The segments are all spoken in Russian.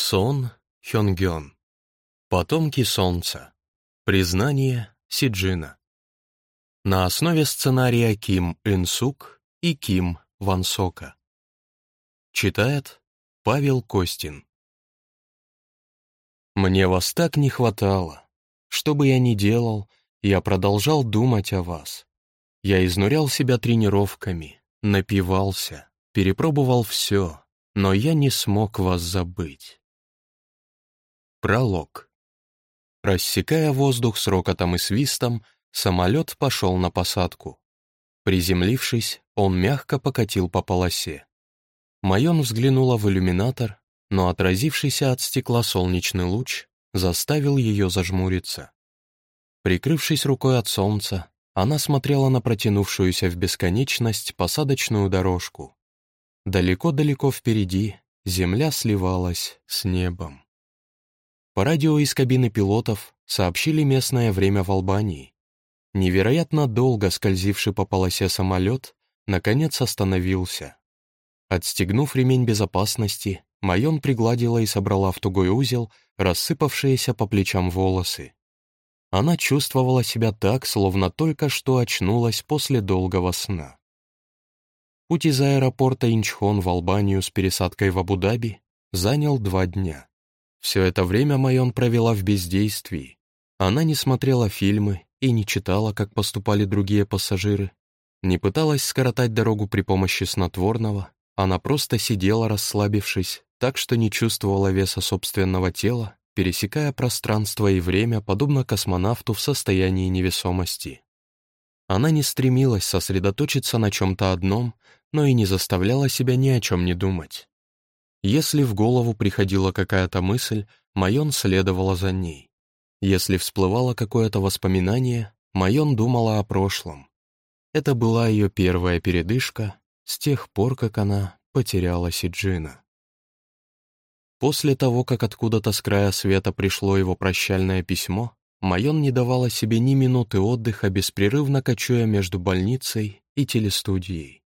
Сон Хёнгён. Потомки Солнца. Признание Сиджина. На основе сценария Ким Инсук и Ким Вансока. Читает Павел Костин. Мне вас так не хватало. Что бы я ни делал, я продолжал думать о вас. Я изнурял себя тренировками, напивался, перепробовал все, но я не смог вас забыть. Пролог. Рассекая воздух с рокотом и свистом, самолет пошел на посадку. Приземлившись, он мягко покатил по полосе. Майон взглянула в иллюминатор, но отразившийся от стекла солнечный луч заставил ее зажмуриться. Прикрывшись рукой от солнца, она смотрела на протянувшуюся в бесконечность посадочную дорожку. Далеко-далеко впереди земля сливалась с небом. По радио из кабины пилотов сообщили местное время в Албании. Невероятно долго скользивший по полосе самолет наконец остановился. Отстегнув ремень безопасности, Майон пригладила и собрала в тугой узел рассыпавшиеся по плечам волосы. Она чувствовала себя так, словно только что очнулась после долгого сна. Путь из аэропорта Инчхон в Албанию с пересадкой в Абу-Даби занял два дня. Все это время Майон провела в бездействии. Она не смотрела фильмы и не читала, как поступали другие пассажиры. Не пыталась скоротать дорогу при помощи снотворного, она просто сидела, расслабившись, так что не чувствовала веса собственного тела, пересекая пространство и время, подобно космонавту в состоянии невесомости. Она не стремилась сосредоточиться на чем-то одном, но и не заставляла себя ни о чем не думать. Если в голову приходила какая-то мысль, Майон следовала за ней. Если всплывало какое-то воспоминание, Майон думала о прошлом. Это была ее первая передышка с тех пор, как она потеряла Сиджина. После того, как откуда-то с края света пришло его прощальное письмо, Майон не давала себе ни минуты отдыха, беспрерывно кочуя между больницей и телестудией.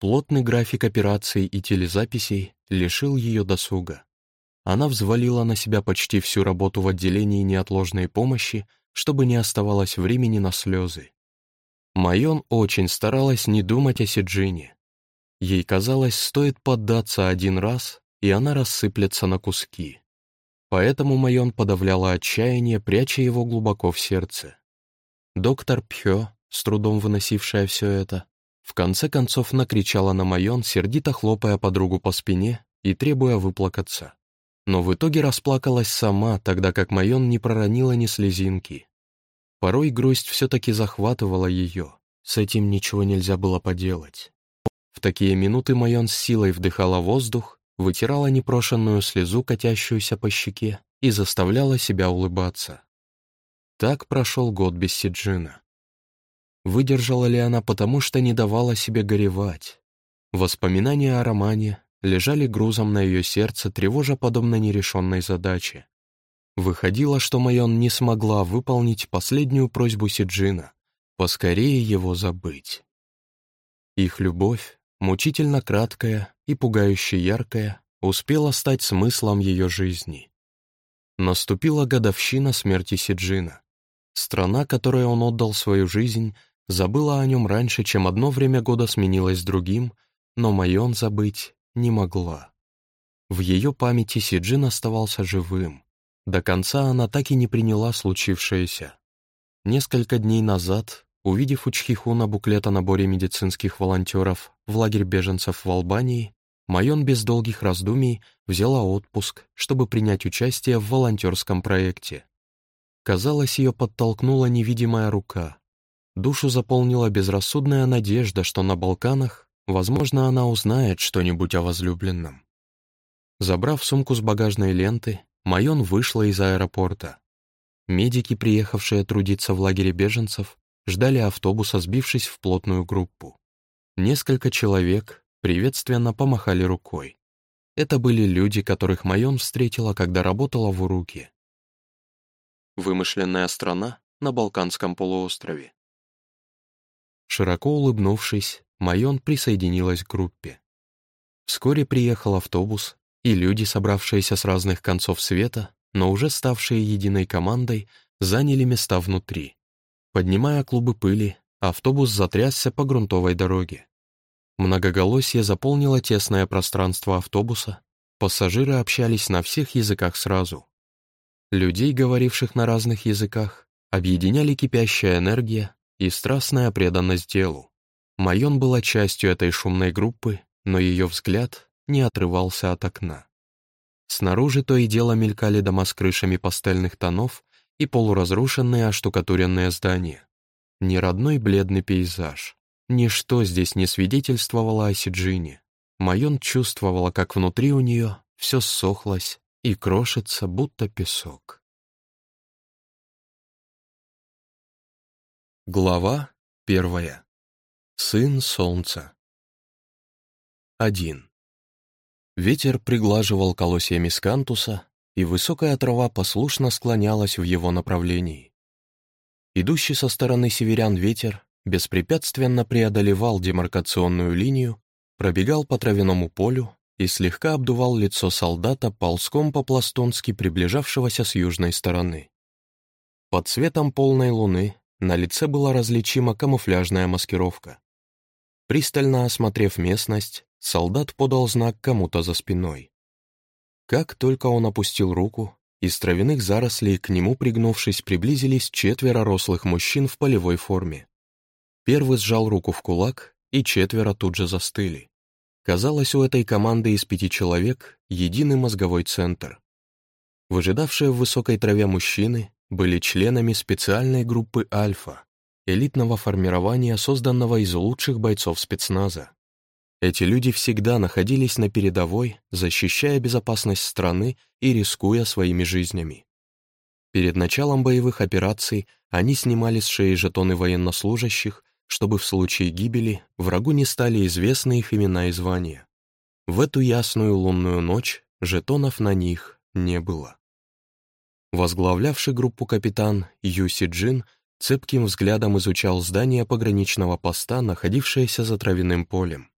Плотный график операций и телезаписей лишил ее досуга. Она взвалила на себя почти всю работу в отделении неотложной помощи, чтобы не оставалось времени на слезы. Майон очень старалась не думать о Сиджине. Ей казалось, стоит поддаться один раз, и она рассыплется на куски. Поэтому Майон подавляла отчаяние, пряча его глубоко в сердце. Доктор Пхё, с трудом выносившая все это, в конце концов накричала на Майон, сердито хлопая подругу по спине и требуя выплакаться. Но в итоге расплакалась сама, тогда как Майон не проронила ни слезинки. Порой грусть все-таки захватывала ее, с этим ничего нельзя было поделать. В такие минуты Майон с силой вдыхала воздух, вытирала непрошенную слезу, катящуюся по щеке, и заставляла себя улыбаться. Так прошел год без Сиджина. Выдержала ли она потому, что не давала себе горевать? Воспоминания о романе лежали грузом на ее сердце, тревожа подобно нерешенной задаче. Выходило, что Майон не смогла выполнить последнюю просьбу Сиджина — поскорее его забыть. Их любовь, мучительно краткая и пугающе яркая, успела стать смыслом ее жизни. Наступила годовщина смерти Сиджина. Страна, которой он отдал свою жизнь, забыла о нем раньше, чем одно время года сменилось другим, но Майон забыть не могла. В ее памяти Сиджин оставался живым. До конца она так и не приняла случившееся. Несколько дней назад, увидев у Чхихуна буклет о наборе медицинских волонтеров в лагерь беженцев в Албании, Майон без долгих раздумий взяла отпуск, чтобы принять участие в волонтерском проекте. Казалось, ее подтолкнула невидимая рука, Душу заполнила безрассудная надежда, что на Балканах, возможно, она узнает что-нибудь о возлюбленном. Забрав сумку с багажной ленты, Майон вышла из аэропорта. Медики, приехавшие трудиться в лагере беженцев, ждали автобуса, сбившись в плотную группу. Несколько человек приветственно помахали рукой. Это были люди, которых Майон встретила, когда работала в Уруке. Вымышленная страна на Балканском полуострове. Широко улыбнувшись, Майон присоединилась к группе. Вскоре приехал автобус, и люди, собравшиеся с разных концов света, но уже ставшие единой командой, заняли места внутри. Поднимая клубы пыли, автобус затрясся по грунтовой дороге. Многоголосие заполнило тесное пространство автобуса, пассажиры общались на всех языках сразу. Людей, говоривших на разных языках, объединяли кипящая энергия и страстная преданность делу. Майон была частью этой шумной группы, но ее взгляд не отрывался от окна. Снаружи то и дело мелькали дома с крышами пастельных тонов и полуразрушенные оштукатуренные здания. Неродной бледный пейзаж. Ничто здесь не свидетельствовало о Сиджине. Майон чувствовала, как внутри у нее все ссохлось и крошится, будто песок. Глава первая. Сын солнца. Один. Ветер приглаживал колосья скантуса, и высокая трава послушно склонялась в его направлении. Идущий со стороны северян ветер беспрепятственно преодолевал демаркационную линию, пробегал по травяному полю и слегка обдувал лицо солдата ползком по-пластунски приближавшегося с южной стороны. Под светом полной луны на лице была различима камуфляжная маскировка. Пристально осмотрев местность, солдат подал знак кому-то за спиной. Как только он опустил руку, из травяных зарослей к нему, пригнувшись, приблизились четверо рослых мужчин в полевой форме. Первый сжал руку в кулак, и четверо тут же застыли. Казалось, у этой команды из пяти человек единый мозговой центр. Выжидавшие в высокой траве мужчины были членами специальной группы «Альфа», элитного формирования, созданного из лучших бойцов спецназа. Эти люди всегда находились на передовой, защищая безопасность страны и рискуя своими жизнями. Перед началом боевых операций они снимали с шеи жетоны военнослужащих, чтобы в случае гибели врагу не стали известны их имена и звания. В эту ясную лунную ночь жетонов на них не было. Возглавлявший группу капитан Юси Джин цепким взглядом изучал здание пограничного поста, находившееся за травяным полем.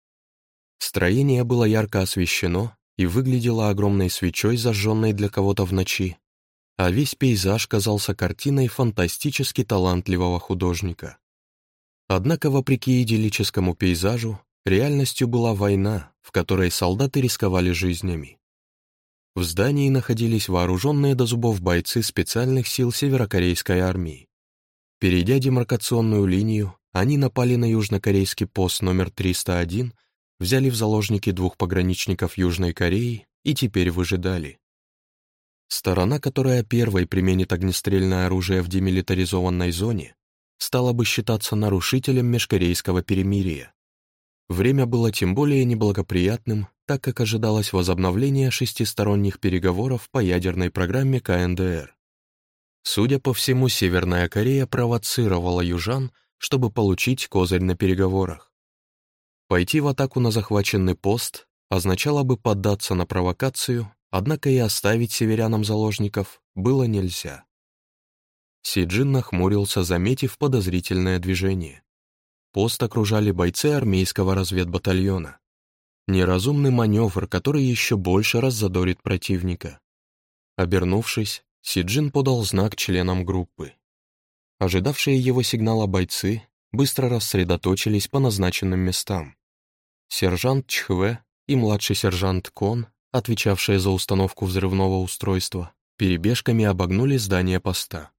Строение было ярко освещено и выглядело огромной свечой, зажженной для кого-то в ночи, а весь пейзаж казался картиной фантастически талантливого художника. Однако, вопреки идиллическому пейзажу, реальностью была война, в которой солдаты рисковали жизнями. В здании находились вооруженные до зубов бойцы специальных сил северокорейской армии. Перейдя демаркационную линию, они напали на южнокорейский пост номер 301 взяли в заложники двух пограничников Южной Кореи и теперь выжидали. Сторона, которая первой применит огнестрельное оружие в демилитаризованной зоне, стала бы считаться нарушителем межкорейского перемирия. Время было тем более неблагоприятным, так как ожидалось возобновление шестисторонних переговоров по ядерной программе КНДР. Судя по всему, Северная Корея провоцировала южан, чтобы получить козырь на переговорах. Пойти в атаку на захваченный пост означало бы поддаться на провокацию, однако и оставить северянам заложников было нельзя. Сиджин нахмурился, заметив подозрительное движение. Пост окружали бойцы армейского разведбатальона. Неразумный маневр, который еще больше раззадорит противника. Обернувшись, Сиджин подал знак членам группы. Ожидавшие его сигнала бойцы быстро рассредоточились по назначенным местам. Сержант Чхве и младший сержант Кон, отвечавшие за установку взрывного устройства, перебежками обогнули здание поста.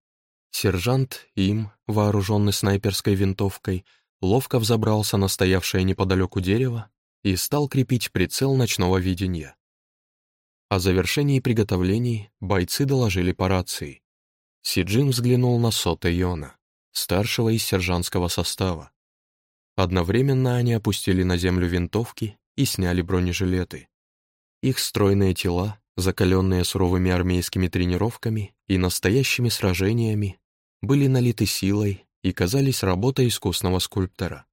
Сержант Им, вооруженный снайперской винтовкой, ловко взобрался на стоявшее неподалеку дерево и стал крепить прицел ночного видения. О завершении приготовлений бойцы доложили по рации. Сиджин взглянул на Сота Йона старшего из сержантского состава. Одновременно они опустили на землю винтовки и сняли бронежилеты. Их стройные тела, закаленные суровыми армейскими тренировками и настоящими сражениями, были налиты силой и казались работой искусного скульптора.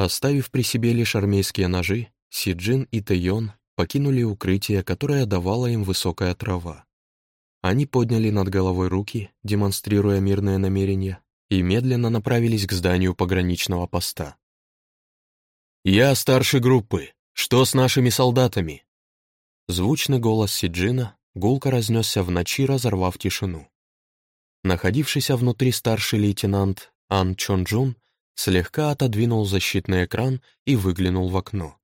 Оставив при себе лишь армейские ножи, Сиджин и Тэйон покинули укрытие, которое давала им высокая трава. Они подняли над головой руки, демонстрируя мирное намерение, и медленно направились к зданию пограничного поста. «Я старший группы. Что с нашими солдатами?» Звучный голос Сиджина гулко разнесся в ночи, разорвав тишину. Находившийся внутри старший лейтенант Ан Чонджун слегка отодвинул защитный экран и выглянул в окно.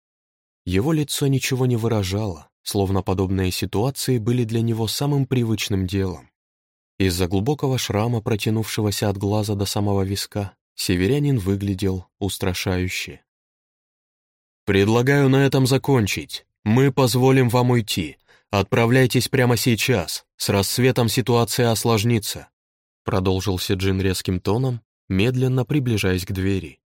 Его лицо ничего не выражало, словно подобные ситуации были для него самым привычным делом. Из-за глубокого шрама, протянувшегося от глаза до самого виска, северянин выглядел устрашающе. «Предлагаю на этом закончить. Мы позволим вам уйти. Отправляйтесь прямо сейчас. С рассветом ситуация осложнится», продолжил Сиджин резким тоном, медленно приближаясь к двери.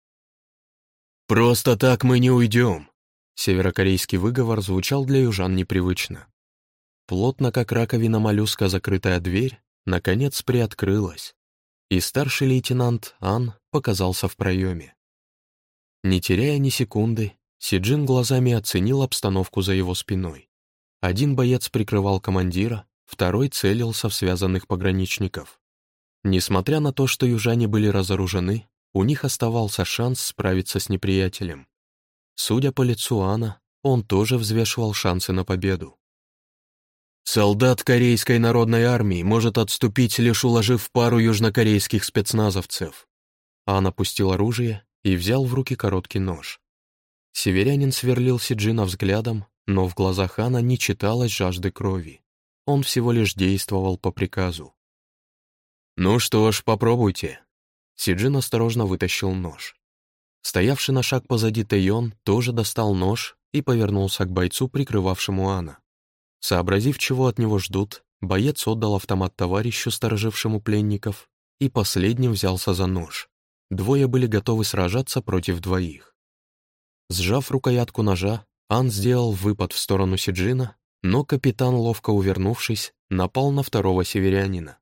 «Просто так мы не уйдем!» Северокорейский выговор звучал для южан непривычно. Плотно, как раковина моллюска, закрытая дверь, наконец приоткрылась, и старший лейтенант Ан показался в проеме. Не теряя ни секунды, Сиджин глазами оценил обстановку за его спиной. Один боец прикрывал командира, второй целился в связанных пограничников. Несмотря на то, что южане были разоружены, у них оставался шанс справиться с неприятелем. Судя по лицу Анна, он тоже взвешивал шансы на победу. «Солдат Корейской народной армии может отступить, лишь уложив пару южнокорейских спецназовцев». Ан опустил оружие и взял в руки короткий нож. Северянин сверлил Сиджина взглядом, но в глазах Хана не читалось жажды крови. Он всего лишь действовал по приказу. «Ну что ж, попробуйте». Сиджин осторожно вытащил нож. Стоявший на шаг позади Тэйон тоже достал нож и повернулся к бойцу, прикрывавшему Ана. Сообразив, чего от него ждут, боец отдал автомат товарищу, сторожившему пленников, и последним взялся за нож. Двое были готовы сражаться против двоих. Сжав рукоятку ножа, Ан сделал выпад в сторону Сиджина, но капитан, ловко увернувшись, напал на второго северянина.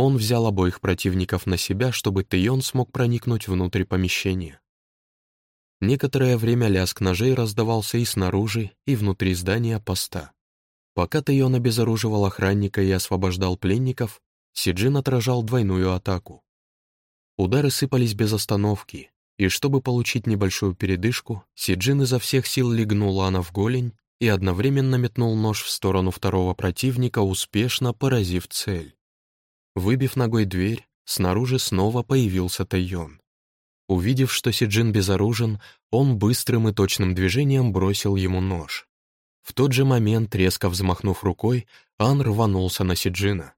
Он взял обоих противников на себя, чтобы Тэйон смог проникнуть внутрь помещения. Некоторое время лязг ножей раздавался и снаружи, и внутри здания поста. Пока Тэйон обезоруживал охранника и освобождал пленников, Сиджин отражал двойную атаку. Удары сыпались без остановки, и чтобы получить небольшую передышку, Сиджин изо всех сил легнул Ана в голень и одновременно метнул нож в сторону второго противника, успешно поразив цель. Выбив ногой дверь, снаружи снова появился Тайон. Увидев, что Сиджин безоружен, он быстрым и точным движением бросил ему нож. В тот же момент, резко взмахнув рукой, Ан рванулся на Сиджина.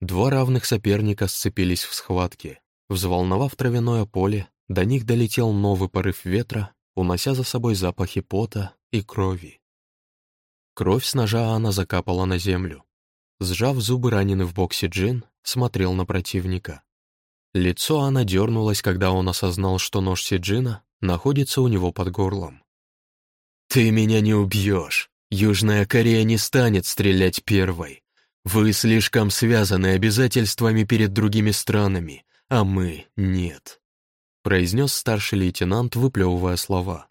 Два равных соперника сцепились в схватке. Взволновав травяное поле, до них долетел новый порыв ветра, унося за собой запахи пота и крови. Кровь с ножа Анна закапала на землю. Сжав зубы раненый в бок Сиджин, смотрел на противника. Лицо Анна дернулось, когда он осознал, что нож Сиджина находится у него под горлом. «Ты меня не убьешь! Южная Корея не станет стрелять первой! Вы слишком связаны обязательствами перед другими странами, а мы — нет!» произнес старший лейтенант, выплевывая слова.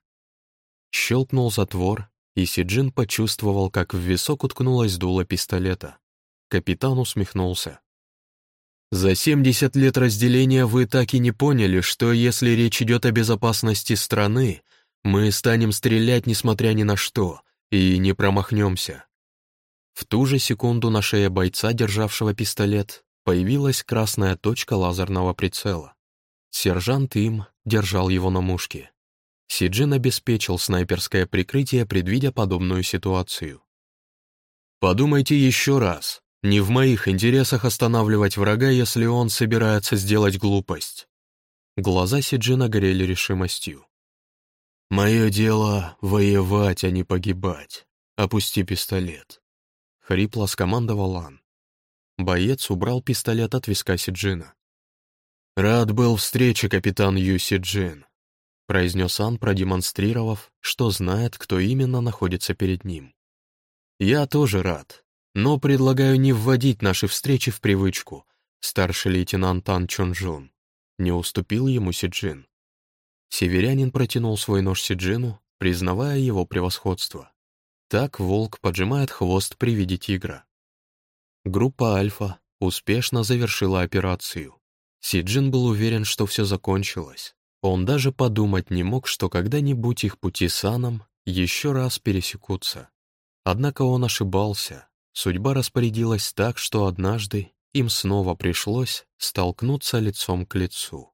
Щелкнул затвор, и Сиджин почувствовал, как в висок уткнулась дуло пистолета. Капитан усмехнулся. «За 70 лет разделения вы так и не поняли, что если речь идет о безопасности страны, мы станем стрелять несмотря ни на что, и не промахнемся». В ту же секунду на шее бойца, державшего пистолет, появилась красная точка лазерного прицела. Сержант им держал его на мушке. Сиджин обеспечил снайперское прикрытие, предвидя подобную ситуацию. «Подумайте еще раз. Не в моих интересах останавливать врага, если он собирается сделать глупость». Глаза Сиджина горели решимостью. «Мое дело — воевать, а не погибать. Опусти пистолет». Хрипло скомандовал Ан. Боец убрал пистолет от виска Сиджина. «Рад был встрече, капитан Юси Джин», — произнес Ан, продемонстрировав, что знает, кто именно находится перед ним. «Я тоже рад, но предлагаю не вводить наши встречи в привычку», старший лейтенант Ан Чонжун. Не уступил ему Сиджин. Северянин протянул свой нож Сиджину, признавая его превосходство. Так волк поджимает хвост при виде тигра. Группа «Альфа» успешно завершила операцию. Сиджин был уверен, что все закончилось. Он даже подумать не мог, что когда-нибудь их пути с Аном еще раз пересекутся. Однако он ошибался. Судьба распорядилась так, что однажды им снова пришлось столкнуться лицом к лицу.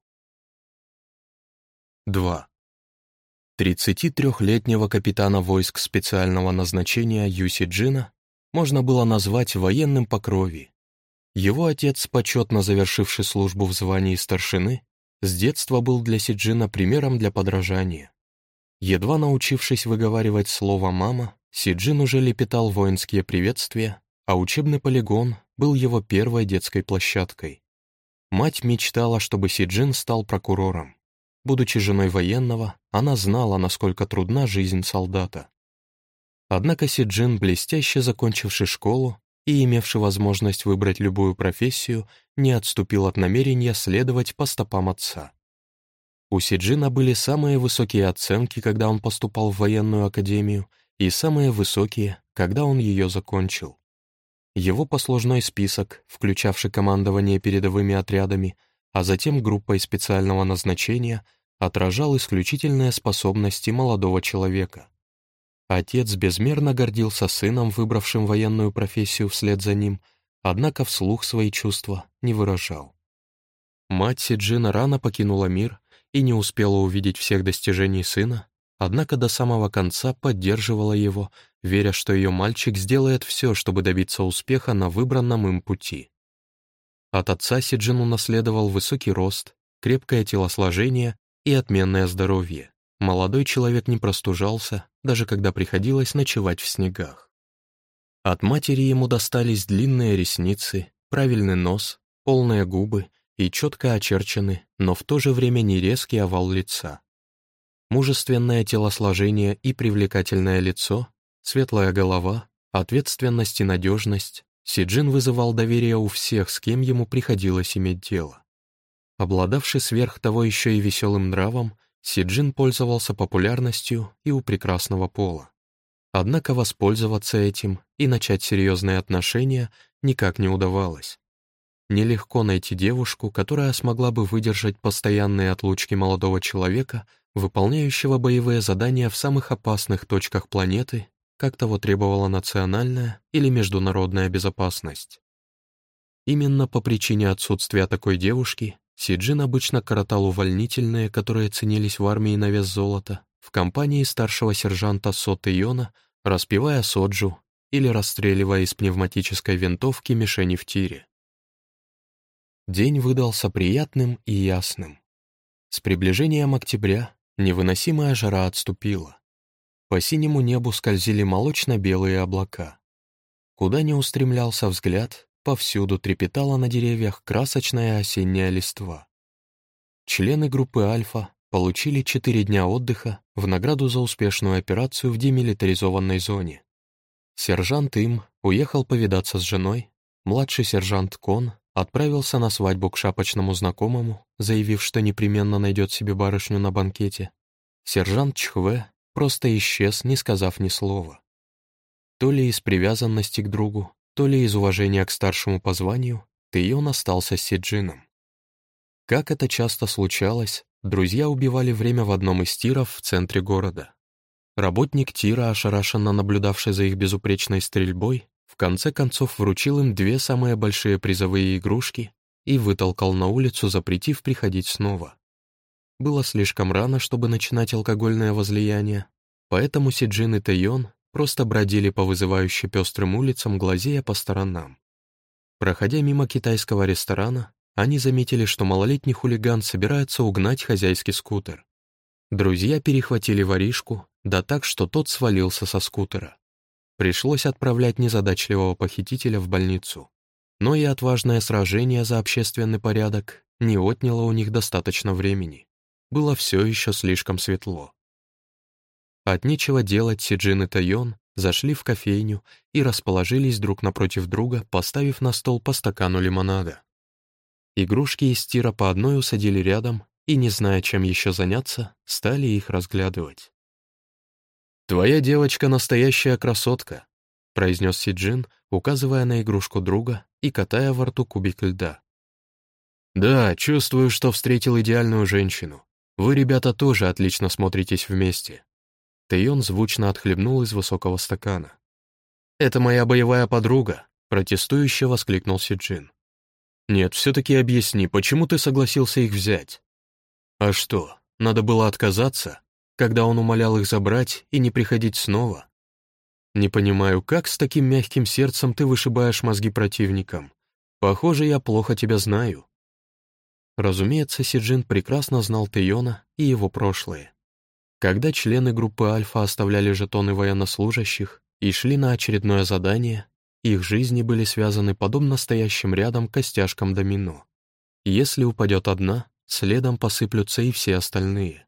2. 33-летнего капитана войск специального назначения Юси Джина можно было назвать военным по крови. Его отец, почетно завершивший службу в звании старшины, с детства был для Сиджина примером для подражания. Едва научившись выговаривать слово «мама», Сиджин уже лепетал воинские приветствия, а учебный полигон был его первой детской площадкой. Мать мечтала, чтобы Сиджин стал прокурором. Будучи женой военного, она знала, насколько трудна жизнь солдата. Однако Сиджин, блестяще закончивший школу и имевший возможность выбрать любую профессию, не отступил от намерения следовать по стопам отца. У Сиджина были самые высокие оценки, когда он поступал в военную академию, и самые высокие, когда он ее закончил. Его послужной список, включавший командование передовыми отрядами, а затем группой специального назначения, отражал исключительные способности молодого человека. Отец безмерно гордился сыном, выбравшим военную профессию вслед за ним, однако вслух свои чувства не выражал. Мать Сиджина рано покинула мир и не успела увидеть всех достижений сына, однако до самого конца поддерживала его, веря, что ее мальчик сделает все, чтобы добиться успеха на выбранном им пути. От отца Сиджин унаследовал высокий рост, крепкое телосложение и отменное здоровье. Молодой человек не простужался, даже когда приходилось ночевать в снегах. От матери ему достались длинные ресницы, правильный нос, полные губы и четко очерченный, но в то же время не резкий овал лица. Мужественное телосложение и привлекательное лицо, светлая голова, ответственность и надежность, Сиджин вызывал доверие у всех, с кем ему приходилось иметь дело. Обладавший сверх того еще и веселым нравом, Сиджин пользовался популярностью и у прекрасного пола. Однако воспользоваться этим и начать серьезные отношения никак не удавалось. Нелегко найти девушку, которая смогла бы выдержать постоянные отлучки молодого человека, выполняющего боевые задания в самых опасных точках планеты, как того требовала национальная или международная безопасность. Именно по причине отсутствия такой девушки Сиджин обычно коротал увольнительные, которые ценились в армии на вес золота, в компании старшего сержанта Соты Йона, распивая соджу или расстреливая из пневматической винтовки мишени в тире. День выдался приятным и ясным. С приближением октября невыносимая жара отступила. По синему небу скользили молочно-белые облака. Куда ни устремлялся взгляд, повсюду трепетала на деревьях красочная осенняя листва. Члены группы «Альфа» получили четыре дня отдыха в награду за успешную операцию в демилитаризованной зоне. Сержант Им уехал повидаться с женой, младший сержант Кон Отправился на свадьбу к шапочному знакомому, заявив, что непременно найдет себе барышню на банкете. Сержант Чхве просто исчез, не сказав ни слова. То ли из привязанности к другу, то ли из уважения к старшему по званию, Тэйон остался с Сиджином. Как это часто случалось, друзья убивали время в одном из тиров в центре города. Работник тира, ошарашенно наблюдавший за их безупречной стрельбой, в конце концов вручил им две самые большие призовые игрушки и вытолкал на улицу, запретив приходить снова. Было слишком рано, чтобы начинать алкогольное возлияние, поэтому Сиджин и Тэйон просто бродили по вызывающе пестрым улицам, глазея по сторонам. Проходя мимо китайского ресторана, они заметили, что малолетний хулиган собирается угнать хозяйский скутер. Друзья перехватили воришку, да так, что тот свалился со скутера. Пришлось отправлять незадачливого похитителя в больницу. Но и отважное сражение за общественный порядок не отняло у них достаточно времени. Было все еще слишком светло. От нечего делать Сиджин и Тайон зашли в кофейню и расположились друг напротив друга, поставив на стол по стакану лимонада. Игрушки из тира по одной усадили рядом и, не зная, чем еще заняться, стали их разглядывать. «Твоя девочка — настоящая красотка», — произнес Сиджин, указывая на игрушку друга и катая во рту кубик льда. «Да, чувствую, что встретил идеальную женщину. Вы, ребята, тоже отлично смотритесь вместе». Тэйон звучно отхлебнул из высокого стакана. Это моя боевая подруга», — протестующе воскликнул Сиджин. «Нет, все-таки объясни, почему ты согласился их взять?» «А что, надо было отказаться, когда он умолял их забрать и не приходить снова?» «Не понимаю, как с таким мягким сердцем ты вышибаешь мозги противникам? Похоже, я плохо тебя знаю». Разумеется, Сиджин прекрасно знал Тейона и его прошлое. Когда члены группы Альфа оставляли жетоны военнослужащих и шли на очередное задание, их жизни были связаны подобно стоящим рядом костяшкам домино. Если упадет одна, следом посыплются и все остальные.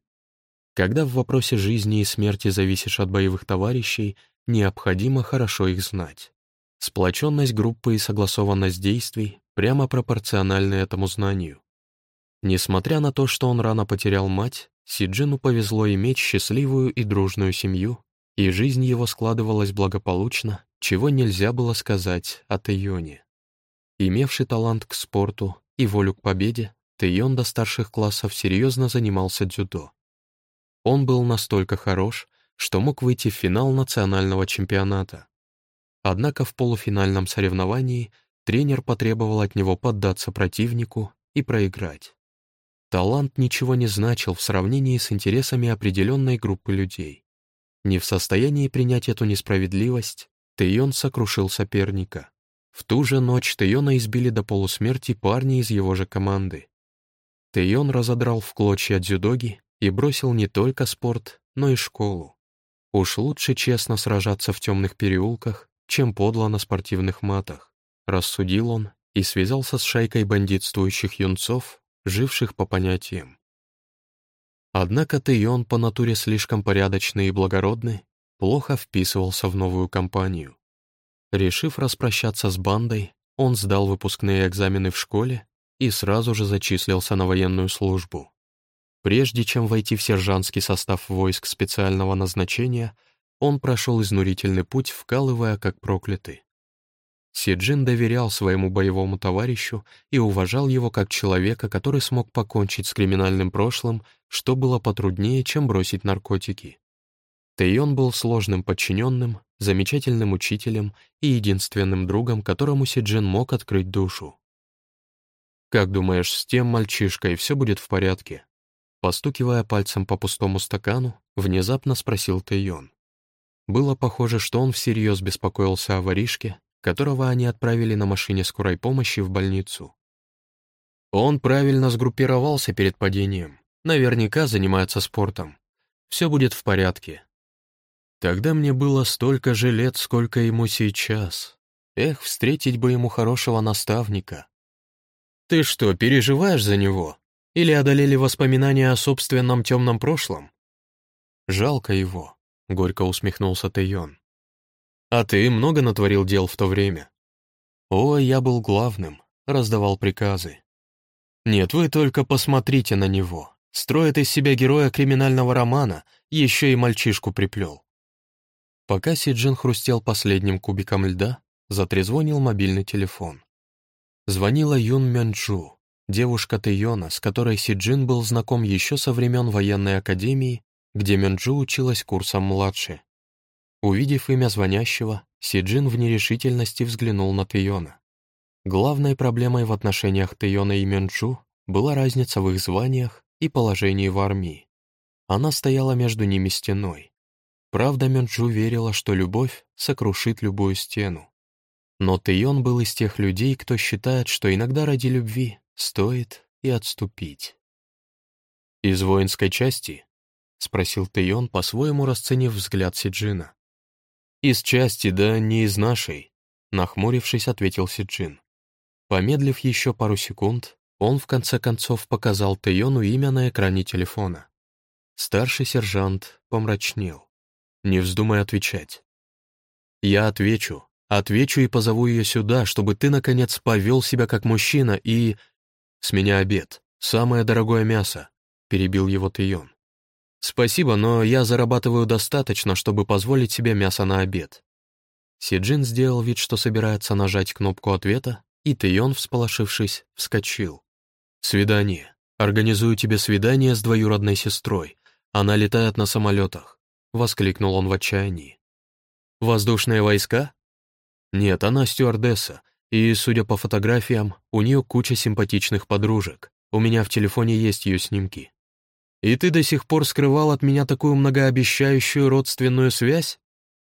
Когда в вопросе жизни и смерти зависишь от боевых товарищей, необходимо хорошо их знать. Сплоченность группы и согласованность действий прямо пропорциональны этому знанию. Несмотря на то, что он рано потерял мать, Сиджину повезло иметь счастливую и дружную семью, и жизнь его складывалась благополучно, чего нельзя было сказать о Тейоне. Имевший талант к спорту и волю к победе, Тейон до старших классов серьезно занимался дзюдо. Он был настолько хорош, что мог выйти в финал национального чемпионата. Однако в полуфинальном соревновании тренер потребовал от него поддаться противнику и проиграть. Талант ничего не значил в сравнении с интересами определенной группы людей. Не в состоянии принять эту несправедливость, Тэйон сокрушил соперника. В ту же ночь Тэйона избили до полусмерти парни из его же команды. Тэйон разодрал в клочья дзюдоги и бросил не только спорт, но и школу. Уж лучше честно сражаться в темных переулках, чем подло на спортивных матах, рассудил он и связался с шайкой бандитствующих юнцов, живших по понятиям. Однако Тэйон по натуре слишком порядочный и благородный, плохо вписывался в новую компанию. Решив распрощаться с бандой, он сдал выпускные экзамены в школе и сразу же зачислился на военную службу. Прежде чем войти в сержантский состав войск специального назначения, он прошел изнурительный путь, вкалывая как проклятый. Сиджин доверял своему боевому товарищу и уважал его как человека, который смог покончить с криминальным прошлым, что было потруднее, чем бросить наркотики. Тэйон был сложным подчиненным, замечательным учителем и единственным другом, которому Сиджин мог открыть душу. «Как думаешь, с тем мальчишкой все будет в порядке?» Постукивая пальцем по пустому стакану, внезапно спросил Тэйон. Было похоже, что он всерьез беспокоился о воришке, которого они отправили на машине скорой помощи в больницу. Он правильно сгруппировался перед падением, наверняка занимается спортом. Все будет в порядке. Тогда мне было столько же лет, сколько ему сейчас. Эх, встретить бы ему хорошего наставника. Ты что, переживаешь за него? Или одолели воспоминания о собственном темном прошлом? Жалко его, — горько усмехнулся Тэйон. А ты много натворил дел в то время? О, я был главным, раздавал приказы. Нет, вы только посмотрите на него. Строит из себя героя криминального романа, еще и мальчишку приплел. Пока Сиджин хрустел последним кубиком льда, затрезвонил мобильный телефон. Звонила Юн Мянчжу, девушка Тэйона, с которой Сиджин был знаком еще со времен военной академии, где Мянчжу училась курсом младше. Увидев имя звонящего, Сиджин в нерешительности взглянул на Тэйона. Главной проблемой в отношениях Тэйона и Мёнчжу была разница в их званиях и положении в армии. Она стояла между ними стеной. Правда, Мёнчжу верила, что любовь сокрушит любую стену. Но Тэйон был из тех людей, кто считает, что иногда ради любви стоит и отступить. «Из воинской части?» — спросил Тэйон, по-своему расценив взгляд Сиджина. «Из части, да не из нашей», — нахмурившись, ответил Сиджин. Помедлив еще пару секунд, он в конце концов показал Тэйону имя на экране телефона. Старший сержант помрачнел. Не вздумай отвечать. «Я отвечу. Отвечу и позову ее сюда, чтобы ты, наконец, повел себя как мужчина и...» «С меня обед. Самое дорогое мясо», — перебил его Тэйон. «Спасибо, но я зарабатываю достаточно, чтобы позволить себе мясо на обед». Сиджин сделал вид, что собирается нажать кнопку ответа, и Тэйон, всполошившись, вскочил. «Свидание. Организую тебе свидание с двоюродной сестрой. Она летает на самолетах», — воскликнул он в отчаянии. «Воздушные войска? Нет, она стюардесса, и, судя по фотографиям, у нее куча симпатичных подружек. У меня в телефоне есть ее снимки. И ты до сих пор скрывал от меня такую многообещающую родственную связь?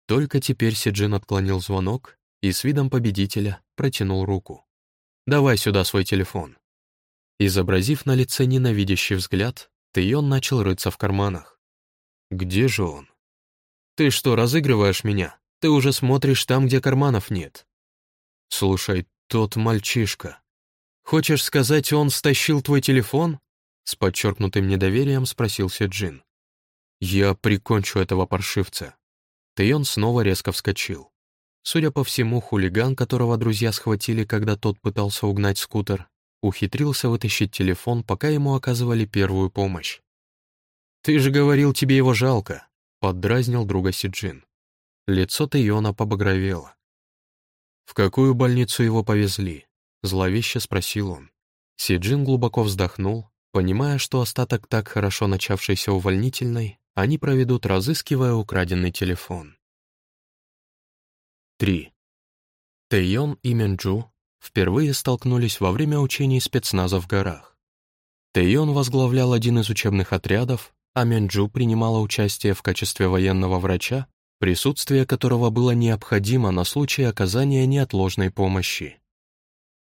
Только теперь Сиджин отклонил звонок и с видом победителя протянул руку. «Давай сюда свой телефон». Изобразив на лице ненавидящий взгляд, Тэйон начал рыться в карманах. «Где же он?» «Ты что, разыгрываешь меня? Ты уже смотришь там, где карманов нет». «Слушай, тот мальчишка. Хочешь сказать, он стащил твой телефон?» С подчеркнутым недоверием спросил Седжин. «Я прикончу этого паршивца». Тэйон снова резко вскочил. Судя по всему, хулиган, которого друзья схватили, когда тот пытался угнать скутер, ухитрился вытащить телефон, пока ему оказывали первую помощь. «Ты же говорил, тебе его жалко», — поддразнил друга Сиджин. Лицо Тэйона побагровело. «В какую больницу его повезли?» — зловеще спросил он. Сиджин глубоко вздохнул, понимая, что остаток так хорошо начавшейся увольнительной они проведут, разыскивая украденный телефон. 3. Тэйон и Менджу впервые столкнулись во время учений спецназа в горах. Тэйон возглавлял один из учебных отрядов, а Менджу принимала участие в качестве военного врача, присутствие которого было необходимо на случай оказания неотложной помощи.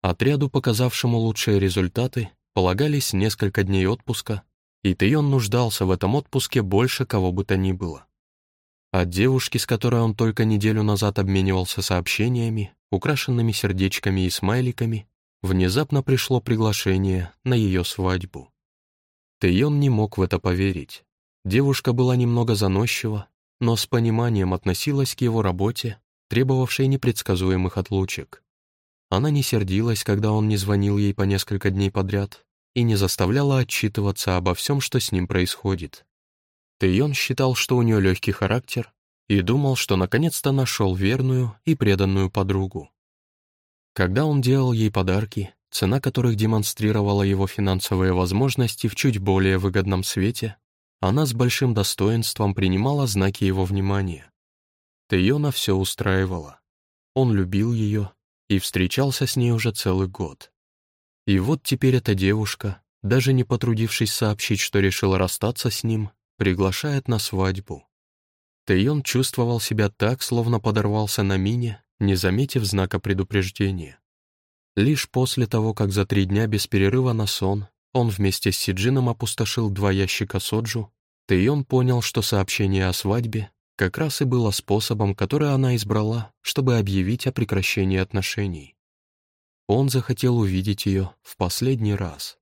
Отряду, показавшему лучшие результаты, полагались несколько дней отпуска, и Тэйон нуждался в этом отпуске больше кого бы то ни было. От девушки, с которой он только неделю назад обменивался сообщениями, украшенными сердечками и смайликами, внезапно пришло приглашение на ее свадьбу. Тэйон не мог в это поверить. Девушка была немного заносчива, но с пониманием относилась к его работе, требовавшей непредсказуемых отлучек. Она не сердилась, когда он не звонил ей по несколько дней подряд, и не заставляла отчитываться обо всем, что с ним происходит. Тэйон считал, что у нее легкий характер, и думал, что наконец-то нашел верную и преданную подругу. Когда он делал ей подарки, цена которых демонстрировала его финансовые возможности в чуть более выгодном свете, она с большим достоинством принимала знаки его внимания. Тэйона все устраивала. Он любил ее и встречался с ней уже целый год. И вот теперь эта девушка, даже не потрудившись сообщить, что решила расстаться с ним, приглашает на свадьбу. Тэйон чувствовал себя так, словно подорвался на мине, не заметив знака предупреждения. Лишь после того, как за три дня без перерыва на сон он вместе с Сиджином опустошил два ящика соджу, Тэйон понял, что сообщение о свадьбе как раз и было способом, который она избрала, чтобы объявить о прекращении отношений. Он захотел увидеть ее в последний раз.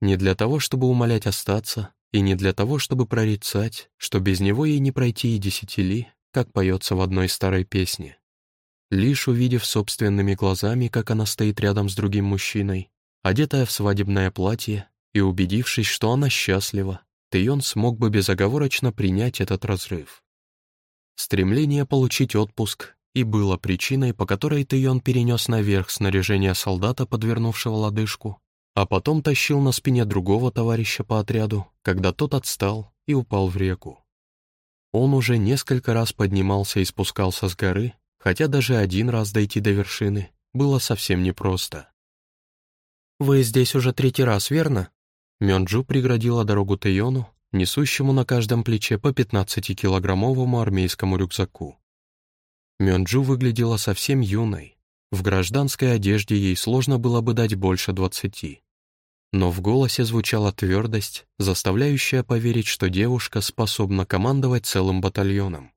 Не для того, чтобы умолять остаться, и не для того, чтобы прорицать, что без него ей не пройти и десяти ли, как поется в одной старой песне. Лишь увидев собственными глазами, как она стоит рядом с другим мужчиной, одетая в свадебное платье, и убедившись, что она счастлива, Тэйон смог бы безоговорочно принять этот разрыв. Стремление получить отпуск и было причиной, по которой Тэйон перенес наверх снаряжение солдата, подвернувшего лодыжку, а потом тащил на спине другого товарища по отряду, когда тот отстал и упал в реку. Он уже несколько раз поднимался и спускался с горы, хотя даже один раз дойти до вершины было совсем непросто. «Вы здесь уже третий раз, верно?» Мёнджу преградила дорогу Тэйону, несущему на каждом плече по 15-килограммовому армейскому рюкзаку. Мёнджу выглядела совсем юной. В гражданской одежде ей сложно было бы дать больше двадцати но в голосе звучала твердость, заставляющая поверить, что девушка способна командовать целым батальоном.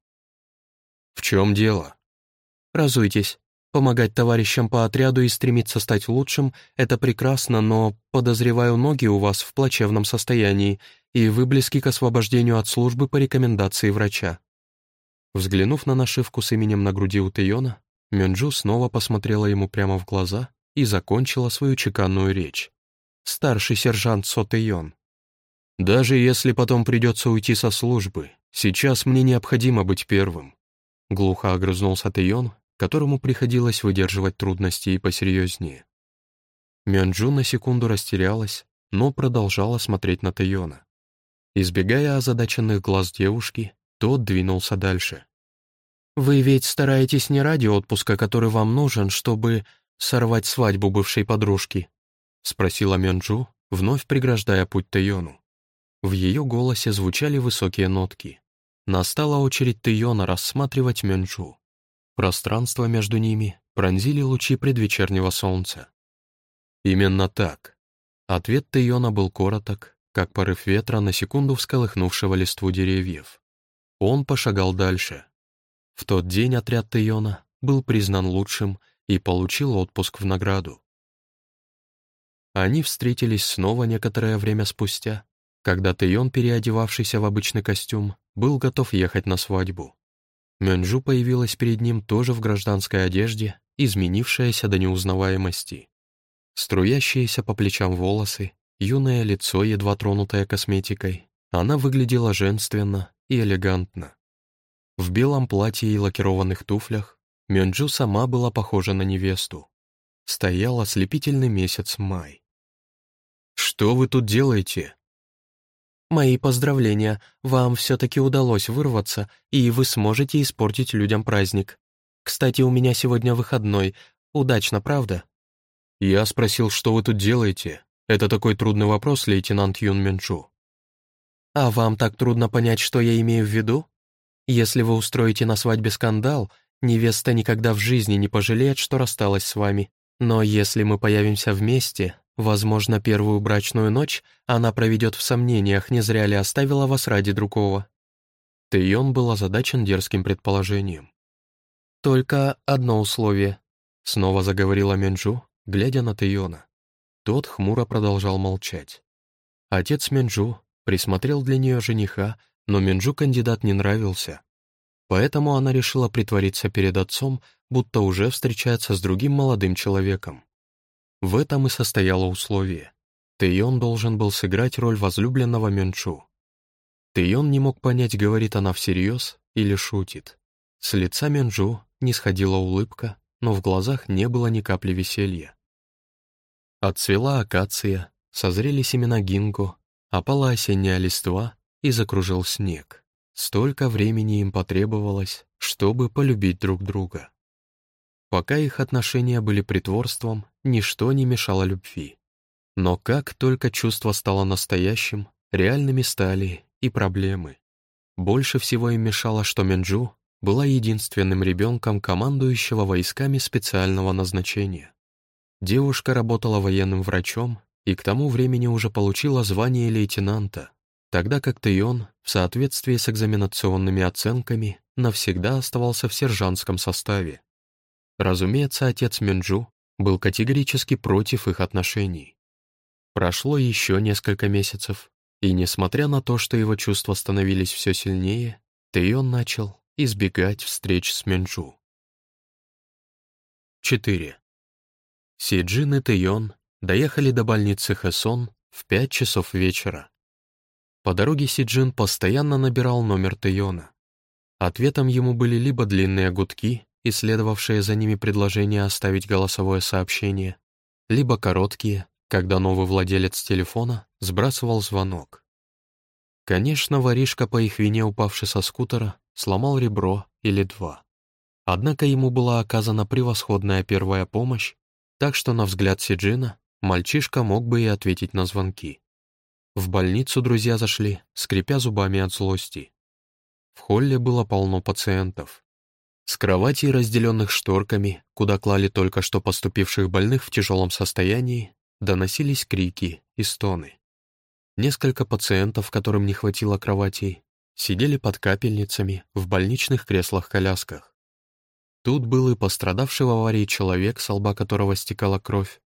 «В чем дело?» «Разуйтесь. Помогать товарищам по отряду и стремиться стать лучшим — это прекрасно, но, подозреваю, ноги у вас в плачевном состоянии, и вы близки к освобождению от службы по рекомендации врача». Взглянув на нашивку с именем на груди у Тэйона, Мёнджу снова посмотрела ему прямо в глаза и закончила свою чеканную речь старший сержант Сотейон. «Даже если потом придется уйти со службы, сейчас мне необходимо быть первым». Глухо огрызнулся Тэйон, которому приходилось выдерживать трудности и посерьезнее. Мёнджу на секунду растерялась, но продолжала смотреть на Тэйона. Избегая озадаченных глаз девушки, тот двинулся дальше. «Вы ведь стараетесь не ради отпуска, который вам нужен, чтобы сорвать свадьбу бывшей подружки?» — спросила Мёнджу, вновь преграждая путь Тэйону. В ее голосе звучали высокие нотки. Настала очередь Тэйона рассматривать Мёнджу. Пространство между ними пронзили лучи предвечернего солнца. Именно так. Ответ Тэйона был короток, как порыв ветра на секунду всколыхнувшего листву деревьев. Он пошагал дальше. В тот день отряд Тэйона был признан лучшим и получил отпуск в награду. Они встретились снова некоторое время спустя, когда Тэйон, переодевавшийся в обычный костюм, был готов ехать на свадьбу. Мёнджу появилась перед ним тоже в гражданской одежде, изменившаяся до неузнаваемости. Струящиеся по плечам волосы, юное лицо, едва тронутое косметикой, она выглядела женственно и элегантно. В белом платье и лакированных туфлях Мёнджу сама была похожа на невесту. Стоял ослепительный месяц май. «Что вы тут делаете?» «Мои поздравления, вам все-таки удалось вырваться, и вы сможете испортить людям праздник. Кстати, у меня сегодня выходной. Удачно, правда?» Я спросил, что вы тут делаете. Это такой трудный вопрос, лейтенант Юн Минчу. «А вам так трудно понять, что я имею в виду? Если вы устроите на свадьбе скандал, невеста никогда в жизни не пожалеет, что рассталась с вами. Но если мы появимся вместе, Возможно, первую брачную ночь она проведет в сомнениях, не зря ли оставила вас ради другого. Тэйон был озадачен дерзким предположением. «Только одно условие», — снова заговорила Менджу, глядя на Тэйона. Тот хмуро продолжал молчать. Отец Менджу присмотрел для нее жениха, но Менджу кандидат не нравился. Поэтому она решила притвориться перед отцом, будто уже встречается с другим молодым человеком. В этом и состояло условие. Тэйон должен был сыграть роль возлюбленного Мёнчу. Тэйон не мог понять, говорит она всерьез или шутит. С лица Мёнджу не сходила улыбка, но в глазах не было ни капли веселья. Отцвела акация, созрели семена гинго, опала осенняя листва и закружил снег. Столько времени им потребовалось, чтобы полюбить друг друга. Пока их отношения были притворством, ничто не мешало любви. Но как только чувство стало настоящим, реальными стали и проблемы. Больше всего им мешало, что Менджу была единственным ребенком командующего войсками специального назначения. Девушка работала военным врачом и к тому времени уже получила звание лейтенанта, тогда как Тэйон, в соответствии с экзаменационными оценками, навсегда оставался в сержантском составе. Разумеется, отец Минджу был категорически против их отношений. Прошло еще несколько месяцев, и несмотря на то, что его чувства становились все сильнее, Тэйон начал избегать встреч с Минджу. 4. Сиджин и Тэйон доехали до больницы Хэсон в 5 часов вечера. По дороге Сиджин постоянно набирал номер Тэйона. Ответом ему были либо длинные гудки, и следовавшее за ними предложение оставить голосовое сообщение, либо короткие, когда новый владелец телефона сбрасывал звонок. Конечно, воришка по их вине, упавший со скутера, сломал ребро или два. Однако ему была оказана превосходная первая помощь, так что, на взгляд Сиджина, мальчишка мог бы и ответить на звонки. В больницу друзья зашли, скрипя зубами от злости. В холле было полно пациентов. С кроватей, разделенных шторками, куда клали только что поступивших больных в тяжелом состоянии, доносились крики и стоны. Несколько пациентов, которым не хватило кроватей, сидели под капельницами в больничных креслах-колясках. Тут был и пострадавший в аварии человек, с лба которого стекала кровь,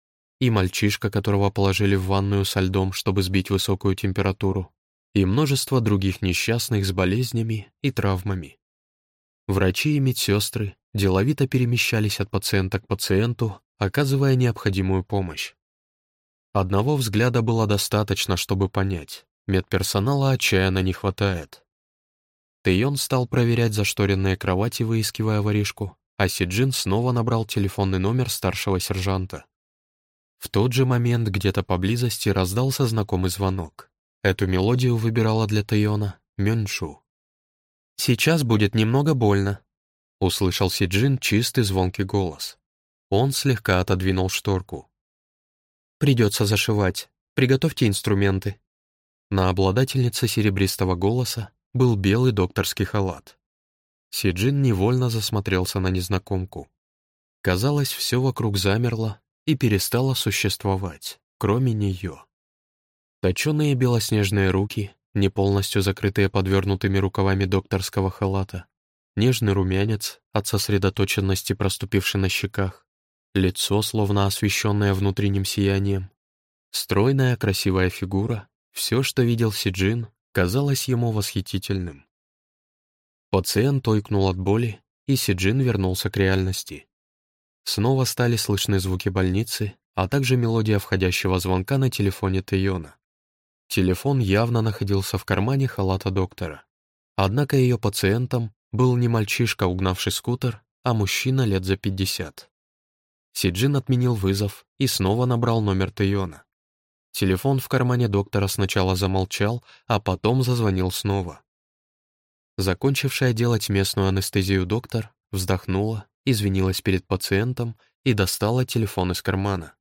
и мальчишка, которого положили в ванную со льдом, чтобы сбить высокую температуру, и множество других несчастных с болезнями и травмами. Врачи и медсестры деловито перемещались от пациента к пациенту, оказывая необходимую помощь. Одного взгляда было достаточно, чтобы понять, медперсонала отчаянно не хватает. Тэйон стал проверять зашторенные кровати, выискивая воришку, а Сиджин снова набрал телефонный номер старшего сержанта. В тот же момент где-то поблизости раздался знакомый звонок. Эту мелодию выбирала для Тэйона Мёнчу. Сейчас будет немного больно». — услышал Сиджин чистый звонкий голос. Он слегка отодвинул шторку. «Придется зашивать. Приготовьте инструменты». На обладательнице серебристого голоса был белый докторский халат. Сиджин невольно засмотрелся на незнакомку. Казалось, все вокруг замерло и перестало существовать, кроме нее. Точеные белоснежные руки, не полностью закрытые подвернутыми рукавами докторского халата, нежный румянец от сосредоточенности, проступивший на щеках, лицо, словно освещенное внутренним сиянием, стройная красивая фигура, все, что видел Сиджин, казалось ему восхитительным. Пациент ойкнул от боли, и Сиджин вернулся к реальности. Снова стали слышны звуки больницы, а также мелодия входящего звонка на телефоне Тейона. Телефон явно находился в кармане халата доктора. Однако ее пациентом был не мальчишка, угнавший скутер, а мужчина лет за пятьдесят. Сиджин отменил вызов и снова набрал номер Тейона. Телефон в кармане доктора сначала замолчал, а потом зазвонил снова. Закончившая делать местную анестезию доктор вздохнула, извинилась перед пациентом и достала телефон из кармана.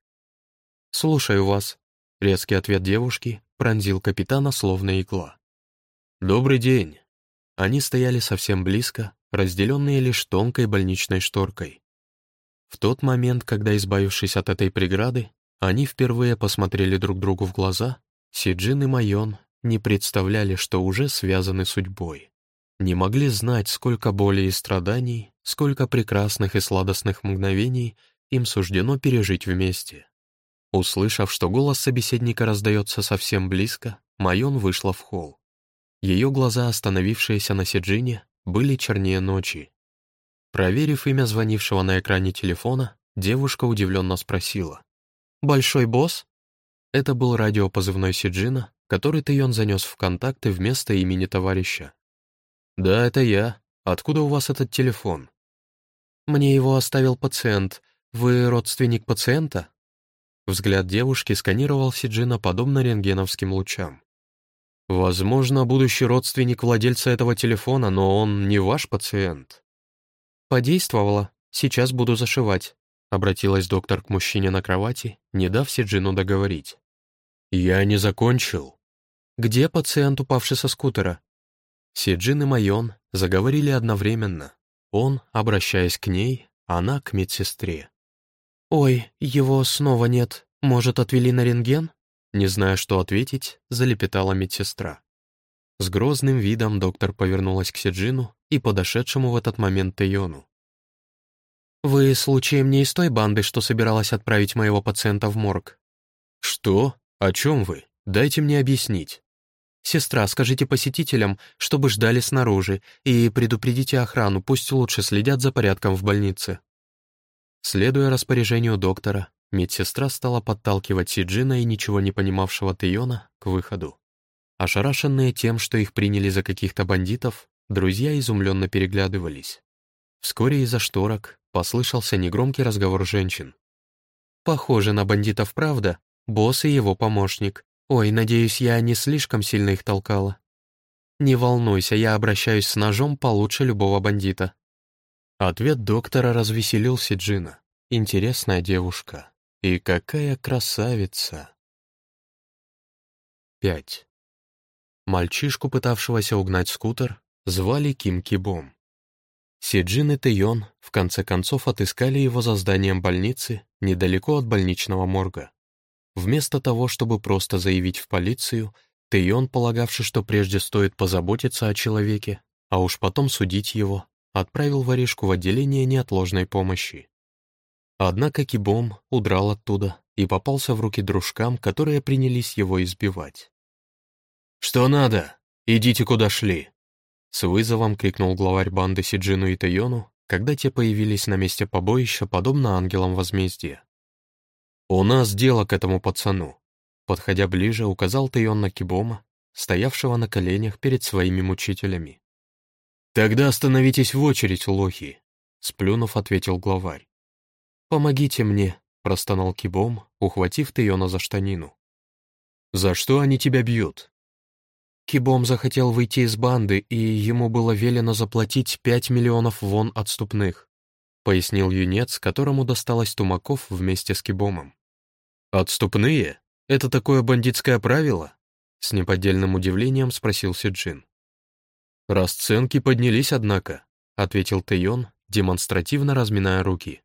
«Слушаю вас», — резкий ответ девушки пронзил капитана словно игла. «Добрый день». Они стояли совсем близко, разделенные лишь тонкой больничной шторкой. В тот момент, когда, избавившись от этой преграды, они впервые посмотрели друг другу в глаза, Сиджин и Майон не представляли, что уже связаны судьбой. Не могли знать, сколько боли и страданий, сколько прекрасных и сладостных мгновений им суждено пережить вместе. Услышав, что голос собеседника раздается совсем близко, Майон вышла в холл. Ее глаза, остановившиеся на Сиджине, были чернее ночи. Проверив имя звонившего на экране телефона, девушка удивленно спросила. «Большой босс?» Это был радиопозывной Сиджина, который Тэйон занес в контакты вместо имени товарища. «Да, это я. Откуда у вас этот телефон?» «Мне его оставил пациент. Вы родственник пациента?» Взгляд девушки сканировал Сиджина подобно рентгеновским лучам. «Возможно, будущий родственник владельца этого телефона, но он не ваш пациент». «Подействовало. Сейчас буду зашивать». — обратилась доктор к мужчине на кровати, не дав Сиджину договорить. «Я не закончил». «Где пациент, упавший со скутера?» Сиджин и Майон заговорили одновременно. Он, обращаясь к ней, она к медсестре. «Ой, его снова нет. Может, отвели на рентген?» Не зная, что ответить, залепетала медсестра. С грозным видом доктор повернулась к Сиджину и подошедшему в этот момент Тейону. «Вы, случаем, не из той банды, что собиралась отправить моего пациента в морг?» «Что? О чем вы? Дайте мне объяснить». «Сестра, скажите посетителям, чтобы ждали снаружи, и предупредите охрану, пусть лучше следят за порядком в больнице». Следуя распоряжению доктора, медсестра стала подталкивать Сиджина и ничего не понимавшего Тейона к выходу. Ошарашенные тем, что их приняли за каких-то бандитов, друзья изумленно переглядывались. Вскоре из-за шторок послышался негромкий разговор женщин. «Похоже на бандитов, правда? Босс и его помощник. Ой, надеюсь, я не слишком сильно их толкала. Не волнуйся, я обращаюсь с ножом получше любого бандита». Ответ доктора развеселил Сиджина. Интересная девушка. И какая красавица. 5. Мальчишку, пытавшегося угнать скутер, звали Ким Кибом. Сиджин и Тэйон в конце концов отыскали его за зданием больницы недалеко от больничного морга. Вместо того, чтобы просто заявить в полицию, Тэйон, полагавший, что прежде стоит позаботиться о человеке, а уж потом судить его, отправил воришку в отделение неотложной помощи. Однако Кибом удрал оттуда и попался в руки дружкам, которые принялись его избивать. «Что надо? Идите, куда шли!» С вызовом крикнул главарь банды Сиджину и Тайону, когда те появились на месте побоища, подобно ангелам возмездия. «У нас дело к этому пацану», — подходя ближе, указал Тайон на Кибома, стоявшего на коленях перед своими мучителями. «Тогда остановитесь в очередь, лохи», — сплюнув, ответил главарь. «Помогите мне», — простонал Кибом, ухватив Тайона за штанину. «За что они тебя бьют?» Кибом захотел выйти из банды, и ему было велено заплатить 5 миллионов вон отступных, пояснил юнец, которому досталось Тумаков вместе с Кибомом. «Отступные? Это такое бандитское правило?» С неподдельным удивлением спросил Сиджин. «Расценки поднялись, однако», — ответил Тэйон, демонстративно разминая руки.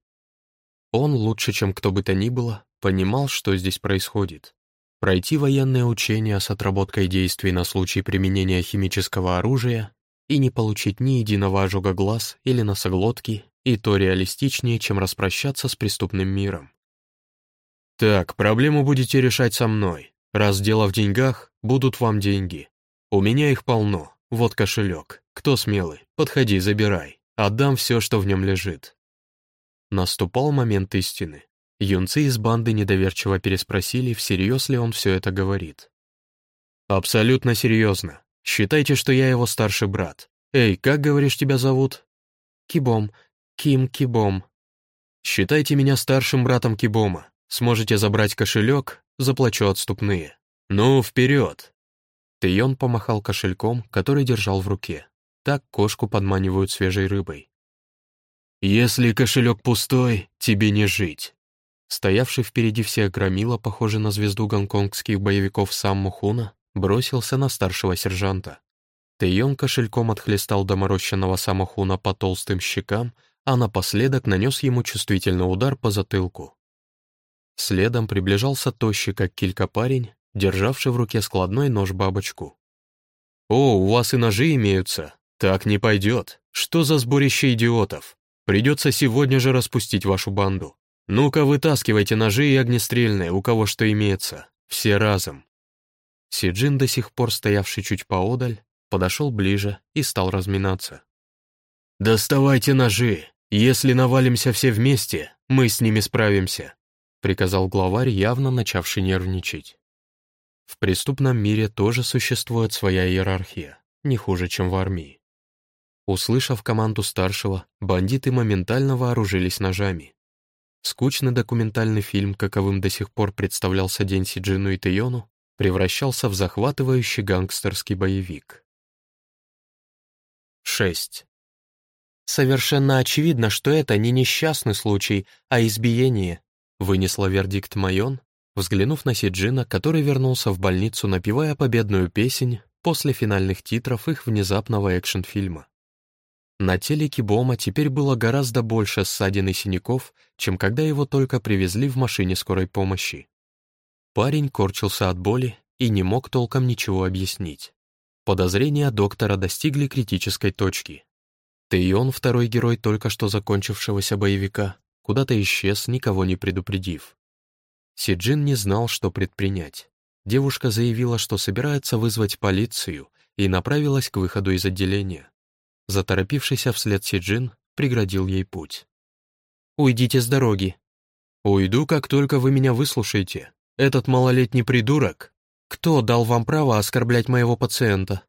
Он, лучше, чем кто бы то ни было, понимал, что здесь происходит. Пройти военные учения с отработкой действий на случай применения химического оружия и не получить ни единого ожога глаз или носоглотки, и то реалистичнее, чем распрощаться с преступным миром. «Так, проблему будете решать со мной. Раз дело в деньгах, будут вам деньги. У меня их полно, вот кошелек. Кто смелый, подходи, забирай. Отдам все, что в нем лежит». Наступал момент истины. Юнцы из банды недоверчиво переспросили, всерьез ли он все это говорит. «Абсолютно серьезно. Считайте, что я его старший брат. Эй, как, говоришь, тебя зовут?» «Кибом. Ким Кибом». «Считайте меня старшим братом Кибома. Сможете забрать кошелек, заплачу отступные. Ну, вперед!» Тэйон помахал кошельком, который держал в руке. Так кошку подманивают свежей рыбой. «Если кошелек пустой, тебе не жить». Стоявший впереди всех громила, похожий на звезду гонконгских боевиков сам Мухуна, бросился на старшего сержанта. Тэйон кошельком отхлестал доморощенного Самохуна по толстым щекам, а напоследок нанес ему чувствительный удар по затылку. Следом приближался тощий, как килька парень, державший в руке складной нож-бабочку. «О, у вас и ножи имеются? Так не пойдет. Что за сборище идиотов? Придется сегодня же распустить вашу банду. Ну-ка, вытаскивайте ножи и огнестрельные, у кого что имеется. Все разом». Сиджин, до сих пор стоявший чуть поодаль, подошел ближе и стал разминаться. «Доставайте ножи. Если навалимся все вместе, мы с ними справимся приказал главарь, явно начавший нервничать. В преступном мире тоже существует своя иерархия, не хуже, чем в армии. Услышав команду старшего, бандиты моментально вооружились ножами. Скучный документальный фильм, каковым до сих пор представлялся День Сиджину и Тейону, превращался в захватывающий гангстерский боевик. 6. Совершенно очевидно, что это не несчастный случай, а избиение, Вынесла вердикт Майон, взглянув на Сиджина, который вернулся в больницу, напевая победную песнь после финальных титров их внезапного экшн-фильма. На теле Кибома теперь было гораздо больше ссадин и синяков, чем когда его только привезли в машине скорой помощи. Парень корчился от боли и не мог толком ничего объяснить. Подозрения доктора достигли критической точки. Ты и он, второй герой только что закончившегося боевика, куда-то исчез, никого не предупредив. Сиджин не знал, что предпринять. Девушка заявила, что собирается вызвать полицию, и направилась к выходу из отделения. Заторопившийся вслед Сиджин преградил ей путь. «Уйдите с дороги». «Уйду, как только вы меня выслушаете. Этот малолетний придурок. Кто дал вам право оскорблять моего пациента?»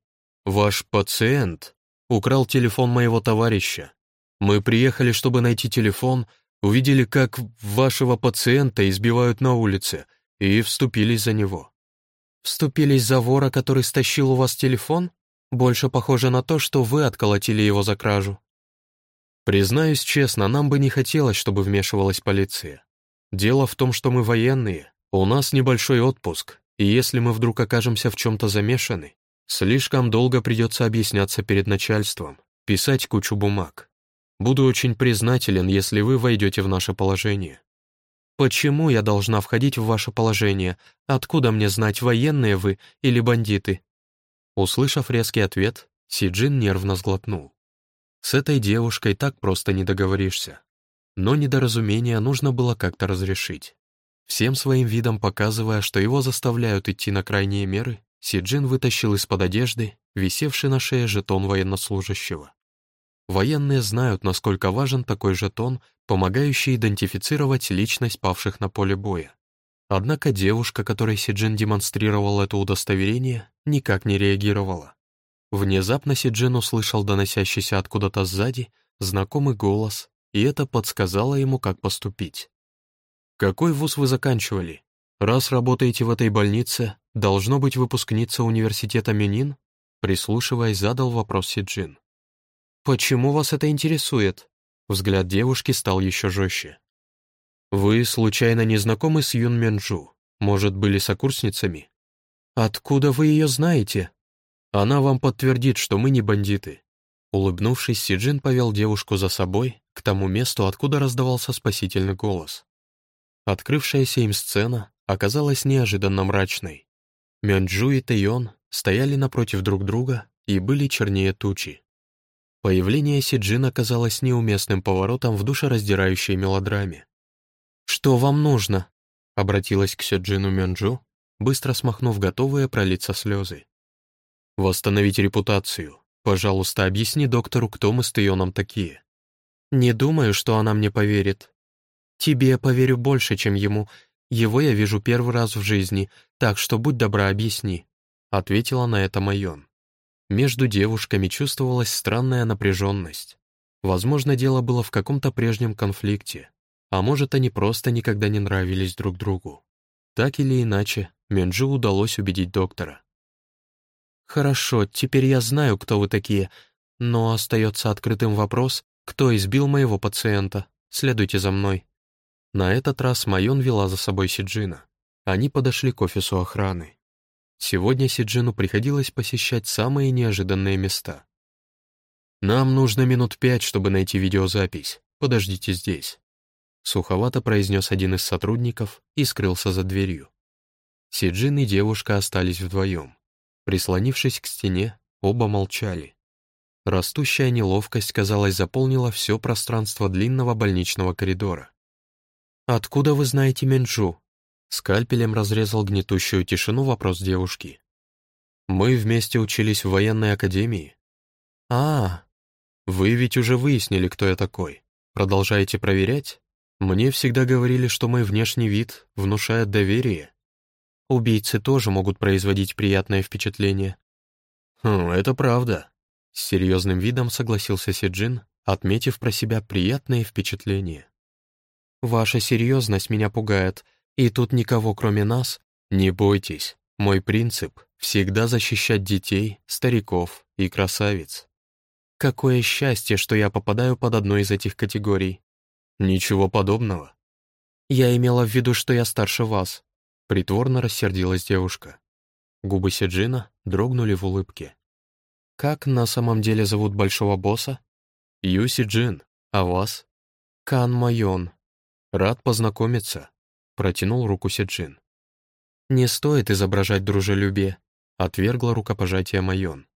«Ваш пациент украл телефон моего товарища. Мы приехали, чтобы найти телефон, Увидели, как вашего пациента избивают на улице, и вступились за него. Вступились за вора, который стащил у вас телефон? Больше похоже на то, что вы отколотили его за кражу. Признаюсь честно, нам бы не хотелось, чтобы вмешивалась полиция. Дело в том, что мы военные, у нас небольшой отпуск, и если мы вдруг окажемся в чем-то замешаны, слишком долго придется объясняться перед начальством, писать кучу бумаг. Буду очень признателен, если вы войдете в наше положение. Почему я должна входить в ваше положение? Откуда мне знать, военные вы или бандиты? Услышав резкий ответ, Сиджин нервно сглотнул. С этой девушкой так просто не договоришься. Но недоразумение нужно было как-то разрешить. Всем своим видом показывая, что его заставляют идти на крайние меры, Сиджин вытащил из-под одежды висевший на шее жетон военнослужащего. Военные знают, насколько важен такой жетон, помогающий идентифицировать личность павших на поле боя. Однако девушка, которой Сиджин демонстрировал это удостоверение, никак не реагировала. Внезапно Сиджин услышал доносящийся откуда-то сзади знакомый голос, и это подсказало ему, как поступить. «Какой вуз вы заканчивали? Раз работаете в этой больнице, должно быть выпускница университета Минин?» Прислушиваясь, задал вопрос Сиджин. «Почему вас это интересует?» Взгляд девушки стал еще жестче. «Вы, случайно, не знакомы с Юн Менджу? Может, были сокурсницами?» «Откуда вы ее знаете?» «Она вам подтвердит, что мы не бандиты». Улыбнувшись, Сиджин повел девушку за собой к тому месту, откуда раздавался спасительный голос. Открывшаяся им сцена оказалась неожиданно мрачной. Мёнджу и Тэйон стояли напротив друг друга и были чернее тучи. Появление Сиджин оказалось неуместным поворотом в душераздирающей мелодраме. «Что вам нужно?» — обратилась к Сиджину Мёнджу, быстро смахнув готовые пролиться слезы. «Восстановить репутацию. Пожалуйста, объясни доктору, кто мы с Тэйоном такие». «Не думаю, что она мне поверит. Тебе я поверю больше, чем ему. Его я вижу первый раз в жизни, так что будь добра, объясни», — ответила на это Майон. Между девушками чувствовалась странная напряженность. Возможно, дело было в каком-то прежнем конфликте, а может, они просто никогда не нравились друг другу. Так или иначе, Менджу удалось убедить доктора. «Хорошо, теперь я знаю, кто вы такие, но остается открытым вопрос, кто избил моего пациента. Следуйте за мной». На этот раз Майон вела за собой Сиджина. Они подошли к офису охраны. Сегодня Сиджину приходилось посещать самые неожиданные места. «Нам нужно минут пять, чтобы найти видеозапись. Подождите здесь», — суховато произнес один из сотрудников и скрылся за дверью. Сиджин и девушка остались вдвоем. Прислонившись к стене, оба молчали. Растущая неловкость, казалось, заполнила все пространство длинного больничного коридора. «Откуда вы знаете Менджу?» Скальпелем разрезал гнетущую тишину вопрос девушки. «Мы вместе учились в военной академии». «А, вы ведь уже выяснили, кто я такой. Продолжаете проверять? Мне всегда говорили, что мой внешний вид внушает доверие. Убийцы тоже могут производить приятное впечатление». «Хм, это правда», — с серьезным видом согласился Сиджин, отметив про себя приятные впечатления. Ваша серьезность меня пугает, и тут никого, кроме нас. Не бойтесь, мой принцип — всегда защищать детей, стариков и красавиц. Какое счастье, что я попадаю под одну из этих категорий. Ничего подобного. Я имела в виду, что я старше вас. Притворно рассердилась девушка. Губы Седжина дрогнули в улыбке. «Как на самом деле зовут большого босса?» «Юси Джин. А вас?» «Кан Майон», «Рад познакомиться», — протянул руку Седжин. «Не стоит изображать дружелюбие», — отвергла рукопожатие Майон.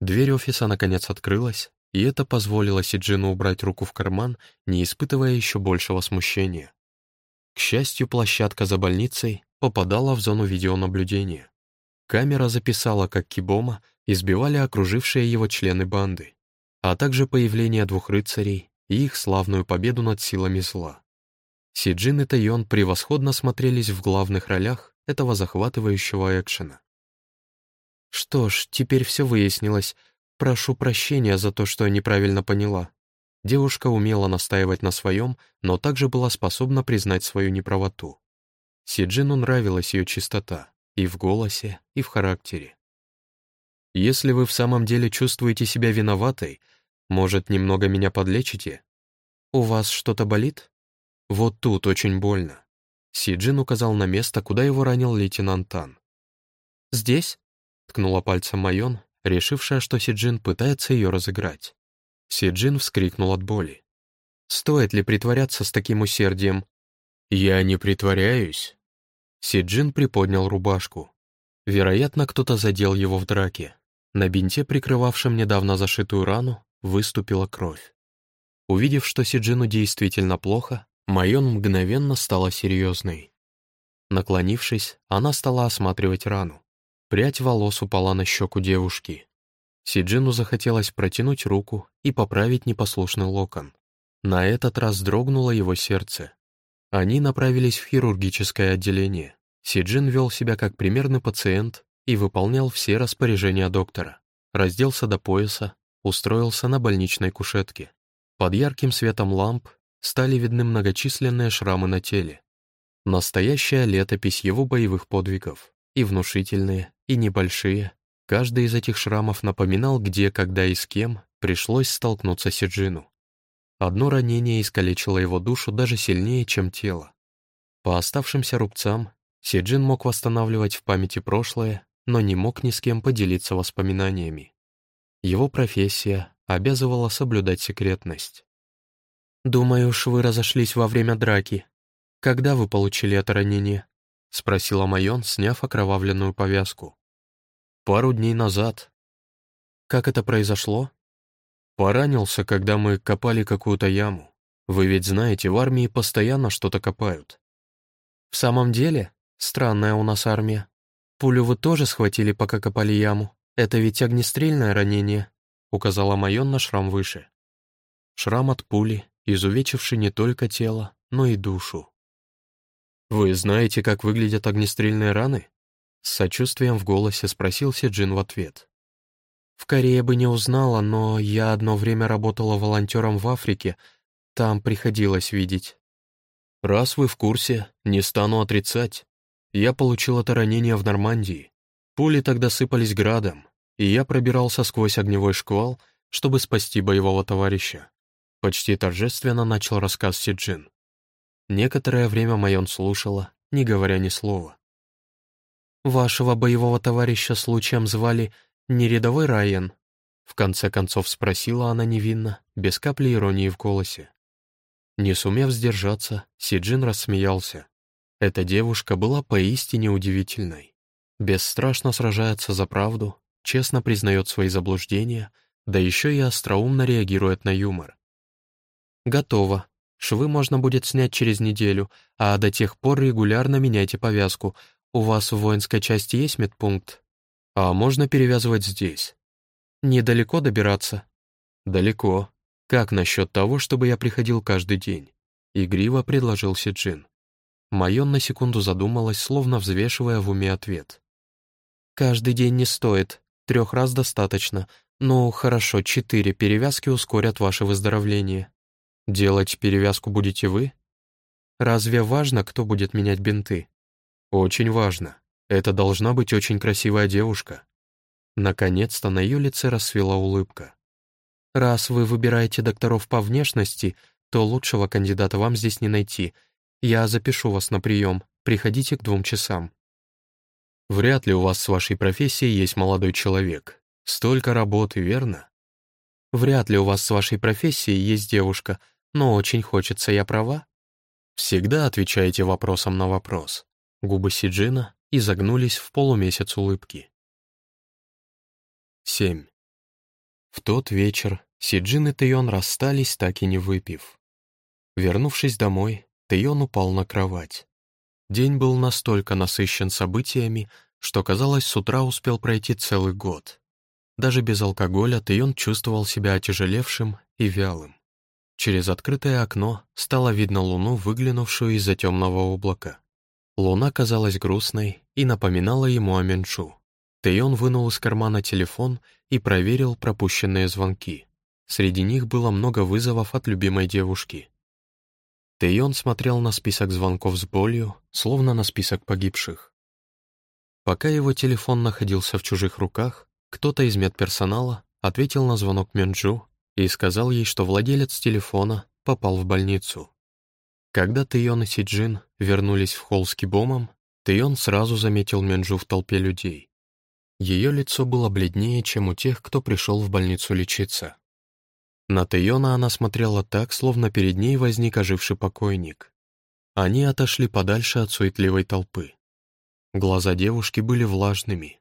Дверь офиса наконец открылась, и это позволило Сиджину убрать руку в карман, не испытывая еще большего смущения. К счастью, площадка за больницей попадала в зону видеонаблюдения. Камера записала, как Кибома избивали окружившие его члены банды, а также появление двух рыцарей и их славную победу над силами зла. Сиджин и Тайон превосходно смотрелись в главных ролях этого захватывающего экшена. «Что ж, теперь все выяснилось. Прошу прощения за то, что я неправильно поняла». Девушка умела настаивать на своем, но также была способна признать свою неправоту. Сиджину нравилась ее чистота и в голосе, и в характере. «Если вы в самом деле чувствуете себя виноватой, может, немного меня подлечите? У вас что-то болит?» «Вот тут очень больно». Сиджин указал на место, куда его ранил лейтенант Тан. «Здесь?» — ткнула пальцем Майон, решившая, что Сиджин пытается ее разыграть. Сиджин вскрикнул от боли. «Стоит ли притворяться с таким усердием?» «Я не притворяюсь». Сиджин приподнял рубашку. Вероятно, кто-то задел его в драке. На бинте, прикрывавшем недавно зашитую рану, выступила кровь. Увидев, что Сиджину действительно плохо, Майон мгновенно стала серьезной. Наклонившись, она стала осматривать рану. Прядь волос упала на щеку девушки. Сиджину захотелось протянуть руку и поправить непослушный локон. На этот раз дрогнуло его сердце. Они направились в хирургическое отделение. Сиджин вел себя как примерный пациент и выполнял все распоряжения доктора. Разделся до пояса, устроился на больничной кушетке. Под ярким светом ламп стали видны многочисленные шрамы на теле. Настоящая летопись его боевых подвигов, и внушительные, и небольшие, Каждый из этих шрамов напоминал, где, когда и с кем пришлось столкнуться Сиджину. Одно ранение искалечило его душу даже сильнее, чем тело. По оставшимся рубцам Сиджин мог восстанавливать в памяти прошлое, но не мог ни с кем поделиться воспоминаниями. Его профессия обязывала соблюдать секретность. «Думаю уж вы разошлись во время драки. Когда вы получили это ранение?» — спросила Майон, сняв окровавленную повязку. «Пару дней назад». «Как это произошло?» «Поранился, когда мы копали какую-то яму. Вы ведь знаете, в армии постоянно что-то копают». «В самом деле? Странная у нас армия. Пулю вы тоже схватили, пока копали яму? Это ведь огнестрельное ранение», — указала Майон на шрам выше. Шрам от пули, изувечивший не только тело, но и душу. «Вы знаете, как выглядят огнестрельные раны?» С сочувствием в голосе спросил Сиджин в ответ. «В Корее бы не узнала, но я одно время работала волонтером в Африке, там приходилось видеть». «Раз вы в курсе, не стану отрицать. Я получил это ранение в Нормандии. Пули тогда сыпались градом, и я пробирался сквозь огневой шквал, чтобы спасти боевого товарища. Почти торжественно начал рассказ Сиджин. Некоторое время Майон слушала, не говоря ни слова. «Вашего боевого товарища случаем звали не рядовой Райан?» В конце концов спросила она невинно, без капли иронии в голосе. Не сумев сдержаться, Сиджин рассмеялся. Эта девушка была поистине удивительной. Бесстрашно сражается за правду, честно признает свои заблуждения, да еще и остроумно реагирует на юмор. «Готово. Швы можно будет снять через неделю, а до тех пор регулярно меняйте повязку. У вас в воинской части есть медпункт?» «А можно перевязывать здесь?» «Недалеко добираться?» «Далеко. Как насчет того, чтобы я приходил каждый день?» Игриво предложил Сиджин. Майон на секунду задумалась, словно взвешивая в уме ответ. «Каждый день не стоит. Трех раз достаточно. Ну, хорошо, четыре перевязки ускорят ваше выздоровление». Делать перевязку будете вы? Разве важно, кто будет менять бинты? Очень важно. Это должна быть очень красивая девушка. Наконец-то на ее лице расцвела улыбка. Раз вы выбираете докторов по внешности, то лучшего кандидата вам здесь не найти. Я запишу вас на прием. Приходите к двум часам. Вряд ли у вас с вашей профессией есть молодой человек. Столько работы, верно? Вряд ли у вас с вашей профессией есть девушка, но очень хочется, я права?» Всегда отвечаете вопросом на вопрос. Губы Сиджина изогнулись в полумесяц улыбки. 7. В тот вечер Сиджин и Тэйон расстались, так и не выпив. Вернувшись домой, Тэйон упал на кровать. День был настолько насыщен событиями, что, казалось, с утра успел пройти целый год. Даже без алкоголя Тэйон чувствовал себя отяжелевшим и вялым. Через открытое окно стало видно луну, выглянувшую из-за темного облака. Луна казалась грустной и напоминала ему о Меншу. Тэйон вынул из кармана телефон и проверил пропущенные звонки. Среди них было много вызовов от любимой девушки. Тэйон смотрел на список звонков с болью, словно на список погибших. Пока его телефон находился в чужих руках, кто-то из медперсонала ответил на звонок Менджу и сказал ей, что владелец телефона попал в больницу. Когда Тэйон и Сиджин вернулись в холл с Кибомом, Тэйон сразу заметил Менджу в толпе людей. Ее лицо было бледнее, чем у тех, кто пришел в больницу лечиться. На Тэйона она смотрела так, словно перед ней возник оживший покойник. Они отошли подальше от суетливой толпы. Глаза девушки были влажными.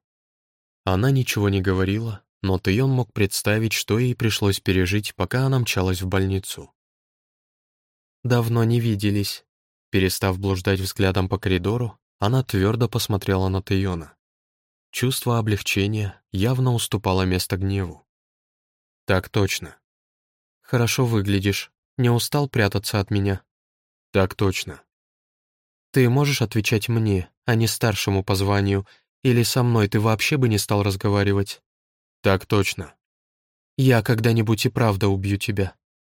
Она ничего не говорила, но Тэйон мог представить, что ей пришлось пережить, пока она мчалась в больницу. «Давно не виделись». Перестав блуждать взглядом по коридору, она твердо посмотрела на Тэйона. Чувство облегчения явно уступало место гневу. «Так точно». «Хорошо выглядишь. Не устал прятаться от меня?» «Так точно». «Ты можешь отвечать мне, а не старшему по званию, или со мной ты вообще бы не стал разговаривать?» «Так точно». «Я когда-нибудь и правда убью тебя.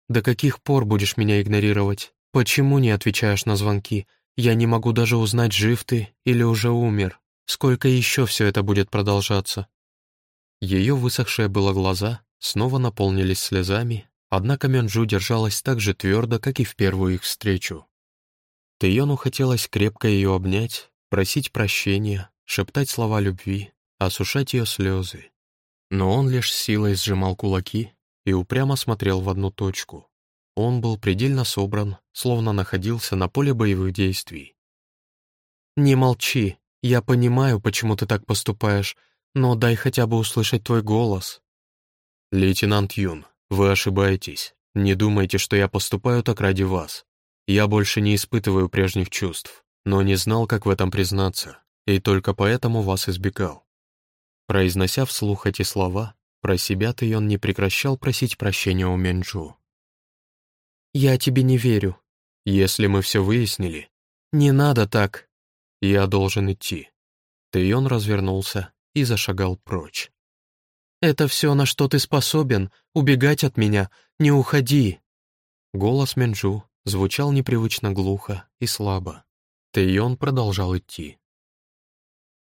До каких пор будешь меня игнорировать? Почему не отвечаешь на звонки? Я не могу даже узнать, жив ты или уже умер. Сколько еще все это будет продолжаться?» Ее высохшие было глаза снова наполнились слезами, однако Мянджу держалась так же твердо, как и в первую их встречу. Тэйону хотелось крепко ее обнять, просить прощения, шептать слова любви, осушать ее слезы. Но он лишь силой сжимал кулаки и упрямо смотрел в одну точку. Он был предельно собран, словно находился на поле боевых действий. «Не молчи, я понимаю, почему ты так поступаешь, но дай хотя бы услышать твой голос». «Лейтенант Юн, вы ошибаетесь. Не думайте, что я поступаю так ради вас. Я больше не испытываю прежних чувств, но не знал, как в этом признаться, и только поэтому вас избегал». Произнося вслух эти слова, про себя-то он не прекращал просить прощения у Менджу. «Я тебе не верю. Если мы все выяснили...» «Не надо так. Я должен идти». Тэйон развернулся и зашагал прочь. «Это все, на что ты способен, убегать от меня, не уходи!» Голос Менджу звучал непривычно глухо и слабо. Тэйон продолжал идти.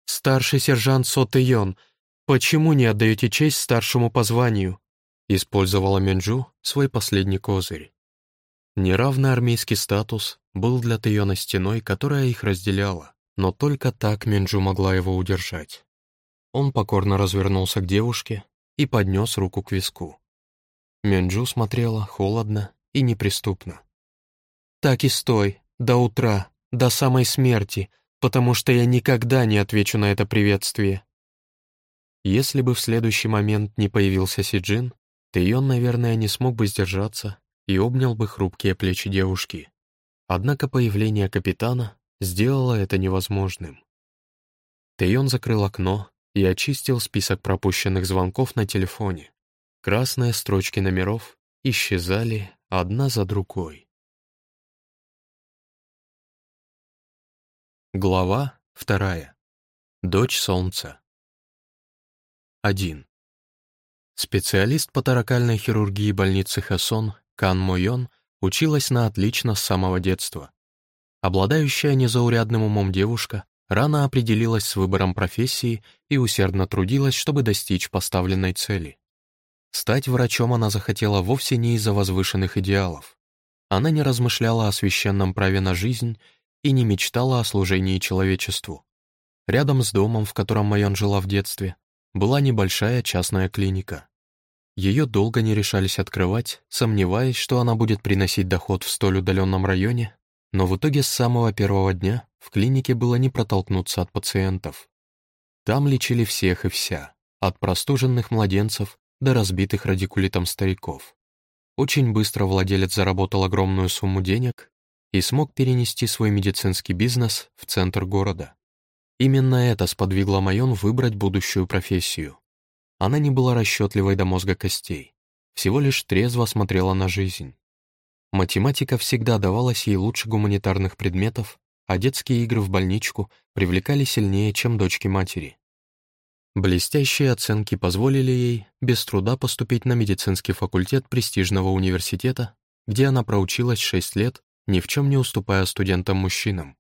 «Старший сержант Со Тэйон, почему не отдаете честь старшему по званию?» Использовала Менджу свой последний козырь. Неравный армейский статус был для Тэйона стеной, которая их разделяла, но только так Менджу могла его удержать. Он покорно развернулся к девушке и поднес руку к виску. Менджу смотрела холодно и неприступно. «Так и стой, до утра, до самой смерти, потому что я никогда не отвечу на это приветствие». Если бы в следующий момент не появился Сиджин, Тэйон, наверное, не смог бы сдержаться и обнял бы хрупкие плечи девушки. Однако появление капитана сделало это невозможным. Тэйон закрыл окно и очистил список пропущенных звонков на телефоне. Красные строчки номеров исчезали одна за другой. Глава вторая. Дочь солнца. 1. Специалист по таракальной хирургии больницы Хасон Кан Мойон училась на отлично с самого детства. Обладающая незаурядным умом девушка рано определилась с выбором профессии и усердно трудилась, чтобы достичь поставленной цели. Стать врачом она захотела вовсе не из-за возвышенных идеалов. Она не размышляла о священном праве на жизнь и не мечтала о служении человечеству. Рядом с домом, в котором Майон жила в детстве, была небольшая частная клиника. Ее долго не решались открывать, сомневаясь, что она будет приносить доход в столь удаленном районе, но в итоге с самого первого дня в клинике было не протолкнуться от пациентов. Там лечили всех и вся, от простуженных младенцев до разбитых радикулитом стариков. Очень быстро владелец заработал огромную сумму денег и смог перенести свой медицинский бизнес в центр города. Именно это сподвигло Майон выбрать будущую профессию. Она не была расчетливой до мозга костей, всего лишь трезво смотрела на жизнь. Математика всегда давалась ей лучше гуманитарных предметов, а детские игры в больничку привлекали сильнее, чем дочки матери. Блестящие оценки позволили ей без труда поступить на медицинский факультет престижного университета, где она проучилась 6 лет, ни в чем не уступая студентам-мужчинам.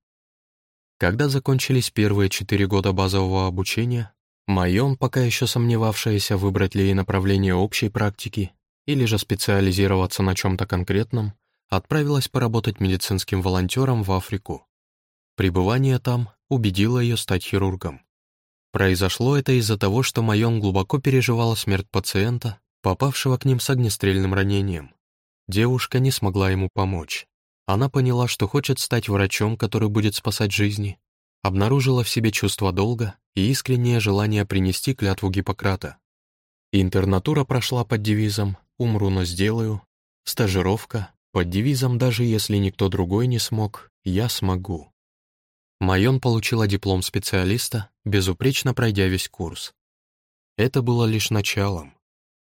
Когда закончились первые четыре года базового обучения, Майон, пока еще сомневавшаяся, выбрать ли ей направление общей практики или же специализироваться на чем-то конкретном, отправилась поработать медицинским волонтером в Африку. Пребывание там убедило ее стать хирургом. Произошло это из-за того, что Майон глубоко переживала смерть пациента, попавшего к ним с огнестрельным ранением. Девушка не смогла ему помочь. Она поняла, что хочет стать врачом, который будет спасать жизни, обнаружила в себе чувство долга и искреннее желание принести клятву Гиппократа. Интернатура прошла под девизом «Умру, но сделаю», стажировка под девизом «Даже если никто другой не смог, я смогу». Майон получила диплом специалиста, безупречно пройдя весь курс. Это было лишь началом.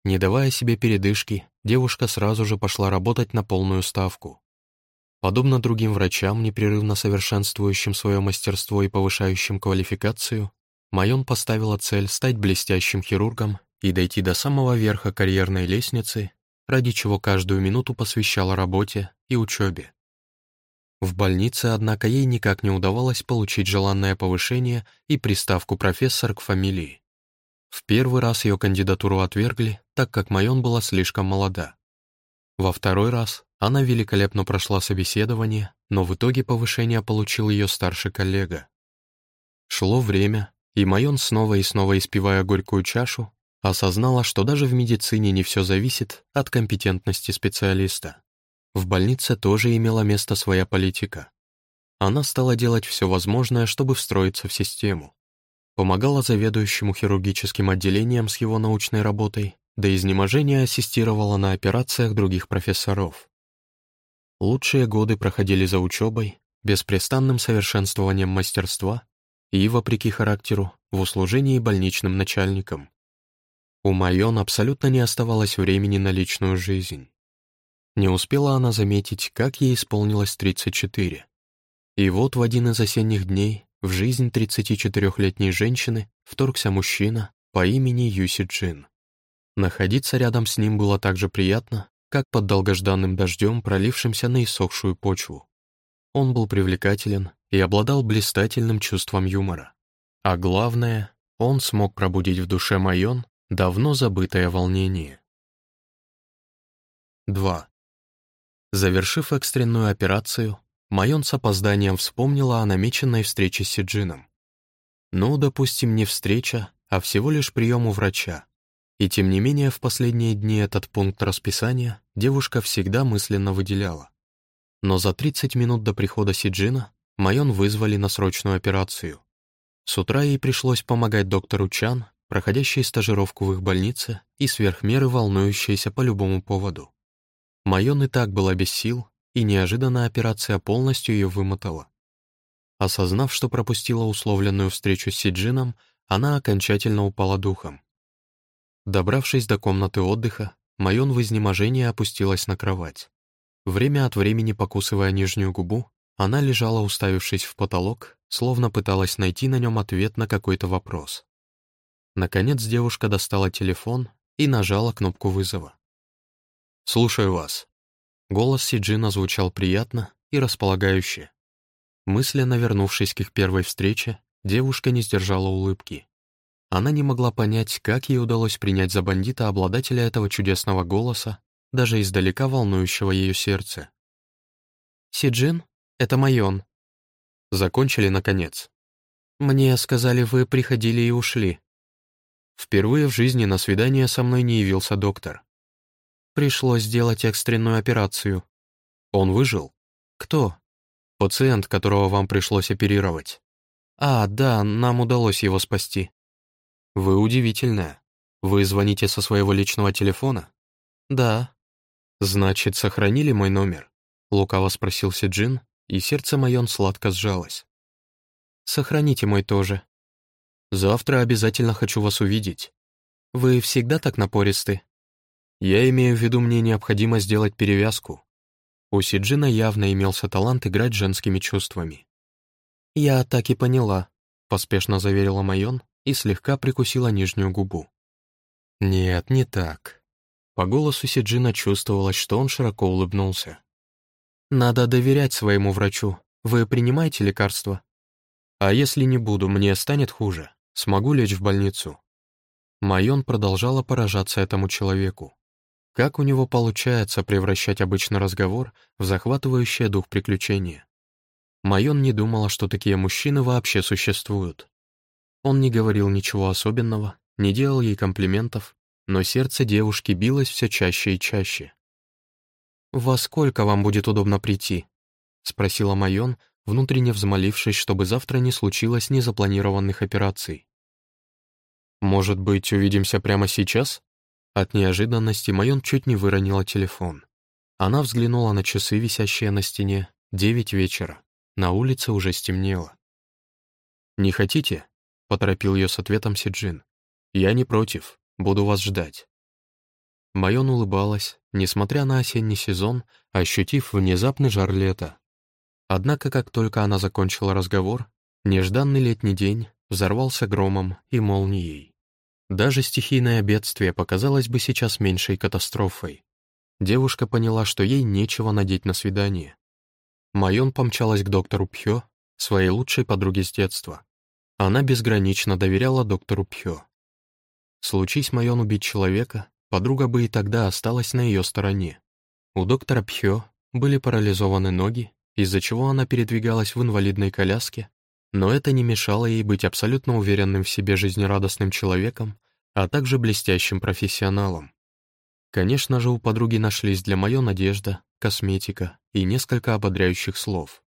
Не давая себе передышки, девушка сразу же пошла работать на полную ставку. Подобно другим врачам, непрерывно совершенствующим свое мастерство и повышающим квалификацию, Майон поставила цель стать блестящим хирургом и дойти до самого верха карьерной лестницы ради чего каждую минуту посвящала работе и учебе. В больнице, однако, ей никак не удавалось получить желанное повышение и приставку «профессор» к фамилии. В первый раз ее кандидатуру отвергли, так как Майон была слишком молода. Во второй раз она великолепно прошла собеседование, но в итоге повышение получил ее старший коллега. Шло время, и Майон, снова и снова испивая горькую чашу, осознала, что даже в медицине не все зависит от компетентности специалиста. В больнице тоже имела место своя политика. Она стала делать все возможное, чтобы встроиться в систему. Помогала заведующему хирургическим отделением с его научной работой, до изнеможения ассистировала на операциях других профессоров. Лучшие годы проходили за учебой, беспрестанным совершенствованием мастерства и, вопреки характеру, в услужении больничным начальникам. У Майон абсолютно не оставалось времени на личную жизнь. Не успела она заметить, как ей исполнилось 34. И вот в один из осенних дней в жизнь 34-летней женщины вторгся мужчина по имени Юси Джин. Находиться рядом с ним было так же приятно, как под долгожданным дождем, пролившимся на иссохшую почву. Он был привлекателен и обладал блистательным чувством юмора. А главное, он смог пробудить в душе Майон давно забытое волнение. 2. Завершив экстренную операцию, Майон с опозданием вспомнила о намеченной встрече с Сиджином. Ну, допустим, не встреча, а всего лишь прием у врача. И тем не менее, в последние дни этот пункт расписания девушка всегда мысленно выделяла. Но за 30 минут до прихода Сиджина Майон вызвали на срочную операцию. С утра ей пришлось помогать доктору Чан, проходящей стажировку в их больнице и сверхмеры волнующейся по любому поводу. Майон и так была без сил, и неожиданная операция полностью ее вымотала. Осознав, что пропустила условленную встречу с Сиджином, она окончательно упала духом. Добравшись до комнаты отдыха, Майон в изнеможении опустилась на кровать. Время от времени покусывая нижнюю губу, она лежала, уставившись в потолок, словно пыталась найти на нем ответ на какой-то вопрос. Наконец девушка достала телефон и нажала кнопку вызова. «Слушаю вас». Голос Сиджина звучал приятно и располагающе. Мысленно вернувшись к их первой встрече, девушка не сдержала улыбки. Она не могла понять, как ей удалось принять за бандита обладателя этого чудесного голоса, даже издалека волнующего ее сердце. «Сиджин, это Майон». Закончили, наконец. «Мне сказали, вы приходили и ушли». Впервые в жизни на свидание со мной не явился доктор. Пришлось сделать экстренную операцию. Он выжил? Кто? Пациент, которого вам пришлось оперировать. А, да, нам удалось его спасти. Вы удивительная. Вы звоните со своего личного телефона? Да. Значит, сохранили мой номер? Лукаво спросил Сиджин, и сердце Майон сладко сжалось. Сохраните мой тоже. Завтра обязательно хочу вас увидеть. Вы всегда так напористы? Я имею в виду, мне необходимо сделать перевязку. У Сиджина явно имелся талант играть женскими чувствами. «Я так и поняла», — поспешно заверила Майон, и слегка прикусила нижнюю губу. Нет, не так. По голосу Сиджина чувствовалось, что он широко улыбнулся. «Надо доверять своему врачу. Вы принимаете лекарства?» «А если не буду, мне станет хуже. Смогу лечь в больницу». Майон продолжала поражаться этому человеку. Как у него получается превращать обычный разговор в захватывающее дух приключения? Майон не думала, что такие мужчины вообще существуют. Он не говорил ничего особенного, не делал ей комплиментов, но сердце девушки билось все чаще и чаще. «Во сколько вам будет удобно прийти?» — спросила Майон, внутренне взмолившись, чтобы завтра не случилось незапланированных операций. «Может быть, увидимся прямо сейчас?» От неожиданности Майон чуть не выронила телефон. Она взглянула на часы, висящие на стене. Девять вечера. На улице уже стемнело. «Не хотите?» Поторопил ее с ответом Сиджин. «Я не против. Буду вас ждать». Майон улыбалась, несмотря на осенний сезон, ощутив внезапный жар лета. Однако, как только она закончила разговор, нежданный летний день взорвался громом и молнией. Даже стихийное бедствие показалось бы сейчас меньшей катастрофой. Девушка поняла, что ей нечего надеть на свидание. Майон помчалась к доктору Пхё, своей лучшей подруге с детства. Она безгранично доверяла доктору Пхё. Случись Майон убить человека, подруга бы и тогда осталась на ее стороне. У доктора Пхё были парализованы ноги, из-за чего она передвигалась в инвалидной коляске, но это не мешало ей быть абсолютно уверенным в себе жизнерадостным человеком, а также блестящим профессионалом. Конечно же, у подруги нашлись для Майон одежда, косметика и несколько ободряющих слов.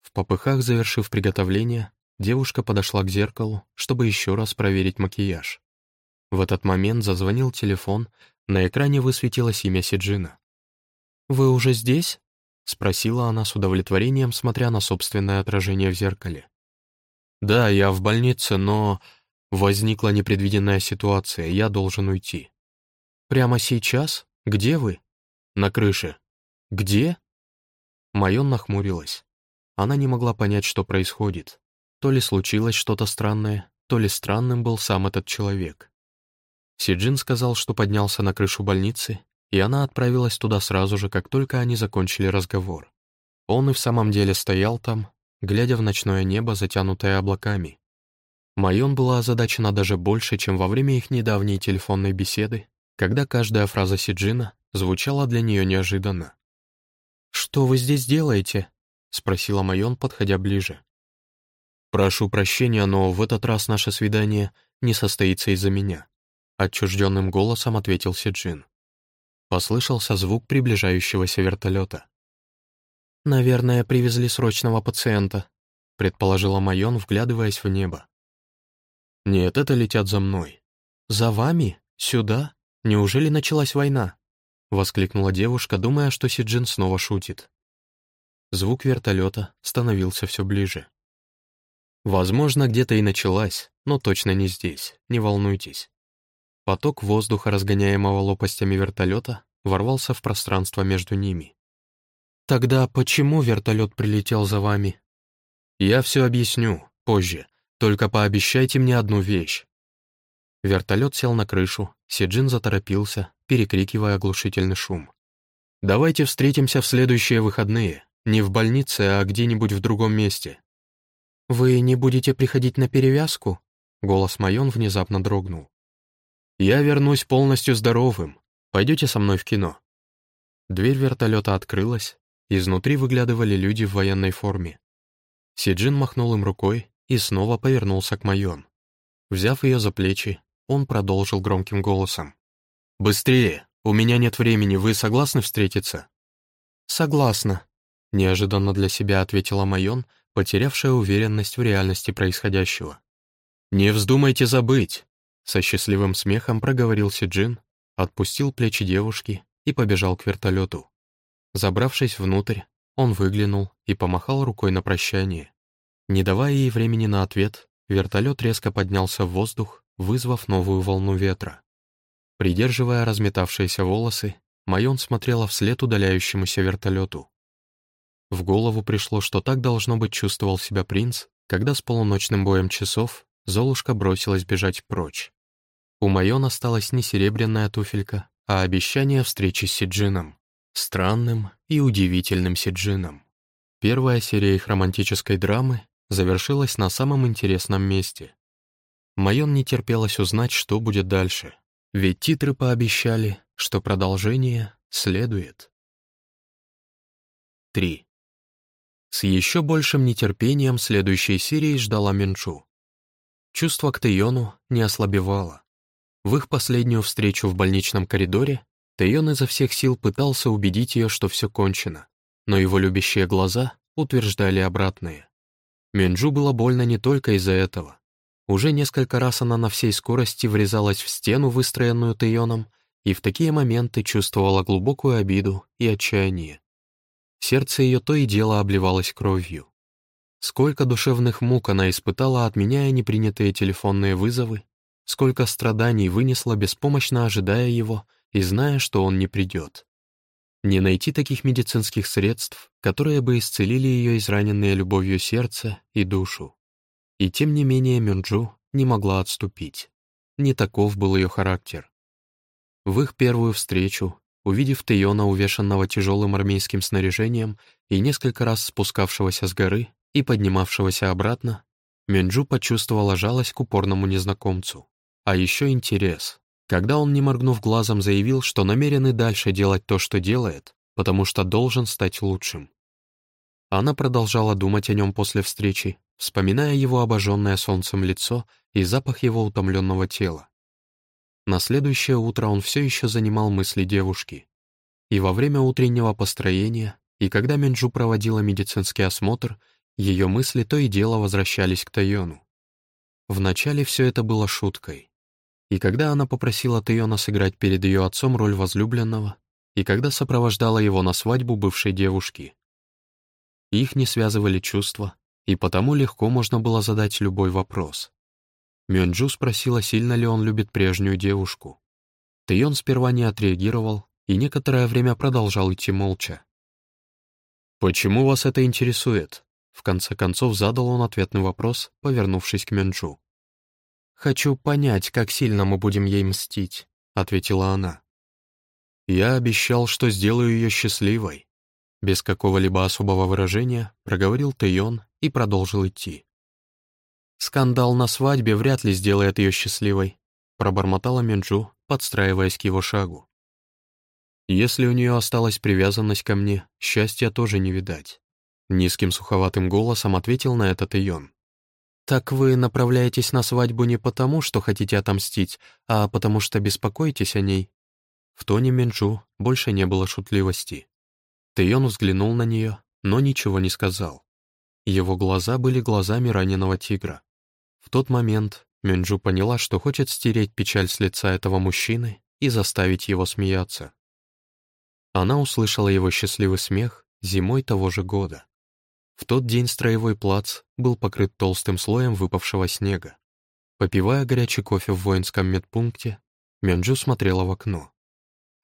В попыхах, завершив приготовление, девушка подошла к зеркалу, чтобы еще раз проверить макияж. В этот момент зазвонил телефон, на экране высветилось имя Сиджина. «Вы уже здесь?» — спросила она с удовлетворением, смотря на собственное отражение в зеркале. «Да, я в больнице, но возникла непредвиденная ситуация, я должен уйти». «Прямо сейчас? Где вы?» «На крыше». «Где?» Майон нахмурилась. Она не могла понять, что происходит. То ли случилось что-то странное, то ли странным был сам этот человек. Сиджин сказал, что поднялся на крышу больницы, и она отправилась туда сразу же, как только они закончили разговор. Он и в самом деле стоял там, глядя в ночное небо, затянутое облаками. Майон была озадачена даже больше, чем во время их недавней телефонной беседы, когда каждая фраза Сиджина звучала для нее неожиданно. «Что вы здесь делаете?» — спросила Майон, подходя ближе. «Прошу прощения, но в этот раз наше свидание не состоится из-за меня», — отчужденным голосом ответил Сиджин. Послышался звук приближающегося вертолета. «Наверное, привезли срочного пациента», — предположила Майон, вглядываясь в небо. «Нет, это летят за мной». «За вами? Сюда? Неужели началась война?» — воскликнула девушка, думая, что Сиджин снова шутит. Звук вертолета становился все ближе. Возможно, где-то и началась, но точно не здесь, не волнуйтесь. Поток воздуха, разгоняемого лопастями вертолета, ворвался в пространство между ними. «Тогда почему вертолет прилетел за вами?» «Я все объясню, позже. Только пообещайте мне одну вещь». Вертолет сел на крышу, Сиджин заторопился, перекрикивая оглушительный шум. «Давайте встретимся в следующие выходные. Не в больнице, а где-нибудь в другом месте». «Вы не будете приходить на перевязку?» Голос Майон внезапно дрогнул. «Я вернусь полностью здоровым. Пойдете со мной в кино?» Дверь вертолета открылась, Изнутри выглядывали люди в военной форме. Сиджин махнул им рукой и снова повернулся к Майон. Взяв ее за плечи, он продолжил громким голосом. «Быстрее! У меня нет времени, вы согласны встретиться?» «Согласна», — неожиданно для себя ответила Майон, потерявшая уверенность в реальности происходящего. «Не вздумайте забыть!» — со счастливым смехом проговорил Сиджин, отпустил плечи девушки и побежал к вертолету. Забравшись внутрь, он выглянул и помахал рукой на прощание. Не давая ей времени на ответ, вертолет резко поднялся в воздух, вызвав новую волну ветра. Придерживая разметавшиеся волосы, Майон смотрела вслед удаляющемуся вертолету. В голову пришло, что так должно быть чувствовал себя принц, когда с полуночным боем часов Золушка бросилась бежать прочь. У Майон осталась не серебряная туфелька, а обещание встречи с Сиджином странным и удивительным Сиджином. Первая серия их романтической драмы завершилась на самом интересном месте. Майон не терпелось узнать, что будет дальше, ведь титры пообещали, что продолжение следует. 3. С еще большим нетерпением следующей серии ждала Минчу. Чувство к Тэйону не ослабевало. В их последнюю встречу в больничном коридоре Тэйон изо всех сил пытался убедить ее, что все кончено, но его любящие глаза утверждали обратное. Минджу было больно не только из-за этого. Уже несколько раз она на всей скорости врезалась в стену, выстроенную Тэйоном, и в такие моменты чувствовала глубокую обиду и отчаяние. Сердце ее то и дело обливалось кровью. Сколько душевных мук она испытала, отменяя непринятые телефонные вызовы, сколько страданий вынесла, беспомощно ожидая его и зная, что он не придет. Не найти таких медицинских средств, которые бы исцелили ее израненное любовью сердце и душу. И тем не менее Мюнджу не могла отступить. Не таков был ее характер. В их первую встречу, увидев Тейона, увешанного тяжелым армейским снаряжением и несколько раз спускавшегося с горы и поднимавшегося обратно, Мюнджу почувствовала жалость к упорному незнакомцу. а еще интерес. Когда он, не моргнув глазом, заявил, что намерен и дальше делать то, что делает, потому что должен стать лучшим. Она продолжала думать о нем после встречи, вспоминая его обожженное солнцем лицо и запах его утомленного тела. На следующее утро он все еще занимал мысли девушки. И во время утреннего построения, и когда Менджу проводила медицинский осмотр, ее мысли то и дело возвращались к Тайону. Вначале все это было шуткой. И когда она попросила Тайона сыграть перед ее отцом роль возлюбленного, и когда сопровождала его на свадьбу бывшей девушки. Их не связывали чувства, и потому легко можно было задать любой вопрос. Мюнджу спросила, сильно ли он любит прежнюю девушку. Тэйон сперва не отреагировал и некоторое время продолжал идти молча. «Почему вас это интересует?» В конце концов задал он ответный вопрос, повернувшись к Мюнджу. «Хочу понять, как сильно мы будем ей мстить», — ответила она. «Я обещал, что сделаю ее счастливой», без какого-либо особого выражения проговорил Тэйон и продолжил идти. «Скандал на свадьбе вряд ли сделает ее счастливой», пробормотала Менджу, подстраиваясь к его шагу. «Если у нее осталась привязанность ко мне, счастья тоже не видать», низким суховатым голосом ответил на этот Ион. «Так вы направляетесь на свадьбу не потому, что хотите отомстить, а потому что беспокоитесь о ней?» В тоне Менджу больше не было шутливости. Тэйон взглянул на нее, но ничего не сказал. Его глаза были глазами раненого тигра. В тот момент Мюнджу поняла, что хочет стереть печаль с лица этого мужчины и заставить его смеяться. Она услышала его счастливый смех зимой того же года. В тот день строевой плац был покрыт толстым слоем выпавшего снега. Попивая горячий кофе в воинском медпункте, Мюнджу смотрела в окно.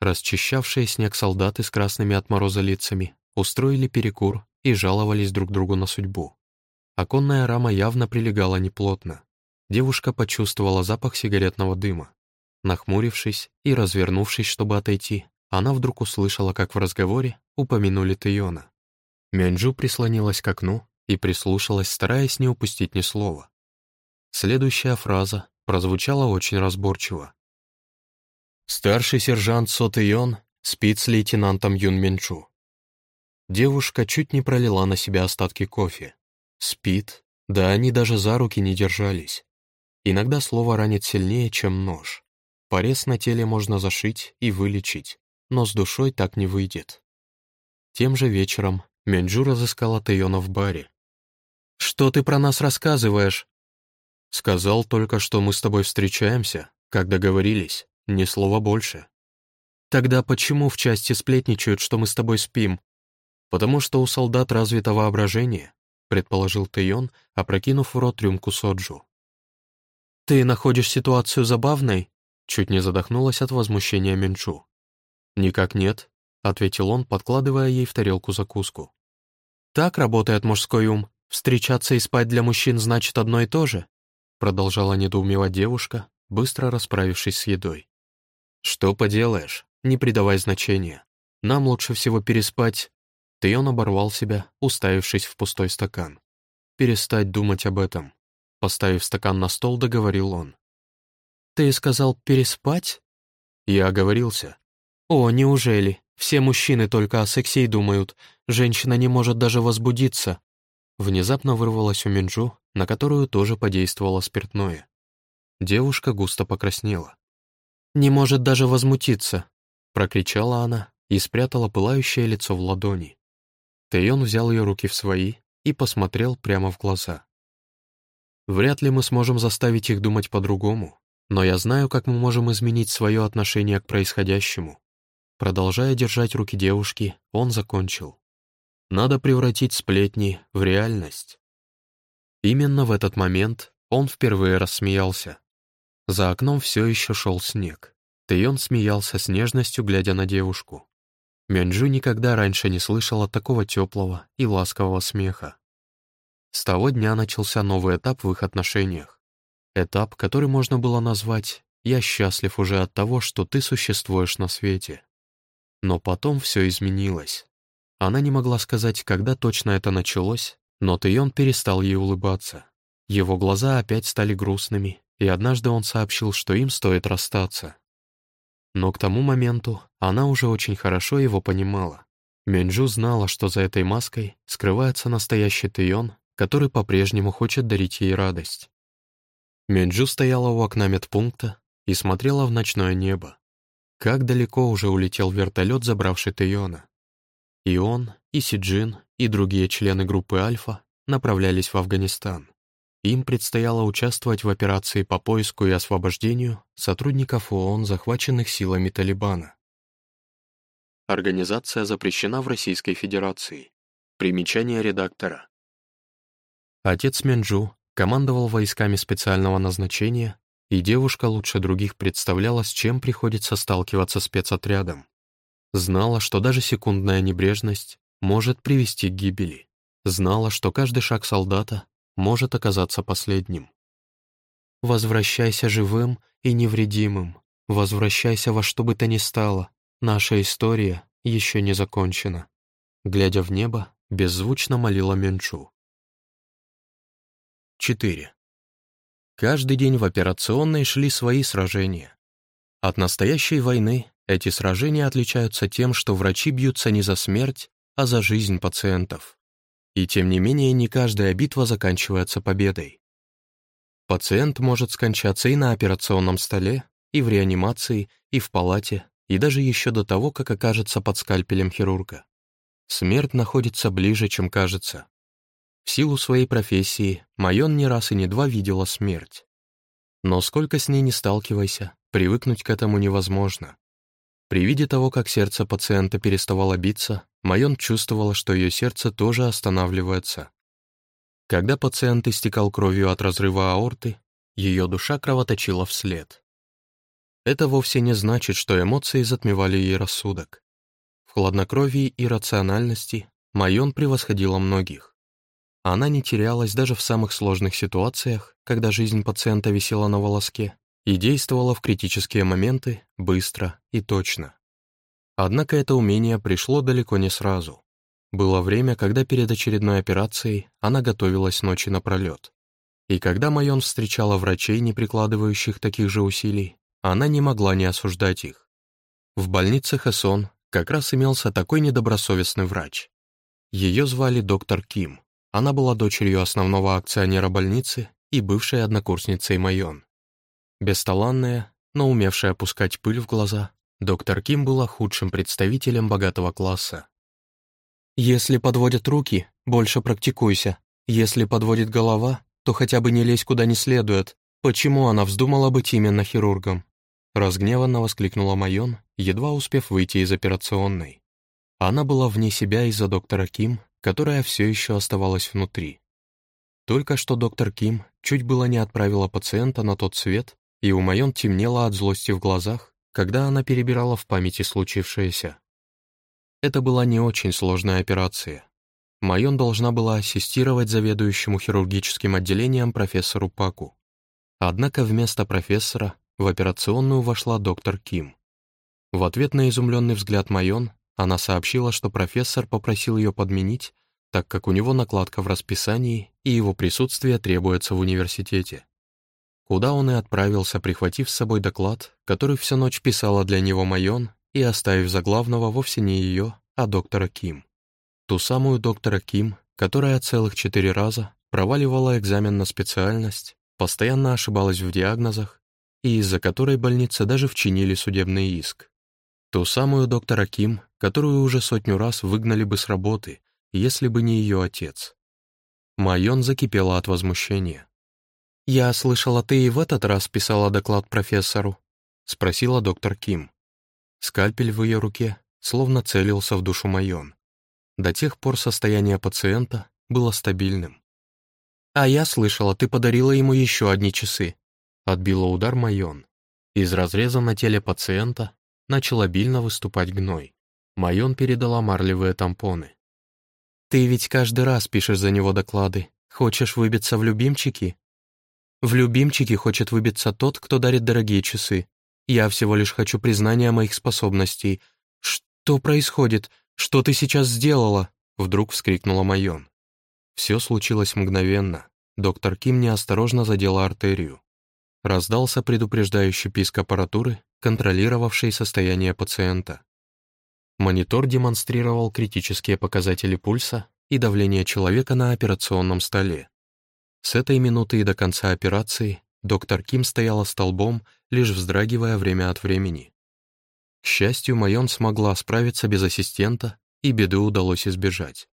Расчищавшие снег солдаты с красными от мороза лицами устроили перекур и жаловались друг другу на судьбу. Оконная рама явно прилегала неплотно. Девушка почувствовала запах сигаретного дыма. Нахмурившись и развернувшись, чтобы отойти, она вдруг услышала, как в разговоре упомянули Тейона. Мянджу прислонилась к окну и прислушалась, стараясь не упустить ни слова. Следующая фраза прозвучала очень разборчиво. Старший сержант Со Тэйон спит с лейтенантом Юн Минчу. Девушка чуть не пролила на себя остатки кофе. Спит? Да они даже за руки не держались. Иногда слово ранит сильнее, чем нож. Порез на теле можно зашить и вылечить, но с душой так не выйдет. Тем же вечером Мянджу разыскала Тэйона в баре. «Что ты про нас рассказываешь?» «Сказал только, что мы с тобой встречаемся, как договорились. Ни слова больше. Тогда почему в части сплетничают, что мы с тобой спим? Потому что у солдат развито воображение, предположил Тэйон, опрокинув в рот рюмку соджу. Ты находишь ситуацию забавной? Чуть не задохнулась от возмущения Минчу. «Никак нет», — ответил он, подкладывая ей в тарелку закуску. «Так работает мужской ум. Встречаться и спать для мужчин значит одно и то же», продолжала недоумевать девушка, быстро расправившись с едой. «Что поделаешь, не придавай значения. Нам лучше всего переспать». Ты он оборвал себя, уставившись в пустой стакан. «Перестать думать об этом». Поставив стакан на стол, договорил он. «Ты сказал переспать?» Я оговорился. «О, неужели? Все мужчины только о сексе и думают. Женщина не может даже возбудиться». Внезапно вырвалась у Минджу, на которую тоже подействовало спиртное. Девушка густо покраснела. «Не может даже возмутиться», — прокричала она и спрятала пылающее лицо в ладони. Тэйон взял ее руки в свои и посмотрел прямо в глаза. «Вряд ли мы сможем заставить их думать по-другому, но я знаю, как мы можем изменить свое отношение к происходящему». Продолжая держать руки девушки, он закончил. «Надо превратить сплетни в реальность». Именно в этот момент он впервые рассмеялся. За окном все еще шел снег. Тэйон смеялся с нежностью, глядя на девушку. Мянджу никогда раньше не слышала такого теплого и ласкового смеха. С того дня начался новый этап в их отношениях. Этап, который можно было назвать «Я счастлив уже от того, что ты существуешь на свете». Но потом все изменилось. Она не могла сказать, когда точно это началось, но Тэйон перестал ей улыбаться. Его глаза опять стали грустными, и однажды он сообщил, что им стоит расстаться. Но к тому моменту она уже очень хорошо его понимала. Менджу знала, что за этой маской скрывается настоящий Тэйон, который по-прежнему хочет дарить ей радость. Менджу стояла у окна медпункта и смотрела в ночное небо. Как далеко уже улетел вертолет, забравший Тэйона. И он, и Сиджин, и другие члены группы «Альфа» направлялись в Афганистан. Им предстояло участвовать в операции по поиску и освобождению сотрудников ООН, захваченных силами Талибана. Организация запрещена в Российской Федерации. Примечание редактора. Отец Менджу командовал войсками специального назначения, и девушка лучше других представляла, с чем приходится сталкиваться спецотрядом. Знала, что даже секундная небрежность может привести к гибели. Знала, что каждый шаг солдата может оказаться последним. «Возвращайся живым и невредимым. Возвращайся во что бы то ни стало. Наша история еще не закончена». Глядя в небо, беззвучно молила Менчу. 4. Каждый день в операционной шли свои сражения. От настоящей войны эти сражения отличаются тем, что врачи бьются не за смерть, а за жизнь пациентов. И тем не менее, не каждая битва заканчивается победой. Пациент может скончаться и на операционном столе, и в реанимации, и в палате, и даже еще до того, как окажется под скальпелем хирурга. Смерть находится ближе, чем кажется. В силу своей профессии Майон не раз и не два видела смерть. Но сколько с ней не сталкивайся, привыкнуть к этому невозможно. При виде того, как сердце пациента переставало биться, Майон чувствовала, что ее сердце тоже останавливается. Когда пациент истекал кровью от разрыва аорты, ее душа кровоточила вслед. Это вовсе не значит, что эмоции затмевали ей рассудок. В хладнокровии и рациональности Майон превосходила многих. Она не терялась даже в самых сложных ситуациях, когда жизнь пациента висела на волоске, и действовала в критические моменты быстро и точно. Однако это умение пришло далеко не сразу. Было время, когда перед очередной операцией она готовилась ночи напролет. И когда Майон встречала врачей, не прикладывающих таких же усилий, она не могла не осуждать их. В больнице Хэсон как раз имелся такой недобросовестный врач. Ее звали доктор Ким. Она была дочерью основного акционера больницы и бывшей однокурсницей Майон. Бесталанная, но умевшая опускать пыль в глаза, доктор Ким была худшим представителем богатого класса. «Если подводят руки, больше практикуйся. Если подводит голова, то хотя бы не лезь куда не следует. Почему она вздумала быть именно хирургом?» Разгневанно воскликнула Майон, едва успев выйти из операционной. Она была вне себя из-за доктора Ким, которая все еще оставалась внутри. Только что доктор Ким чуть было не отправила пациента на тот свет, и у Майон темнело от злости в глазах, когда она перебирала в памяти случившееся. Это была не очень сложная операция. Майон должна была ассистировать заведующему хирургическим отделением профессору Паку. Однако вместо профессора в операционную вошла доктор Ким. В ответ на изумленный взгляд Майон она сообщила, что профессор попросил ее подменить, так как у него накладка в расписании и его присутствие требуется в университете куда он и отправился, прихватив с собой доклад, который всю ночь писала для него Майон и оставив за главного вовсе не ее, а доктора Ким. Ту самую доктора Ким, которая целых четыре раза проваливала экзамен на специальность, постоянно ошибалась в диагнозах и из-за которой больницы даже вчинили судебный иск. Ту самую доктора Ким, которую уже сотню раз выгнали бы с работы, если бы не ее отец. Майон закипела от возмущения. «Я слышала, ты и в этот раз писала доклад профессору?» — спросила доктор Ким. Скальпель в ее руке словно целился в душу Майон. До тех пор состояние пациента было стабильным. «А я слышала, ты подарила ему еще одни часы», — отбила удар Майон. Из разреза на теле пациента начал обильно выступать гной. Майон передала марлевые тампоны. «Ты ведь каждый раз пишешь за него доклады. Хочешь выбиться в любимчики?» В любимчике хочет выбиться тот, кто дарит дорогие часы. Я всего лишь хочу признания моих способностей. Что происходит? Что ты сейчас сделала?» Вдруг вскрикнула Майон. Все случилось мгновенно. Доктор Ким неосторожно задела артерию. раздался предупреждающий писк аппаратуры, контролировавшей состояние пациента. Монитор демонстрировал критические показатели пульса и давления человека на операционном столе. С этой минуты и до конца операции доктор Ким стояла столбом, лишь вздрагивая время от времени. К счастью, Майон смогла справиться без ассистента, и беды удалось избежать.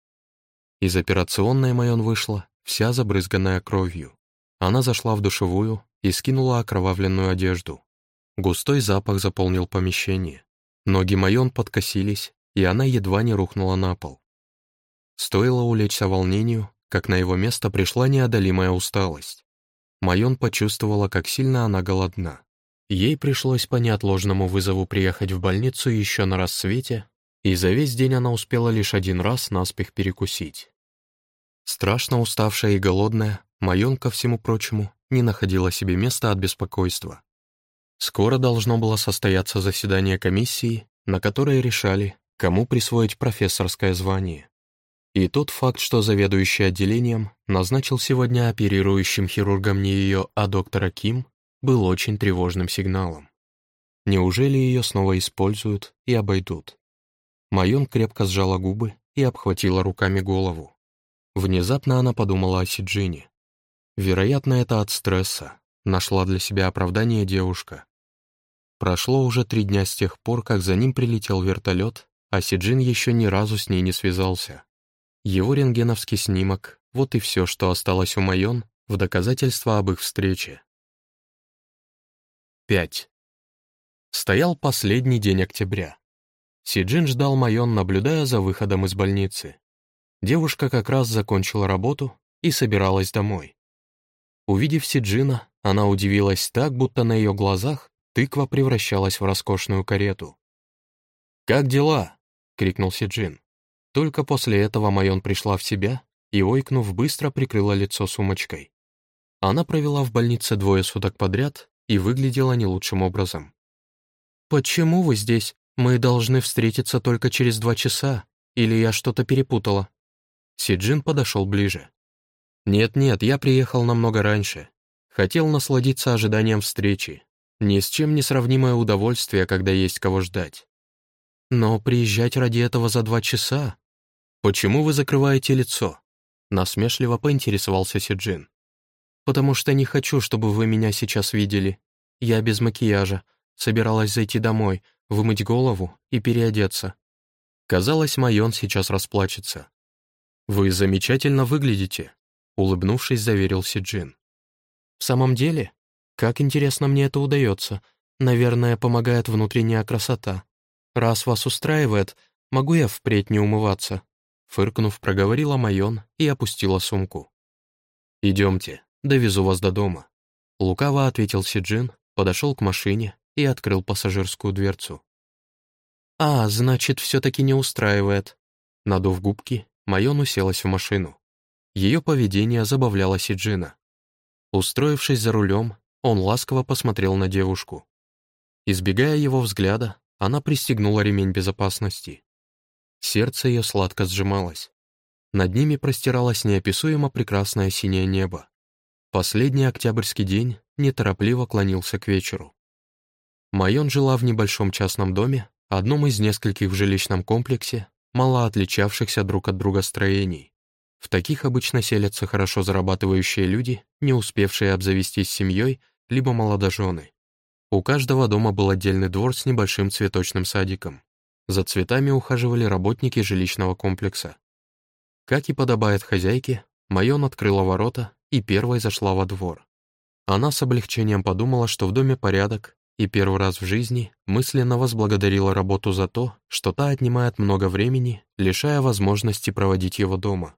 Из операционной Майон вышла, вся забрызганная кровью. Она зашла в душевую и скинула окровавленную одежду. Густой запах заполнил помещение. Ноги Майон подкосились, и она едва не рухнула на пол. Стоило улечься волнению, как на его место пришла неодолимая усталость. Майон почувствовала, как сильно она голодна. Ей пришлось по неотложному вызову приехать в больницу еще на рассвете, и за весь день она успела лишь один раз наспех перекусить. Страшно уставшая и голодная, Майон, ко всему прочему, не находила себе места от беспокойства. Скоро должно было состояться заседание комиссии, на которой решали, кому присвоить профессорское звание. И тот факт, что заведующий отделением назначил сегодня оперирующим хирургом не ее, а доктора Ким, был очень тревожным сигналом. Неужели ее снова используют и обойдут? Майон крепко сжала губы и обхватила руками голову. Внезапно она подумала о Сиджине. Вероятно, это от стресса. Нашла для себя оправдание девушка. Прошло уже три дня с тех пор, как за ним прилетел вертолет, а Сиджин еще ни разу с ней не связался. Его рентгеновский снимок — вот и все, что осталось у Майон в доказательство об их встрече. 5. Стоял последний день октября. Сиджин ждал Майон, наблюдая за выходом из больницы. Девушка как раз закончила работу и собиралась домой. Увидев Сиджина, она удивилась так, будто на ее глазах тыква превращалась в роскошную карету. «Как дела?» — крикнул Сиджин. Только после этого Майон пришла в себя и, ойкнув, быстро прикрыла лицо сумочкой. Она провела в больнице двое суток подряд и выглядела не лучшим образом. «Почему вы здесь? Мы должны встретиться только через два часа. Или я что-то перепутала?» Сиджин подошел ближе. «Нет-нет, я приехал намного раньше. Хотел насладиться ожиданием встречи. Ни с чем не сравнимое удовольствие, когда есть кого ждать. Но приезжать ради этого за два часа? Почему вы закрываете лицо? Насмешливо поинтересовался Сиджин. Потому что не хочу, чтобы вы меня сейчас видели. Я без макияжа. Собиралась зайти домой, вымыть голову и переодеться. Казалось, Майон сейчас расплачется. «Вы замечательно выглядите», — улыбнувшись, заверил Сиджин. «В самом деле? Как интересно мне это удается. Наверное, помогает внутренняя красота. «Раз вас устраивает, могу я впредь не умываться?» Фыркнув, проговорила Майон и опустила сумку. «Идемте, довезу вас до дома». Лукаво ответил Сиджин, подошел к машине и открыл пассажирскую дверцу. «А, значит, все-таки не устраивает». Надув губки, Майон уселась в машину. Ее поведение забавляло Сиджина. Устроившись за рулем, он ласково посмотрел на девушку. Избегая его взгляда, она пристегнула ремень безопасности. Сердце ее сладко сжималось. Над ними простиралось неописуемо прекрасное синее небо. Последний октябрьский день неторопливо клонился к вечеру. Майон жила в небольшом частном доме, одном из нескольких в жилищном комплексе, мало отличавшихся друг от друга строений. В таких обычно селятся хорошо зарабатывающие люди, не успевшие обзавестись семьей, либо молодожены. У каждого дома был отдельный двор с небольшим цветочным садиком. За цветами ухаживали работники жилищного комплекса. Как и подобает хозяйке, Майон открыла ворота и первой зашла во двор. Она с облегчением подумала, что в доме порядок, и первый раз в жизни мысленно возблагодарила работу за то, что та отнимает много времени, лишая возможности проводить его дома.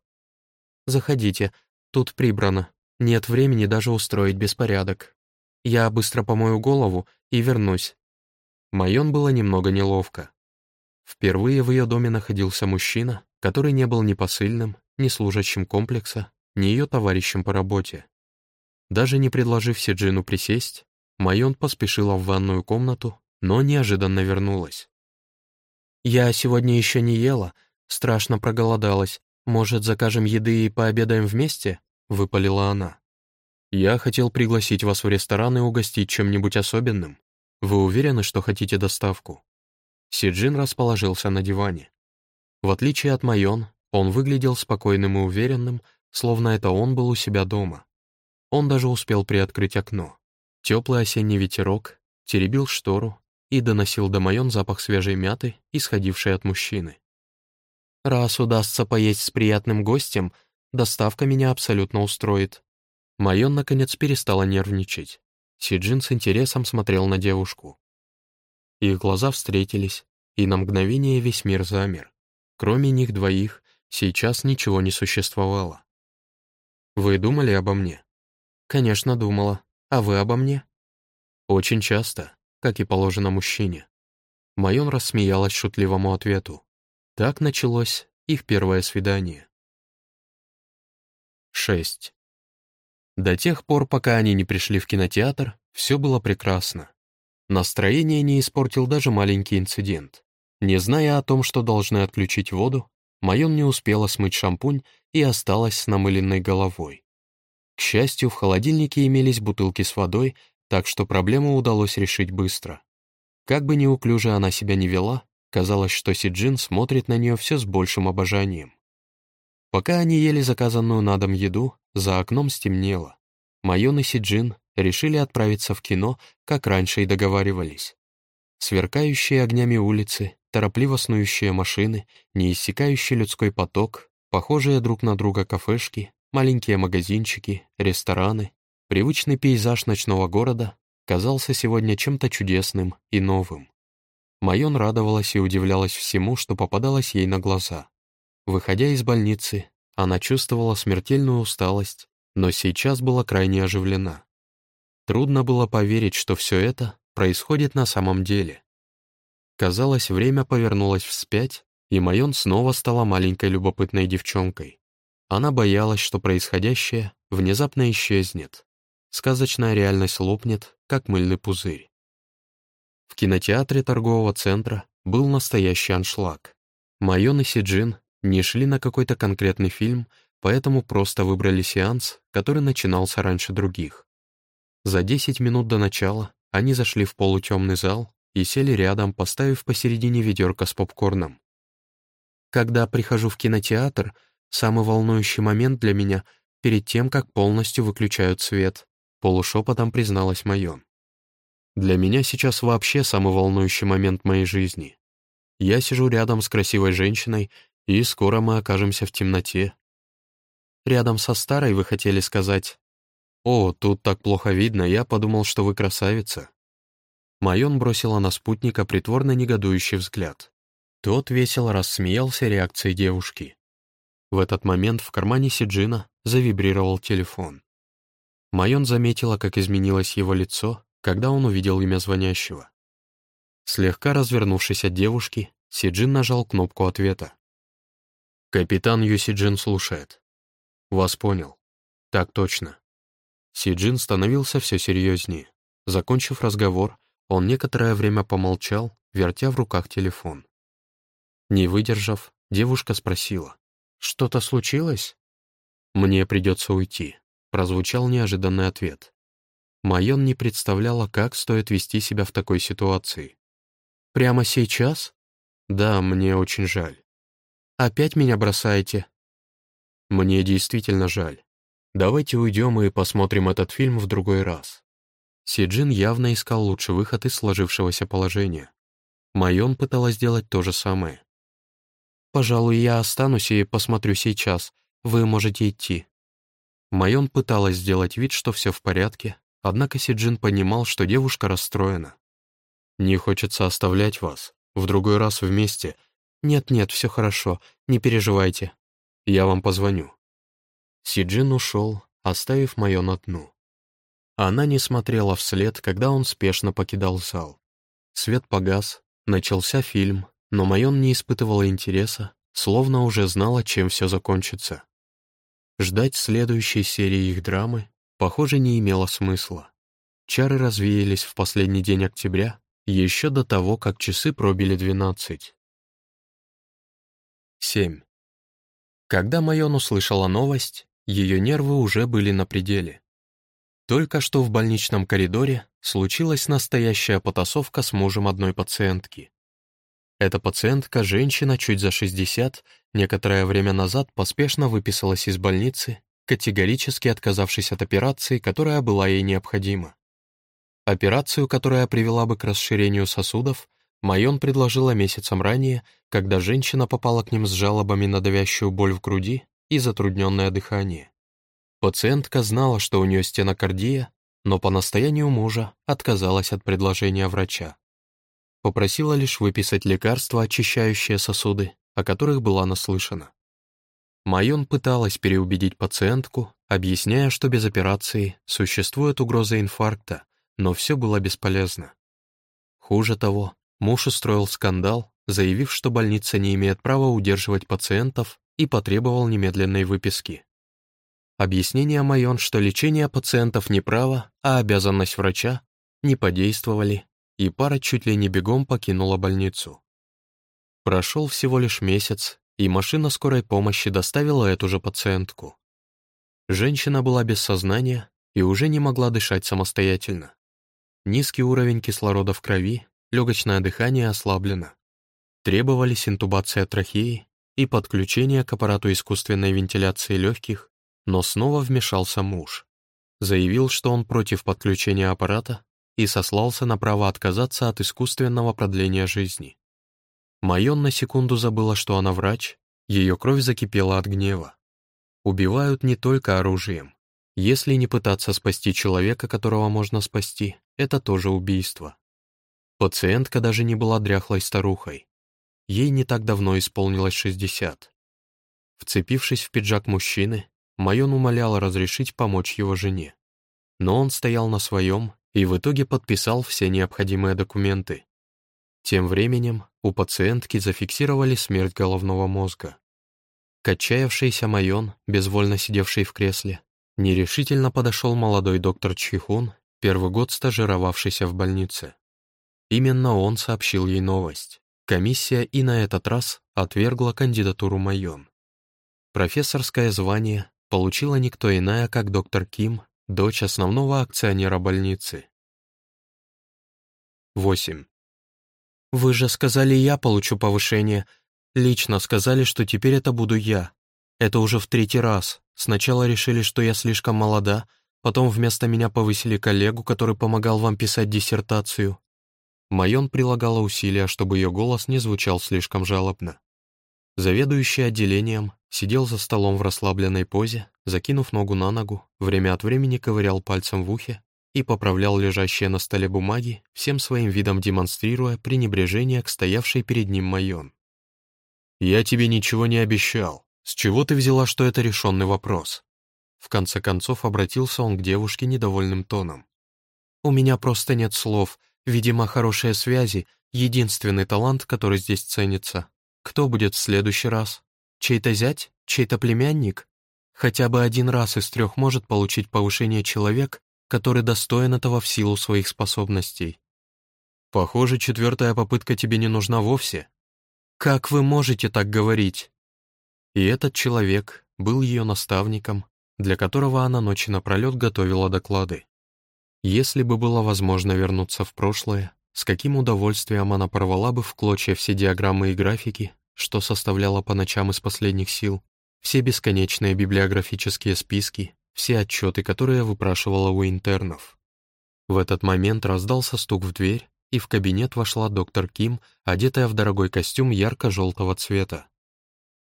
«Заходите, тут прибрано, нет времени даже устроить беспорядок», я быстро помою голову и вернусь». Майон было немного неловко. Впервые в ее доме находился мужчина, который не был ни посыльным, ни служащим комплекса, ни ее товарищем по работе. Даже не предложив Сиджину присесть, Майон поспешила в ванную комнату, но неожиданно вернулась. «Я сегодня еще не ела, страшно проголодалась. Может, закажем еды и пообедаем вместе?» — выпалила она. Я хотел пригласить вас в ресторан и угостить чем-нибудь особенным. Вы уверены, что хотите доставку?» Сиджин расположился на диване. В отличие от Майон, он выглядел спокойным и уверенным, словно это он был у себя дома. Он даже успел приоткрыть окно. Теплый осенний ветерок теребил штору и доносил до Майон запах свежей мяты, исходившей от мужчины. «Раз удастся поесть с приятным гостем, доставка меня абсолютно устроит», Майон, наконец, перестала нервничать. Сиджин с интересом смотрел на девушку. Их глаза встретились, и на мгновение весь мир замер. Кроме них двоих, сейчас ничего не существовало. «Вы думали обо мне?» «Конечно, думала. А вы обо мне?» «Очень часто, как и положено мужчине». Майон рассмеялась шутливому ответу. Так началось их первое свидание. 6. До тех пор, пока они не пришли в кинотеатр, все было прекрасно. Настроение не испортил даже маленький инцидент. Не зная о том, что должны отключить воду, Майон не успела смыть шампунь и осталась с намыленной головой. К счастью, в холодильнике имелись бутылки с водой, так что проблему удалось решить быстро. Как бы неуклюже она себя не вела, казалось, что Сиджин смотрит на нее все с большим обожанием. Пока они ели заказанную на дом еду, за окном стемнело. Майон и Сиджин решили отправиться в кино, как раньше и договаривались. Сверкающие огнями улицы, торопливо снующие машины, неиссякающий людской поток, похожие друг на друга кафешки, маленькие магазинчики, рестораны, привычный пейзаж ночного города казался сегодня чем-то чудесным и новым. Майон радовалась и удивлялась всему, что попадалось ей на глаза. Выходя из больницы, она чувствовала смертельную усталость, но сейчас была крайне оживлена. Трудно было поверить, что все это происходит на самом деле. Казалось, время повернулось вспять, и Майон снова стала маленькой любопытной девчонкой. Она боялась, что происходящее внезапно исчезнет. Сказочная реальность лопнет, как мыльный пузырь. В кинотеатре торгового центра был настоящий аншлаг. Майон и Сиджин не шли на какой-то конкретный фильм, поэтому просто выбрали сеанс, который начинался раньше других. За 10 минут до начала они зашли в полутемный зал и сели рядом, поставив посередине ведерко с попкорном. Когда прихожу в кинотеатр, самый волнующий момент для меня перед тем, как полностью выключают свет, полушепотом призналась Майон. Для меня сейчас вообще самый волнующий момент моей жизни. Я сижу рядом с красивой женщиной и скоро мы окажемся в темноте. Рядом со старой вы хотели сказать. О, тут так плохо видно, я подумал, что вы красавица. Майон бросила на спутника притворно негодующий взгляд. Тот весело рассмеялся реакцией девушки. В этот момент в кармане Сиджина завибрировал телефон. Майон заметила, как изменилось его лицо, когда он увидел имя звонящего. Слегка развернувшись от девушки, Сиджин нажал кнопку ответа. «Капитан Юсиджин слушает». «Вас понял». «Так точно». Сиджин становился все серьезнее. Закончив разговор, он некоторое время помолчал, вертя в руках телефон. Не выдержав, девушка спросила. «Что-то случилось?» «Мне придется уйти», — прозвучал неожиданный ответ. Майон не представляла, как стоит вести себя в такой ситуации. «Прямо сейчас?» «Да, мне очень жаль». Опять меня бросаете?» «Мне действительно жаль. Давайте уйдем и посмотрим этот фильм в другой раз». Сиджин явно искал лучший выход из сложившегося положения. Майон пыталась сделать то же самое. «Пожалуй, я останусь и посмотрю сейчас. Вы можете идти». Майон пыталась сделать вид, что все в порядке, однако Сиджин понимал, что девушка расстроена. «Не хочется оставлять вас. В другой раз вместе «Нет-нет, все хорошо, не переживайте. Я вам позвоню». Сиджин ушел, оставив Майон одну. Она не смотрела вслед, когда он спешно покидал зал. Свет погас, начался фильм, но Майон не испытывала интереса, словно уже знала, чем все закончится. Ждать следующей серии их драмы, похоже, не имело смысла. Чары развеялись в последний день октября, еще до того, как часы пробили двенадцать. 7. Когда Майон услышала новость, ее нервы уже были на пределе. Только что в больничном коридоре случилась настоящая потасовка с мужем одной пациентки. Эта пациентка, женщина чуть за 60, некоторое время назад поспешно выписалась из больницы, категорически отказавшись от операции, которая была ей необходима. Операцию, которая привела бы к расширению сосудов, Майон предложила месяцем ранее, когда женщина попала к ним с жалобами на давящую боль в груди и затрудненное дыхание. Пациентка знала, что у нее стенокардия, но по настоянию мужа отказалась от предложения врача. Попросила лишь выписать лекарства, очищающие сосуды, о которых была наслышана. Майон пыталась переубедить пациентку, объясняя, что без операции существует угроза инфаркта, но все было бесполезно. Хуже того, муж устроил скандал, заявив, что больница не имеет права удерживать пациентов и потребовал немедленной выписки. Объяснение Майон, что лечение пациентов не право, а обязанность врача, не подействовали, и пара чуть ли не бегом покинула больницу. Прошел всего лишь месяц, и машина скорой помощи доставила эту же пациентку. Женщина была без сознания и уже не могла дышать самостоятельно. Низкий уровень кислорода в крови, легочное дыхание ослаблено. Требовались интубация трахеи и подключение к аппарату искусственной вентиляции легких, но снова вмешался муж. Заявил, что он против подключения аппарата и сослался на право отказаться от искусственного продления жизни. Майон на секунду забыла, что она врач, ее кровь закипела от гнева. Убивают не только оружием. Если не пытаться спасти человека, которого можно спасти, это тоже убийство. Пациентка даже не была дряхлой старухой. Ей не так давно исполнилось 60. Вцепившись в пиджак мужчины, Майон умоляла разрешить помочь его жене. Но он стоял на своем и в итоге подписал все необходимые документы. Тем временем у пациентки зафиксировали смерть головного мозга. Качаявшийся Майон, безвольно сидевший в кресле, нерешительно подошел молодой доктор Чихун первый год стажировавшийся в больнице. Именно он сообщил ей новость. Комиссия и на этот раз отвергла кандидатуру Майон. Профессорское звание получила никто иная, как доктор Ким, дочь основного акционера больницы. 8. «Вы же сказали, я получу повышение. Лично сказали, что теперь это буду я. Это уже в третий раз. Сначала решили, что я слишком молода, Потом вместо меня повысили коллегу, который помогал вам писать диссертацию. Майон прилагала усилия, чтобы ее голос не звучал слишком жалобно. Заведующий отделением сидел за столом в расслабленной позе, закинув ногу на ногу, время от времени ковырял пальцем в ухе и поправлял лежащие на столе бумаги, всем своим видом демонстрируя пренебрежение к стоявшей перед ним Майон. «Я тебе ничего не обещал. С чего ты взяла, что это решенный вопрос?» В конце концов обратился он к девушке недовольным тоном. «У меня просто нет слов. Видимо, хорошие связи — единственный талант, который здесь ценится. Кто будет в следующий раз? Чей-то зять? Чей-то племянник? Хотя бы один раз из трех может получить повышение человек, который достоин этого в силу своих способностей. Похоже, четвертая попытка тебе не нужна вовсе. Как вы можете так говорить? И этот человек был ее наставником, для которого она ночи напролет готовила доклады. Если бы было возможно вернуться в прошлое, с каким удовольствием она порвала бы в клочья все диаграммы и графики, что составляла по ночам из последних сил, все бесконечные библиографические списки, все отчеты, которые выпрашивала у интернов. В этот момент раздался стук в дверь, и в кабинет вошла доктор Ким, одетая в дорогой костюм ярко-желтого цвета.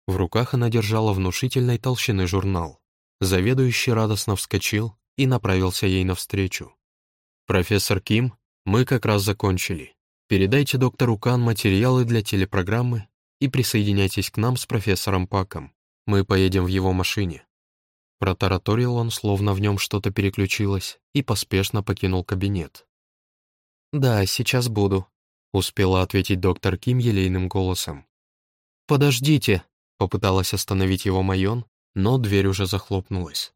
В руках она держала внушительной толщины журнал. Заведующий радостно вскочил и направился ей навстречу. «Профессор Ким, мы как раз закончили. Передайте доктору Кан материалы для телепрограммы и присоединяйтесь к нам с профессором Паком. Мы поедем в его машине». Протараторил он, словно в нем что-то переключилось, и поспешно покинул кабинет. «Да, сейчас буду», — успела ответить доктор Ким елейным голосом. «Подождите», — попыталась остановить его Майон, но дверь уже захлопнулась.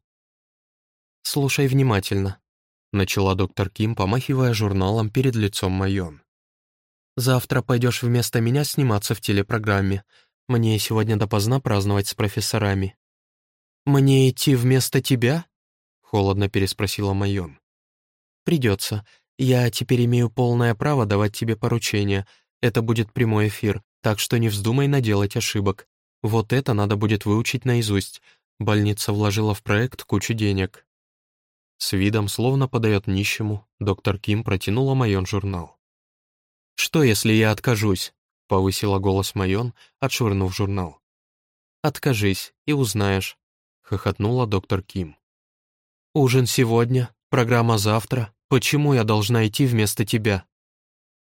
«Слушай внимательно», — начала доктор Ким, помахивая журналом перед лицом Майон. «Завтра пойдешь вместо меня сниматься в телепрограмме. Мне сегодня допоздна праздновать с профессорами». «Мне идти вместо тебя?» холодно переспросила Майон. «Придется. Я теперь имею полное право давать тебе поручения. Это будет прямой эфир, так что не вздумай наделать ошибок. Вот это надо будет выучить наизусть. Больница вложила в проект кучу денег». С видом, словно подает нищему, доктор Ким протянула Майон журнал. «Что, если я откажусь?» — повысила голос Майон, отшвырнув журнал. «Откажись, и узнаешь», — хохотнула доктор Ким. «Ужин сегодня, программа завтра. Почему я должна идти вместо тебя?»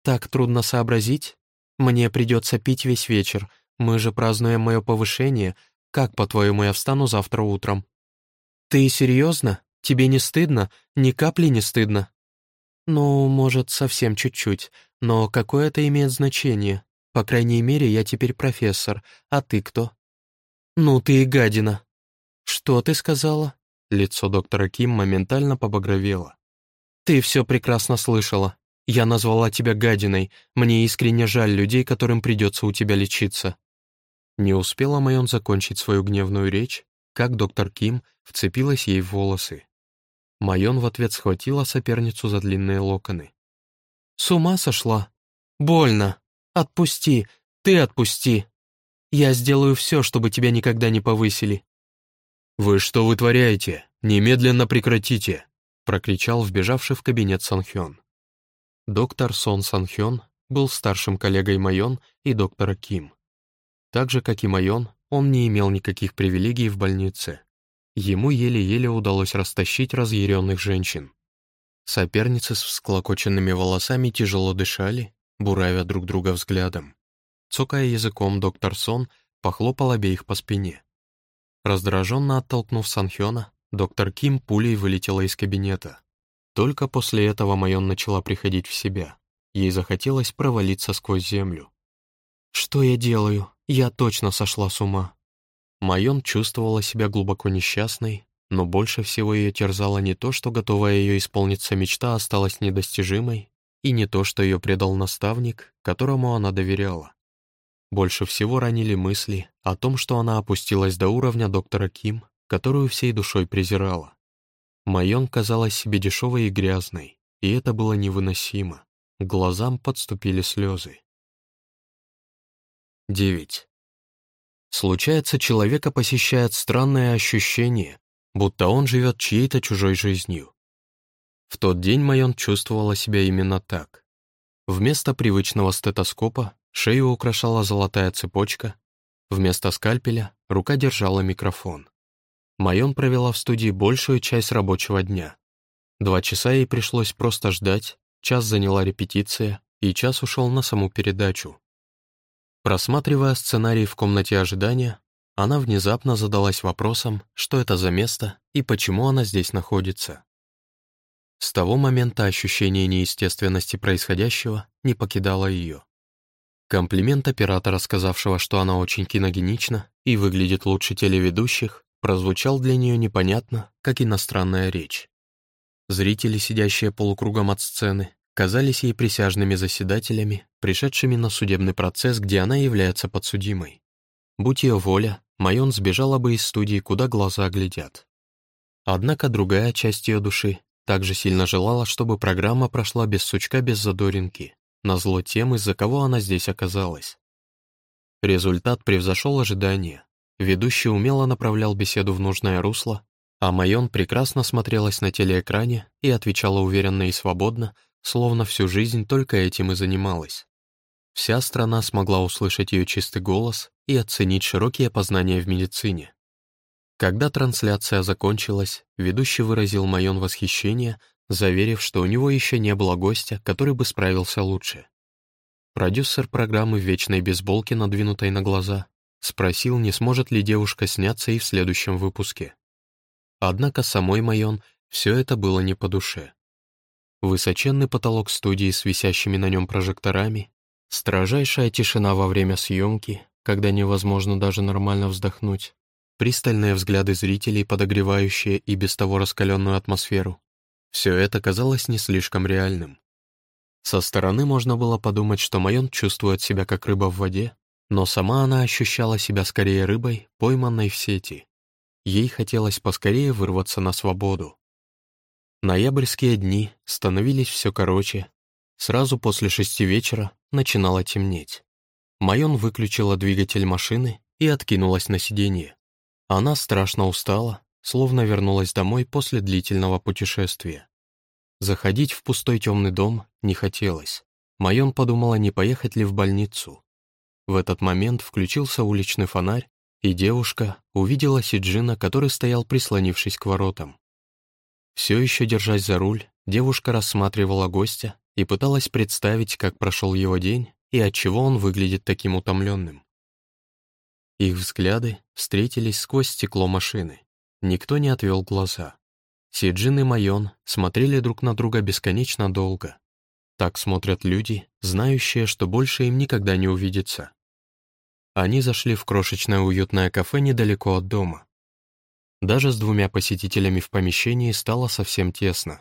«Так трудно сообразить. Мне придется пить весь вечер. Мы же празднуем мое повышение. Как, по-твоему, я встану завтра утром?» «Ты серьезно? Тебе не стыдно? Ни капли не стыдно?» «Ну, может, совсем чуть-чуть. Но какое это имеет значение? По крайней мере, я теперь профессор. А ты кто?» «Ну ты и гадина!» «Что ты сказала?» Лицо доктора Ким моментально побагровело. «Ты все прекрасно слышала. Я назвала тебя гадиной. Мне искренне жаль людей, которым придется у тебя лечиться». Не успела Майон закончить свою гневную речь, как доктор Ким вцепилась ей в волосы. Майон в ответ схватила соперницу за длинные локоны. «С ума сошла? Больно! Отпусти! Ты отпусти!» Я сделаю все, чтобы тебя никогда не повысили». «Вы что вытворяете? Немедленно прекратите!» прокричал вбежавший в кабинет Санхён. Доктор Сон Санхён был старшим коллегой Майон и доктора Ким. Так же, как и Майон, он не имел никаких привилегий в больнице. Ему еле-еле удалось растащить разъяренных женщин. Соперницы с всклокоченными волосами тяжело дышали, буравя друг друга взглядом. Цокая языком, доктор Сон похлопал обеих по спине. Раздраженно оттолкнув Санхёна, доктор Ким пулей вылетела из кабинета. Только после этого Майон начала приходить в себя. Ей захотелось провалиться сквозь землю. «Что я делаю? Я точно сошла с ума». Майон чувствовала себя глубоко несчастной, но больше всего ее терзало не то, что готовая ее исполниться мечта осталась недостижимой, и не то, что ее предал наставник, которому она доверяла. Больше всего ранили мысли о том, что она опустилась до уровня доктора Ким, которую всей душой презирала. Майон казалась себе дешевой и грязной, и это было невыносимо. К глазам подступили слезы. 9. Случается, человека посещает странное ощущение, будто он живет чьей-то чужой жизнью. В тот день Майон чувствовала себя именно так. Вместо привычного стетоскопа Шею украшала золотая цепочка. Вместо скальпеля рука держала микрофон. Майон провела в студии большую часть рабочего дня. Два часа ей пришлось просто ждать, час заняла репетиция, и час ушел на саму передачу. Просматривая сценарий в комнате ожидания, она внезапно задалась вопросом, что это за место и почему она здесь находится. С того момента ощущение неестественности происходящего не покидало ее. Комплимент оператора, сказавшего, что она очень киногенична и выглядит лучше телеведущих, прозвучал для нее непонятно, как иностранная речь. Зрители, сидящие полукругом от сцены, казались ей присяжными заседателями, пришедшими на судебный процесс, где она является подсудимой. Будь ее воля, Майон сбежала бы из студии, куда глаза глядят. Однако другая часть ее души также сильно желала, чтобы программа прошла без сучка, без задоринки, назло тем, из-за кого она здесь оказалась. Результат превзошел ожидания. Ведущий умело направлял беседу в нужное русло, а Майон прекрасно смотрелась на телеэкране и отвечала уверенно и свободно, словно всю жизнь только этим и занималась. Вся страна смогла услышать ее чистый голос и оценить широкие познания в медицине. Когда трансляция закончилась, ведущий выразил Майон восхищение заверив, что у него еще не было гостя, который бы справился лучше. Продюсер программы вечной бейсболке, надвинутой на глаза, спросил, не сможет ли девушка сняться и в следующем выпуске. Однако самой Майон все это было не по душе. Высоченный потолок студии с висящими на нем прожекторами, строжайшая тишина во время съемки, когда невозможно даже нормально вздохнуть, пристальные взгляды зрителей, подогревающие и без того раскаленную атмосферу, все это казалось не слишком реальным. Со стороны можно было подумать, что Майон чувствует себя как рыба в воде, но сама она ощущала себя скорее рыбой, пойманной в сети. Ей хотелось поскорее вырваться на свободу, Ноябрьские дни становились все короче. Сразу после шести вечера начинало темнеть. Майон выключила двигатель машины и откинулась на сиденье. Она страшно устала, словно вернулась домой после длительного путешествия. Заходить в пустой темный дом не хотелось. Майон подумала, не поехать ли в больницу. В этот момент включился уличный фонарь, и девушка увидела Сиджина, который стоял прислонившись к воротам. Все еще держась за руль, девушка рассматривала гостя и пыталась представить, как прошел его день и отчего он выглядит таким утомленным. Их взгляды встретились сквозь стекло машины. Никто не отвел глаза. Сиджин и Майон смотрели друг на друга бесконечно долго. Так смотрят люди, знающие, что больше им никогда не увидится. Они зашли в крошечное уютное кафе недалеко от дома. Даже с двумя посетителями в помещении стало совсем тесно.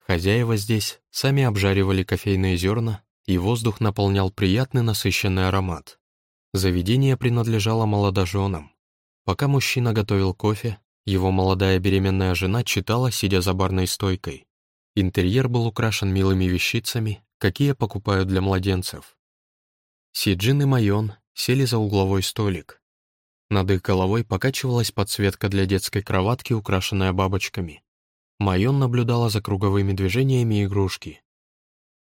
Хозяева здесь сами обжаривали кофейные зерна, и воздух наполнял приятный насыщенный аромат. Заведение принадлежало молодоженам. Пока мужчина готовил кофе, его молодая беременная жена читала, сидя за барной стойкой. Интерьер был украшен милыми вещицами, какие покупают для младенцев. Сиджин и Майон сели за угловой столик. Над их головой покачивалась подсветка для детской кроватки, украшенная бабочками. Майон наблюдала за круговыми движениями игрушки.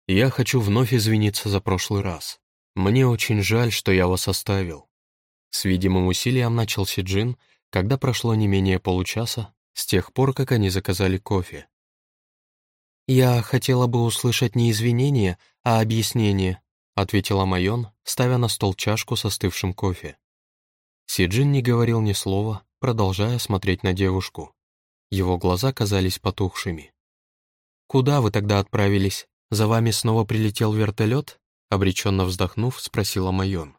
«Я хочу вновь извиниться за прошлый раз. Мне очень жаль, что я вас оставил». С видимым усилием начал Сиджин, когда прошло не менее получаса с тех пор, как они заказали кофе. «Я хотела бы услышать не извинения, а объяснение», ответила Майон, ставя на стол чашку со остывшим кофе. Сиджин не говорил ни слова, продолжая смотреть на девушку. Его глаза казались потухшими. «Куда вы тогда отправились? За вами снова прилетел вертолет?» Обреченно вздохнув, спросила Майон.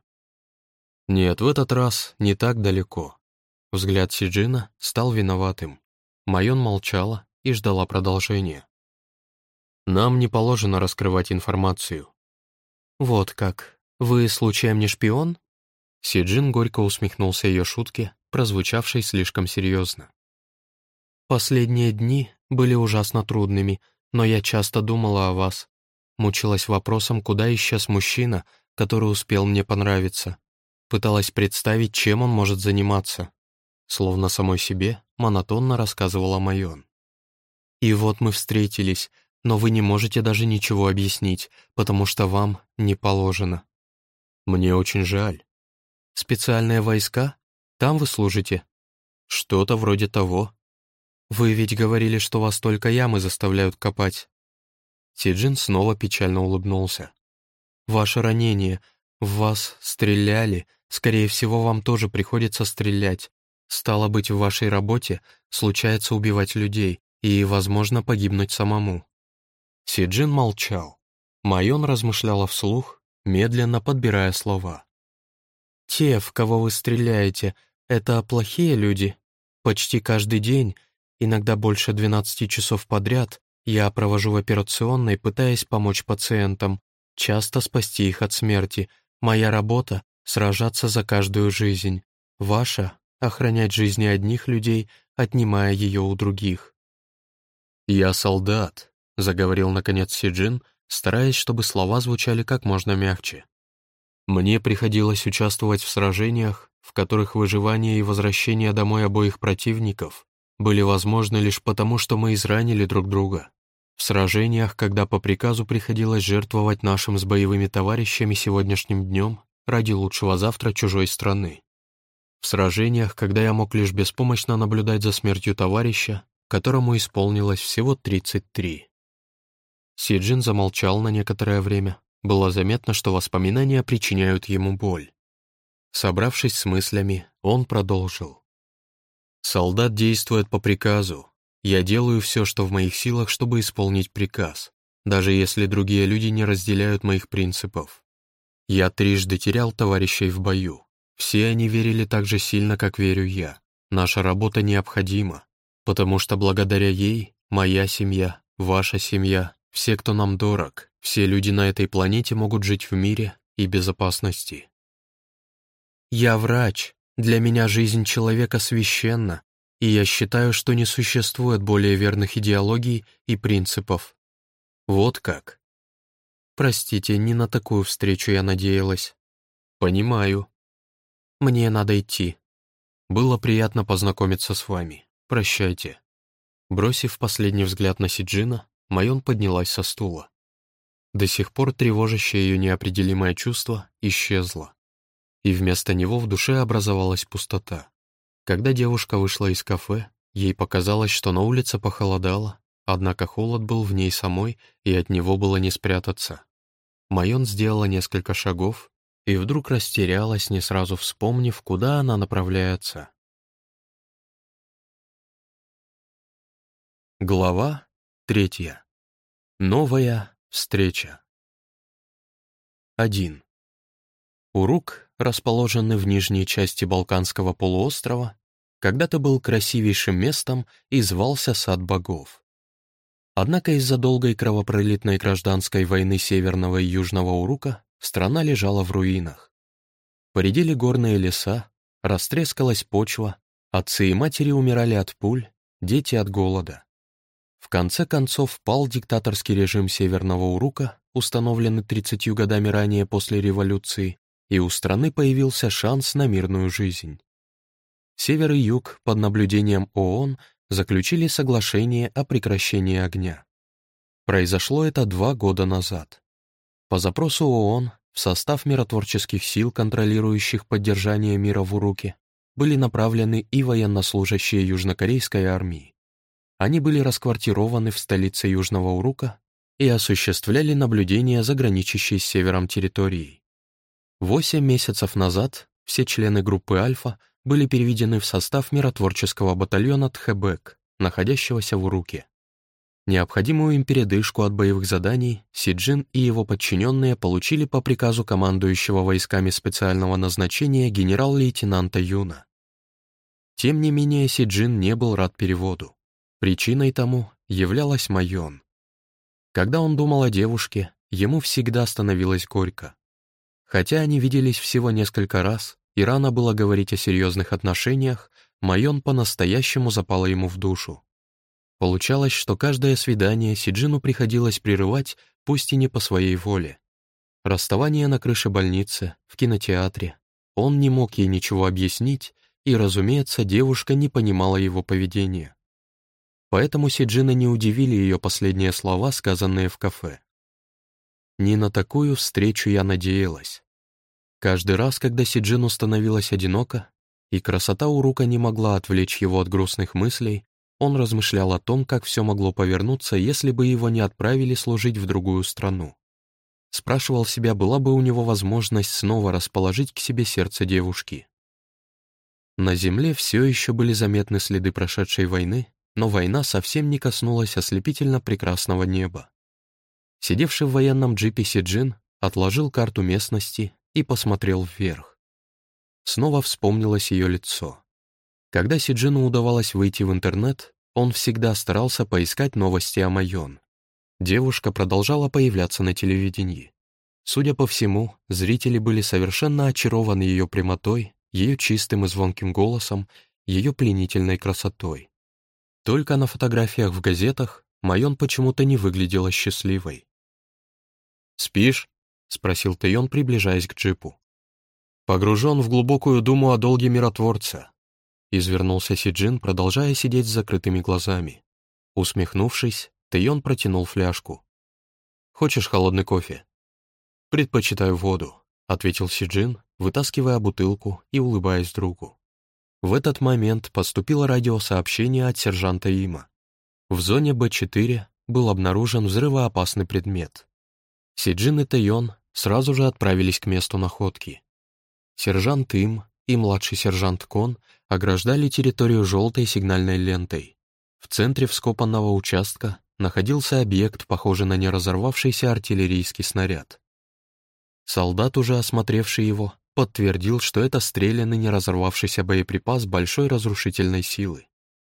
«Нет, в этот раз не так далеко», Взгляд Сиджина стал виноватым. Майон молчала и ждала продолжения. «Нам не положено раскрывать информацию». «Вот как. Вы, случаем, не шпион?» Сиджин горько усмехнулся ее шутке, прозвучавшей слишком серьезно. «Последние дни были ужасно трудными, но я часто думала о вас. Мучилась вопросом, куда исчез мужчина, который успел мне понравиться. Пыталась представить, чем он может заниматься. Словно самой себе монотонно рассказывала Майон. «И вот мы встретились, но вы не можете даже ничего объяснить, потому что вам не положено». «Мне очень жаль». «Специальные войска? Там вы служите?» «Что-то вроде того». «Вы ведь говорили, что вас только ямы заставляют копать». Тиджин снова печально улыбнулся. «Ваше ранение. В вас стреляли. Скорее всего, вам тоже приходится стрелять. Стало быть, в вашей работе случается убивать людей и, возможно, погибнуть самому». Сиджин молчал. Майон размышляла вслух, медленно подбирая слова. «Те, в кого вы стреляете, это плохие люди. Почти каждый день, иногда больше 12 часов подряд, я провожу в операционной, пытаясь помочь пациентам, часто спасти их от смерти. Моя работа — сражаться за каждую жизнь. Ваша охранять жизни одних людей, отнимая ее у других. «Я солдат», — заговорил наконец Сиджин, стараясь, чтобы слова звучали как можно мягче. «Мне приходилось участвовать в сражениях, в которых выживание и возвращение домой обоих противников были возможны лишь потому, что мы изранили друг друга. В сражениях, когда по приказу приходилось жертвовать нашим с боевыми товарищами сегодняшним днем ради лучшего завтра чужой страны. В сражениях, когда я мог лишь беспомощно наблюдать за смертью товарища, которому исполнилось всего 33. Сиджин замолчал на некоторое время. Было заметно, что воспоминания причиняют ему боль. Собравшись с мыслями, он продолжил. «Солдат действует по приказу. Я делаю все, что в моих силах, чтобы исполнить приказ, даже если другие люди не разделяют моих принципов. Я трижды терял товарищей в бою. Все они верили так же сильно, как верю я. Наша работа необходима, потому что благодаря ей моя семья, ваша семья, все, кто нам дорог, все люди на этой планете могут жить в мире и безопасности. Я врач. Для меня жизнь человека священна. и я считаю, что не существует более верных идеологий и принципов. Вот как. Простите, не на такую встречу я надеялась. Понимаю. Мне надо идти. Было приятно познакомиться с вами. Прощайте. Бросив последний взгляд на Сиджина, Майон поднялась со стула. До сих пор тревожащее ее неопределимое чувство исчезло. И вместо него в душе образовалась пустота. Когда девушка вышла из кафе, ей показалось, что на улице похолодало, однако холод был в ней самой, и от него было не спрятаться. Майон сделала несколько шагов и вдруг растерялась, не сразу вспомнив, куда она направляется. Глава третья. Новая встреча. 1. Урук, расположенный в нижней части Балканского полуострова, когда-то был красивейшим местом и звался Сад богов. Однако из-за долгой кровопролитной гражданской войны Северного и Южного Урука страна лежала в руинах. Поредели горные леса, растрескалась почва, отцы и матери умирали от пуль, дети от голода. В конце концов пал диктаторский режим Северного Урука, установленный 30 годами ранее после революции, и у страны появился шанс на мирную жизнь. Север и Юг под наблюдением ООН заключили соглашение о прекращении огня. Произошло это два года назад. По запросу ООН в состав миротворческих сил, контролирующих поддержание мира в Уруке, были направлены и военнослужащие южнокорейской армии. Они были расквартированы в столице Южного Урука и осуществляли наблюдение за граничащей с севером территорией. Восемь месяцев назад все члены группы «Альфа» были переведены в состав миротворческого батальона Тхэбэк, находящегося в Уруке. Необходимую им передышку от боевых заданий Сиджин и его подчиненные получили по приказу командующего войсками специального назначения генерал-лейтенанта Юна. Тем не менее, Сиджин не был рад переводу. Причиной тому являлась Майон. Когда он думал о девушке, ему всегда становилось горько. Хотя они виделись всего несколько раз, и рано было говорить о серьезных отношениях, Майон по-настоящему запала ему в душу. Получалось, что каждое свидание Сиджину приходилось прерывать, пусть и не по своей воле. Расставание на крыше больницы, в кинотеатре. Он не мог ей ничего объяснить, и, разумеется, девушка не понимала его поведения. Поэтому Сиджина не удивили ее последние слова, сказанные в кафе. Не на такую встречу я надеялась. Каждый раз, когда Сиджину становилось одиноко, и красота Урука не могла отвлечь его от грустных мыслей, он размышлял о том, как все могло повернуться, если бы его не отправили служить в другую страну. Спрашивал себя, была бы у него возможность снова расположить к себе сердце девушки. На земле все еще были заметны следы прошедшей войны, но война совсем не коснулась ослепительно прекрасного неба. Сидевший в военном джипе Сиджин отложил карту местности и посмотрел вверх. Снова вспомнилось ее лицо. Когда Сиджину удавалось выйти в интернет, он всегда старался поискать новости о Майон. Девушка продолжала появляться на телевидении. Судя по всему, зрители были совершенно очарованы ее прямотой, ее чистым и звонким голосом, ее пленительной красотой. Только на фотографиях в газетах Майон почему-то не выглядела счастливой. «Спишь?» — спросил Тэйон, приближаясь к джипу. «Погружен в глубокую думу о долге миротворца», — извернулся Сиджин, продолжая сидеть с закрытыми глазами. Усмехнувшись, Тэйон протянул фляжку. «Хочешь холодный кофе?» «Предпочитаю воду», — ответил Сиджин, вытаскивая бутылку и улыбаясь другу. В этот момент поступило радиосообщение от сержанта Има. В зоне Б4 был обнаружен взрывоопасный предмет. Сиджин и Тайон сразу же отправились к месту находки. Сержант Им и младший сержант Кон ограждали территорию желтой сигнальной лентой. В центре вскопанного участка находился объект, похожий на неразорвавшийся артиллерийский снаряд. Солдат, уже осмотревший его, подтвердил, что это стрелянный не разорвавшийся боеприпас большой разрушительной силы.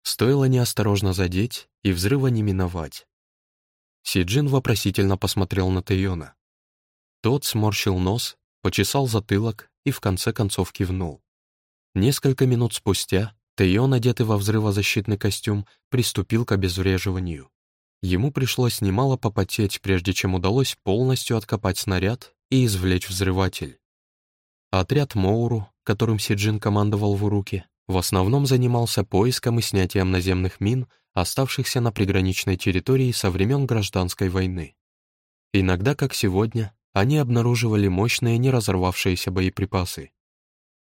Стоило неосторожно задеть, и взрыва не миновать. Сиджин вопросительно посмотрел на Тейона. Тот сморщил нос, почесал затылок и в конце концов кивнул. Несколько минут спустя Тэйон, одетый во взрывозащитный костюм, приступил к обезвреживанию. Ему пришлось немало попотеть, прежде чем удалось полностью откопать снаряд и извлечь взрыватель. Отряд Моуру, которым Сиджин командовал в Уруке, в основном занимался поиском и снятием наземных мин, оставшихся на приграничной территории со времен Гражданской войны. Иногда, как сегодня, они обнаруживали мощные неразорвавшиеся боеприпасы.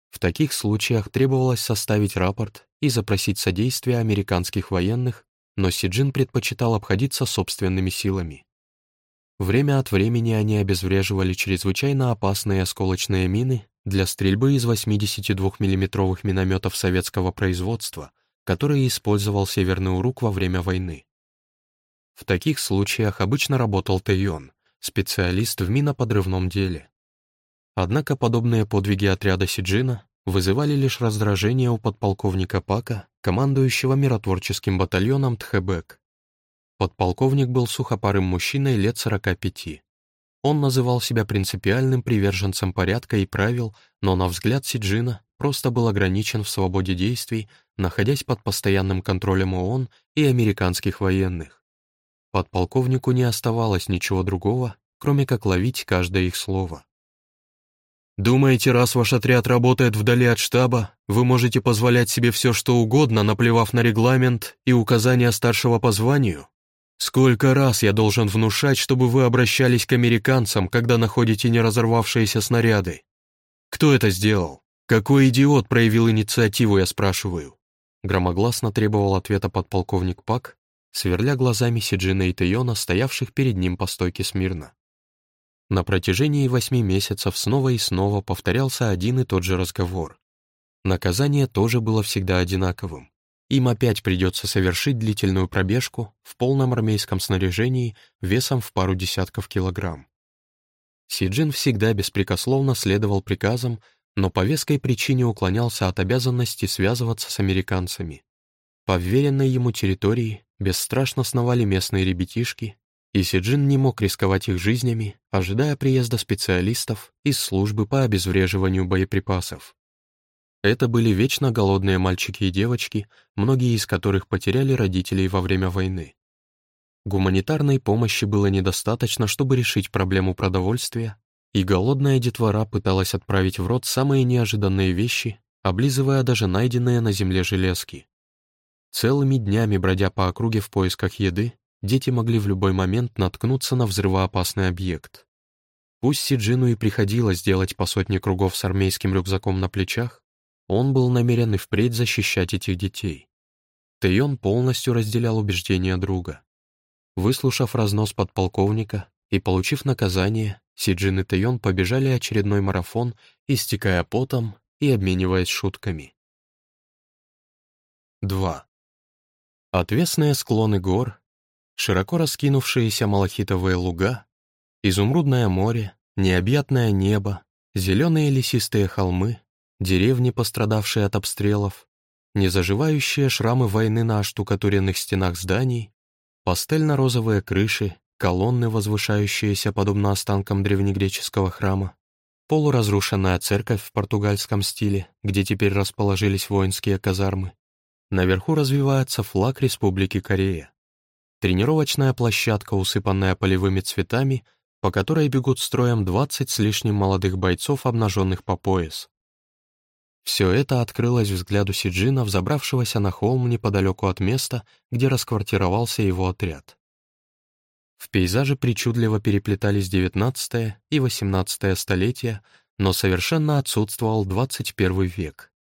В таких случаях требовалось составить рапорт и запросить содействие американских военных но Сиджин предпочитал обходиться собственными силами. Время от времени они обезвреживали чрезвычайно опасные осколочные мины для стрельбы из 82 миллиметровых минометов советского производства, которые использовал Северный Урук во время войны. В таких случаях обычно работал Тэйон, специалист в миноподрывном деле. Однако подобные подвиги отряда Сиджина вызывали лишь раздражение у подполковника Пака, командующего миротворческим батальоном Тхэбэк. Подполковник был сухопарым мужчиной лет 45. Он называл себя принципиальным приверженцем порядка и правил, но на взгляд Сиджина просто был ограничен в свободе действий, находясь под постоянным контролем ООН и американских военных. Подполковнику не оставалось ничего другого, кроме как ловить каждое их слово. Думаете, раз ваш отряд работает вдали от штаба, вы можете позволять себе все, что угодно, наплевав на регламент и указания старшего по званию? Сколько раз я должен внушать, чтобы вы обращались к американцам, когда находите неразорвавшиеся снаряды? Кто это сделал? Какой идиот проявил инициативу, я спрашиваю?» Громогласно требовал ответа подполковник Пак, сверля глазами Сиджина и Тейона, стоявших перед ним по стойке смирно. На протяжении восьми месяцев снова и снова повторялся один и тот же разговор. Наказание тоже было всегда одинаковым. Им опять придется совершить длительную пробежку в полном армейском снаряжении весом в пару десятков килограмм. Сиджин всегда беспрекословно следовал приказам, но по веской причине уклонялся от обязанности связываться с американцами. По вверенной ему территории бесстрашно сновали местные ребятишки, и Сиджин не мог рисковать их жизнями, ожидая приезда специалистов из службы по обезвреживанию боеприпасов. Это были вечно голодные мальчики и девочки, многие из которых потеряли родителей во время войны. Гуманитарной помощи было недостаточно, чтобы решить проблему продовольствия, и голодная детвора пыталась отправить в рот самые неожиданные вещи, облизывая даже найденные на земле железки. Целыми днями бродя по округе в поисках еды, дети могли в любой момент наткнуться на взрывоопасный объект. Пусть Сиджину и приходилось делать по сотне кругов с армейским рюкзаком на плечах, он был намерен и впредь защищать этих детей. Тэйон полностью разделял убеждения друга. Выслушав разнос подполковника и получив наказание, Сиджин и Тэйон побежали очередной марафон, истекая потом и обмениваясь шутками. 2. Отвесные склоны гор широко раскинувшиеся малахитовые луга, изумрудное море, необъятное небо, зеленые лесистые холмы, деревни, пострадавшие от обстрелов, незаживающие шрамы войны на оштукатуренных стенах зданий, пастельно-розовые крыши, колонны, возвышающиеся подобно останкам древнегреческого храма, полуразрушенная церковь в португальском стиле, где теперь расположились воинские казармы. Наверху развивается флаг Республики Корея. Тренировочная площадка, усыпанная полевыми цветами, по которой бегут строем 20 с лишним молодых бойцов, обнаженных по пояс. Все это открылось взгляду Сиджина, взобравшегося на холм неподалеку от места, где расквартировался его отряд. В пейзаже причудливо переплетались XIX и XVIII столетия, но совершенно отсутствовал 21 век.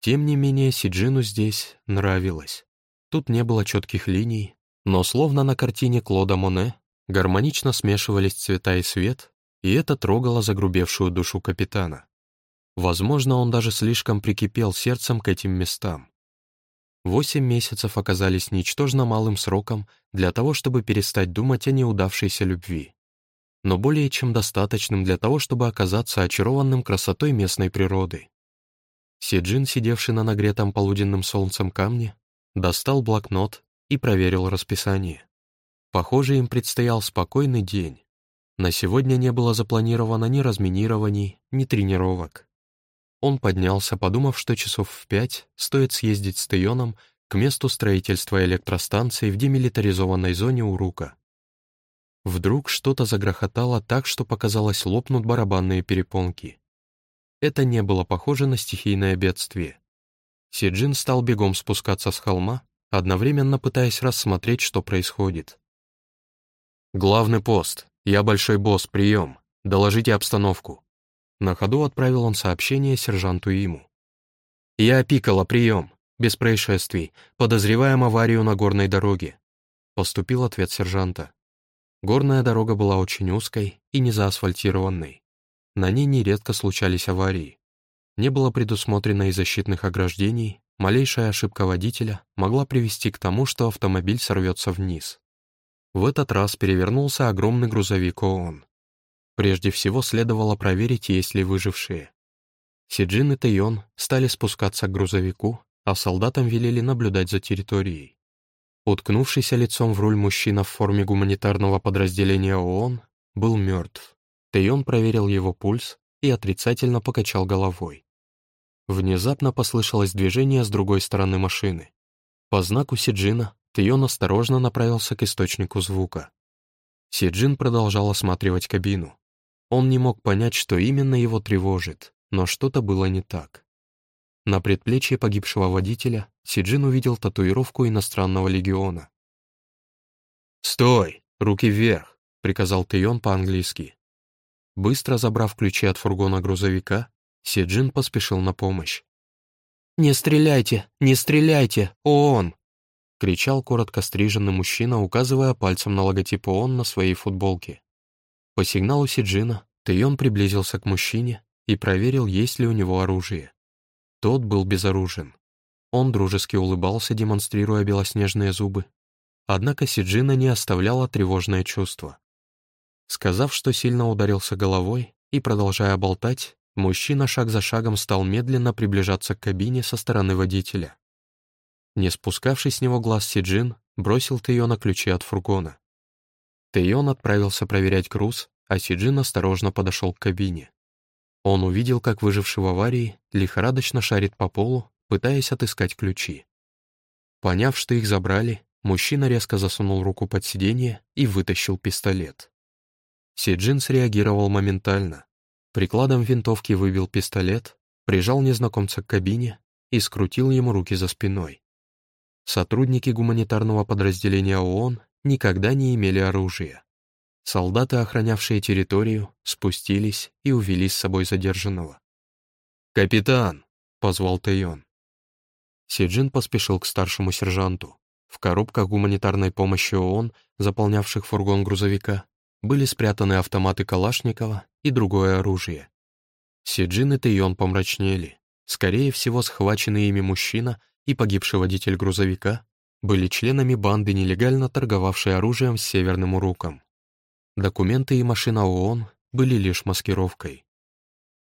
Тем не менее, Сиджину здесь нравилось. Тут не было четких линий, но словно на картине Клода Моне гармонично смешивались цвета и свет, и это трогало загрубевшую душу капитана. Возможно, он даже слишком прикипел сердцем к этим местам. Восемь месяцев оказались ничтожно малым сроком для того, чтобы перестать думать о неудавшейся любви, но более чем достаточным для того, чтобы оказаться очарованным красотой местной природы. Сиджин, сидевший на нагретом полуденным солнцем камне, достал блокнот и проверил расписание. Похоже, им предстоял спокойный день. На сегодня не было запланировано ни разминирований, ни тренировок. Он поднялся, подумав, что часов в пять стоит съездить с Тейоном к месту строительства электростанции в демилитаризованной зоне Урука. Вдруг что-то загрохотало так, что показалось лопнут барабанные перепонки. Это не было похоже на стихийное бедствие. Сиджин стал бегом спускаться с холма, одновременно пытаясь рассмотреть, что происходит. «Главный пост. Я большой босс, прием. Доложите обстановку». На ходу отправил он сообщение сержанту ему. «Я Пикала, прием. Без происшествий. Подозреваем аварию на горной дороге». Поступил ответ сержанта. Горная дорога была очень узкой и не заасфальтированной. На ней нередко случались аварии. Не было предусмотрено и защитных ограждений, малейшая ошибка водителя могла привести к тому, что автомобиль сорвется вниз. В этот раз перевернулся огромный грузовик ООН. Прежде всего следовало проверить, есть ли выжившие. Сиджин и Тайон стали спускаться к грузовику, а солдатам велели наблюдать за территорией. Уткнувшийся лицом в руль мужчина в форме гуманитарного подразделения ООН был мертв. Тайон проверил его пульс и отрицательно покачал головой. Внезапно послышалось движение с другой стороны машины. По знаку Сиджина Тион осторожно направился к источнику звука. Сиджин продолжал осматривать кабину. Он не мог понять, что именно его тревожит, но что-то было не так. На предплечье погибшего водителя Сиджин увидел татуировку иностранного легиона. «Стой! Руки вверх!» — приказал Тион по-английски. Быстро забрав ключи от фургона грузовика, Сиджин поспешил на помощь. «Не стреляйте! Не стреляйте! ООН!» — кричал коротко стриженный мужчина, указывая пальцем на логотип ООН на своей футболке. По сигналу Сиджина Тэйон приблизился к мужчине и проверил, есть ли у него оружие. Тот был безоружен. Он дружески улыбался, демонстрируя белоснежные зубы. Однако Сиджина не оставляло тревожное чувство. Сказав, что сильно ударился головой, и продолжая болтать, Мужчина шаг за шагом стал медленно приближаться к кабине со стороны водителя. Не спускавший с него глаз Сиджин, бросил Тэйона ключи от фургона. Тэйон отправился проверять груз, а Сиджин осторожно подошел к кабине. Он увидел, как выживший в аварии лихорадочно шарит по полу, пытаясь отыскать ключи. Поняв, что их забрали, мужчина резко засунул руку под сиденье и вытащил пистолет. Сиджин среагировал моментально. Прикладом винтовки выбил пистолет, прижал незнакомца к кабине и скрутил ему руки за спиной. Сотрудники гуманитарного подразделения ООН никогда не имели оружия. Солдаты, охранявшие территорию, спустились и увели с собой задержанного. «Капитан!» — позвал Тэйон. Сиджин поспешил к старшему сержанту. В коробках гуманитарной помощи ООН, заполнявших фургон грузовика, были спрятаны автоматы Калашникова и другое оружие. Сиджин и Тэйон помрачнели. Скорее всего, схваченный ими мужчина и погибший водитель грузовика были членами банды, нелегально торговавшей оружием с Северным Уруком. Документы и машина ООН были лишь маскировкой.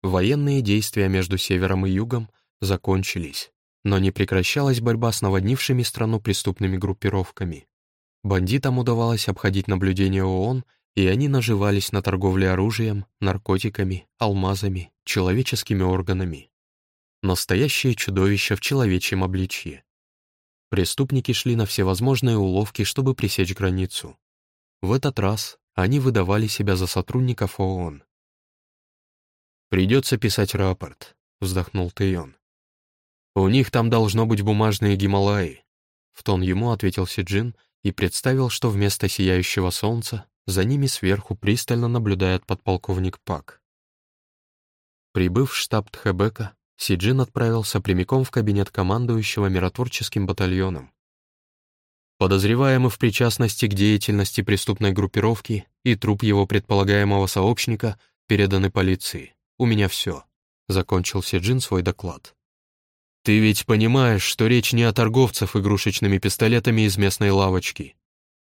Военные действия между Севером и Югом закончились, но не прекращалась борьба с наводнившими страну преступными группировками. Бандитам удавалось обходить наблюдения ООН и они наживались на торговле оружием, наркотиками, алмазами, человеческими органами. Настоящее чудовище в человечьем обличье. Преступники шли на всевозможные уловки, чтобы пресечь границу. В этот раз они выдавали себя за сотрудников ООН. «Придется писать рапорт», — вздохнул Тэйон. «У них там должно быть бумажные Гималаи», — в тон ему ответил Сиджин и представил, что вместо сияющего солнца за ними сверху пристально наблюдает подполковник Пак. Прибыв в штаб Тхебека, Сиджин отправился прямиком в кабинет командующего миротворческим батальоном. Подозреваемый в причастности к деятельности преступной группировки и труп его предполагаемого сообщника переданы полиции. У меня все. Закончил Сиджин свой доклад. «Ты ведь понимаешь, что речь не о торговцах игрушечными пистолетами из местной лавочки.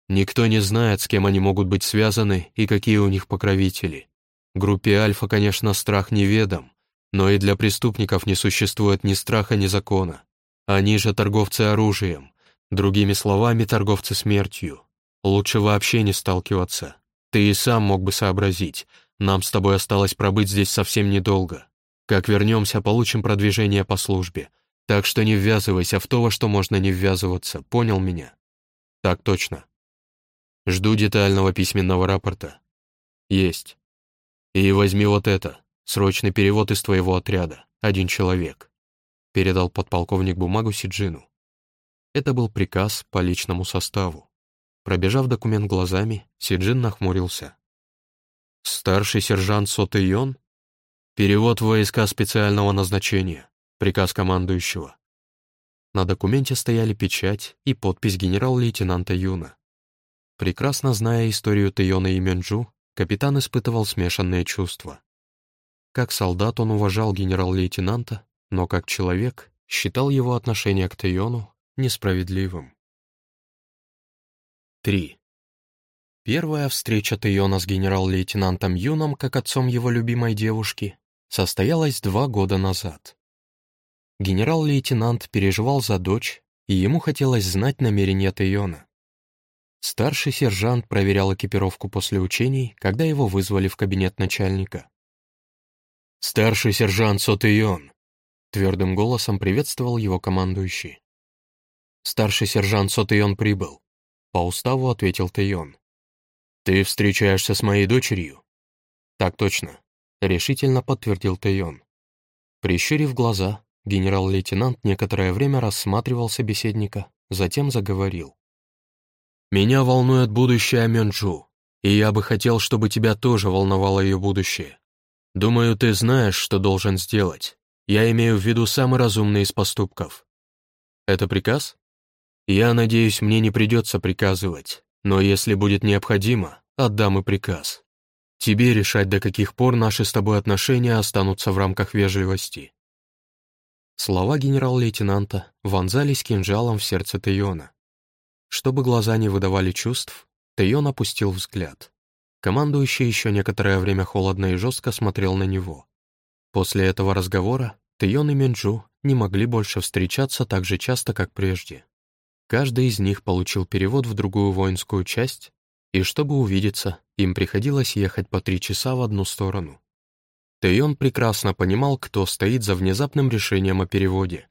Никто не знает, с кем они могут быть связаны и какие у них покровители. Группе Альфа, конечно, страх неведом, но и для преступников не существует ни страха, ни закона. Они же торговцы оружием, другими словами, торговцы смертью. Лучше вообще не сталкиваться. Ты и сам мог бы сообразить, нам с тобой осталось пробыть здесь совсем недолго. Как вернемся, получим продвижение по службе. Так что не ввязывайся в то, во что можно не ввязываться, понял меня? Так точно. Жду детального письменного рапорта. Есть. И возьми вот это, срочный перевод из твоего отряда, один человек. Передал подполковник бумагу Сиджину. Это был приказ по личному составу. Пробежав документ глазами, Сиджин нахмурился. «Старший сержант Сотыйон? Перевод войска специального назначения. Приказ командующего». На документе стояли печать и подпись генерал-лейтенанта Юна. Прекрасно зная историю Тэйона и Мёнджу, капитан испытывал смешанные чувства. Как солдат он уважал генерал-лейтенанта, но как человек считал его отношение к Тэйону несправедливым. 3. Первая встреча Тэйона с генерал-лейтенантом Юном, как отцом его любимой девушки, состоялась два года назад. Генерал-лейтенант переживал за дочь, и ему хотелось знать намерения Тэйона. Старший сержант проверял экипировку после учений, когда его вызвали в кабинет начальника. «Старший сержант Сотыйон», — твердым голосом приветствовал его командующий. «Старший сержант Сотыйон прибыл», по уставу ответил Тэйон. «Ты встречаешься с моей дочерью?» «Так точно», — решительно подтвердил Тэйон. Прищурив глаза, генерал-лейтенант некоторое время рассматривал собеседника, затем заговорил. «Меня волнует будущее Мёнджу, и я бы хотел, чтобы тебя тоже волновало ее будущее. Думаю, ты знаешь, что должен сделать. Я имею в виду самый разумный из поступков». «Это приказ?» Я надеюсь, мне не придется приказывать, но если будет необходимо, отдам и приказ. Тебе решать, до каких пор наши с тобой отношения останутся в рамках вежливости». Слова генерал-лейтенанта вонзались кинжалом в сердце Тейона. Чтобы глаза не выдавали чувств, Тейон опустил взгляд. Командующий еще некоторое время холодно и жестко смотрел на него. После этого разговора Тейон и Менджу не могли больше встречаться так же часто, как прежде. Каждый из них получил перевод в другую воинскую часть, и чтобы увидеться, им приходилось ехать по три часа в одну сторону. Тэйон прекрасно понимал, кто стоит за внезапным решением о переводе.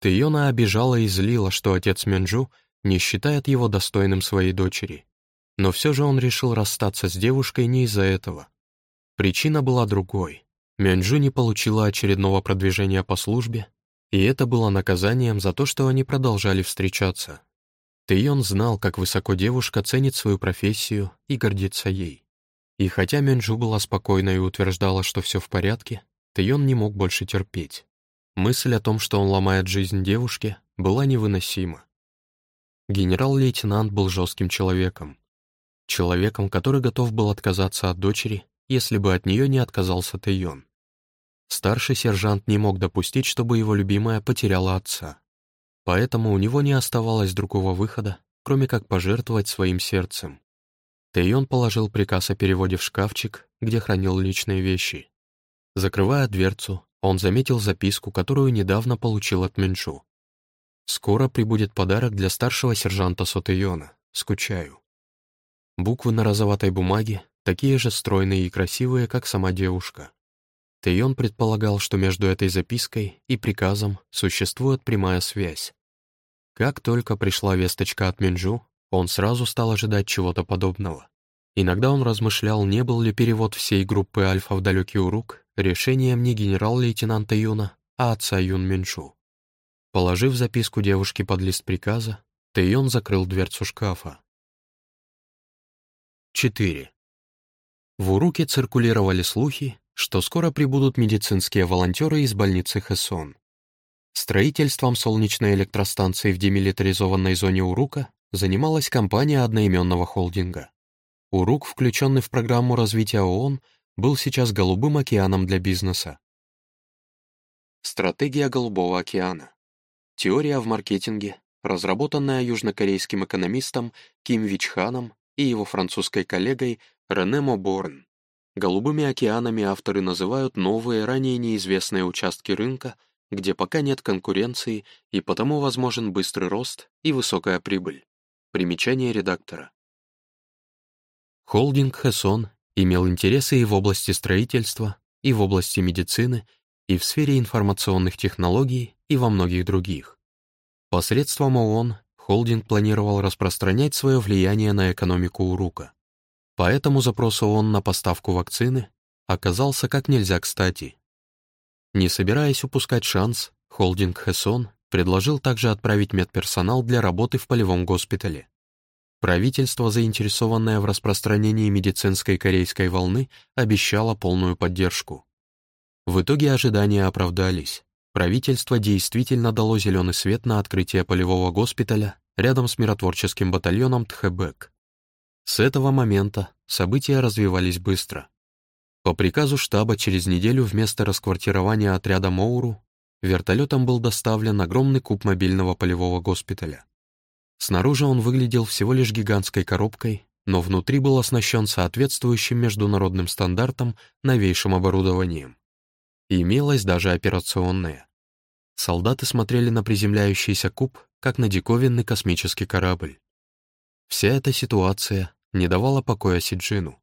Тэйона обижала и злила, что отец Мёнджу не считает его достойным своей дочери. Но все же он решил расстаться с девушкой не из-за этого. Причина была другой. Мёнджу не получила очередного продвижения по службе, и это было наказанием за то, что они продолжали встречаться. Тэйон знал, как высоко девушка ценит свою профессию и гордится ей. И хотя Мёнджу была спокойна и утверждала, что все в порядке, Тэйон не мог больше терпеть. Мысль о том, что он ломает жизнь девушки, была невыносима. Генерал-лейтенант был жестким человеком. Человеком, который готов был отказаться от дочери, если бы от нее не отказался Тэйон. Старший сержант не мог допустить, чтобы его любимая потеряла отца. Поэтому у него не оставалось другого выхода, кроме как пожертвовать своим сердцем. Тэйон положил приказ о переводе в шкафчик, где хранил личные вещи. Закрывая дверцу, он заметил записку, которую недавно получил от Менчу. «Скоро прибудет подарок для старшего сержанта Сотейона. Скучаю». Буквы на розоватой бумаге такие же стройные и красивые, как сама девушка. Тэйон предполагал, что между этой запиской и приказом существует прямая связь. Как только пришла весточка от Минджу, он сразу стал ожидать чего-то подобного. Иногда он размышлял, не был ли перевод всей группы Альфа в далекий Урук решением не генерал-лейтенанта Юна, а отца Юн Минджу. Положив записку девушке под лист приказа, Тэйон закрыл дверцу шкафа. 4. В Уруке циркулировали слухи, что скоро прибудут медицинские волонтеры из больницы Хессон. Строительством солнечной электростанции в демилитаризованной зоне Урука занималась компания одноименного холдинга. Урук, включенный в программу развития ООН, был сейчас голубым океаном для бизнеса. Стратегия Голубого океана. Теория в маркетинге, разработанная южнокорейским экономистом Ким Вичханом и его французской коллегой Рене Моборн. Голубыми океанами авторы называют новые, ранее неизвестные участки рынка, где пока нет конкуренции и потому возможен быстрый рост и высокая прибыль. Примечание редактора. Холдинг Хессон имел интересы и в области строительства, и в области медицины, и в сфере информационных технологий, и во многих других. Посредством ООН холдинг планировал распространять свое влияние на экономику Урука. Поэтому запрос ООН на поставку вакцины оказался как нельзя кстати. Не собираясь упускать шанс, холдинг Хессон предложил также отправить медперсонал для работы в полевом госпитале. Правительство, заинтересованное в распространении медицинской корейской волны, обещало полную поддержку. В итоге ожидания оправдались. Правительство действительно дало зеленый свет на открытие полевого госпиталя рядом с миротворческим батальоном Тхэбэк. С этого момента события развивались быстро. По приказу штаба через неделю вместо расквартирования отряда Моуру вертолетом был доставлен огромный куб мобильного полевого госпиталя. Снаружи он выглядел всего лишь гигантской коробкой, но внутри был оснащен соответствующим международным стандартам новейшим оборудованием. имелась даже операционная. Солдаты смотрели на приземляющийся куб, как на диковинный космический корабль. Вся эта ситуация не давала покоя Сиджину.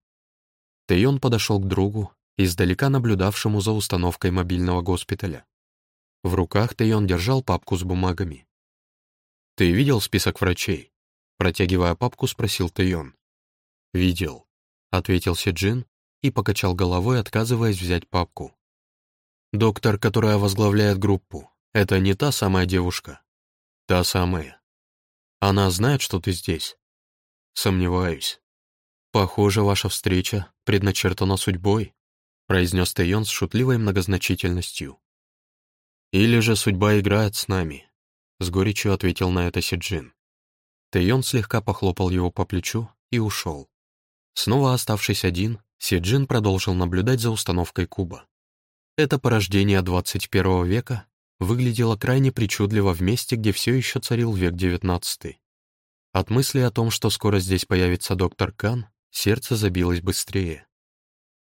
Тэйон подошел к другу, издалека наблюдавшему за установкой мобильного госпиталя. В руках Тэйон держал папку с бумагами. «Ты видел список врачей?» Протягивая папку, спросил Тэйон. «Видел», — ответил Сиджин и покачал головой, отказываясь взять папку. «Доктор, которая возглавляет группу, это не та самая девушка?» «Та самая. Она знает, что ты здесь?» «Сомневаюсь». «Похоже, ваша встреча предначертана судьбой», произнес Тэйон с шутливой многозначительностью. «Или же судьба играет с нами», с горечью ответил на это Сиджин. Тэйон слегка похлопал его по плечу и ушел. Снова оставшись один, Сиджин продолжил наблюдать за установкой куба. Это порождение 21 века выглядело крайне причудливо в месте, где все еще царил век XIX. От мысли о том, что скоро здесь появится доктор Кан, сердце забилось быстрее.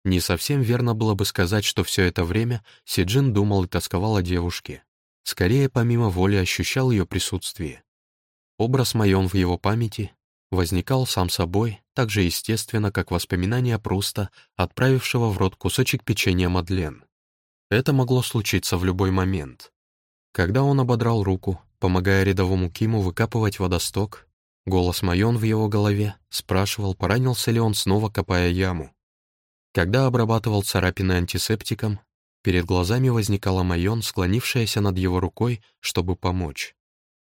Не совсем верно было бы сказать, что все это время Сиджин думал и тосковал о девушке. Скорее, помимо воли, ощущал ее присутствие. Образ Майон в его памяти возникал сам собой, так же естественно, как воспоминание Пруста, отправившего в рот кусочек печенья Мадлен. Это могло случиться в любой момент. Когда он ободрал руку, помогая рядовому Киму выкапывать водосток, голос Майон в его голове спрашивал, поранился ли он снова, копая яму. Когда обрабатывал царапины антисептиком, перед глазами возникала Майон, склонившаяся над его рукой, чтобы помочь.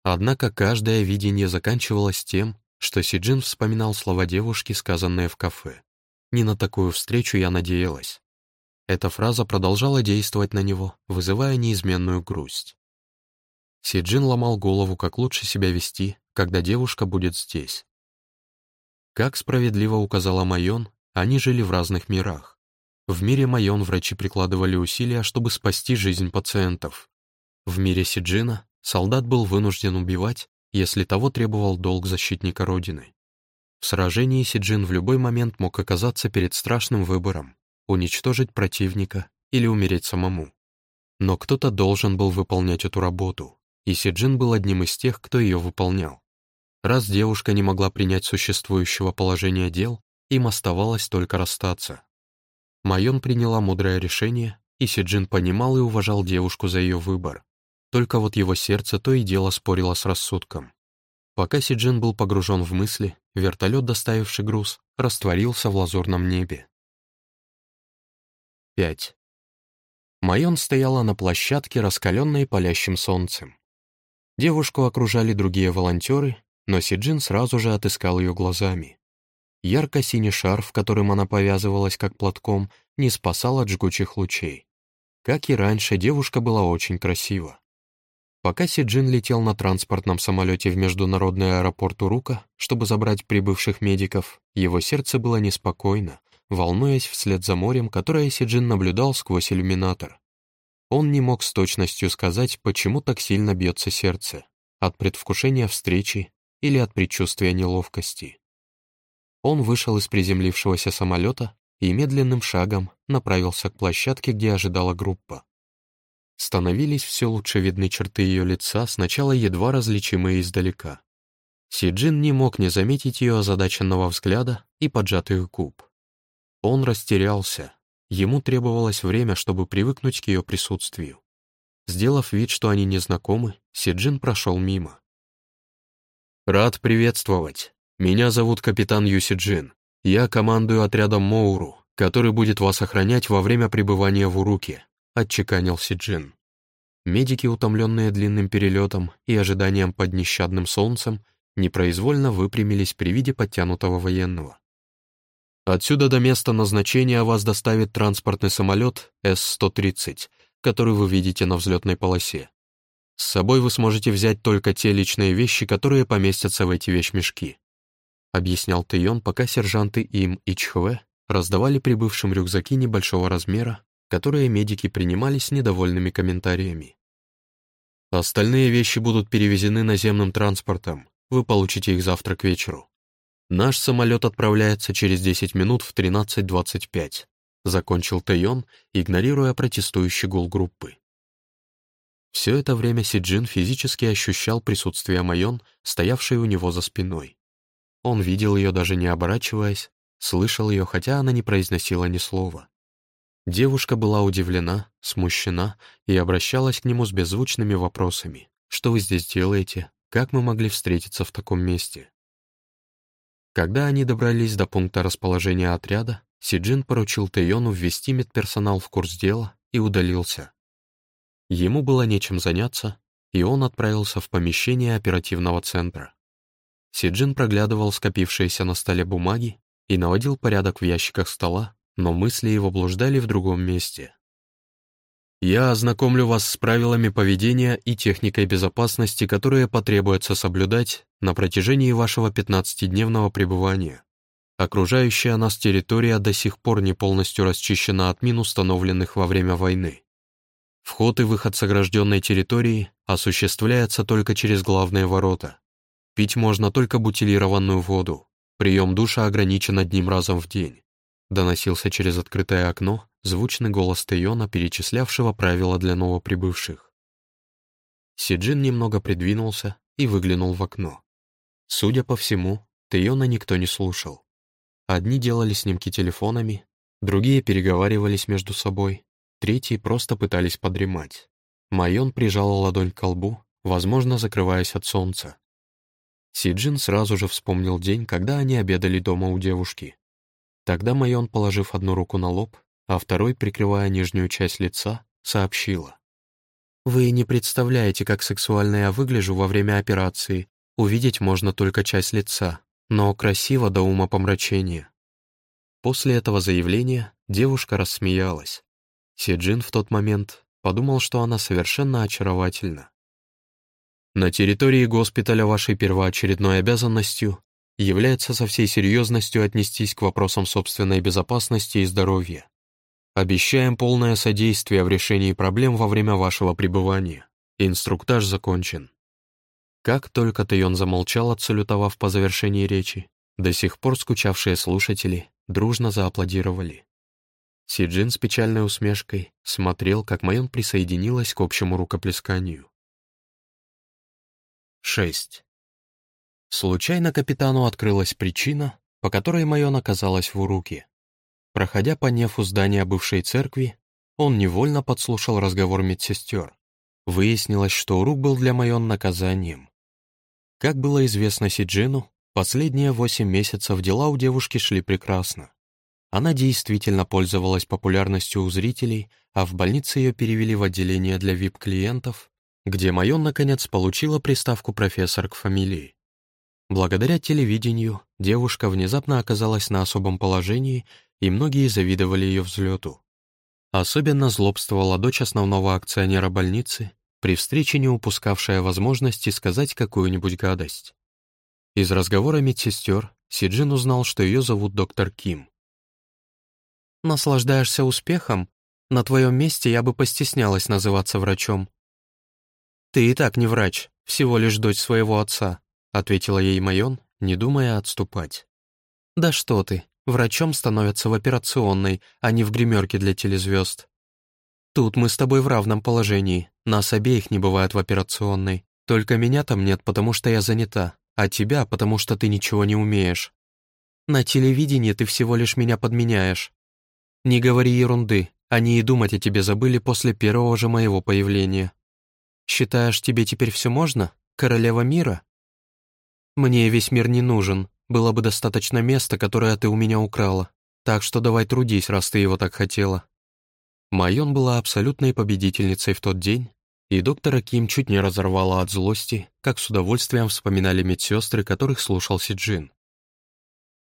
Однако каждое видение заканчивалось тем, что Сиджин вспоминал слова девушки, сказанные в кафе. «Не на такую встречу я надеялась». Эта фраза продолжала действовать на него, вызывая неизменную грусть. Сиджин ломал голову, как лучше себя вести, когда девушка будет здесь. Как справедливо указала Майон, они жили в разных мирах. В мире Майон врачи прикладывали усилия, чтобы спасти жизнь пациентов. В мире Сиджина солдат был вынужден убивать, если того требовал долг защитника Родины. В сражении Сиджин в любой момент мог оказаться перед страшным выбором уничтожить противника или умереть самому. Но кто-то должен был выполнять эту работу, и Сиджин был одним из тех, кто ее выполнял. Раз девушка не могла принять существующего положения дел, им оставалось только расстаться. Майон приняла мудрое решение, и Сиджин понимал и уважал девушку за ее выбор. Только вот его сердце то и дело спорило с рассудком. Пока Сиджин был погружен в мысли, вертолет, доставивший груз, растворился в лазурном небе. 5. Майон стояла на площадке, раскаленной палящим солнцем. Девушку окружали другие волонтеры, но Сиджин сразу же отыскал ее глазами. Ярко-синий шарф, которым она повязывалась как платком, не спасал от жгучих лучей. Как и раньше, девушка была очень красива. Пока Сиджин летел на транспортном самолете в международный аэропорт Урука, чтобы забрать прибывших медиков, его сердце было неспокойно, волнуясь вслед за морем, которое Сиджин наблюдал сквозь иллюминатор. Он не мог с точностью сказать, почему так сильно бьется сердце, от предвкушения встречи или от предчувствия неловкости. Он вышел из приземлившегося самолета и медленным шагом направился к площадке, где ожидала группа. Становились все лучше видны черты ее лица, сначала едва различимые издалека. Сиджин не мог не заметить ее озадаченного взгляда и поджатых губ. Он растерялся. Ему требовалось время, чтобы привыкнуть к ее присутствию. Сделав вид, что они не знакомы, Сиджин прошел мимо. «Рад приветствовать. Меня зовут капитан Юсиджин. Я командую отрядом Моуру, который будет вас охранять во время пребывания в Уруке», — отчеканил Сиджин. Медики, утомленные длинным перелетом и ожиданием под нещадным солнцем, непроизвольно выпрямились при виде подтянутого военного. Отсюда до места назначения вас доставит транспортный самолет С-130, который вы видите на взлетной полосе. С собой вы сможете взять только те личные вещи, которые поместятся в эти вещмешки», — объяснял Тэйон, пока сержанты Им и Чхве раздавали прибывшим рюкзаки небольшого размера, которые медики принимали с недовольными комментариями. «Остальные вещи будут перевезены наземным транспортом, вы получите их завтра к вечеру. Наш самолет отправляется через 10 минут в 13.25», — закончил Тэйон, игнорируя протестующий гул группы. Все это время Сиджин физически ощущал присутствие Майон, стоявшей у него за спиной. Он видел ее, даже не оборачиваясь, слышал ее, хотя она не произносила ни слова. Девушка была удивлена, смущена и обращалась к нему с беззвучными вопросами. «Что вы здесь делаете? Как мы могли встретиться в таком месте?» Когда они добрались до пункта расположения отряда, Сиджин поручил Тэйону ввести медперсонал в курс дела и удалился. Ему было нечем заняться, и он отправился в помещение оперативного центра. Сиджин проглядывал скопившиеся на столе бумаги и наводил порядок в ящиках стола, но мысли его блуждали в другом месте. «Я ознакомлю вас с правилами поведения и техникой безопасности, которые потребуется соблюдать на протяжении вашего 15-дневного пребывания. Окружающая нас территория до сих пор не полностью расчищена от мин, установленных во время войны. Вход и выход с огражденной территории осуществляется только через главные ворота. Пить можно только бутилированную воду. Прием душа ограничен одним разом в день. Доносился через открытое окно звучный голос Тейона, перечислявшего правила для новоприбывших. Сиджин немного придвинулся и выглянул в окно. Судя по всему, Тейона никто не слушал. Одни делали снимки телефонами, другие переговаривались между собой, Третьи просто пытались подремать. Майон прижала ладонь к колбу, возможно, закрываясь от солнца. Сиджин сразу же вспомнил день, когда они обедали дома у девушки. Тогда Майон, положив одну руку на лоб, а второй, прикрывая нижнюю часть лица, сообщила. «Вы не представляете, как сексуально я выгляжу во время операции. Увидеть можно только часть лица, но красиво до ума помрачения». После этого заявления девушка рассмеялась. Сиджин в тот момент подумал, что она совершенно очаровательна. На территории госпиталя вашей первоочередной обязанностью является со всей серьезностью отнестись к вопросам собственной безопасности и здоровья. Обещаем полное содействие в решении проблем во время вашего пребывания. Инструктаж закончен. Как только Тайон замолчал, отсалютовав по завершении речи, до сих пор скучавшие слушатели дружно зааплодировали. Сиджин с печальной усмешкой смотрел, как Майон присоединилась к общему рукоплесканию. 6. Случайно капитану открылась причина, по которой Майон оказалась в Уруке. Проходя по нефу здания бывшей церкви, он невольно подслушал разговор медсестер. Выяснилось, что Урук был для Майон наказанием. Как было известно Сиджину, последние восемь месяцев дела у девушки шли прекрасно. Она действительно пользовалась популярностью у зрителей, а в больнице ее перевели в отделение для VIP-клиентов, где Майон, наконец, получила приставку «профессор» к фамилии. Благодаря телевидению девушка внезапно оказалась на особом положении, и многие завидовали ее взлету. Особенно злобствовала дочь основного акционера больницы, при встрече не упускавшая возможности сказать какую-нибудь гадость. Из разговора медсестер Сиджин узнал, что ее зовут доктор Ким. Наслаждаешься успехом? На твоем месте я бы постеснялась называться врачом». «Ты и так не врач, всего лишь дочь своего отца», ответила ей Майон, не думая отступать. «Да что ты, врачом становятся в операционной, а не в гримерке для телезвезд. Тут мы с тобой в равном положении, нас обеих не бывает в операционной. Только меня там нет, потому что я занята, а тебя, потому что ты ничего не умеешь. На телевидении ты всего лишь меня подменяешь. Не говори ерунды, они и думать о тебе забыли после первого же моего появления. Считаешь, тебе теперь все можно, королева мира? Мне весь мир не нужен, было бы достаточно места, которое ты у меня украла. Так что давай трудись, раз ты его так хотела». Майон была абсолютной победительницей в тот день, и доктора Ким чуть не разорвала от злости, как с удовольствием вспоминали медсестры, которых слушал Сиджин.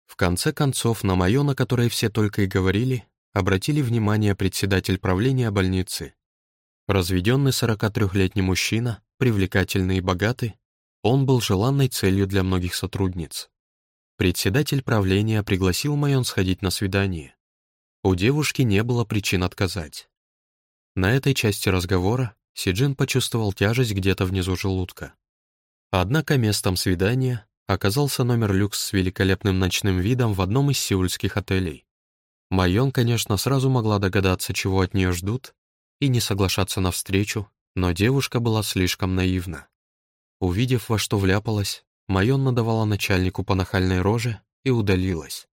В конце концов, на Майон, о которой все только и говорили, обратили внимание председатель правления больницы. Разведенный 43-летний мужчина, привлекательный и богатый, он был желанной целью для многих сотрудниц. Председатель правления пригласил Майон сходить на свидание. У девушки не было причин отказать. На этой части разговора Сиджин почувствовал тяжесть где-то внизу желудка. Однако местом свидания оказался номер люкс с великолепным ночным видом в одном из сеульских отелей. Майон, конечно, сразу могла догадаться, чего от нее ждут, и не соглашаться на встречу, но девушка была слишком наивна. Увидев, во что вляпалась, Майон надавала начальнику по нахальной роже и удалилась.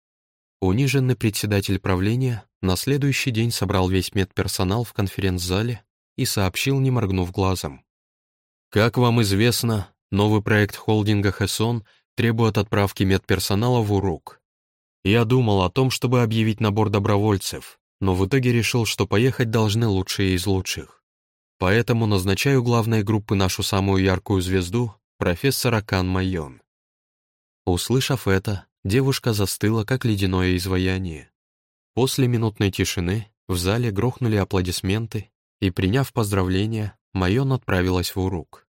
Униженный председатель правления на следующий день собрал весь медперсонал в конференц-зале и сообщил, не моргнув глазом. «Как вам известно, новый проект холдинга «Хессон» требует отправки медперсонала в УРУК. Я думал о том, чтобы объявить набор добровольцев, но в итоге решил, что поехать должны лучшие из лучших. Поэтому назначаю главной группы нашу самую яркую звезду, профессора Кан Майон. Услышав это, девушка застыла, как ледяное изваяние. После минутной тишины в зале грохнули аплодисменты, и, приняв поздравления, Майон отправилась в Урук.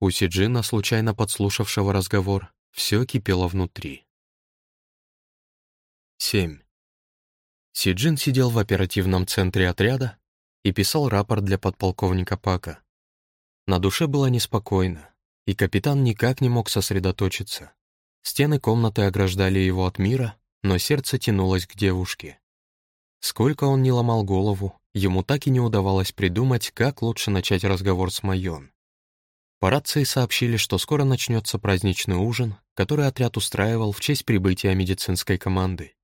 У Сиджина, случайно подслушавшего разговор, все кипело внутри. 7. Сиджин сидел в оперативном центре отряда и писал рапорт для подполковника Пака. На душе было неспокойно и капитан никак не мог сосредоточиться. Стены комнаты ограждали его от мира, но сердце тянулось к девушке. Сколько он не ломал голову, ему так и не удавалось придумать, как лучше начать разговор с Майон. По рации сообщили, что скоро начнется праздничный ужин, который отряд устраивал в честь прибытия медицинской команды.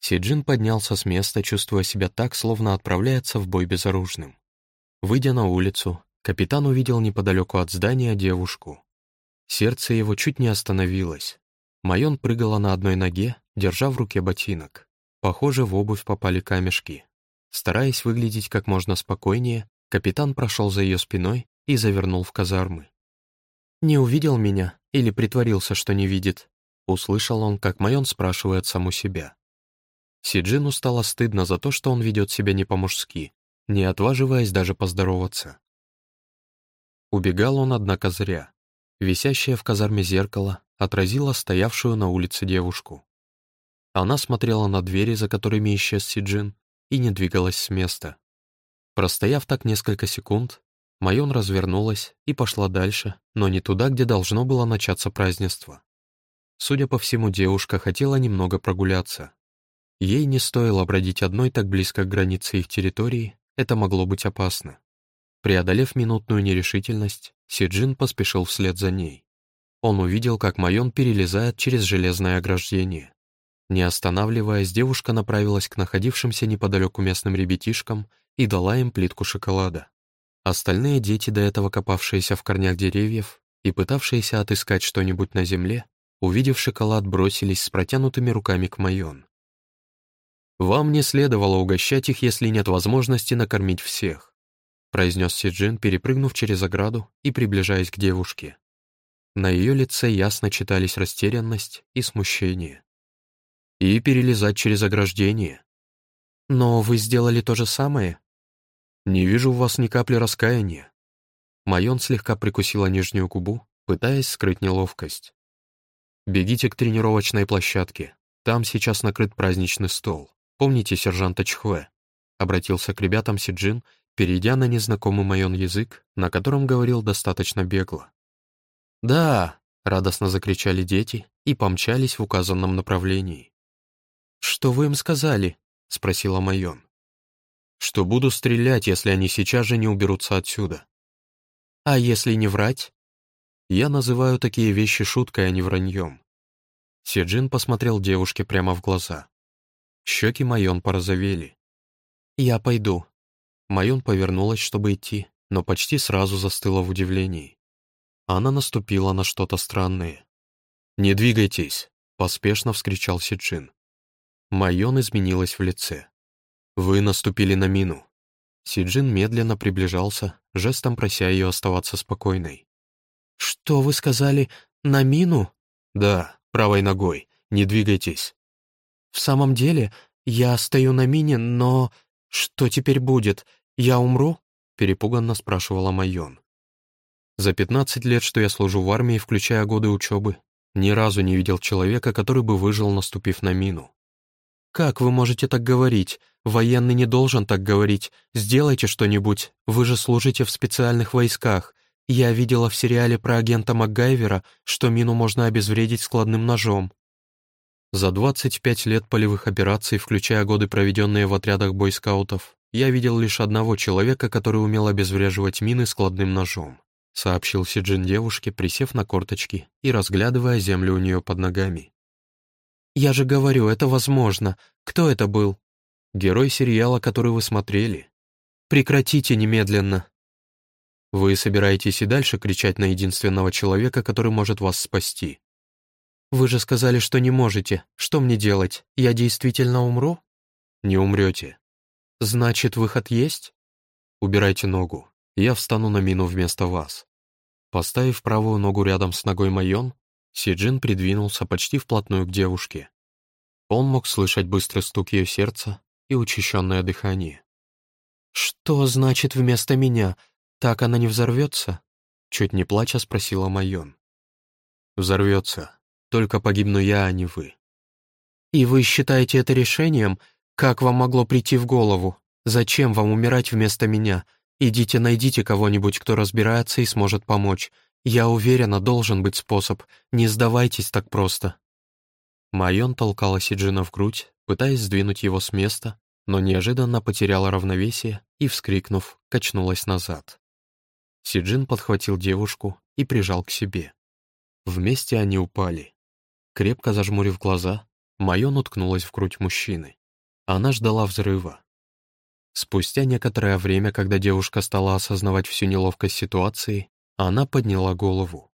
Сиджин поднялся с места, чувствуя себя так, словно отправляется в бой безоружным. Выйдя на улицу, Капитан увидел неподалеку от здания девушку. Сердце его чуть не остановилось. Майон прыгала на одной ноге, держа в руке ботинок. Похоже, в обувь попали камешки. Стараясь выглядеть как можно спокойнее, капитан прошел за ее спиной и завернул в казармы. «Не увидел меня или притворился, что не видит?» Услышал он, как Майон спрашивает саму себя. Сиджину стало стыдно за то, что он ведет себя не по-мужски, не отваживаясь даже поздороваться. Убегал он, однако, зря. Висящее в казарме зеркало отразило стоявшую на улице девушку. Она смотрела на двери, за которыми исчез Сиджин, и не двигалась с места. Простояв так несколько секунд, Майон развернулась и пошла дальше, но не туда, где должно было начаться празднество. Судя по всему, девушка хотела немного прогуляться. Ей не стоило бродить одной так близко к границе их территории, это могло быть опасно. Преодолев минутную нерешительность, Сиджин поспешил вслед за ней. Он увидел, как Майон перелезает через железное ограждение. Не останавливаясь, девушка направилась к находившимся неподалеку местным ребятишкам и дала им плитку шоколада. Остальные дети, до этого копавшиеся в корнях деревьев и пытавшиеся отыскать что-нибудь на земле, увидев шоколад, бросились с протянутыми руками к Майон. «Вам не следовало угощать их, если нет возможности накормить всех произнес Сиджин, перепрыгнув через ограду и приближаясь к девушке. На ее лице ясно читались растерянность и смущение. И перелезать через ограждение. «Но вы сделали то же самое?» «Не вижу в вас ни капли раскаяния». Майон слегка прикусила нижнюю губу, пытаясь скрыть неловкость. «Бегите к тренировочной площадке. Там сейчас накрыт праздничный стол. Помните сержанта Чхве?» Обратился к ребятам Сиджин перейдя на незнакомый майон язык, на котором говорил достаточно бегло. «Да!» — радостно закричали дети и помчались в указанном направлении. «Что вы им сказали?» — спросила Майон. «Что буду стрелять, если они сейчас же не уберутся отсюда». «А если не врать?» «Я называю такие вещи шуткой, а не враньем». Седжин посмотрел девушке прямо в глаза. Щеки Майон порозовели. «Я пойду». Майон повернулась, чтобы идти, но почти сразу застыла в удивлении. Она наступила на что-то странное. «Не двигайтесь!» — поспешно вскричал Сиджин. Майон изменилась в лице. «Вы наступили на мину». Сиджин медленно приближался, жестом прося ее оставаться спокойной. «Что вы сказали? На мину?» «Да, правой ногой. Не двигайтесь». «В самом деле, я стою на мине, но... Что теперь будет? Я умру?» — перепуганно спрашивала Майон. «За пятнадцать лет, что я служу в армии, включая годы учебы, ни разу не видел человека, который бы выжил, наступив на мину. «Как вы можете так говорить? Военный не должен так говорить. Сделайте что-нибудь. Вы же служите в специальных войсках. Я видела в сериале про агента МакГайвера, что мину можно обезвредить складным ножом». За 25 лет полевых операций, включая годы, проведенные в отрядах бойскаутов, я видел лишь одного человека, который умел обезвреживать мины складным ножом, сообщил Сиджин девушке, присев на корточки и разглядывая землю у нее под ногами. «Я же говорю, это возможно. Кто это был?» «Герой сериала, который вы смотрели». «Прекратите немедленно». «Вы собираетесь и дальше кричать на единственного человека, который может вас спасти?» «Вы же сказали, что не можете. Что мне делать? Я действительно умру?» «Не умрете». «Значит, выход есть?» «Убирайте ногу. Я встану на мину вместо вас». Поставив правую ногу рядом с ногой Майон, Сиджин придвинулся почти вплотную к девушке. Он мог слышать быстрый стук ее сердца и учащенное дыхание. «Что значит вместо меня? Так она не взорвется?» Чуть не плача спросила Майон. «Взорвется. Только погибну я, а не вы». «И вы считаете это решением? Как вам могло прийти в голову? Зачем вам умирать вместо меня? Идите найдите кого-нибудь, кто разбирается и сможет помочь. Я уверена, должен быть способ. Не сдавайтесь так просто». Майон толкала Сиджина в грудь, пытаясь сдвинуть его с места, но неожиданно потеряла равновесие и, вскрикнув, качнулась назад. Сиджин подхватил девушку и прижал к себе. Вместе они упали. Крепко зажмурив глаза, Майон уткнулась в грудь мужчины. Она ждала взрыва. Спустя некоторое время, когда девушка стала осознавать всю неловкость ситуации, она подняла голову.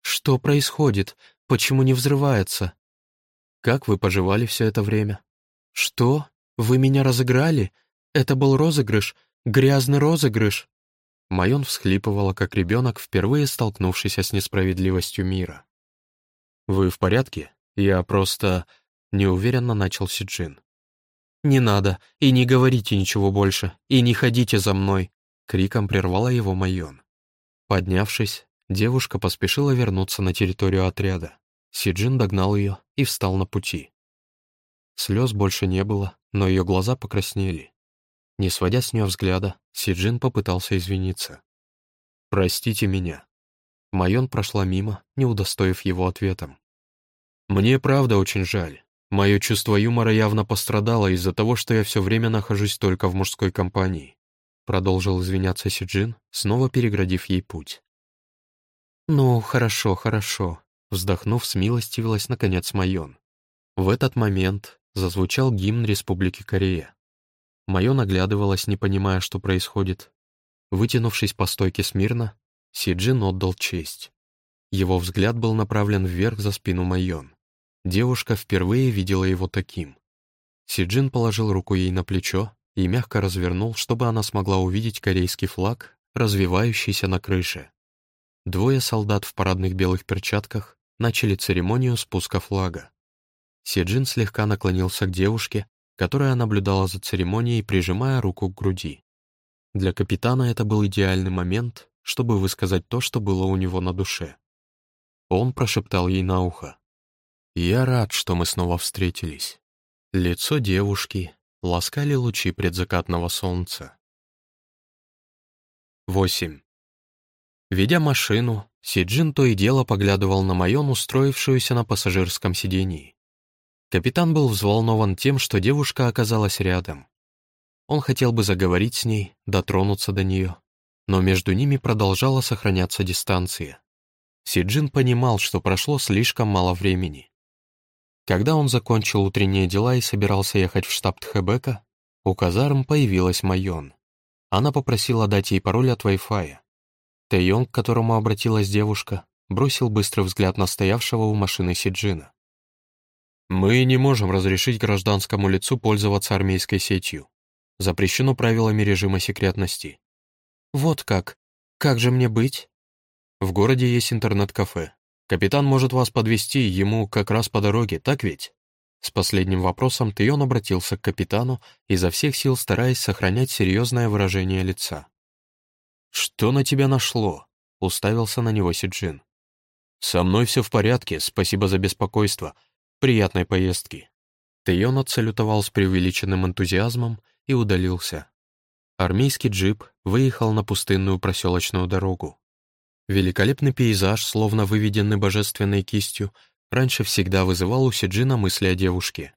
«Что происходит? Почему не взрывается?» «Как вы поживали все это время?» «Что? Вы меня разыграли? Это был розыгрыш? Грязный розыгрыш?» Майон всхлипывала, как ребенок, впервые столкнувшийся с несправедливостью мира. «Вы в порядке? Я просто...» — неуверенно начал Сиджин. «Не надо, и не говорите ничего больше, и не ходите за мной!» — криком прервала его Майон. Поднявшись, девушка поспешила вернуться на территорию отряда. Сиджин догнал ее и встал на пути. Слез больше не было, но ее глаза покраснели. Не сводя с нее взгляда, Сиджин попытался извиниться. «Простите меня». Майон прошла мимо, не удостоив его ответом. «Мне правда очень жаль. Мое чувство юмора явно пострадало из-за того, что я все время нахожусь только в мужской компании. Продолжил извиняться Сиджин, снова переградив ей путь. «Ну, хорошо, хорошо», вздохнув, смилостивилась наконец Майон. В этот момент зазвучал гимн Республики Корея. Майон оглядывалась, не понимая, что происходит. Вытянувшись по стойке смирно, Сиджин отдал честь. Его взгляд был направлен вверх за спину Майон. Девушка впервые видела его таким. Сиджин положил руку ей на плечо и мягко развернул, чтобы она смогла увидеть корейский флаг, развивающийся на крыше. Двое солдат в парадных белых перчатках начали церемонию спуска флага. Седжин слегка наклонился к девушке, которая наблюдала за церемонией, прижимая руку к груди. Для капитана это был идеальный момент, чтобы высказать то, что было у него на душе. Он прошептал ей на ухо. «Я рад, что мы снова встретились». Лицо девушки, ласкали лучи предзакатного солнца. 8. Ведя машину, Сиджин то и дело поглядывал на Майон, устроившуюся на пассажирском сидении. Капитан был взволнован тем, что девушка оказалась рядом. Он хотел бы заговорить с ней, дотронуться до нее, но между ними продолжала сохраняться дистанция. Сиджин понимал, что прошло слишком мало времени. Когда он закончил утренние дела и собирался ехать в штаб Тхебека, у казарм появилась Майон. Она попросила дать ей пароль от Wi-Fi. Тэйон, к которому обратилась девушка, бросил быстрый взгляд на стоявшего у машины Сиджина. «Мы не можем разрешить гражданскому лицу пользоваться армейской сетью. Запрещено правилами режима секретности». «Вот как? Как же мне быть?» «В городе есть интернет-кафе. Капитан может вас подвести ему как раз по дороге, так ведь?» С последним вопросом Тион обратился к капитану, изо всех сил стараясь сохранять серьезное выражение лица. «Что на тебя нашло?» — уставился на него Сиджин. «Со мной все в порядке, спасибо за беспокойство. Приятной поездки». Тион отсалютовал с преувеличенным энтузиазмом и удалился. Армейский джип выехал на пустынную проселочную дорогу. Великолепный пейзаж, словно выведенный божественной кистью, раньше всегда вызывал у Сиджина мысли о девушке.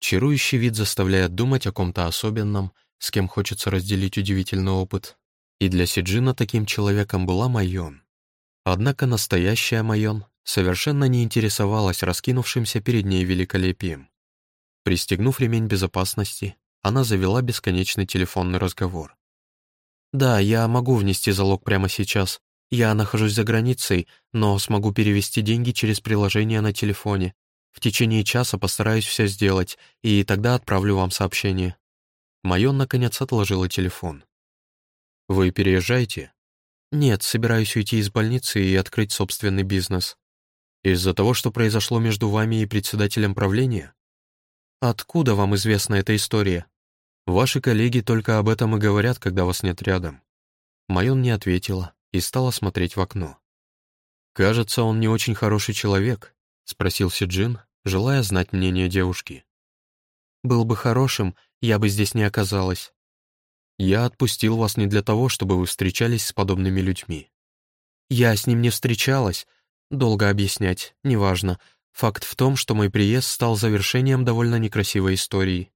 Чарующий вид заставляет думать о ком-то особенном, с кем хочется разделить удивительный опыт. И для Сиджина таким человеком была Майон. Однако настоящая Майон совершенно не интересовалась раскинувшимся перед ней великолепием. Пристегнув ремень безопасности, она завела бесконечный телефонный разговор. «Да, я могу внести залог прямо сейчас, я нахожусь за границей, но смогу перевести деньги через приложение на телефоне. В течение часа постараюсь все сделать, и тогда отправлю вам сообщение». Майон, наконец, отложила телефон. «Вы переезжаете?» «Нет, собираюсь уйти из больницы и открыть собственный бизнес». «Из-за того, что произошло между вами и председателем правления?» «Откуда вам известна эта история?» «Ваши коллеги только об этом и говорят, когда вас нет рядом». Майон не ответила, и стала смотреть в окно. «Кажется, он не очень хороший человек», — спросил Сиджин, желая знать мнение девушки. «Был бы хорошим, я бы здесь не оказалась». «Я отпустил вас не для того, чтобы вы встречались с подобными людьми». «Я с ним не встречалась. Долго объяснять, неважно. Факт в том, что мой приезд стал завершением довольно некрасивой истории».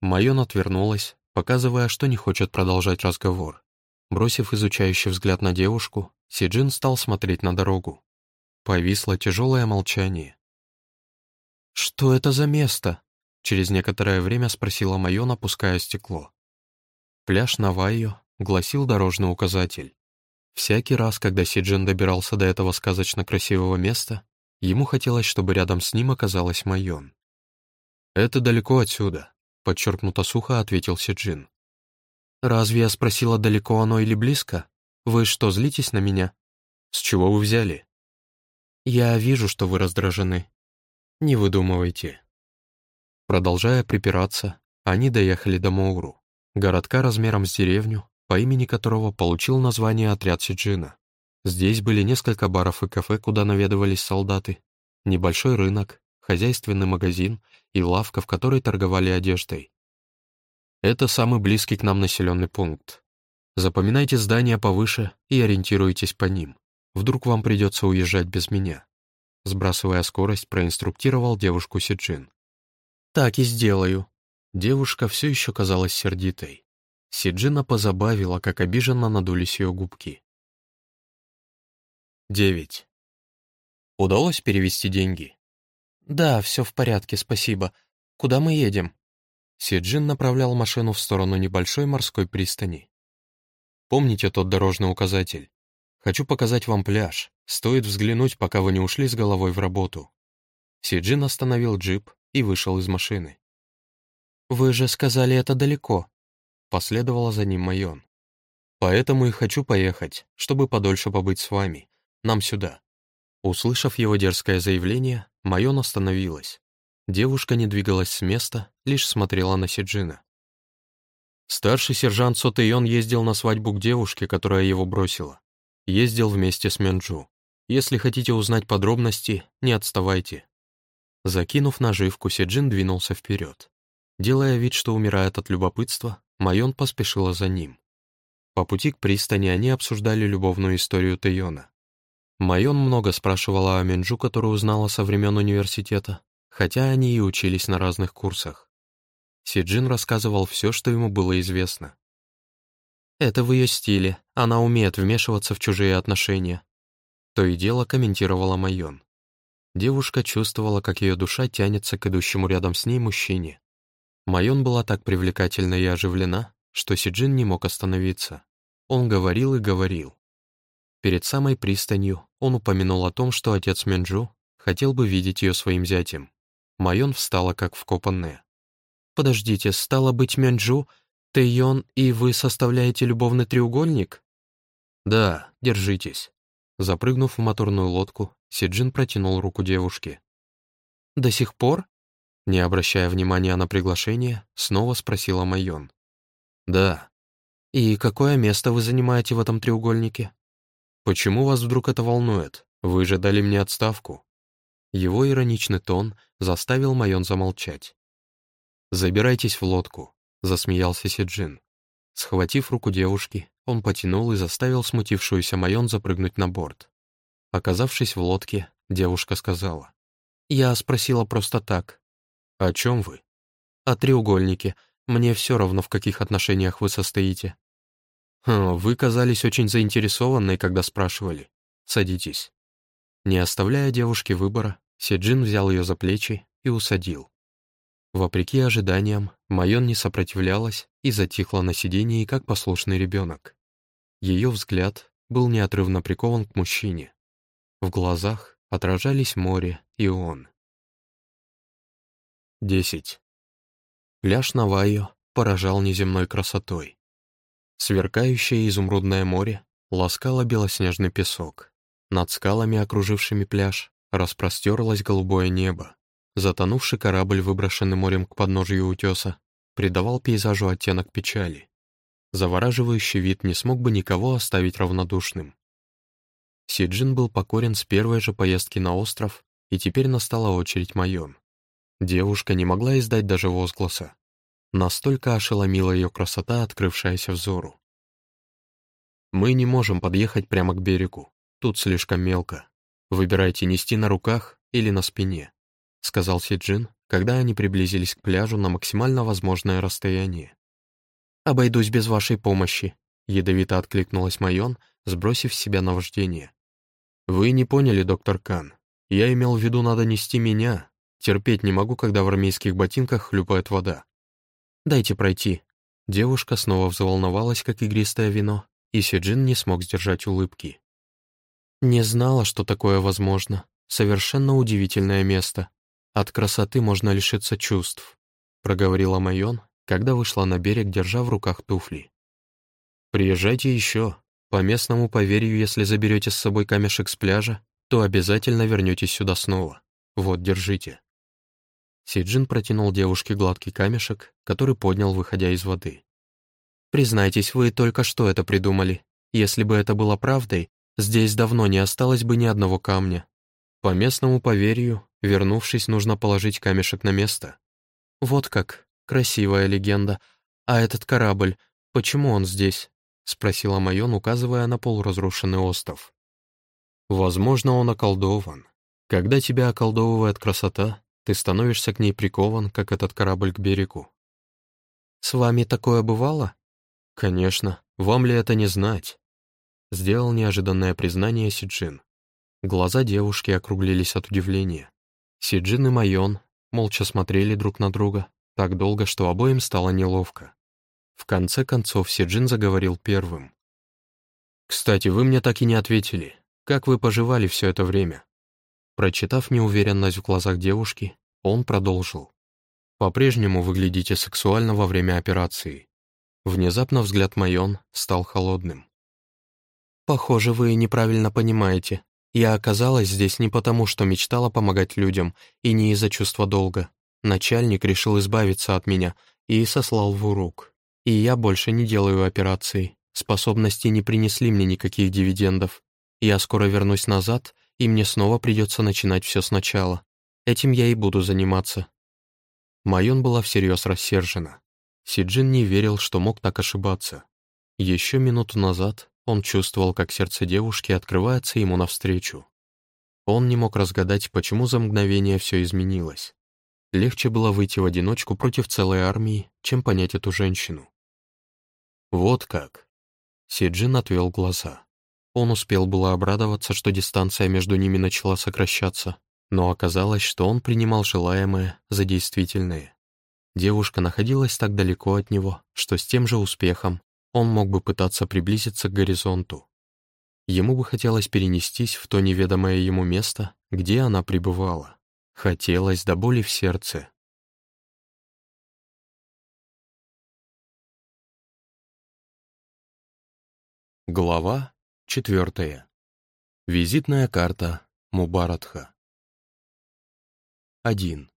Майон отвернулась, показывая, что не хочет продолжать разговор. Бросив изучающий взгляд на девушку, Сиджин стал смотреть на дорогу. Повисло тяжелое молчание. «Что это за место?» — через некоторое время спросила Майон, опуская стекло. Пляж Навайо гласил дорожный указатель. Всякий раз, когда Сиджин добирался до этого сказочно красивого места, ему хотелось, чтобы рядом с ним оказалась Майон. «Это далеко отсюда», — подчеркнуто сухо ответил Сиджин. «Разве я спросила, далеко оно или близко? Вы что, злитесь на меня?» «С чего вы взяли?» «Я вижу, что вы раздражены». «Не выдумывайте». Продолжая припираться, они доехали до Моуру, городка размером с деревню, по имени которого получил название отряд Сиджина. Здесь были несколько баров и кафе, куда наведывались солдаты, небольшой рынок, хозяйственный магазин и лавка, в которой торговали одеждой. Это самый близкий к нам населенный пункт. Запоминайте здания повыше и ориентируйтесь по ним. Вдруг вам придется уезжать без меня. Сбрасывая скорость, проинструктировал девушку Сиджин. «Так и сделаю». Девушка все еще казалась сердитой. Сиджина позабавила, как обиженно надулись ее губки. 9. Удалось перевести деньги? «Да, все в порядке, спасибо. Куда мы едем?» Сиджин направлял машину в сторону небольшой морской пристани. «Помните тот дорожный указатель? Хочу показать вам пляж. Стоит взглянуть, пока вы не ушли с головой в работу». Сиджин остановил джип и вышел из машины. «Вы же сказали, это далеко», — последовала за ним Майон. «Поэтому и хочу поехать, чтобы подольше побыть с вами. Нам сюда». Услышав его дерзкое заявление, Майон остановилась. Девушка не двигалась с места, лишь смотрела на Сиджина. Старший сержант Сотейон ездил на свадьбу к девушке, которая его бросила. Ездил вместе с Менджу. Если хотите узнать подробности, не отставайте. Закинув наживку, Сиджин двинулся вперед. Делая вид, что умирает от любопытства, Майон поспешила за ним. По пути к пристани они обсуждали любовную историю Тейона. Майон много спрашивала о Менджу, которую узнала со времен университета, хотя они и учились на разных курсах. Сиджин рассказывал все, что ему было известно. «Это в ее стиле, она умеет вмешиваться в чужие отношения», то и дело комментировала Майон. Девушка чувствовала, как ее душа тянется к идущему рядом с ней мужчине. Майон была так привлекательна и оживлена, что Сиджин не мог остановиться. Он говорил и говорил. Перед самой пристанью он упомянул о том, что отец Менджу хотел бы видеть ее своим зятем. Майон встала как вкопанная. «Подождите, стало быть, Менджу, Тэйон и вы составляете любовный треугольник?» «Да, держитесь». Запрыгнув в моторную лодку, Сиджин протянул руку девушке. «До сих пор?» Не обращая внимания на приглашение, снова спросила Майон. «Да». «И какое место вы занимаете в этом треугольнике?» «Почему вас вдруг это волнует? Вы же дали мне отставку». Его ироничный тон заставил Майон замолчать. «Забирайтесь в лодку», — засмеялся Сиджин. Схватив руку девушки, он потянул и заставил смутившуюся Майон запрыгнуть на борт. Оказавшись в лодке, девушка сказала. «Я спросила просто так». «О чем вы?» «О треугольнике. Мне все равно, в каких отношениях вы состоите». «Хм, «Вы казались очень заинтересованной, когда спрашивали. Садитесь». Не оставляя девушке выбора, Седжин взял ее за плечи и усадил. Вопреки ожиданиям, Майон не сопротивлялась и затихла на сидении, как послушный ребенок. Ее взгляд был неотрывно прикован к мужчине. В глазах отражались море и он. 10. Пляж Навайо поражал неземной красотой. Сверкающее изумрудное море ласкало белоснежный песок. Над скалами, окружившими пляж, распростерлось голубое небо. Затонувший корабль, выброшенный морем к подножию утеса, придавал пейзажу оттенок печали. Завораживающий вид не смог бы никого оставить равнодушным. Сиджин был покорен с первой же поездки на остров, и теперь настала очередь Майон. Девушка не могла издать даже возгласа. Настолько ошеломила ее красота, открывшаяся взору. «Мы не можем подъехать прямо к берегу», Тут слишком мелко. Выбирайте нести на руках или на спине», — сказал Сиджин, когда они приблизились к пляжу на максимально возможное расстояние. «Обойдусь без вашей помощи», — ядовито откликнулась Майон, сбросив себя наваждение. «Вы не поняли, доктор Кан. Я имел в виду, надо нести меня. Терпеть не могу, когда в армейских ботинках хлюпает вода. Дайте пройти». Девушка снова взволновалась, как игристое вино, и Сиджин не смог сдержать улыбки. «Не знала, что такое возможно. Совершенно удивительное место. От красоты можно лишиться чувств», — проговорила Майон, когда вышла на берег, держа в руках туфли. «Приезжайте еще. По местному поверью, если заберете с собой камешек с пляжа, то обязательно вернетесь сюда снова. Вот, держите». Сиджин протянул девушке гладкий камешек, который поднял, выходя из воды. «Признайтесь, вы только что это придумали. Если бы это было правдой, Здесь давно не осталось бы ни одного камня. По местному поверью, вернувшись, нужно положить камешек на место. Вот как, красивая легенда. А этот корабль, почему он здесь? Спросила Майон, указывая на полуразрушенный остров. Возможно, он околдован. Когда тебя околдовывает красота, ты становишься к ней прикован, как этот корабль к берегу. С вами такое бывало? Конечно, вам ли это не знать? Сделал неожиданное признание Сиджин. Глаза девушки округлились от удивления. Сиджин и Майон молча смотрели друг на друга так долго, что обоим стало неловко. В конце концов Сиджин заговорил первым. «Кстати, вы мне так и не ответили. Как вы поживали все это время?» Прочитав неуверенность в глазах девушки, он продолжил. «По-прежнему выглядите сексуально во время операции». Внезапно взгляд Майон стал холодным. «Похоже, вы неправильно понимаете. Я оказалась здесь не потому, что мечтала помогать людям, и не из-за чувства долга. Начальник решил избавиться от меня и сослал в урук. И я больше не делаю операций. Способности не принесли мне никаких дивидендов. Я скоро вернусь назад, и мне снова придется начинать все сначала. Этим я и буду заниматься». Майон была всерьез рассержена. Сиджин не верил, что мог так ошибаться. Еще минуту назад он чувствовал, как сердце девушки открывается ему навстречу. Он не мог разгадать, почему за мгновение все изменилось. Легче было выйти в одиночку против целой армии, чем понять эту женщину. «Вот как!» Сиджин отвел глаза. Он успел было обрадоваться, что дистанция между ними начала сокращаться, Но оказалось, что он принимал желаемое за действительное. Девушка находилась так далеко от него, что с тем же успехом он мог бы пытаться приблизиться к горизонту. Ему бы хотелось перенестись в то неведомое ему место, где она пребывала. Хотелось до боли в сердце. Глава четвертая. Визитная карта Мубаратха. 1.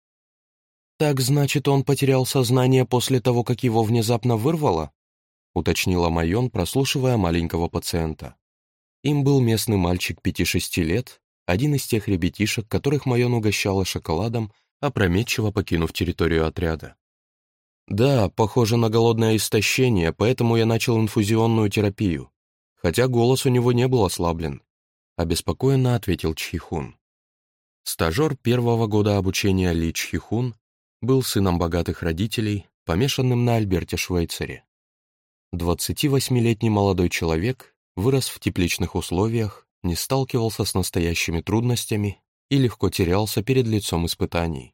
«Так значит, он потерял сознание после того, как его внезапно вырвало?» — уточнила Майон, прослушивая маленького пациента. Им был местный мальчик пяти-шести лет, один из тех ребятишек, которых Майон угощала шоколадом, опрометчиво покинув территорию отряда. «Да, похоже на голодное истощение, поэтому я начал инфузионную терапию, хотя голос у него не был ослаблен», — обеспокоенно ответил Чхихун. Стажер первого года обучения Ли Чхихун был сыном богатых родителей, помешанным на Альберте Швейцере. 28-летний молодой человек вырос в тепличных условиях, не сталкивался с настоящими трудностями и легко терялся перед лицом испытаний.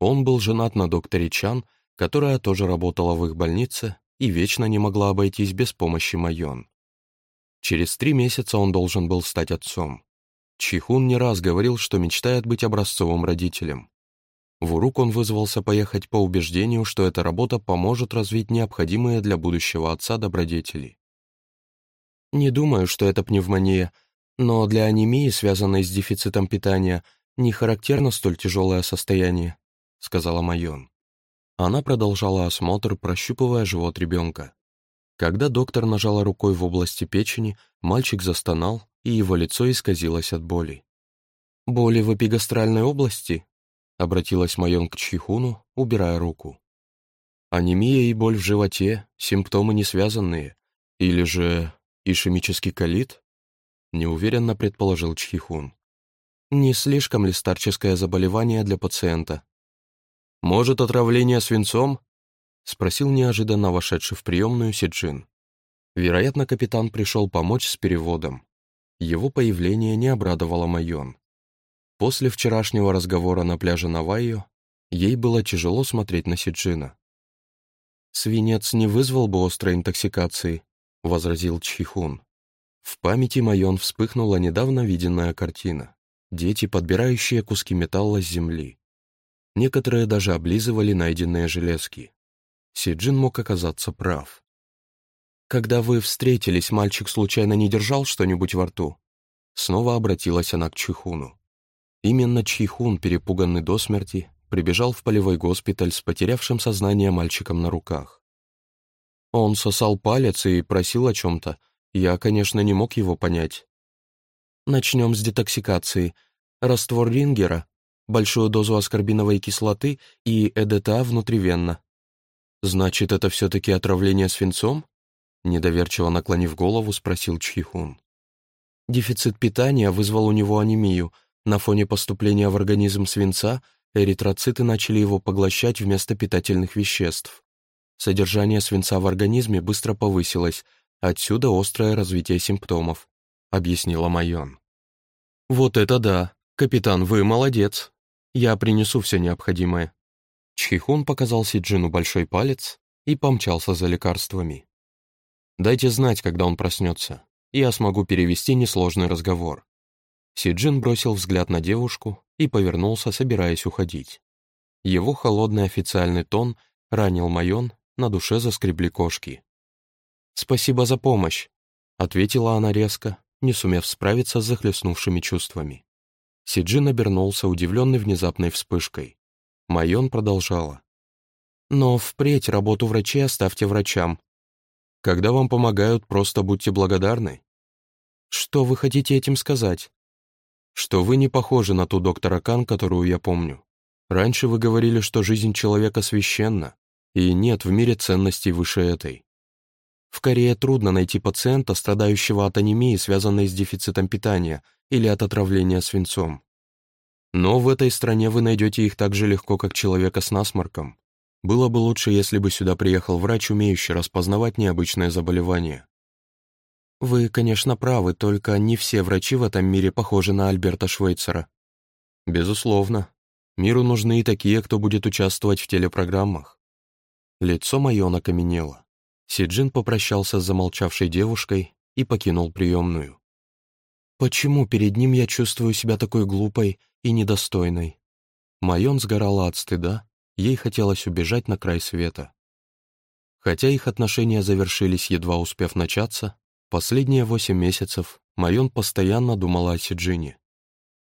Он был женат на докторе Чан, которая тоже работала в их больнице и вечно не могла обойтись без помощи Майон. Через три месяца он должен был стать отцом. Чихун не раз говорил, что мечтает быть образцовым родителем. В Урук он вызвался поехать по убеждению, что эта работа поможет развить необходимые для будущего отца добродетели. Не думаю, что это пневмония, но для анемии, связанной с дефицитом питания, не характерно столь тяжелое состояние, сказала Майон. Она продолжала осмотр, прощупывая живот ребенка. Когда доктор нажала рукой в области печени, мальчик застонал, и его лицо исказилось от боли. «Боли в эпигастральной области?» — обратилась Майон к Чхихуну, убирая руку. «Анемия и боль в животе — симптомы не связанные. Или же ишемический колит?» — неуверенно предположил Чхихун. «Не слишком ли старческое заболевание для пациента?» «Может, отравление свинцом?» — спросил неожиданно вошедший в приемную Сиджин. Вероятно, капитан пришел помочь с переводом. Его появление не обрадовало Майон. После вчерашнего разговора на пляже Навайо ей было тяжело смотреть на Сиджина. «Свинец не вызвал бы острой интоксикации», — возразил Чхихун. В памяти Майон вспыхнула недавно виденная картина. Дети, подбирающие куски металла с земли. Некоторые даже облизывали найденные железки. Сиджин мог оказаться прав. «Когда вы встретились, мальчик случайно не держал что-нибудь во рту?» Снова обратилась она к Чихуну. Именно Чхихун, перепуганный до смерти, прибежал в полевой госпиталь с потерявшим сознание мальчиком на руках. Он сосал палец и просил о чем-то. Я, конечно, не мог его понять. Начнем с детоксикации. Раствор рингера, большую дозу аскорбиновой кислоты и ЭДТА внутривенно. Значит, это все-таки отравление свинцом? Недоверчиво наклонив голову, спросил Чхихун. Дефицит питания вызвал у него анемию — на фоне поступления в организм свинца эритроциты начали его поглощать вместо питательных веществ. Содержание свинца в организме быстро повысилось, отсюда острое развитие симптомов, объяснила Майон. «Вот это да! Капитан, вы молодец! Я принесу все необходимое». Чхихун показал Сиджину большой палец и помчался за лекарствами. «Дайте знать, когда он проснется, я смогу перевести несложный разговор. Сиджин бросил взгляд на девушку и повернулся, собираясь уходить. Его холодный официальный тон ранил Майон, на душе заскребли кошки. «Спасибо за помощь», — ответила она резко, не сумев справиться с захлестнувшими чувствами. Сиджин обернулся, удивленный внезапной вспышкой. Майон продолжала. «Но впредь работу врачей оставьте врачам. Когда вам помогают, просто будьте благодарны». «Что вы хотите этим сказать?» Что вы не похожи на ту доктора Кан, которую я помню. Раньше вы говорили, что жизнь человека священна, и нет в мире ценностей выше этой. В Корее трудно найти пациента, страдающего от анемии, связанной с дефицитом питания, или от отравления свинцом. Но в этой стране вы найдете их так же легко, как человека с насморком. Было бы лучше, если бы сюда приехал врач, умеющий распознавать необычное заболевание. Вы, конечно, правы, только не все врачи в этом мире похожи на Альберта Швейцера. Безусловно. Миру нужны и такие, кто будет участвовать в телепрограммах. Лицо мое накаменело. Сиджин попрощался с замолчавшей девушкой и покинул приемную. Почему перед ним я чувствую себя такой глупой и недостойной? Майон сгорала от стыда, ей хотелось убежать на край света. Хотя их отношения завершились, едва успев начаться, последние восемь месяцев Майон постоянно думала о Сиджине.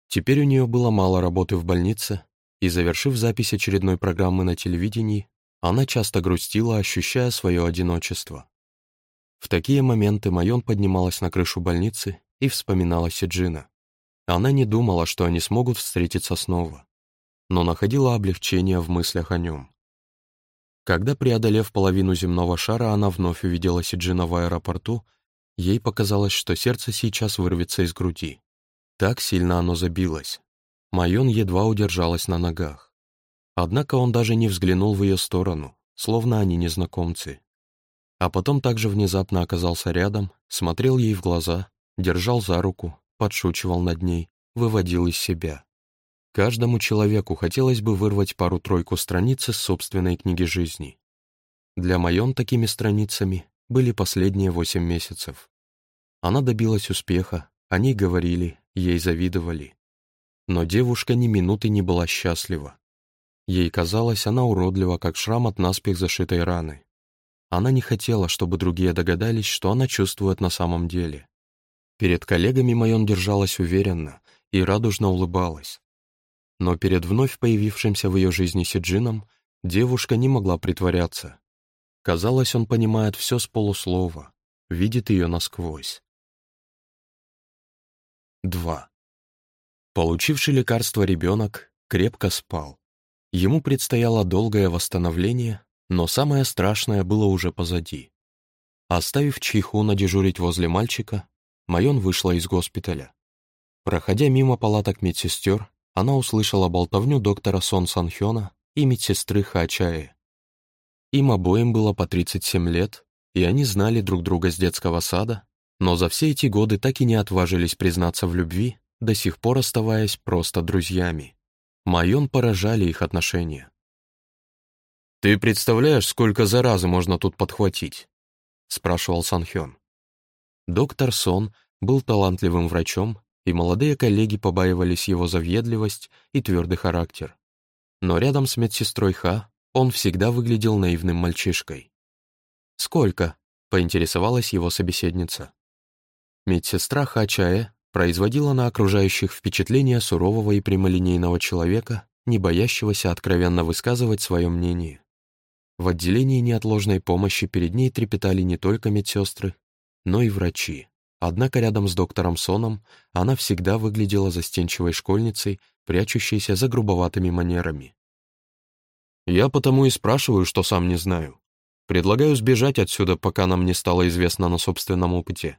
Теперь у нее было мало работы в больнице, и, завершив запись очередной программы на телевидении, она часто грустила, ощущая свое одиночество. В такие моменты Майон поднималась на крышу больницы и вспоминала Сиджина. Она не думала, что они смогут встретиться снова, но находила облегчение в мыслях о нем. Когда, преодолев половину земного шара, она вновь увидела Сиджина в аэропорту, ей показалось, что сердце сейчас вырвется из груди. Так сильно оно забилось. Майон едва удержалась на ногах. Однако он даже не взглянул в ее сторону, словно они незнакомцы. А потом также внезапно оказался рядом, смотрел ей в глаза, держал за руку, подшучивал над ней, выводил из себя. Каждому человеку хотелось бы вырвать пару-тройку страниц из собственной книги жизни. Для Майон такими страницами были последние восемь месяцев. Она добилась успеха, о ней говорили, ей завидовали. Но девушка ни минуты не была счастлива. Ей казалось, она уродлива, как шрам от наспех зашитой раны. Она не хотела, чтобы другие догадались, что она чувствует на самом деле. Перед коллегами Майон держалась уверенно и радужно улыбалась. Но перед вновь появившимся в ее жизни Сиджином девушка не могла притворяться. Казалось, он понимает все с полуслова, видит ее насквозь. 2. Получивший лекарство ребенок крепко спал. Ему предстояло долгое восстановление, но самое страшное было уже позади. Оставив Чайхуна дежурить возле мальчика, Майон вышла из госпиталя. Проходя мимо палаток медсестер, она услышала болтовню доктора Сон Санхёна и медсестры Ха Чаэ. Им обоим было по 37 лет, и они знали друг друга с детского сада, но за все эти годы так и не отважились признаться в любви до сих пор оставаясь просто друзьями. Майон поражали их отношения. «Ты представляешь, сколько заразы можно тут подхватить?» — спрашивал Санхён. Доктор Сон был талантливым врачом, и молодые коллеги побаивались его за въедливость и твердый характер. Но рядом с медсестрой Ха он всегда выглядел наивным мальчишкой. «Сколько?» — поинтересовалась его собеседница. Медсестра Ха Чаэ производила на окружающих впечатление сурового и прямолинейного человека, не боящегося откровенно высказывать свое мнение. В отделении неотложной помощи перед ней трепетали не только медсестры, но и врачи. Однако рядом с доктором Соном она всегда выглядела застенчивой школьницей, прячущейся за грубоватыми манерами. «Я потому и спрашиваю, что сам не знаю. Предлагаю сбежать отсюда, пока нам не стало известно на собственном опыте».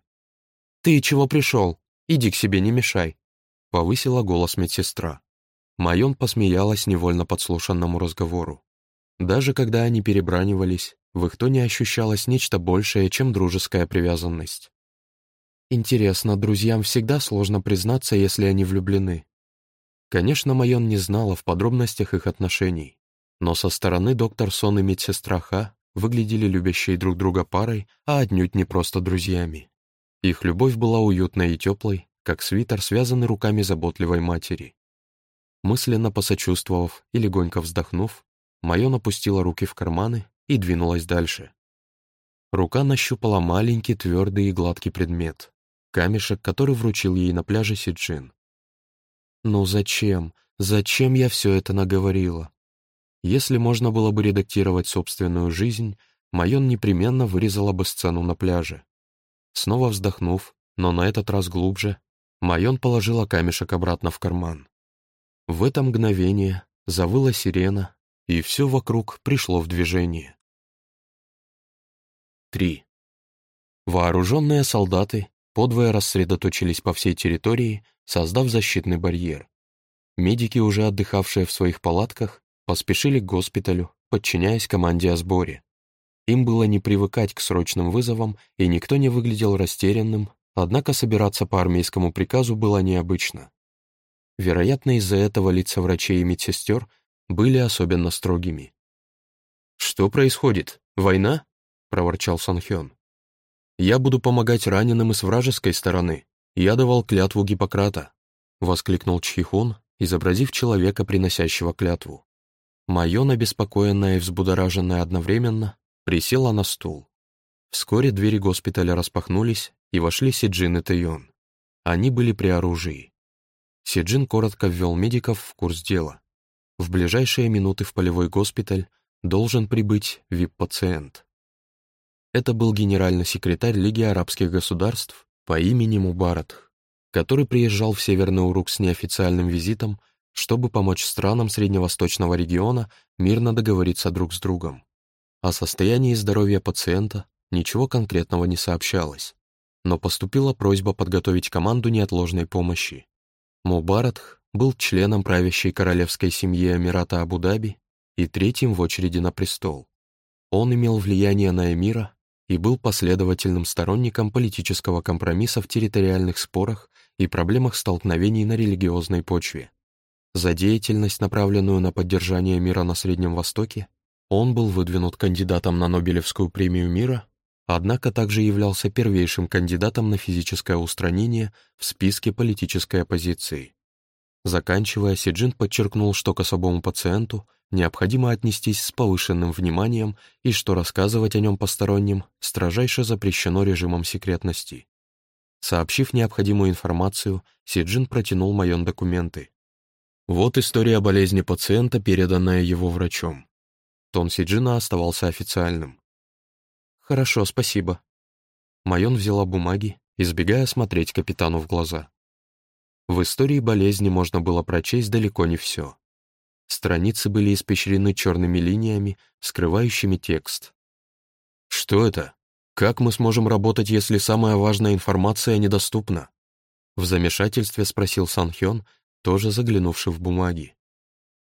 «Ты чего пришел?» Иди к себе, не мешай», — повысила голос медсестра. Майон посмеялась невольно подслушанному разговору. Даже когда они перебранивались, в их тоне ощущалось нечто большее, чем дружеская привязанность. Интересно, друзьям всегда сложно признаться, если они влюблены. Конечно, Майон не знала в подробностях их отношений, но со стороны доктор Сон и медсестра Ха выглядели любящей друг друга парой, а отнюдь не просто друзьями. Их любовь была уютной и теплой, как свитер, связанный руками заботливой матери. Мысленно посочувствовав и легонько вздохнув, Майон опустила руки в карманы и двинулась дальше. Рука нащупала маленький, твердый и гладкий предмет, камешек, который вручил ей на пляже Сиджин. «Ну зачем? Зачем я все это наговорила?» Если можно было бы редактировать собственную жизнь, Майон непременно вырезала бы сцену на пляже. Снова вздохнув, но на этот раз глубже, Майон положила камешек обратно в карман. В это мгновение завыла сирена, и все вокруг пришло в движение. 3. Вооруженные солдаты подвое рассредоточились по всей территории, создав защитный барьер. Медики, уже отдыхавшие в своих палатках, поспешили к госпиталю, подчиняясь команде о сборе. Им было не привыкать к срочным вызовам, и никто не выглядел растерянным, однако собираться по армейскому приказу было необычно. Вероятно, из-за этого лица врачей и медсестер были особенно строгими. «Что происходит? Война?» — проворчал Санхён. «Я буду помогать раненым и с вражеской стороны. Я давал клятву Гиппократа», — воскликнул Чхихун, изобразив человека, приносящего клятву. Майон, обеспокоенная и взбудораженная одновременно, присела на стул. Вскоре двери госпиталя распахнулись, и вошли Сиджин и Тэйон. Они были при оружии. Сиджин коротко ввел медиков в курс дела. В ближайшие минуты в полевой госпиталь должен прибыть ВИП-пациент. Это был генеральный секретарь Лиги арабских государств по имени Мубарат, который приезжал в Северный Урук с неофициальным визитом, чтобы помочь странам Средневосточного региона мирно договориться друг с другом. О состоянии здоровья пациента ничего конкретного не сообщалось, но поступила просьба подготовить команду неотложной помощи. Мубаратх был членом правящей королевской семьи Эмирата Абу-Даби и третьим в очереди на престол. Он имел влияние на эмира и был последовательным сторонником политического компромисса в территориальных спорах и проблемах столкновений на религиозной почве. За деятельность, направленную на поддержание мира на Среднем Востоке, он был выдвинут кандидатом на Нобелевскую премию мира, однако также являлся первейшим кандидатом на физическое устранение в списке политической оппозиции. Заканчивая, Сиджин подчеркнул, что к особому пациенту необходимо отнестись с повышенным вниманием и что рассказывать о нем посторонним строжайше запрещено режимом секретности. Сообщив необходимую информацию, Сиджин протянул Майон документы. Вот история болезни пациента, переданная его врачом. Тон Сиджина оставался официальным. «Хорошо, спасибо». Майон взяла бумаги, избегая смотреть капитану в глаза. В истории болезни можно было прочесть далеко не все. Страницы были испещрены черными линиями, скрывающими текст. «Что это? Как мы сможем работать, если самая важная информация недоступна?» В замешательстве спросил Сан Хён, тоже заглянувший в бумаги.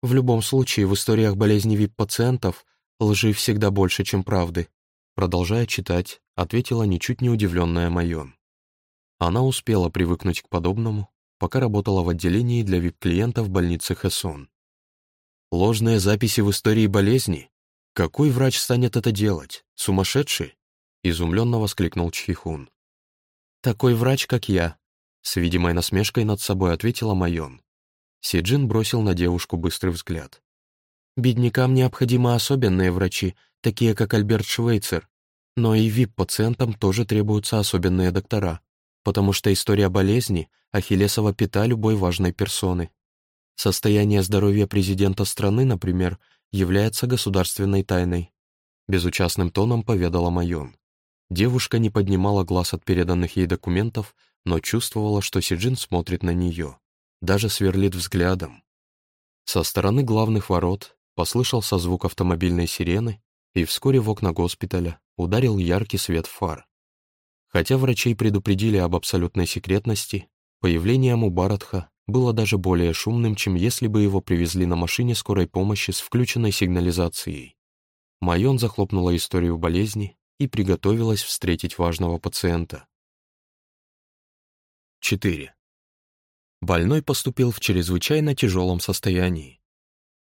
В любом случае, в историях болезни ВИП-пациентов лжи всегда больше, чем правды. Продолжая читать, ответила ничуть не удивленная Майон. Она успела привыкнуть к подобному, пока работала в отделении для вип-клиентов больницы Хэсон. Ложные записи в истории болезни? Какой врач станет это делать? Сумасшедший? Изумленно воскликнул Чхихун. Такой врач, как я, с видимой насмешкой над собой ответила Майон. Сиджин бросил на девушку быстрый взгляд. «Беднякам необходимы особенные врачи, такие как Альберт Швейцер, но и ВИП-пациентам тоже требуются особенные доктора потому что история болезни — ахиллесова пята любой важной персоны. Состояние здоровья президента страны, например, является государственной тайной. Безучастным тоном поведала Майон. Девушка не поднимала глаз от переданных ей документов, но чувствовала, что Сиджин смотрит на нее, даже сверлит взглядом. Со стороны главных ворот послышался звук автомобильной сирены, и вскоре в окна госпиталя ударил яркий свет фар. Хотя врачей предупредили об абсолютной секретности, появление Мубаратха было даже более шумным, чем если бы его привезли на машине скорой помощи с включенной сигнализацией. Майон захлопнула историю болезни и приготовилась встретить важного пациента. 4. Больной поступил в чрезвычайно тяжелом состоянии.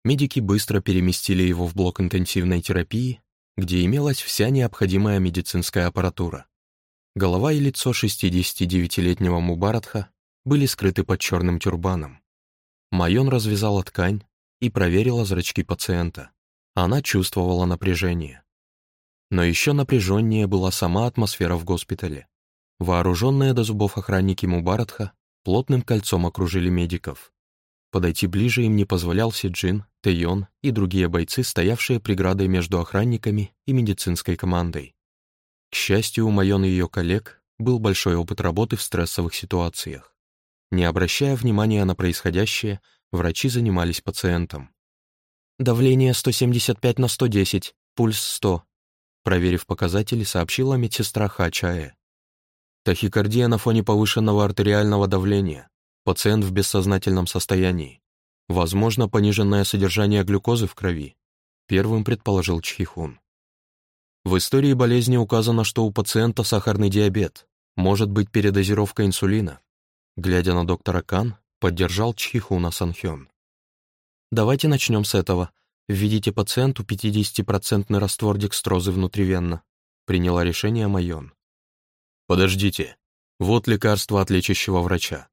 Медики быстро переместили его в блок интенсивной терапии, где имелась вся необходимая медицинская аппаратура. Голова и лицо 69-летнего Мубаратха были скрыты под черным тюрбаном. Майон развязала ткань и проверила зрачки пациента. Она чувствовала напряжение. Но еще напряженнее была сама атмосфера в госпитале. Вооруженные до зубов охранники Мубаратха плотным кольцом окружили медиков. Подойти ближе им не позволял Сиджин, Тэйон и другие бойцы, стоявшие преградой между охранниками и медицинской командой. К счастью, у Майон и ее коллег был большой опыт работы в стрессовых ситуациях. Не обращая внимания на происходящее, врачи занимались пациентом. «Давление 175 на 110, пульс 100», проверив показатели, сообщила медсестра Хачае. Тахикардия на фоне повышенного артериального давления. Пациент в бессознательном состоянии. Возможно, пониженное содержание глюкозы в крови. Первым предположил Чхихун. В истории болезни указано, что у пациента сахарный диабет, может быть передозировка инсулина. Глядя на доктора Кан, — поддержал Чхихуна Санхён. «Давайте начнем с этого. Введите пациенту 50% раствор декстрозы внутривенно», — приняла решение Майон. «Подождите. Вот лекарство от лечащего врача».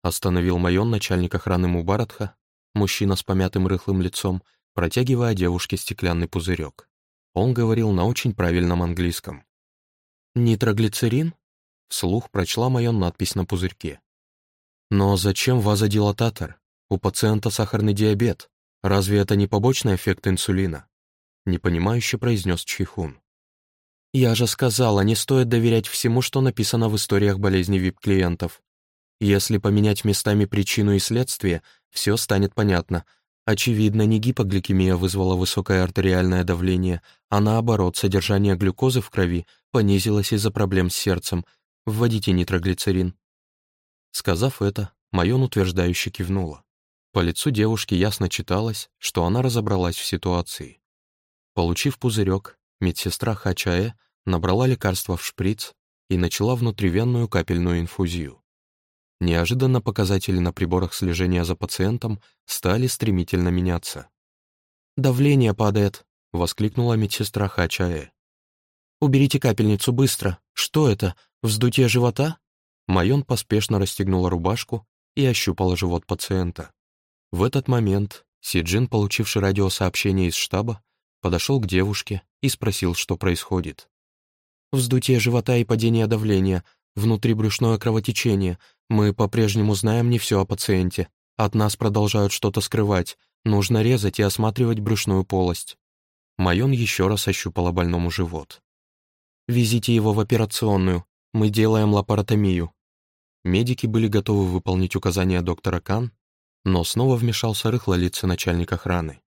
Остановил Майон начальник охраны Мубаратха, мужчина с помятым рыхлым лицом, протягивая девушке стеклянный пузырек. Он говорил на очень правильном английском. «Нитроглицерин?» — вслух прочла Майон надпись на пузырьке. Но зачем вазодилататор? У пациента сахарный диабет. Разве это не побочный эффект инсулина? Непонимающе произнес Чихун. Я же сказала, не стоит доверять всему, что написано в историях болезни ВИП-клиентов. Если поменять местами причину и следствие, все станет понятно. Очевидно, не гипогликемия вызвала высокое артериальное давление, а наоборот, содержание глюкозы в крови понизилось из-за проблем с сердцем. Вводите нитроглицерин. Сказав это, Майон утверждающе кивнула. По лицу девушки ясно читалось, что она разобралась в ситуации. Получив пузырек, медсестра Хачаэ набрала лекарство в шприц и начала внутривенную капельную инфузию. Неожиданно показатели на приборах слежения за пациентом стали стремительно меняться. «Давление падает», — воскликнула медсестра Хачаэ. «Уберите капельницу быстро. Что это? Вздутие живота?» Майон поспешно расстегнула рубашку и ощупала живот пациента. В этот момент Сиджин, получивший радиосообщение из штаба, подошел к девушке и спросил, что происходит. «Вздутие живота и падение давления, внутрибрюшное кровотечение. Мы по-прежнему знаем не все о пациенте. От нас продолжают что-то скрывать. Нужно резать и осматривать брюшную полость». Майон еще раз ощупала больному живот. «Везите его в операционную. Мы делаем лапаротомию. Медики были готовы выполнить указания доктора Кан, но снова вмешался рыхлолицый начальник охраны.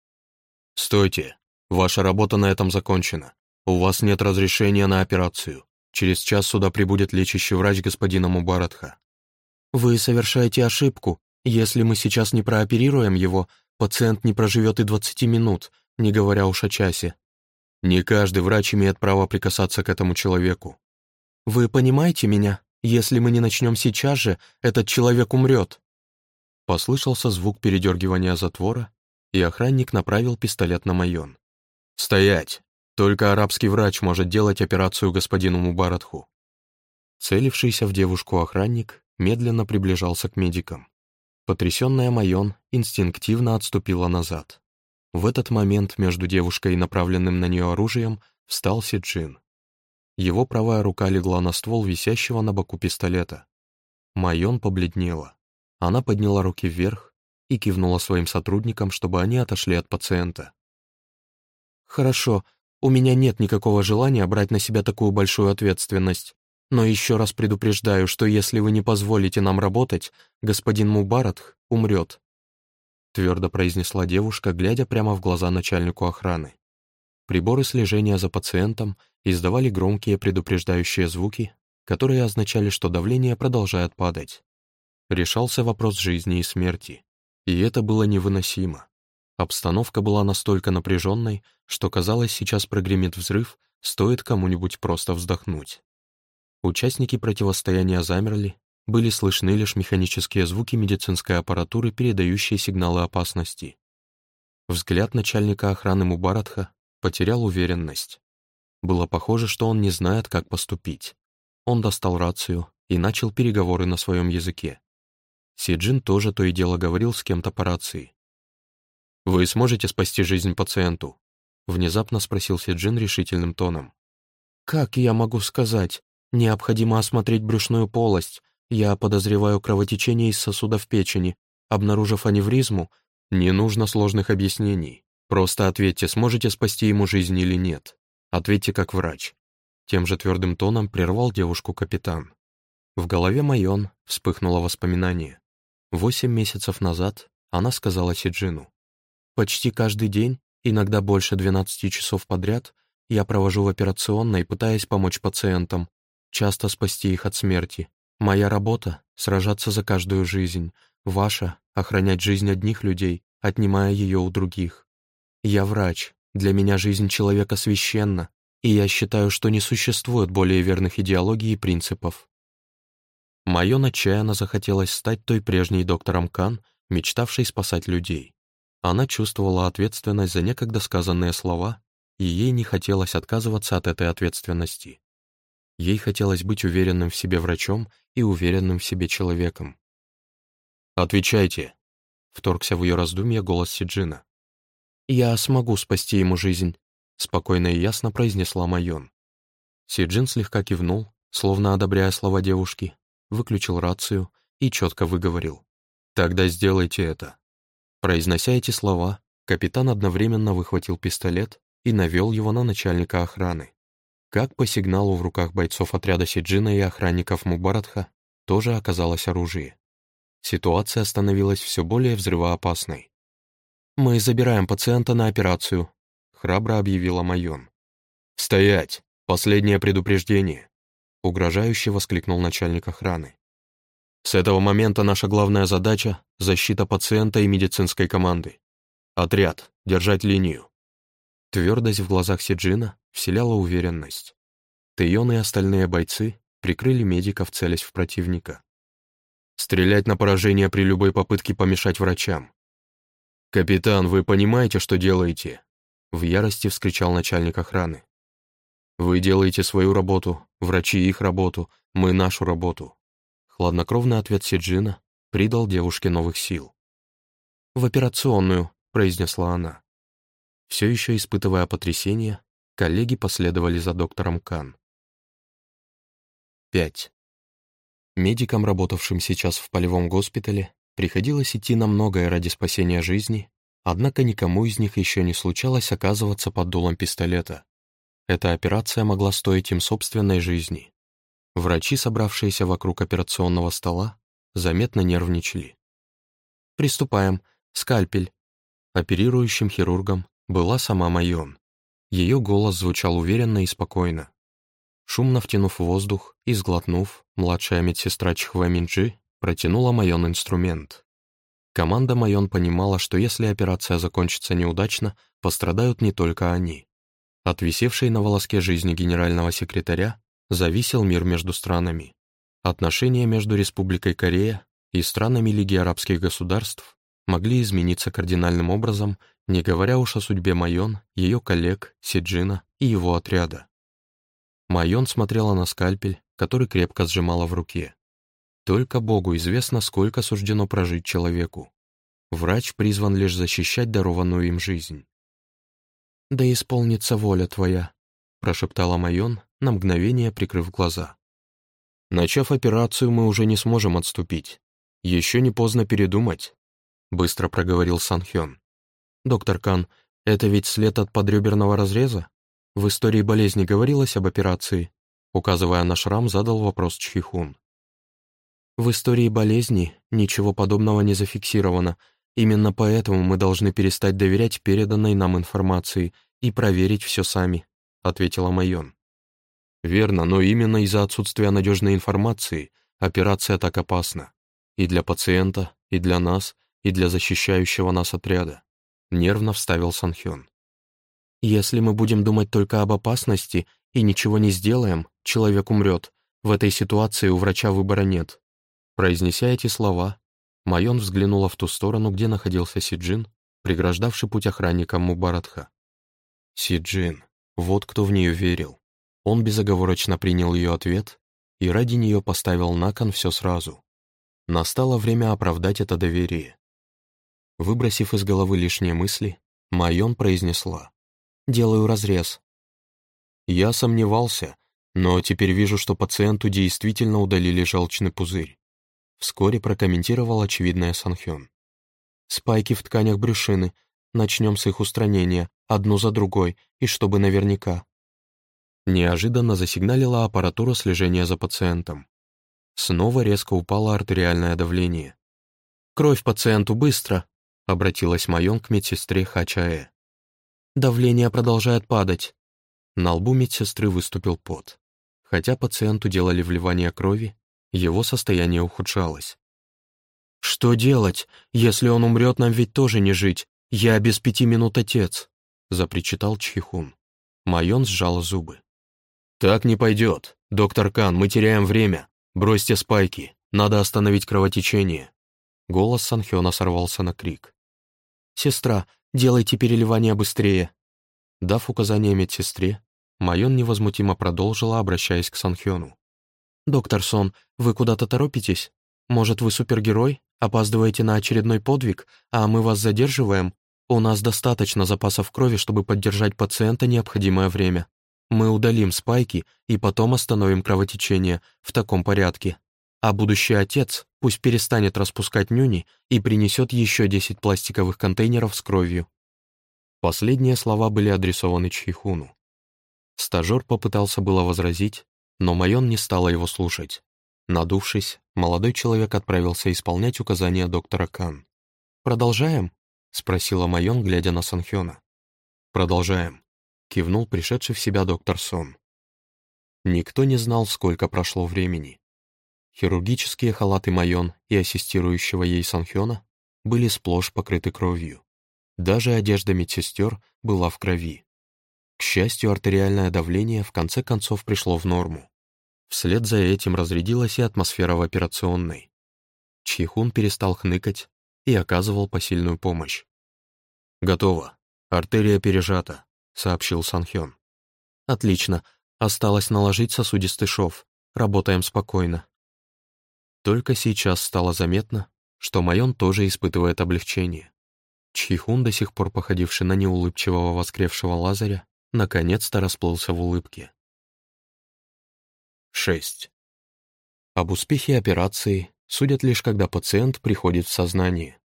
«Стойте! Ваша работа на этом закончена. У вас нет разрешения на операцию. Через час сюда прибудет лечащий врач господина Мубаратха». «Вы совершаете ошибку. Если мы сейчас не прооперируем его, пациент не проживет и 20 минут, не говоря уж о часе». «Не каждый врач имеет право прикасаться к этому человеку». «Вы понимаете меня?» Если мы не начнем сейчас же, этот человек умрет». Послышался звук передергивания затвора, и охранник направил пистолет на Майон. «Стоять! Только арабский врач может делать операцию господину Мубаратху». Целившийся в девушку охранник медленно приближался к медикам. Потрясенная Майон инстинктивно отступила назад. В этот момент между девушкой и направленным на нее оружием встал Сиджин. Его правая рука легла на ствол висящего на боку пистолета. Майон побледнела. Она подняла руки вверх и кивнула своим сотрудникам, чтобы они отошли от пациента. «Хорошо, у меня нет никакого желания брать на себя такую большую ответственность. Но еще раз предупреждаю, что если вы не позволите нам работать, господин Мубаратх умрет», твердо произнесла девушка, глядя прямо в глаза начальнику охраны. Приборы слежения за пациентом издавали громкие предупреждающие звуки, которые означали, что давление продолжает падать. Решался вопрос жизни и смерти. И это было невыносимо. Обстановка была настолько напряженной, что казалось, сейчас прогремит взрыв, стоит кому-нибудь просто вздохнуть. Участники противостояния замерли, были слышны лишь механические звуки медицинской аппаратуры, передающие сигналы опасности. Взгляд начальника охраны Мубаратха потерял уверенность. Было похоже, что он не знает, как поступить. Он достал рацию и начал переговоры на своем языке. Сиджин тоже то и дело говорил с кем-то по рации. «Вы сможете спасти жизнь пациенту?» — внезапно спросил Сиджин решительным тоном. «Как я могу сказать? Необходимо осмотреть брюшную полость. Я подозреваю кровотечение из сосудов печени. Обнаружив аневризму, не нужно сложных объяснений. Просто ответьте, сможете спасти ему жизнь или нет. Ответьте как врач. Тем же твердым тоном прервал девушку капитан. В голове Майон вспыхнуло воспоминание. Восемь месяцев назад она сказала Сиджину. «Почти каждый день, иногда больше 12 часов подряд, я провожу в операционной, пытаясь помочь пациентам, часто спасти их от смерти. Моя работа — сражаться за каждую жизнь, ваша — охранять жизнь одних людей, отнимая ее у других. Я врач, для меня жизнь человека священна, и я считаю, что не существует более верных идеологий и принципов. Майон отчаянно захотелось стать той прежней доктором Кан, мечтавшей спасать людей. Она чувствовала ответственность за некогда сказанные слова, и ей не хотелось отказываться от этой ответственности. Ей хотелось быть уверенным в себе врачом и уверенным в себе человеком. «Отвечайте», — вторгся в ее раздумье голос Сиджина. «Я смогу спасти ему жизнь», — спокойно и ясно произнесла Майон. Сиджин слегка кивнул, словно одобряя слова девушки, выключил рацию и четко выговорил. «Тогда сделайте это». Произнося эти слова, капитан одновременно выхватил пистолет и навел его на начальника охраны. Как по сигналу в руках бойцов отряда Сиджина и охранников Мубаратха тоже оказалось оружие. Ситуация становилась все более взрывоопасной. «Мы забираем пациента на операцию», — храбро объявила Майон. «Стоять! Последнее предупреждение!» — угрожающе воскликнул начальник охраны. «С этого момента наша главная задача — защита пациента и медицинской команды. Отряд, держать линию. Твердость в глазах Сиджина вселяла уверенность. Тейон и остальные бойцы прикрыли медиков, целясь в противника. Стрелять на поражение при любой попытке помешать врачам. «Капитан, вы понимаете, что делаете?» В ярости вскричал начальник охраны. «Вы делаете свою работу, врачи их работу, мы нашу работу». Хладнокровный ответ Сиджина придал девушке новых сил. «В операционную», — произнесла она. Все еще испытывая потрясение, коллеги последовали за доктором Кан. 5. Медикам, работавшим сейчас в полевом госпитале, приходилось идти на многое ради спасения жизни, однако никому из них еще не случалось оказываться под дулом пистолета. Эта операция могла стоить им собственной жизни. Врачи, собравшиеся вокруг операционного стола, заметно нервничали. «Приступаем. Скальпель». Оперирующим хирургом была сама Майон. Ее голос звучал уверенно и спокойно. Шумно втянув воздух и сглотнув, младшая медсестра Чхва Минджи протянула Майон инструмент. Команда Майон понимала, что если операция закончится неудачно, пострадают не только они. От висевшей на волоске жизни генерального секретаря зависел мир между странами. Отношения между Республикой Корея и странами Лиги арабских государств могли измениться кардинальным образом не говоря уж о судьбе Майон, ее коллег, Сиджина и его отряда. Майон смотрела на скальпель, который крепко сжимала в руке. Только Богу известно, сколько суждено прожить человеку. Врач призван лишь защищать дарованную им жизнь. «Да исполнится воля твоя», — прошептала Майон, на мгновение прикрыв глаза. «Начав операцию, мы уже не сможем отступить. Еще не поздно передумать», — быстро проговорил Санхён. «Доктор Кан, это ведь след от подреберного разреза? В истории болезни говорилось об операции?» Указывая на шрам, задал вопрос Чхихун. «В истории болезни ничего подобного не зафиксировано. Именно поэтому мы должны перестать доверять переданной нам информации и проверить все сами», — ответила Майон. «Верно, но именно из-за отсутствия надежной информации операция так опасна. И для пациента, и для нас, и для защищающего нас отряда нервно вставил Санхён. «Если мы будем думать только об опасности и ничего не сделаем, человек умрет. В этой ситуации у врача выбора нет». Произнеся эти слова, Майон взглянула в ту сторону, где находился Сиджин, преграждавший путь охранникам Мубаратха. Сиджин, вот кто в нее верил. Он безоговорочно принял ее ответ и ради нее поставил на кон все сразу. Настало время оправдать это доверие. Выбросив из головы лишние мысли, Майон произнесла. «Делаю разрез». Я сомневался, но теперь вижу, что пациенту действительно удалили желчный пузырь. Вскоре прокомментировал очевидное Санхён. «Спайки в тканях брюшины. Начнем с их устранения, одну за другой, и чтобы наверняка». Неожиданно засигналила аппаратура слежения за пациентом. Снова резко упало артериальное давление. «Кровь пациенту, быстро!» — обратилась Майон к медсестре Хачаэ. «Давление продолжает падать». На лбу медсестры выступил пот. Хотя пациенту делали вливание крови, его состояние ухудшалось. «Что делать? Если он умрет, нам ведь тоже не жить. Я без пяти минут отец», — запричитал Чхихун. Майон сжала зубы. «Так не пойдет. Доктор Кан, мы теряем время. «Бросьте спайки, надо остановить кровотечение!» Голос Санхёна сорвался на крик. «Сестра, делайте переливание быстрее!» Дав указание медсестре, Майон невозмутимо продолжила, обращаясь к Санхёну. «Доктор Сон, вы куда-то торопитесь? Может, вы супергерой? Опаздываете на очередной подвиг, а мы вас задерживаем? У нас достаточно запасов крови, чтобы поддержать пациента необходимое время. Мы удалим спайки и потом остановим кровотечение в таком порядке. А будущий отец пусть перестанет распускать нюни и принесет еще 10 пластиковых контейнеров с кровью». Последние слова были адресованы Чхихуну. Стажер попытался было возразить, но Майон не стала его слушать. Надувшись, молодой человек отправился исполнять указания доктора Кан. «Продолжаем?» — спросила Майон, глядя на Санхёна. «Продолжаем», — кивнул пришедший в себя доктор Сон. Никто не знал, сколько прошло времени. Хирургические халаты Майон и ассистирующего ей Санхёна были сплошь покрыты кровью. Даже одежда медсестер была в крови. К счастью, артериальное давление в конце концов пришло в норму. Вслед за этим разрядилась и атмосфера в операционной. Чихун перестал хныкать и оказывал посильную помощь. «Готово. Артерия пережата», — сообщил Санхён. «Отлично. Осталось наложить сосудистый шов. Работаем спокойно». Только сейчас стало заметно, что Майон тоже испытывает облегчение. Чихун, до сих пор походивший на неулыбчивого воскревшего Лазаря, наконец-то расплылся в улыбке. 6. Об успехе операции судят лишь когда пациент приходит в сознание.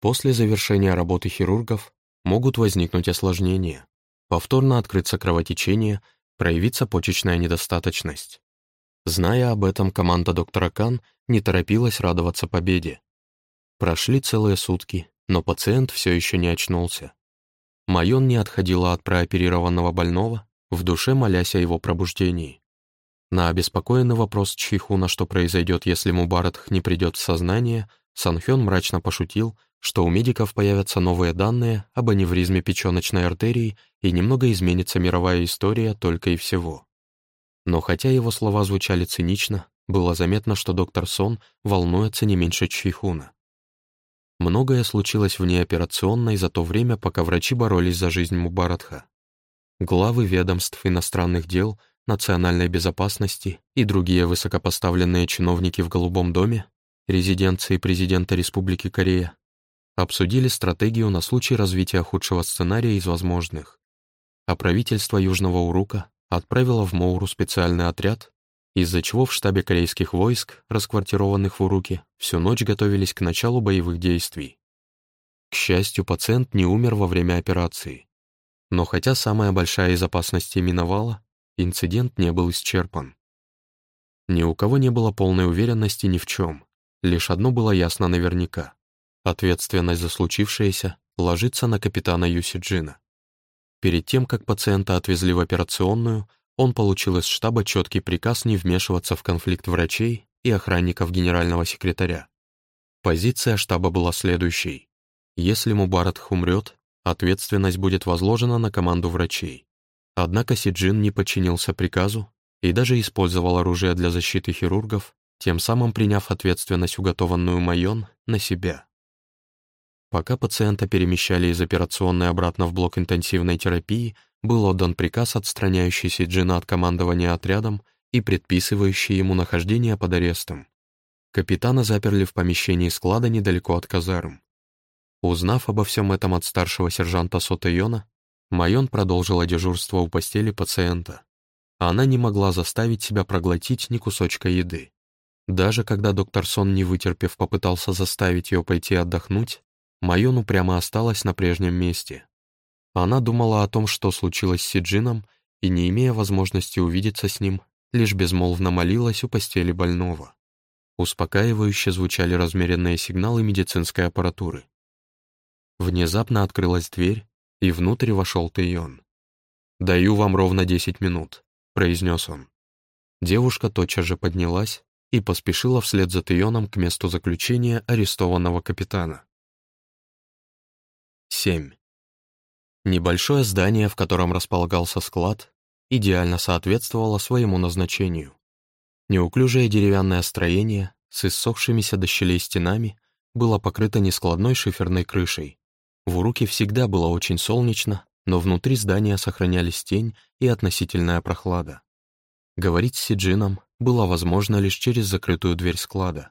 После завершения работы хирургов могут возникнуть осложнения, повторно открыться кровотечение, проявиться почечная недостаточность. Зная об этом, команда доктора Кан не торопилась радоваться победе. Прошли целые сутки, но пациент все еще не очнулся. Майон не отходила от прооперированного больного, в душе молясь о его пробуждении. На обеспокоенный вопрос Чихуна, что произойдет, если Мубаратх не придет в сознание, Санхён мрачно пошутил, что у медиков появятся новые данные об аневризме печёночной артерии и немного изменится мировая история только и всего. Но хотя его слова звучали цинично, было заметно, что доктор Сон волнуется не меньше Чихуна. Многое случилось вне операционной за то время, пока врачи боролись за жизнь Мубаратха. Главы ведомств иностранных дел — национальной безопасности и другие высокопоставленные чиновники в Голубом доме, резиденции президента Республики Корея, обсудили стратегию на случай развития худшего сценария из возможных. А правительство Южного Урука отправило в Моуру специальный отряд, из-за чего в штабе корейских войск, расквартированных в Уруке, всю ночь готовились к началу боевых действий. К счастью, пациент не умер во время операции. Но хотя самая большая из опасностей миновала, инцидент не был исчерпан. Ни у кого не было полной уверенности ни в чем. Лишь одно было ясно наверняка. Ответственность за случившееся ложится на капитана Юсиджина. Перед тем, как пациента отвезли в операционную, он получил из штаба четкий приказ не вмешиваться в конфликт врачей и охранников генерального секретаря. Позиция штаба была следующей. Если Мубаратх умрет, ответственность будет возложена на команду врачей. Однако Сиджин не подчинился приказу и даже использовал оружие для защиты хирургов, тем самым приняв ответственность, уготованную Майон, на себя. Пока пациента перемещали из операционной обратно в блок интенсивной терапии, был отдан приказ, отстраняющий Сиджина от командования отрядом и предписывающий ему нахождение под арестом. Капитана заперли в помещении склада недалеко от казарм. Узнав обо всем этом от старшего сержанта Сотайона, Майон продолжила дежурство у постели пациента. Она не могла заставить себя проглотить ни кусочка еды. Даже когда доктор Сон, не вытерпев, попытался заставить ее пойти отдохнуть, Майон упрямо осталась на прежнем месте. Она думала о том, что случилось с Сиджином, и, не имея возможности увидеться с ним, лишь безмолвно молилась у постели больного. Успокаивающе звучали размеренные сигналы медицинской аппаратуры. Внезапно открылась дверь, и внутрь вошел Тэйон. «Даю вам ровно десять минут», — произнес он. Девушка тотчас же поднялась и поспешила вслед за Тэйоном к месту заключения арестованного капитана. 7. Небольшое здание, в котором располагался склад, идеально соответствовало своему назначению. Неуклюжее деревянное строение с иссохшимися до щелей стенами было покрыто нескладной шиферной крышей. В Уруке всегда было очень солнечно, но внутри здания сохранялись тень и относительная прохлада. Говорить с Сиджином было возможно лишь через закрытую дверь склада.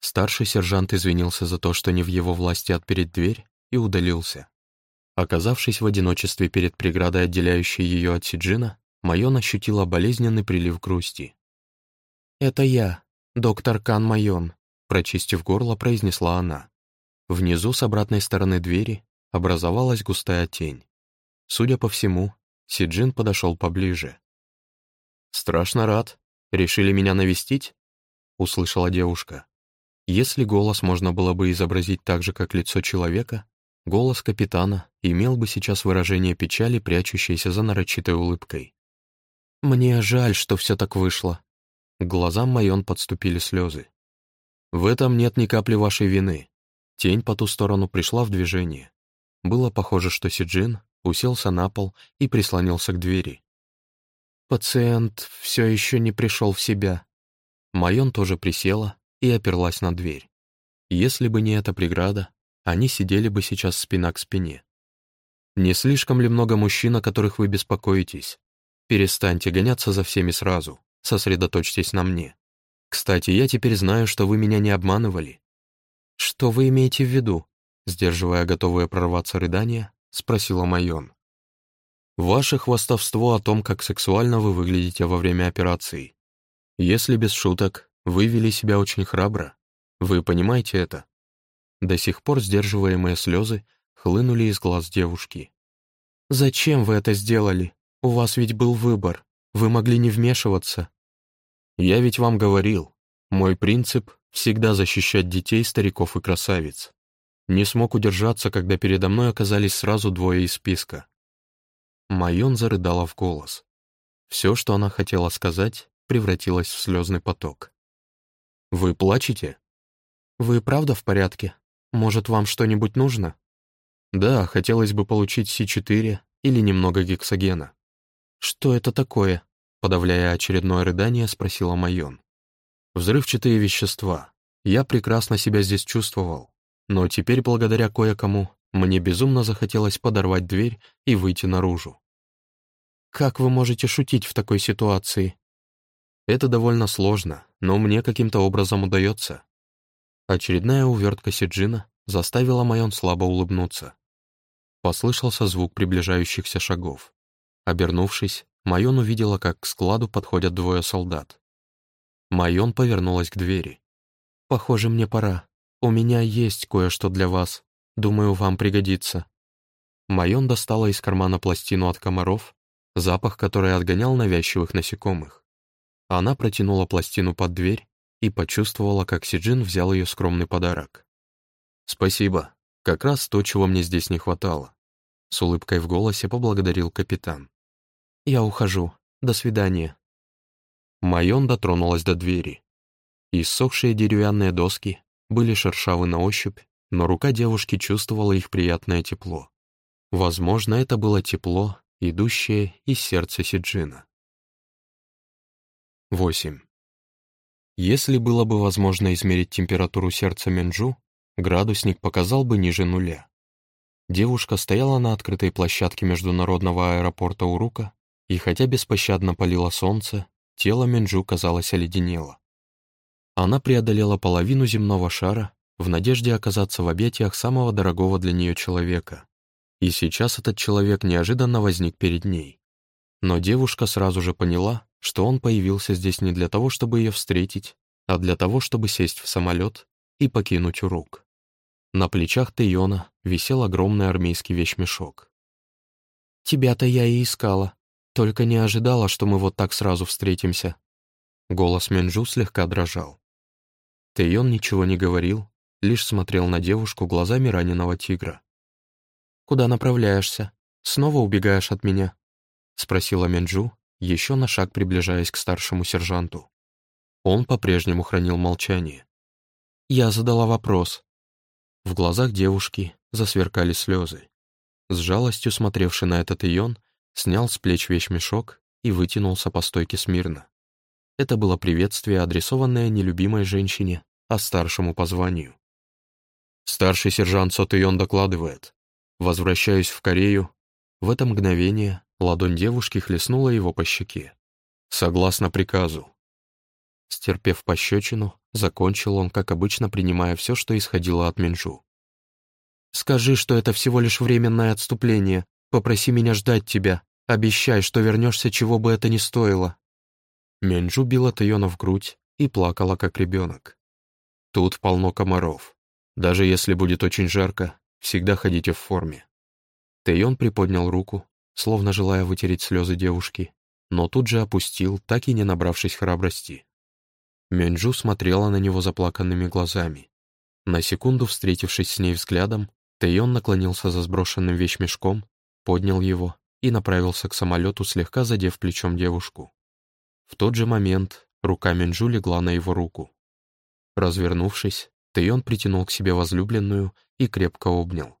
Старший сержант извинился за то, что не в его власти отпереть дверь, и удалился. Оказавшись в одиночестве перед преградой, отделяющей ее от Сиджина, Майон ощутила болезненный прилив грусти. «Это я, доктор Кан Майон», прочистив горло, произнесла она. Внизу, с обратной стороны двери, образовалась густая тень. Судя по всему, Сиджин подошел поближе. «Страшно рад. Решили меня навестить?» — услышала девушка. Если голос можно было бы изобразить так же, как лицо человека, голос капитана имел бы сейчас выражение печали, прячущейся за нарочитой улыбкой. «Мне жаль, что все так вышло». К глазам Майон подступили слезы. «В этом нет ни капли вашей вины». Тень по ту сторону пришла в движение. Было похоже, что Сиджин уселся на пол и прислонился к двери. Пациент все еще не пришел в себя. Майон тоже присела и оперлась на дверь. Если бы не эта преграда, они сидели бы сейчас спина к спине. Не слишком ли много мужчин, о которых вы беспокоитесь? Перестаньте гоняться за всеми сразу, сосредоточьтесь на мне. Кстати, я теперь знаю, что вы меня не обманывали. Что вы имеете в виду? Сдерживая готовое прорваться рыдание, спросила Майон. Ваше хвастовство о том, как сексуально вы выглядите во время операции. Если без шуток, вы вели себя очень храбро. Вы понимаете это? До сих пор сдерживаемые слезы хлынули из глаз девушки. «Зачем вы это сделали? У вас ведь был выбор. Вы могли не вмешиваться». «Я ведь вам говорил. Мой принцип — всегда защищать детей, стариков и красавиц. Не смог удержаться, когда передо мной оказались сразу двое из списка. Майон зарыдала в голос. Все, что она хотела сказать, превратилось в слезный поток. «Вы плачете?» «Вы правда в порядке? Может, вам что-нибудь нужно?» «Да, хотелось бы получить С4 или немного гексогена». «Что это такое?» Подавляя очередное рыдание, спросила Майон. «Взрывчатые вещества. Я прекрасно себя здесь чувствовал. Но теперь, благодаря кое-кому, мне безумно захотелось подорвать дверь и выйти наружу. «Как вы можете шутить в такой ситуации?» «Это довольно сложно, но мне каким-то образом удается». Очередная увертка Сиджина заставила Майон слабо улыбнуться. Послышался звук приближающихся шагов. Обернувшись, Майон увидела, как к складу подходят двое солдат. Майон повернулась к двери. «Похоже, мне пора. У меня есть кое-что для вас. Думаю, вам пригодится». Майон достала из кармана пластину от комаров, запах который отгонял навязчивых насекомых. Она протянула пластину под дверь и почувствовала, как Сиджин взял ее скромный подарок. «Спасибо. Как раз то, чего мне здесь не хватало». С улыбкой в голосе поблагодарил капитан. «Я ухожу. До свидания». Майон дотронулась до двери. Иссохшие деревянные доски были шершавы на ощупь, но рука девушки чувствовала их приятное тепло. Возможно, это было тепло, идущее из сердца Сиджина. 8. Если было бы возможно измерить температуру сердца Менджу, градусник показал бы ниже нуля. Девушка стояла на открытой площадке международного аэропорта Урука, и хотя беспощадно палило солнце, тело Менджу, казалось, оледенело. Она преодолела половину земного шара в надежде оказаться в объятиях самого дорогого для нее человека. И сейчас этот человек неожиданно возник перед ней. Но девушка сразу же поняла, что он появился здесь не для того, чтобы ее встретить, а для того, чтобы сесть в самолет и покинуть Урук. На плечах Тейона висел огромный армейский вещмешок. «Тебя-то я и искала, только не ожидала, что мы вот так сразу встретимся». Голос Менджу слегка дрожал. Тейон ничего не говорил, лишь смотрел на девушку глазами раненого тигра. «Куда направляешься? Снова убегаешь от меня?» — спросила Менджу, еще на шаг приближаясь к старшему сержанту. Он по-прежнему хранил молчание. «Я задала вопрос». В глазах девушки засверкали слезы. С жалостью смотревший на этот ион, снял с плеч вещмешок и вытянулся по стойке смирно. Это было приветствие, адресованное не любимой женщине, а старшему по званию. Старший сержант Сотыон докладывает. Возвращаюсь в Корею. В это мгновение ладонь девушки хлестнула его по щеке. Согласно приказу. Стерпев пощечину, закончил он, как обычно, принимая все, что исходило от Минжу. «Скажи, что это всего лишь временное отступление. Попроси меня ждать тебя. Обещай, что вернешься, чего бы это ни стоило». Минджу била Тайона в грудь и плакала, как ребенок. «Тут полно комаров. Даже если будет очень жарко, всегда ходите в форме». Тэйон приподнял руку, словно желая вытереть слезы девушки, но тут же опустил, так и не набравшись храбрости. Мюнджу смотрела на него заплаканными глазами. На секунду встретившись с ней взглядом, Тэйон наклонился за сброшенным вещмешком, поднял его и направился к самолету, слегка задев плечом девушку. В тот же момент рука Мюнджу легла на его руку. Развернувшись, Тэйон притянул к себе возлюбленную и крепко обнял.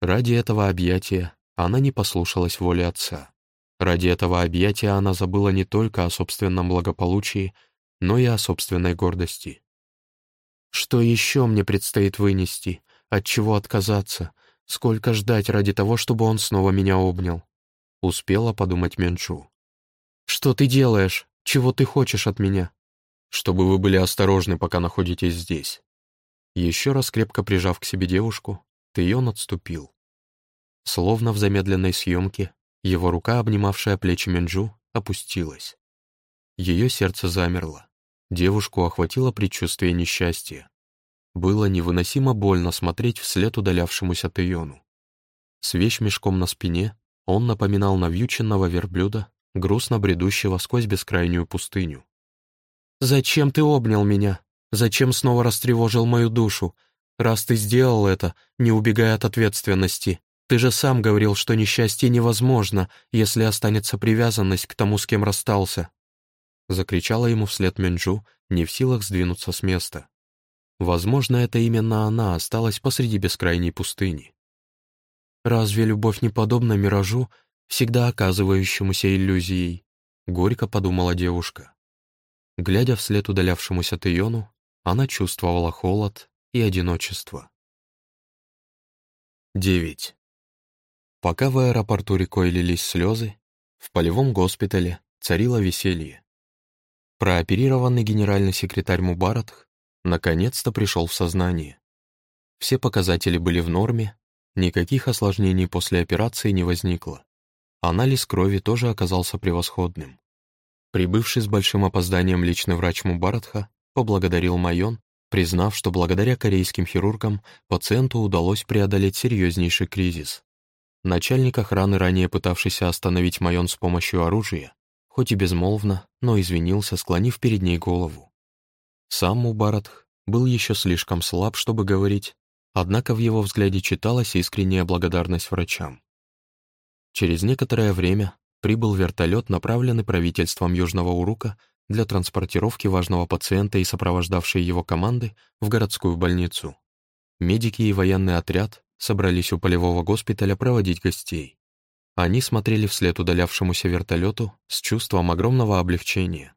Ради этого объятия она не послушалась воли отца. Ради этого объятия она забыла не только о собственном благополучии, но и о собственной гордости. Что еще мне предстоит вынести? От чего отказаться? Сколько ждать ради того, чтобы он снова меня обнял? Успела подумать Менчу. «Что ты делаешь? Чего ты хочешь от меня?» «Чтобы вы были осторожны, пока находитесь здесь». Еще раз крепко прижав к себе девушку, Тэйон отступил. Словно в замедленной съемке, его рука, обнимавшая плечи Менджу, опустилась. Ее сердце замерло. Девушку охватило предчувствие несчастья. Было невыносимо больно смотреть вслед удалявшемуся Тейону. С вещмешком на спине он напоминал навьюченного верблюда, грустно бредущего сквозь бескрайнюю пустыню. «Зачем ты обнял меня? Зачем снова растревожил мою душу? Раз ты сделал это, не убегая от ответственности, ты же сам говорил, что несчастье невозможно, если останется привязанность к тому, с кем расстался. Закричала ему вслед Менджу, не в силах сдвинуться с места. Возможно, это именно она осталась посреди бескрайней пустыни. «Разве любовь не подобна миражу, всегда оказывающемуся иллюзией?» — горько подумала девушка. Глядя вслед удалявшемуся Тейону, она чувствовала холод и одиночество. 9. Пока в аэропорту рекой лились слезы, в полевом госпитале царило веселье. Прооперированный генеральный секретарь Мубаратх наконец-то пришел в сознание. Все показатели были в норме, никаких осложнений после операции не возникло. Анализ крови тоже оказался превосходным. Прибывший с большим опозданием личный врач Мубаратха поблагодарил Майон, признав, что благодаря корейским хирургам пациенту удалось преодолеть серьезнейший кризис. Начальник охраны, ранее пытавшийся остановить Майон с помощью оружия, хоть и безмолвно, но извинился, склонив перед ней голову. Сам Мубаратх был еще слишком слаб, чтобы говорить, однако в его взгляде читалась искренняя благодарность врачам. Через некоторое время прибыл вертолет, направленный правительством Южного Урука для транспортировки важного пациента и сопровождавшей его команды в городскую больницу. Медики и военный отряд собрались у полевого госпиталя проводить гостей. Они смотрели вслед удалявшемуся вертолету с чувством огромного облегчения.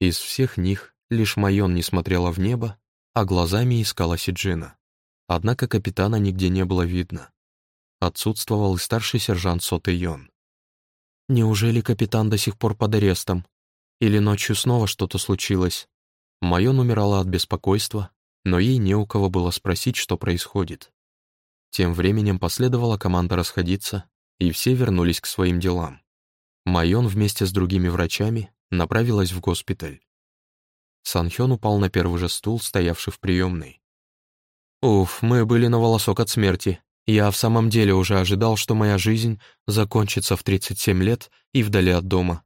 Из всех них лишь Майон не смотрела в небо, а глазами искала Сиджина. Однако капитана нигде не было видно. Отсутствовал и старший сержант Сотейон. Неужели капитан до сих пор под арестом? Или ночью снова что-то случилось? Майон умирала от беспокойства, но ей не у кого было спросить, что происходит. Тем временем последовала команда расходиться, и все вернулись к своим делам. Майон вместе с другими врачами направилась в госпиталь. Санхён упал на первый же стул, стоявший в приемной. «Уф, мы были на волосок от смерти. Я в самом деле уже ожидал, что моя жизнь закончится в 37 лет и вдали от дома.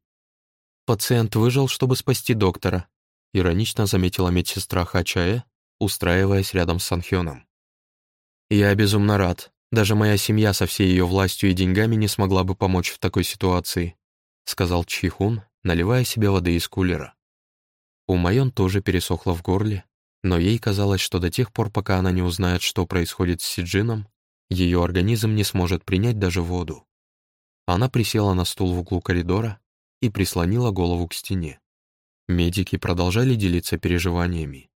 Пациент выжил, чтобы спасти доктора», — иронично заметила медсестра Хачаэ, устраиваясь рядом с Санхёном. «Я безумно рад. Даже моя семья со всей ее властью и деньгами не смогла бы помочь в такой ситуации», сказал Чихун, наливая себе воды из кулера. У Майон тоже пересохло в горле, но ей казалось, что до тех пор, пока она не узнает, что происходит с Сиджином, ее организм не сможет принять даже воду. Она присела на стул в углу коридора и прислонила голову к стене. Медики продолжали делиться переживаниями.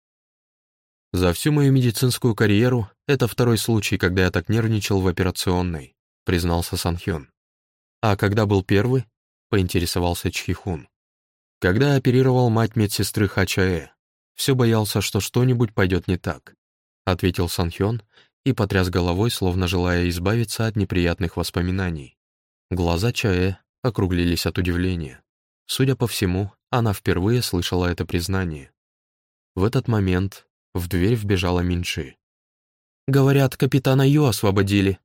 За всю мою медицинскую карьеру это второй случай, когда я так нервничал в операционной, признался Санхён. А когда был первый? поинтересовался Чхихун. Когда оперировал мать медсестры Хачаэ, все боялся, что что-нибудь пойдет не так, ответил Санхён и потряс головой, словно желая избавиться от неприятных воспоминаний. Глаза Чаэ округлились от удивления. Судя по всему, она впервые слышала это признание. В этот момент в дверь вбежала Минши. «Говорят, капитана Ю освободили».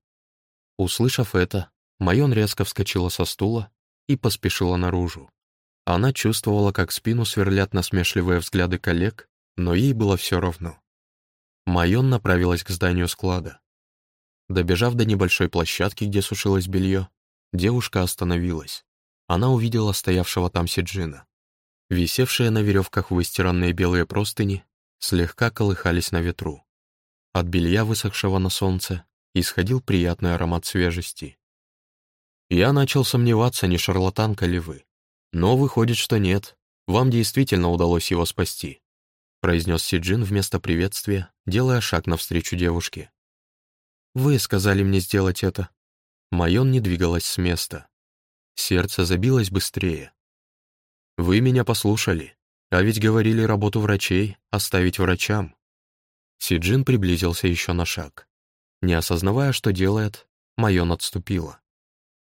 Услышав это, Майон резко вскочила со стула и поспешила наружу. Она чувствовала, как спину сверлят насмешливые взгляды коллег, но ей было все равно. Майон направилась к зданию склада. Добежав до небольшой площадки, где сушилось белье, девушка остановилась. Она увидела стоявшего там Сиджина. Висевшие на веревках выстиранные белые простыни слегка колыхались на ветру. От белья, высохшего на солнце, исходил приятный аромат свежести. Я начал сомневаться, не шарлатанка ли вы. Но выходит, что нет. Вам действительно удалось его спасти, произнес Сиджин вместо приветствия, делая шаг навстречу девушке. Вы сказали мне сделать это. Майон не двигалась с места. Сердце забилось быстрее. Вы меня послушали, а ведь говорили работу врачей оставить врачам. Сиджин приблизился еще на шаг. Не осознавая, что делает, Майон отступила.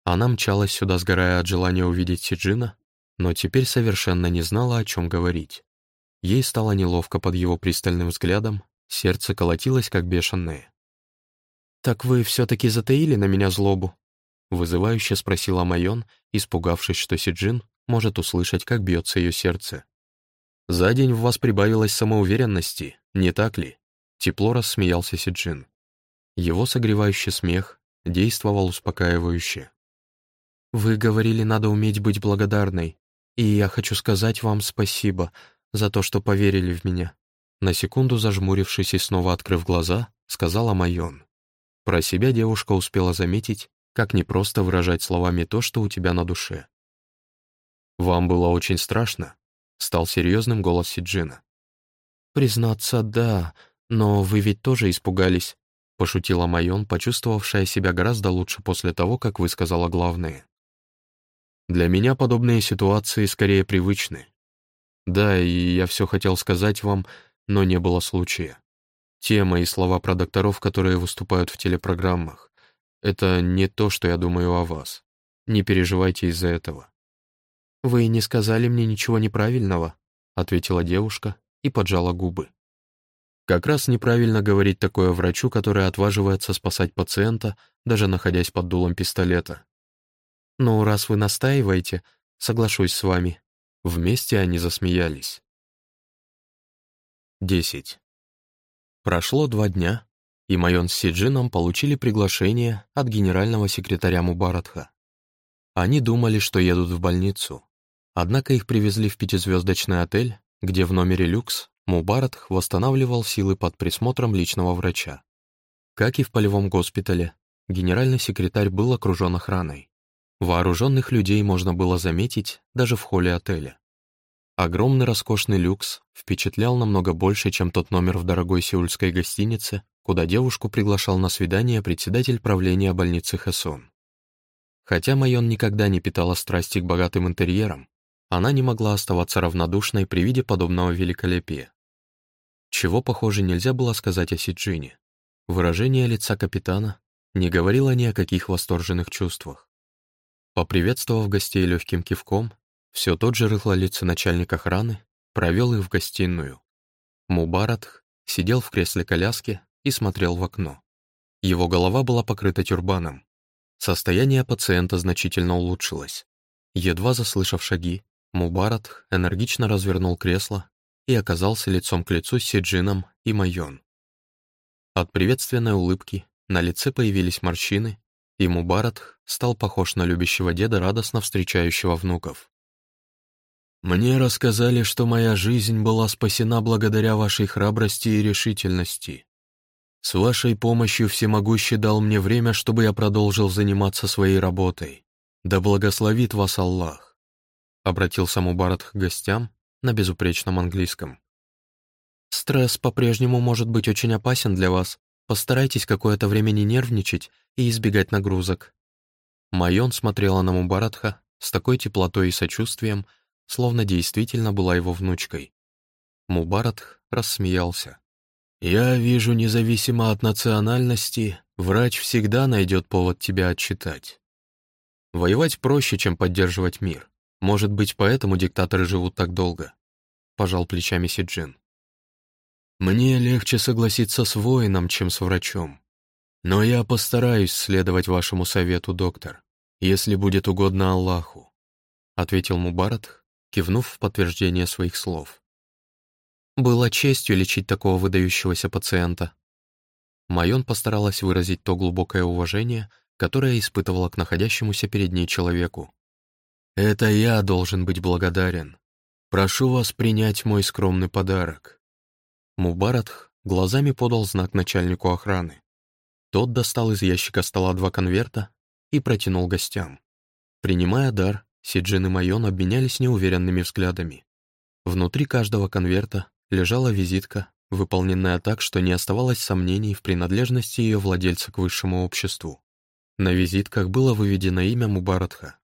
Она мчалась сюда, сгорая от желания увидеть Сиджина, но теперь совершенно не знала, о чем говорить. Ей стало неловко под его пристальным взглядом, сердце колотилось, как бешеное. «Так вы все-таки затаили на меня злобу?» Вызывающе спросила Майон, испугавшись, что Сиджин может услышать, как бьется ее сердце. «За день в вас прибавилось самоуверенности, не так ли?» Тепло рассмеялся Сиджин. Его согревающий смех действовал успокаивающе. Вы говорили, надо уметь быть благодарной, и я хочу сказать вам спасибо за то, что поверили в меня». На секунду зажмурившись и снова открыв глаза, сказала Майон. Про себя девушка успела заметить, как непросто выражать словами то, что у тебя на душе. «Вам было очень страшно?» — стал серьезным голос Сиджина. «Признаться, да, но вы ведь тоже испугались», — пошутила Майон, почувствовавшая себя гораздо лучше после того, как высказала главное. Для меня подобные ситуации скорее привычны. Да, и я все хотел сказать вам, но не было случая. Те мои слова про докторов, которые выступают в телепрограммах, это не то, что я думаю о вас. Не переживайте из-за этого. «Вы не сказали мне ничего неправильного», — ответила девушка и поджала губы. Как раз неправильно говорить такое врачу, который отваживается спасать пациента, даже находясь под дулом пистолета. Но раз вы настаиваете, соглашусь с вами». Вместе они засмеялись. 10. Прошло два дня, и Майон с Сиджином получили приглашение от генерального секретаря Мубаратха. Они думали, что едут в больницу. Однако их привезли в пятизвездочный отель, где в номере люкс Мубаратх восстанавливал силы под присмотром личного врача. Как и в полевом госпитале, генеральный секретарь был окружен охраной. Вооруженных людей можно было заметить даже в холле отеля. Огромный роскошный люкс впечатлял намного больше, чем тот номер в дорогой сеульской гостинице, куда девушку приглашал на свидание председатель правления больницы Хэсон. Хотя Майон никогда не питала страсти к богатым интерьерам, она не могла оставаться равнодушной при виде подобного великолепия. Чего, похоже, нельзя было сказать о Сиджине. Выражение лица капитана не говорило ни о каких восторженных чувствах. Поприветствовав гостей легким кивком, все тот же рыхлолицый начальник охраны провел их в гостиную. Мубаратх сидел в кресле коляски и смотрел в окно. Его голова была покрыта тюрбаном. Состояние пациента значительно улучшилось. Едва заслышав шаги, Мубаратх энергично развернул кресло и оказался лицом к лицу с Сиджином и Майон. От приветственной улыбки на лице появились морщины, и Мубаратх стал похож на любящего деда, радостно встречающего внуков. «Мне рассказали, что моя жизнь была спасена благодаря вашей храбрости и решительности. С вашей помощью Всемогущий дал мне время, чтобы я продолжил заниматься своей работой. Да благословит вас Аллах!» Обратился Мубаратх к гостям на безупречном английском. «Стресс по-прежнему может быть очень опасен для вас. Постарайтесь какое-то время не нервничать и избегать нагрузок». Майон смотрела на Мубаратха с такой теплотой и сочувствием, словно действительно была его внучкой. Мубаратх рассмеялся. «Я вижу, независимо от национальности, врач всегда найдет повод тебя отчитать. Воевать проще, чем поддерживать мир. Может быть, поэтому диктаторы живут так долго?» Пожал плечами Сиджин. «Мне легче согласиться с воином, чем с врачом. Но я постараюсь следовать вашему совету, доктор, если будет угодно Аллаху», ответил Мубарат, кивнув в подтверждение своих слов. Было честью лечить такого выдающегося пациента. Майон постаралась выразить то глубокое уважение, которое испытывала к находящемуся перед ней человеку. «Это я должен быть благодарен. Прошу вас принять мой скромный подарок». Мубаратх глазами подал знак начальнику охраны. Тот достал из ящика стола два конверта и протянул гостям. Принимая дар, Сиджин и Майон обменялись неуверенными взглядами. Внутри каждого конверта лежала визитка, выполненная так, что не оставалось сомнений в принадлежности ее владельца к высшему обществу. На визитках было выведено имя Мубаратха.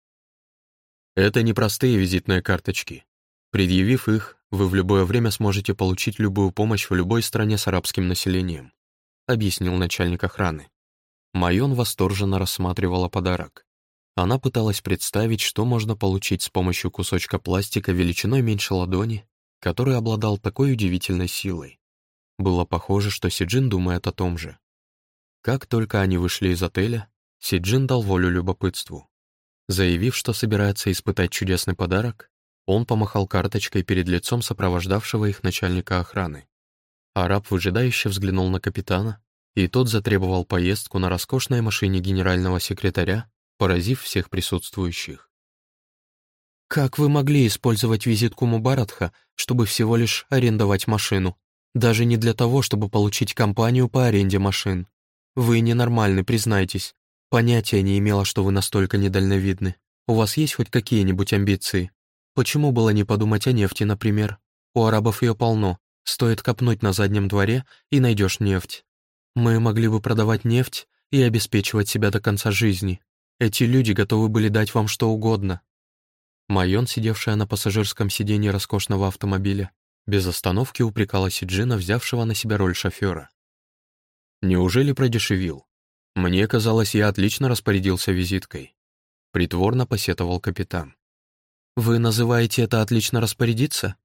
Это не простые визитные карточки. Предъявив их, вы в любое время сможете получить любую помощь в любой стране с арабским населением, объяснил начальник охраны. Майон восторженно рассматривала подарок. Она пыталась представить, что можно получить с помощью кусочка пластика величиной меньше ладони который обладал такой удивительной силой. Было похоже, что Сиджин думает о том же. Как только они вышли из отеля, Сиджин дал волю любопытству. Заявив, что собирается испытать чудесный подарок, он помахал карточкой перед лицом сопровождавшего их начальника охраны. Араб выжидающе взглянул на капитана, и тот затребовал поездку на роскошной машине генерального секретаря, поразив всех присутствующих. «Как вы могли использовать визитку Мубаратха, чтобы всего лишь арендовать машину? Даже не для того, чтобы получить компанию по аренде машин. Вы ненормальны, признайтесь. Понятия не имела, что вы настолько недальновидны. У вас есть хоть какие-нибудь амбиции? Почему было не подумать о нефти, например? У арабов ее полно. Стоит копнуть на заднем дворе, и найдешь нефть. Мы могли бы продавать нефть и обеспечивать себя до конца жизни. Эти люди готовы были дать вам что угодно. Майон, сидевшая на пассажирском сиденье роскошного автомобиля, без остановки упрекала Сиджина, взявшего на себя роль шофера. «Неужели продешевил? Мне казалось, я отлично распорядился визиткой». Притворно посетовал капитан. «Вы называете это отлично распорядиться?»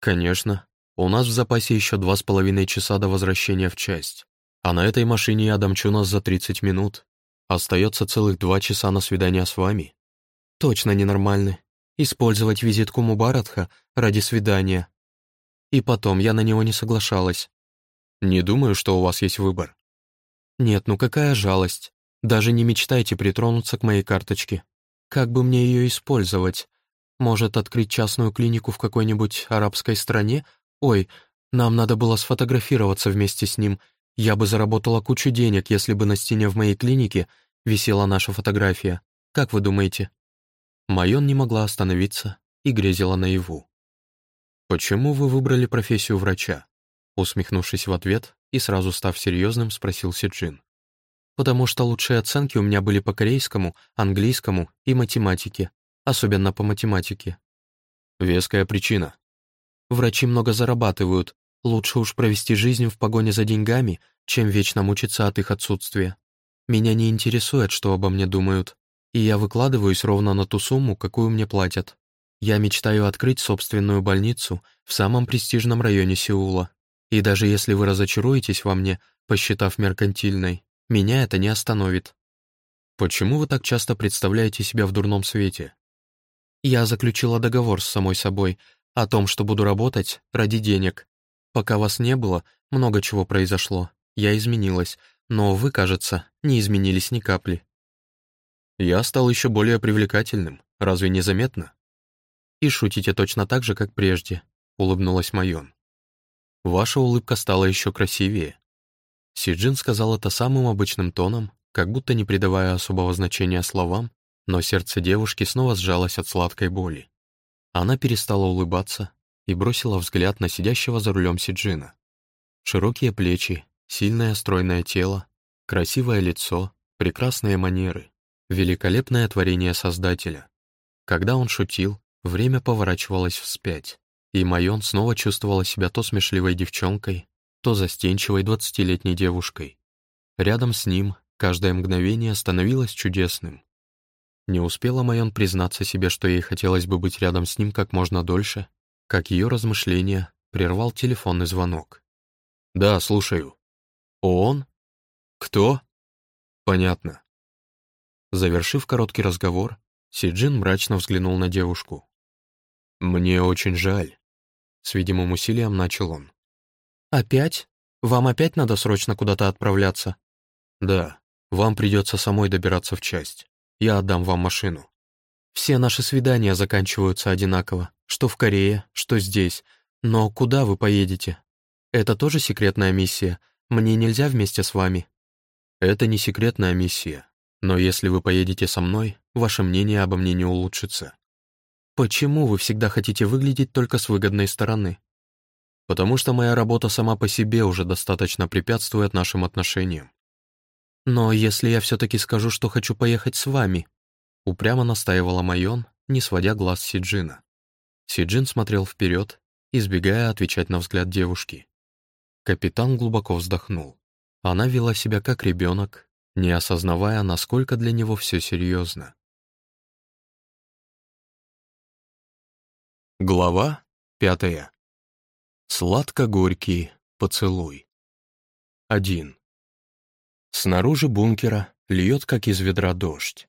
«Конечно. У нас в запасе еще два с половиной часа до возвращения в часть. А на этой машине я домчу нас за 30 минут. Остается целых два часа на свидание с вами». «Точно ненормальны использовать визитку Мубаратха ради свидания. И потом я на него не соглашалась. Не думаю, что у вас есть выбор. Нет, ну какая жалость. Даже не мечтайте притронуться к моей карточке. Как бы мне ее использовать? Может, открыть частную клинику в какой-нибудь арабской стране? Ой, нам надо было сфотографироваться вместе с ним. Я бы заработала кучу денег, если бы на стене в моей клинике висела наша фотография. Как вы думаете? Майон не могла остановиться и грезила наяву. «Почему вы выбрали профессию врача?» Усмехнувшись в ответ и сразу став серьезным, спросил Сиджин. «Потому что лучшие оценки у меня были по корейскому, английскому и математике, особенно по математике». «Веская причина». «Врачи много зарабатывают, лучше уж провести жизнь в погоне за деньгами, чем вечно мучиться от их отсутствия. Меня не интересует, что обо мне думают, и я выкладываюсь ровно на ту сумму, какую мне платят. Я мечтаю открыть собственную больницу в самом престижном районе Сеула. И даже если вы разочаруетесь во мне, посчитав меркантильной, меня это не остановит. Почему вы так часто представляете себя в дурном свете? Я заключила договор с самой собой о том, что буду работать ради денег. Пока вас не было, много чего произошло. Я изменилась, но вы, кажется, не изменились ни капли. Я стал еще более привлекательным, разве не заметно? И шутите точно так же, как прежде, улыбнулась Майон. Ваша улыбка стала еще красивее. Сиджин сказал это самым обычным тоном, как будто не придавая особого значения словам, но сердце девушки снова сжалось от сладкой боли. Она перестала улыбаться и бросила взгляд на сидящего за рулем Сиджина. Широкие плечи, сильное стройное тело, красивое лицо, прекрасные манеры, великолепное творение Создателя. Когда он шутил, время поворачивалось вспять, и Майон снова чувствовала себя то смешливой девчонкой, то застенчивой двадцатилетней девушкой. Рядом с ним каждое мгновение становилось чудесным. Не успела Майон признаться себе, что ей хотелось бы быть рядом с ним как можно дольше, как ее размышления прервал телефонный звонок. «Да, слушаю». «ООН? Кто?» «Понятно». Завершив короткий разговор, Сиджин мрачно взглянул на девушку. «Мне очень жаль», — с видимым усилием начал он. «Опять? Вам опять надо срочно куда-то отправляться?» «Да, вам придется самой добираться в часть. Я отдам вам машину». «Все наши свидания заканчиваются одинаково, что в Корее, что здесь. Но куда вы поедете? Это тоже секретная миссия. Мне нельзя вместе с вами». «Это не секретная миссия. Но если вы поедете со мной, ваше мнение обо мне не улучшится». «Почему вы всегда хотите выглядеть только с выгодной стороны?» «Потому что моя работа сама по себе уже достаточно препятствует нашим отношениям». «Но если я все-таки скажу, что хочу поехать с вами», упрямо настаивала Майон, не сводя глаз Сиджина. Сиджин смотрел вперед, избегая отвечать на взгляд девушки. Капитан глубоко вздохнул. Она вела себя как ребенок, не осознавая, насколько для него все серьезно. Глава пятая. Сладко-горький поцелуй. Один. Снаружи бункера льет, как из ведра, дождь.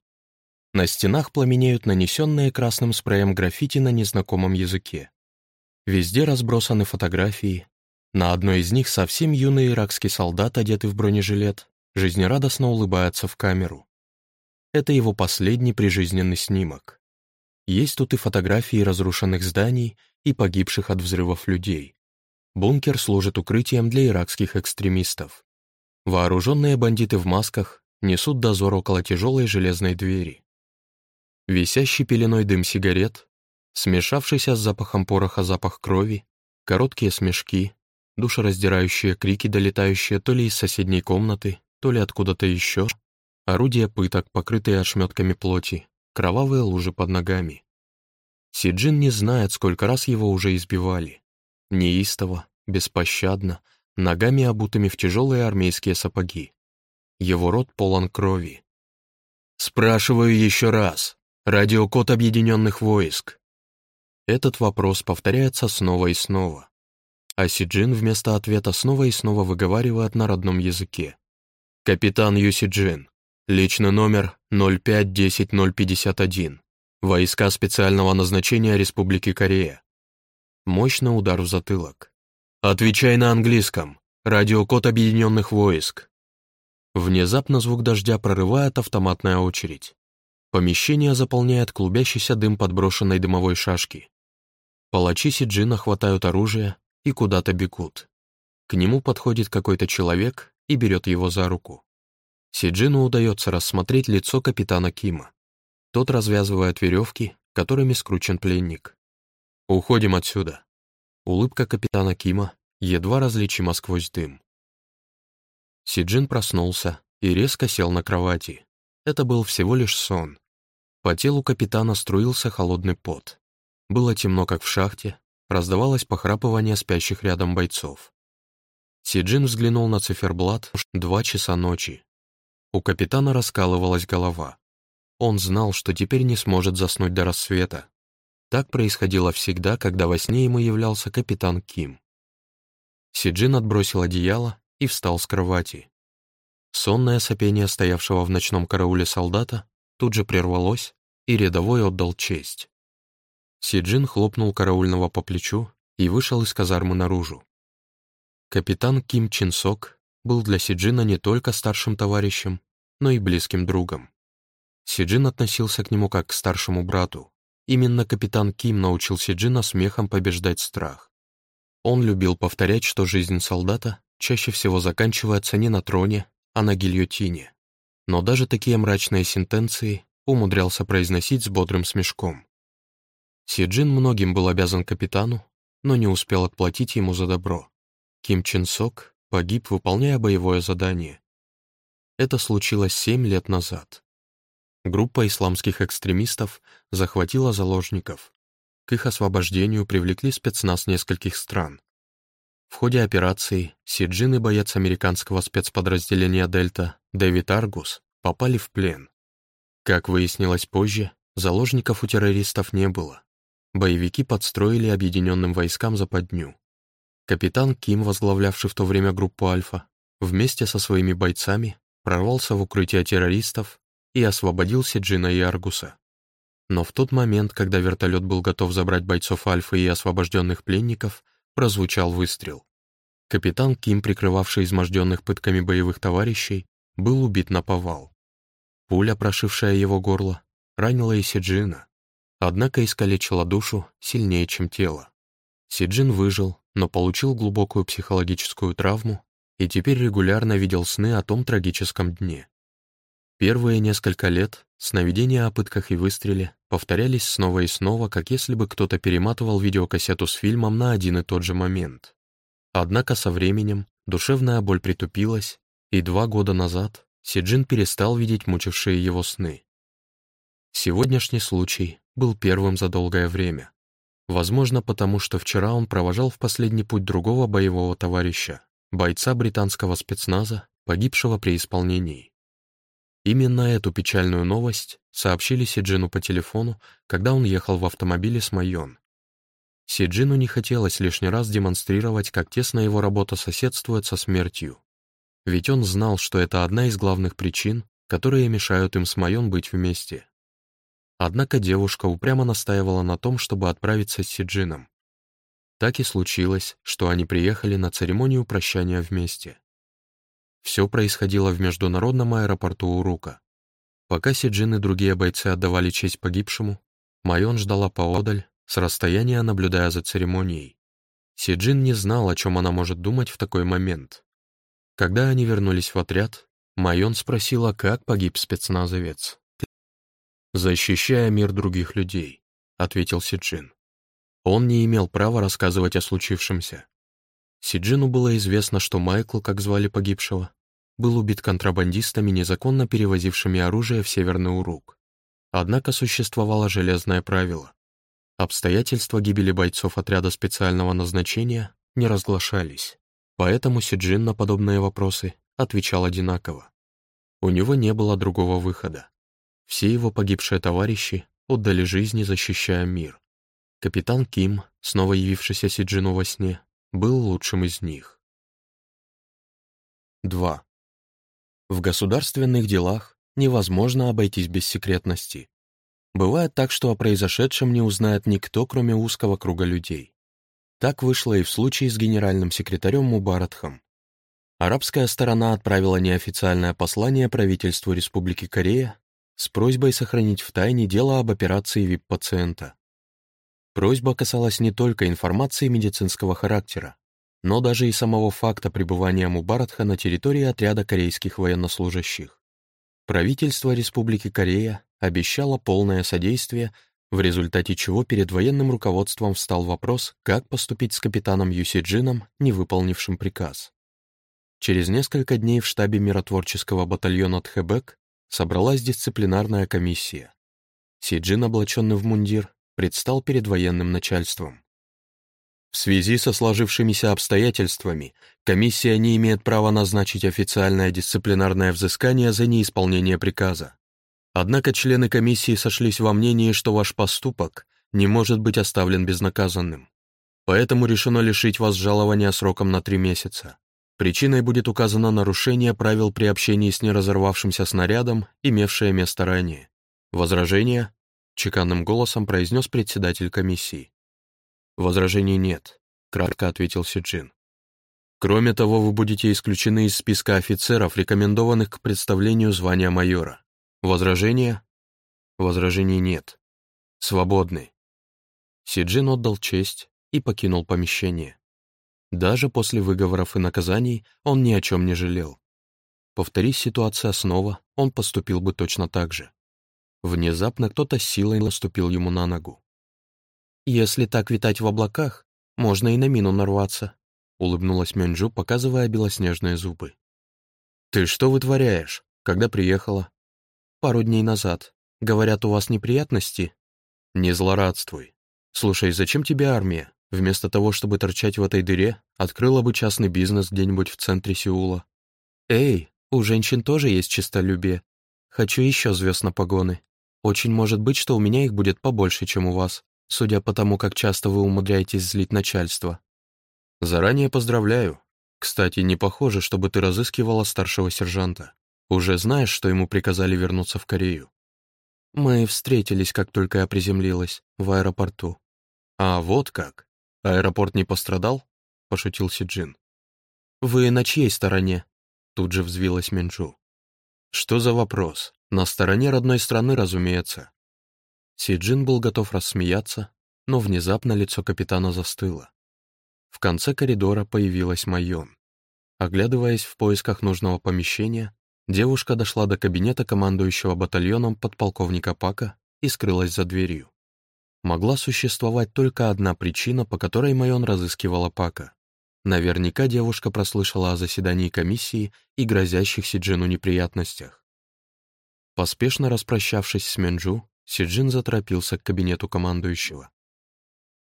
На стенах пламенеют нанесенные красным спреем граффити на незнакомом языке. Везде разбросаны фотографии. На одной из них совсем юный иракский солдат, одетый в бронежилет, жизнерадостно улыбается в камеру. Это его последний прижизненный снимок. Есть тут и фотографии разрушенных зданий и погибших от взрывов людей. Бункер служит укрытием для иракских экстремистов. Вооруженные бандиты в масках несут дозор около тяжелой железной двери. Висящий пеленой дым сигарет, смешавшийся с запахом пороха запах крови, короткие смешки, душераздирающие крики, долетающие то ли из соседней комнаты, то ли откуда-то еще, орудия пыток, покрытые ошметками плоти, кровавые лужи под ногами. Сиджин не знает, сколько раз его уже избивали. Неистово, беспощадно, ногами обутыми в тяжелые армейские сапоги. Его рот полон крови. «Спрашиваю еще раз. Радиокод Объединенных войск». Этот вопрос повторяется снова и снова. А Сиджин вместо ответа снова и снова выговаривает на родном языке. «Капитан Юсиджин, Личный номер 0510051. Войска специального назначения Республики Корея. Мощный удар в затылок. «Отвечай на английском. Радиокод Объединенных войск». Внезапно звук дождя прорывает автоматная очередь. Помещение заполняет клубящийся дым подброшенной дымовой шашки. Палачи Сиджина хватают оружие и куда-то бегут. К нему подходит какой-то человек и берет его за руку. Сиджину удается рассмотреть лицо капитана Кима. Тот развязывает веревки, которыми скручен пленник. «Уходим отсюда». Улыбка капитана Кима едва различима сквозь дым. Сиджин проснулся и резко сел на кровати. Это был всего лишь сон. По телу капитана струился холодный пот. Было темно, как в шахте, раздавалось похрапывание спящих рядом бойцов. Сиджин взглянул на циферблат два часа ночи. У капитана раскалывалась голова. Он знал, что теперь не сможет заснуть до рассвета. Так происходило всегда, когда во сне ему являлся капитан Ким. Сиджин отбросил одеяло и встал с кровати. Сонное сопение стоявшего в ночном карауле солдата тут же прервалось, и рядовой отдал честь. Сиджин хлопнул караульного по плечу и вышел из казармы наружу. Капитан Ким Чин Сок был для Сиджина не только старшим товарищем, но и близким другом. Сиджин относился к нему как к старшему брату. Именно капитан Ким научил Сиджина смехом побеждать страх. Он любил повторять, что жизнь солдата чаще всего заканчивается не на троне, а на гильотине. Но даже такие мрачные сентенции умудрялся произносить с бодрым смешком. Сиджин многим был обязан капитану, но не успел отплатить ему за добро. Ким Чен Сок погиб, выполняя боевое задание. Это случилось семь лет назад. Группа исламских экстремистов захватила заложников. К их освобождению привлекли спецназ нескольких стран. В ходе операции Сиджин и боец американского спецподразделения «Дельта» Дэвид Аргус попали в плен. Как выяснилось позже, заложников у террористов не было. Боевики подстроили объединенным войскам западню. Капитан Ким, возглавлявший в то время группу «Альфа», вместе со своими бойцами прорвался в укрытие террористов и освободил Сиджина и Аргуса. Но в тот момент, когда вертолет был готов забрать бойцов Альфы и освобожденных пленников, прозвучал выстрел. Капитан Ким, прикрывавший изможденных пытками боевых товарищей, был убит на повал. Пуля, прошившая его горло, ранила и Сиджина, однако искалечила душу сильнее, чем тело. Сиджин выжил, но получил глубокую психологическую травму и теперь регулярно видел сны о том трагическом дне. Первые несколько лет сновидения о пытках и выстреле повторялись снова и снова, как если бы кто-то перематывал видеокассету с фильмом на один и тот же момент. Однако со временем душевная боль притупилась, и два года назад Сиджин перестал видеть мучившие его сны. Сегодняшний случай был первым за долгое время. Возможно, потому что вчера он провожал в последний путь другого боевого товарища, бойца британского спецназа, погибшего при исполнении. Именно эту печальную новость сообщили Сиджину по телефону, когда он ехал в автомобиле с Майон. Сиджину не хотелось лишний раз демонстрировать, как тесно его работа соседствует со смертью. Ведь он знал, что это одна из главных причин, которые мешают им с Майон быть вместе. Однако девушка упрямо настаивала на том, чтобы отправиться с Сиджином. Так и случилось, что они приехали на церемонию прощания вместе. Все происходило в международном аэропорту Урука. Пока Сиджин и другие бойцы отдавали честь погибшему, Майон ждала поодаль, с расстояния наблюдая за церемонией. Сиджин не знал, о чем она может думать в такой момент. Когда они вернулись в отряд, Майон спросила, как погиб спецназовец. «Защищая мир других людей», — ответил Сиджин. Он не имел права рассказывать о случившемся. Сиджину было известно, что Майкл, как звали погибшего, был убит контрабандистами, незаконно перевозившими оружие в Северный Урук. Однако существовало железное правило. Обстоятельства гибели бойцов отряда специального назначения не разглашались, поэтому Сиджин на подобные вопросы отвечал одинаково. У него не было другого выхода. Все его погибшие товарищи отдали жизни, защищая мир. Капитан Ким, снова явившийся Сиджину во сне, был лучшим из них. 2. В государственных делах невозможно обойтись без секретности. Бывает так, что о произошедшем не узнает никто, кроме узкого круга людей. Так вышло и в случае с генеральным секретарем Мубаратхом. Арабская сторона отправила неофициальное послание правительству Республики Корея с просьбой сохранить в тайне дело об операции ВИП-пациента. Просьба касалась не только информации медицинского характера, но даже и самого факта пребывания Мубаратха на территории отряда корейских военнослужащих. Правительство Республики Корея обещало полное содействие, в результате чего перед военным руководством встал вопрос, как поступить с капитаном Юсиджином, не выполнившим приказ. Через несколько дней в штабе миротворческого батальона Тхэбэк собралась дисциплинарная комиссия. Сиджин, облаченный в мундир, предстал перед военным начальством. В связи со сложившимися обстоятельствами, комиссия не имеет права назначить официальное дисциплинарное взыскание за неисполнение приказа. Однако члены комиссии сошлись во мнении, что ваш поступок не может быть оставлен безнаказанным. Поэтому решено лишить вас жалования сроком на три месяца. Причиной будет указано нарушение правил при общении с неразорвавшимся снарядом, имевшее место ранее. Возражения? Чеканным голосом произнес председатель комиссии. Возражений нет, кратко ответил Сиджин. Кроме того, вы будете исключены из списка офицеров, рекомендованных к представлению звания майора. Возражения? Возражений нет. Свободны. Сиджин отдал честь и покинул помещение. Даже после выговоров и наказаний он ни о чем не жалел. Повторись ситуация снова, он поступил бы точно так же. Внезапно кто-то силой наступил ему на ногу. «Если так витать в облаках, можно и на мину нарваться», — улыбнулась Мянджу, показывая белоснежные зубы. «Ты что вытворяешь? Когда приехала?» «Пару дней назад. Говорят, у вас неприятности?» «Не злорадствуй. Слушай, зачем тебе армия? Вместо того, чтобы торчать в этой дыре, открыла бы частный бизнес где-нибудь в центре Сеула». «Эй, у женщин тоже есть честолюбие. Хочу еще звезд на погоны. Очень может быть, что у меня их будет побольше, чем у вас, судя по тому, как часто вы умудряетесь злить начальство». «Заранее поздравляю. Кстати, не похоже, чтобы ты разыскивала старшего сержанта. Уже знаешь, что ему приказали вернуться в Корею?» «Мы встретились, как только я приземлилась, в аэропорту». «А, вот как. Аэропорт не пострадал?» — пошутил Сиджин. «Вы на чьей стороне?» — тут же взвилась Минджу. «Что за вопрос? На стороне родной страны, разумеется». Сиджин был готов рассмеяться, но внезапно лицо капитана застыло. В конце коридора появилась Майон. Оглядываясь в поисках нужного помещения, девушка дошла до кабинета командующего батальоном подполковника Пака и скрылась за дверью. Могла существовать только одна причина, по которой Майон разыскивала Пака. Наверняка девушка прослышала о заседании комиссии и грозящих Сиджину неприятностях. Поспешно распрощавшись с Менджу, Сиджин заторопился к кабинету командующего.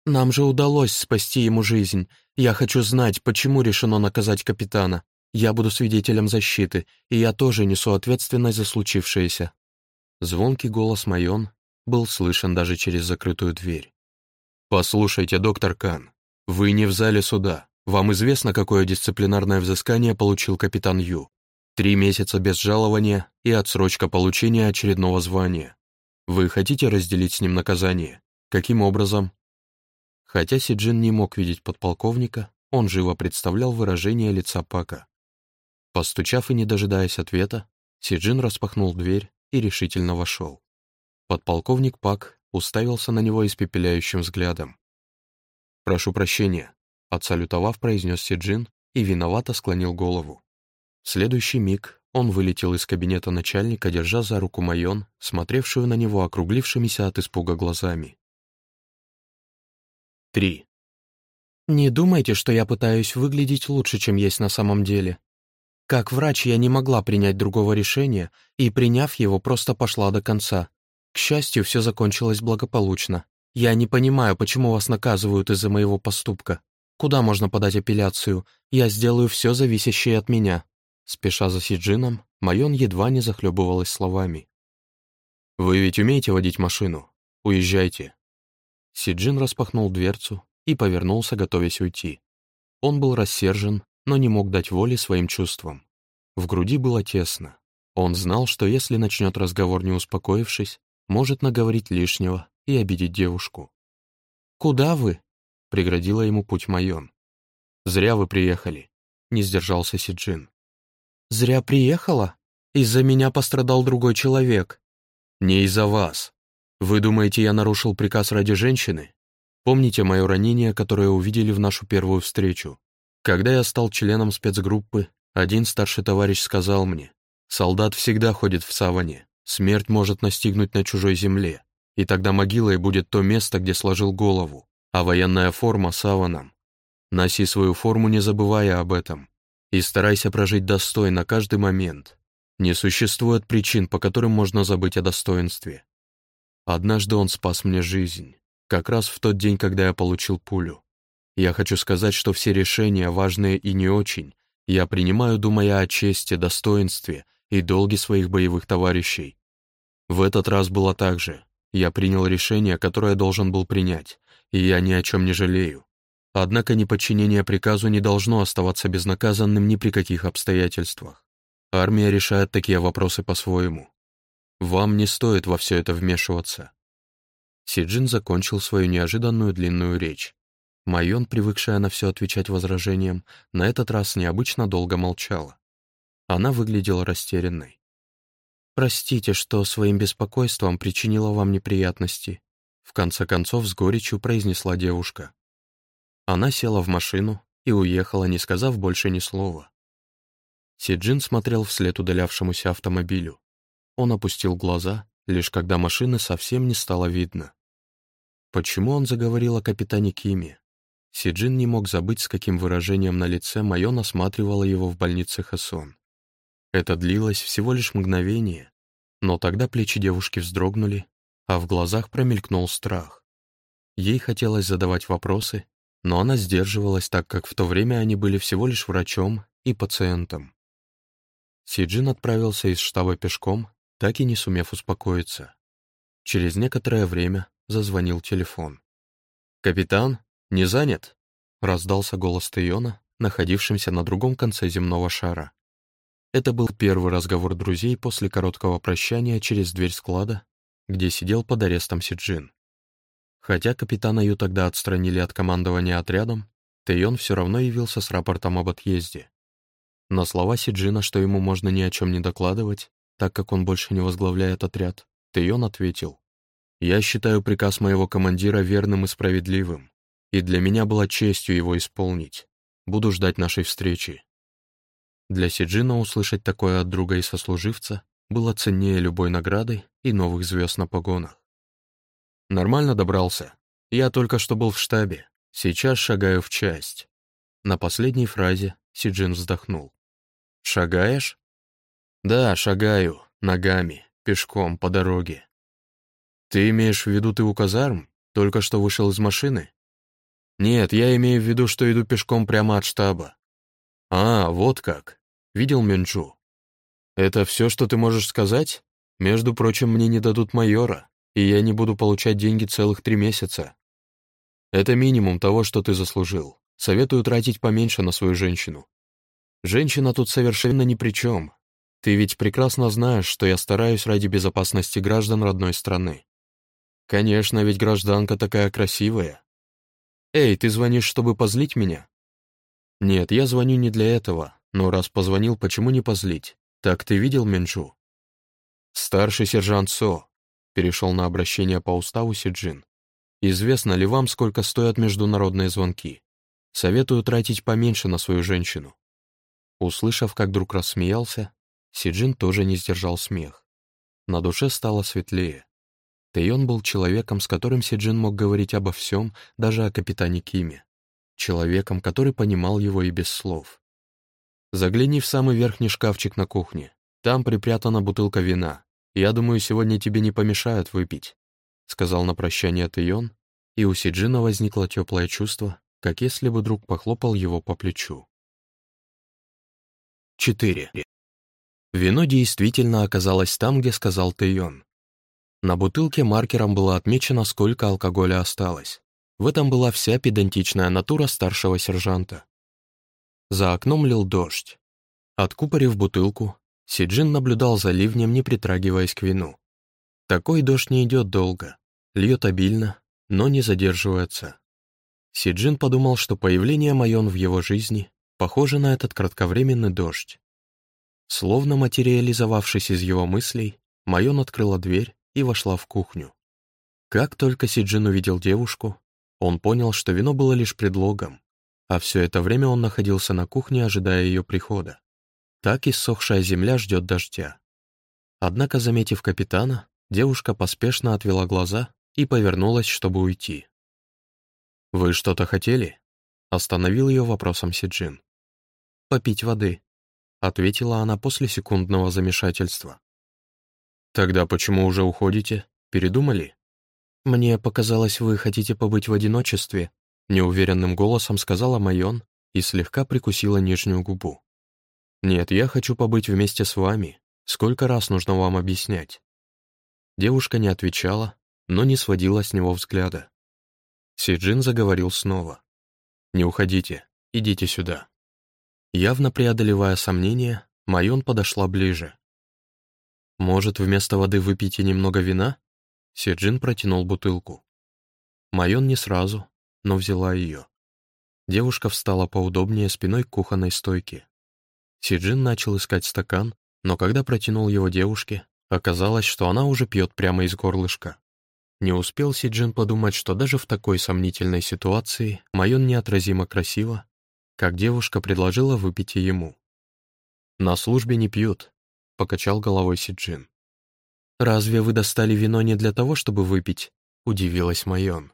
«Нам же удалось спасти ему жизнь. Я хочу знать, почему решено наказать капитана. Я буду свидетелем защиты, и я тоже несу ответственность за случившееся». Звонкий голос Майон был слышен даже через закрытую дверь. «Послушайте, доктор Кан, вы не в зале суда. Вам известно, какое дисциплинарное взыскание получил капитан Ю? Три месяца без жалования и отсрочка получения очередного звания. Вы хотите разделить с ним наказание? Каким образом?» Хотя Сиджин не мог видеть подполковника, он живо представлял выражение лица Пака. Постучав и не дожидаясь ответа, Сиджин распахнул дверь и решительно вошел. Подполковник Пак уставился на него испепеляющим взглядом. «Прошу прощения», — отсалютовав, произнес Сиджин и виновато склонил голову. В следующий миг он вылетел из кабинета начальника, держа за руку Майон, смотревшую на него округлившимися от испуга глазами. 3. Не думайте, что я пытаюсь выглядеть лучше, чем есть на самом деле. Как врач я не могла принять другого решения, и, приняв его, просто пошла до конца. К счастью, все закончилось благополучно. Я не понимаю, почему вас наказывают из-за моего поступка. Куда можно подать апелляцию? Я сделаю все зависящее от меня». Спеша за Сиджином, Майон едва не захлебывалась словами. «Вы ведь умеете водить машину? Уезжайте. Сиджин распахнул дверцу и повернулся, готовясь уйти. Он был рассержен, но не мог дать воли своим чувствам. В груди было тесно. Он знал, что если начнет разговор не успокоившись, может наговорить лишнего и обидеть девушку. «Куда вы?» — преградила ему путь Майон. «Зря вы приехали», — не сдержался Сиджин. «Зря приехала? Из-за меня пострадал другой человек». «Не из-за вас. Вы думаете, я нарушил приказ ради женщины? Помните мое ранение, которое увидели в нашу первую встречу? Когда я стал членом спецгруппы, один старший товарищ сказал мне, «Солдат всегда ходит в саване, смерть может настигнуть на чужой земле, и тогда могилой будет то место, где сложил голову, а военная форма — саваном. Носи свою форму, не забывая об этом, и старайся прожить достойно каждый момент. Не существует причин, по которым можно забыть о достоинстве. Однажды он спас мне жизнь, как раз в тот день, когда я получил пулю. Я хочу сказать, что все решения, важные и не очень, я принимаю, думая о чести, достоинстве и долге своих боевых товарищей. В этот раз было так же. Я принял решение, которое должен был принять, и я ни о чем не жалею. Однако неподчинение приказу не должно оставаться безнаказанным ни при каких обстоятельствах. Армия решает такие вопросы по-своему. Вам не стоит во все это вмешиваться». Сиджин закончил свою неожиданную длинную речь. Майон, привыкшая на все отвечать возражением, на этот раз необычно долго молчала. Она выглядела растерянной. «Простите, что своим беспокойством причинила вам неприятности», в конце концов с горечью произнесла девушка. Она села в машину и уехала, не сказав больше ни слова. Сиджин смотрел вслед удалявшемуся автомобилю. Он опустил глаза, лишь когда машины совсем не стало видно. Почему он заговорил о капитане Киме? Сиджин не мог забыть, с каким выражением на лице Майон осматривала его в больнице Хасон. Это длилось всего лишь мгновение, но тогда плечи девушки вздрогнули, а в глазах промелькнул страх. Ей хотелось задавать вопросы, но она сдерживалась, так как в то время они были всего лишь врачом и пациентом. Сиджин отправился из штаба пешком, так и не сумев успокоиться. Через некоторое время зазвонил телефон. «Капитан, не занят?» — раздался голос Тейона, находившимся на другом конце земного шара. Это был первый разговор друзей после короткого прощания через дверь склада, где сидел под арестом Сиджин. Хотя капитана Ю тогда отстранили от командования отрядом, Тэйон все равно явился с рапортом об отъезде. На слова Сиджина, что ему можно ни о чем не докладывать, так как он больше не возглавляет отряд, Тэйон ответил, «Я считаю приказ моего командира верным и справедливым, и для меня была честью его исполнить. Буду ждать нашей встречи. Для Сиджина услышать такое от друга и сослуживца было ценнее любой награды и новых звезд на погонах. Нормально добрался. Я только что был в штабе. Сейчас шагаю в часть. На последней фразе Сиджин вздохнул. «Шагаешь?» «Да, шагаю. Ногами. Пешком, по дороге». «Ты имеешь в виду ты у казарм? Только что вышел из машины?» «Нет, я имею в виду, что иду пешком прямо от штаба». «А, вот как. Видел Мюнчжу? Это все, что ты можешь сказать? Между прочим, мне не дадут майора, и я не буду получать деньги целых три месяца. Это минимум того, что ты заслужил. Советую тратить поменьше на свою женщину. Женщина тут совершенно ни при чем. Ты ведь прекрасно знаешь, что я стараюсь ради безопасности граждан родной страны. Конечно, ведь гражданка такая красивая. Эй, ты звонишь, чтобы позлить меня? Нет, я звоню не для этого. Но раз позвонил, почему не позлить? Так ты видел Менджу? Старший сержант Со, перешел на обращение по уставу Сиджин. Известно ли вам, сколько стоят международные звонки? Советую тратить поменьше на свою женщину. Услышав, как друг рассмеялся, Сиджин тоже не сдержал смех. На душе стало светлее. Тэйон был человеком, с которым Сиджин мог говорить обо всем, даже о капитане Киме. Человеком, который понимал его и без слов. Загляни в самый верхний шкафчик на кухне. Там припрятана бутылка вина. Я думаю, сегодня тебе не помешают выпить», — сказал на прощание Тейон, и у Сиджина возникло теплое чувство, как если бы друг похлопал его по плечу. 4. Вино действительно оказалось там, где сказал Тейон. На бутылке маркером было отмечено, сколько алкоголя осталось. В этом была вся педантичная натура старшего сержанта. За окном лил дождь. Откупорив бутылку, Сиджин наблюдал за ливнем, не притрагиваясь к вину. Такой дождь не идет долго, льет обильно, но не задерживается. Сиджин подумал, что появление Майон в его жизни похоже на этот кратковременный дождь. Словно материализовавшись из его мыслей, Майон открыла дверь и вошла в кухню. Как только Сиджин увидел девушку, он понял, что вино было лишь предлогом, а все это время он находился на кухне, ожидая ее прихода. Так иссохшая земля ждет дождя. Однако, заметив капитана, девушка поспешно отвела глаза и повернулась, чтобы уйти. «Вы что-то хотели?» — остановил ее вопросом Сиджин. «Попить воды», — ответила она после секундного замешательства. «Тогда почему уже уходите? Передумали?» «Мне показалось, вы хотите побыть в одиночестве, неуверенным голосом сказала Майон и слегка прикусила нижнюю губу. «Нет, я хочу побыть вместе с вами. Сколько раз нужно вам объяснять?» Девушка не отвечала, но не сводила с него взгляда. Сиджин заговорил снова. «Не уходите, идите сюда». Явно преодолевая сомнения, Майон подошла ближе. «Может, вместо воды выпейте немного вина?» Сиджин протянул бутылку. Майон не сразу, но взяла ее. Девушка встала поудобнее спиной к кухонной стойке. Сиджин начал искать стакан, но когда протянул его девушке, оказалось, что она уже пьет прямо из горлышка. Не успел Сиджин подумать, что даже в такой сомнительной ситуации Майон неотразимо красиво, как девушка предложила выпить и ему. «На службе не пьют», — покачал головой Сиджин. «Разве вы достали вино не для того, чтобы выпить?» — удивилась Майон.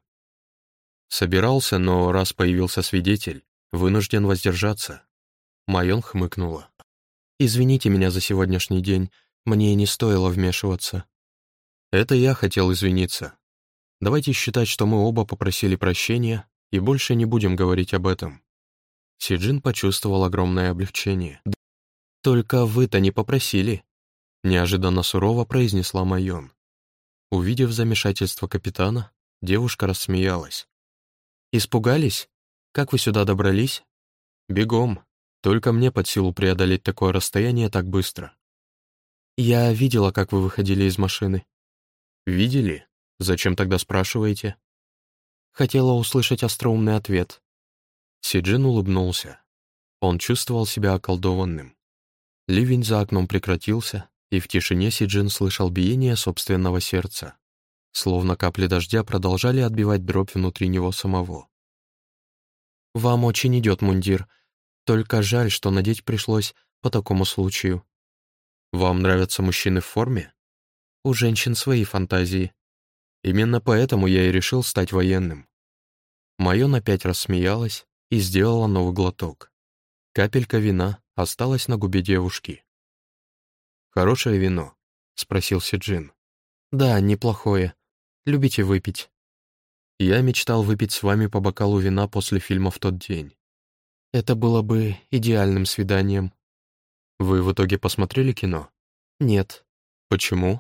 Собирался, но раз появился свидетель, вынужден воздержаться. Майон хмыкнула. «Извините меня за сегодняшний день, мне не стоило вмешиваться». «Это я хотел извиниться. Давайте считать, что мы оба попросили прощения и больше не будем говорить об этом». Сиджин почувствовал огромное облегчение. «Только вы-то не попросили», — неожиданно сурово произнесла Майон. Увидев замешательство капитана, девушка рассмеялась. «Испугались? Как вы сюда добрались?» «Бегом. Только мне под силу преодолеть такое расстояние так быстро». «Я видела, как вы выходили из машины». «Видели? Зачем тогда спрашиваете?» Хотела услышать остроумный ответ. Сиджин улыбнулся. Он чувствовал себя околдованным. Ливень за окном прекратился, и в тишине Сиджин слышал биение собственного сердца. Словно капли дождя продолжали отбивать дробь внутри него самого. «Вам очень идет мундир. Только жаль, что надеть пришлось по такому случаю». «Вам нравятся мужчины в форме?» «У женщин свои фантазии». «Именно поэтому я и решил стать военным». Майон опять рассмеялась и сделала новый глоток. Капелька вина осталась на губе девушки. «Хорошее вино?» — спросил Сиджин. «Да, неплохое. Любите выпить?» «Я мечтал выпить с вами по бокалу вина после фильма в тот день». «Это было бы идеальным свиданием». «Вы в итоге посмотрели кино?» «Нет». «Почему?»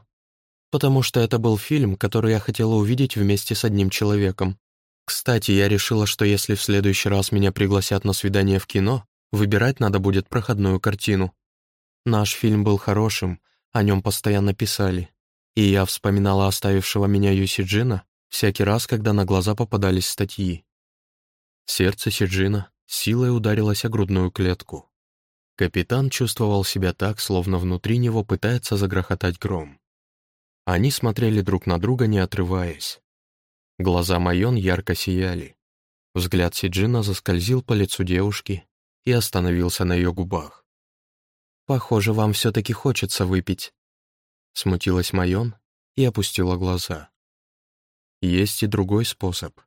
«Потому что это был фильм, который я хотела увидеть вместе с одним человеком. Кстати, я решила, что если в следующий раз меня пригласят на свидание в кино, выбирать надо будет проходную картину. Наш фильм был хорошим, о нем постоянно писали. И я вспоминала оставившего меня Юси Джина всякий раз, когда на глаза попадались статьи. Сердце Сиджина силой ударилось о грудную клетку. Капитан чувствовал себя так, словно внутри него пытается загрохотать гром. Они смотрели друг на друга, не отрываясь. Глаза Майон ярко сияли. Взгляд Сиджина заскользил по лицу девушки и остановился на ее губах. «Похоже, вам все-таки хочется выпить», — смутилась Майон и опустила глаза. «Есть и другой способ».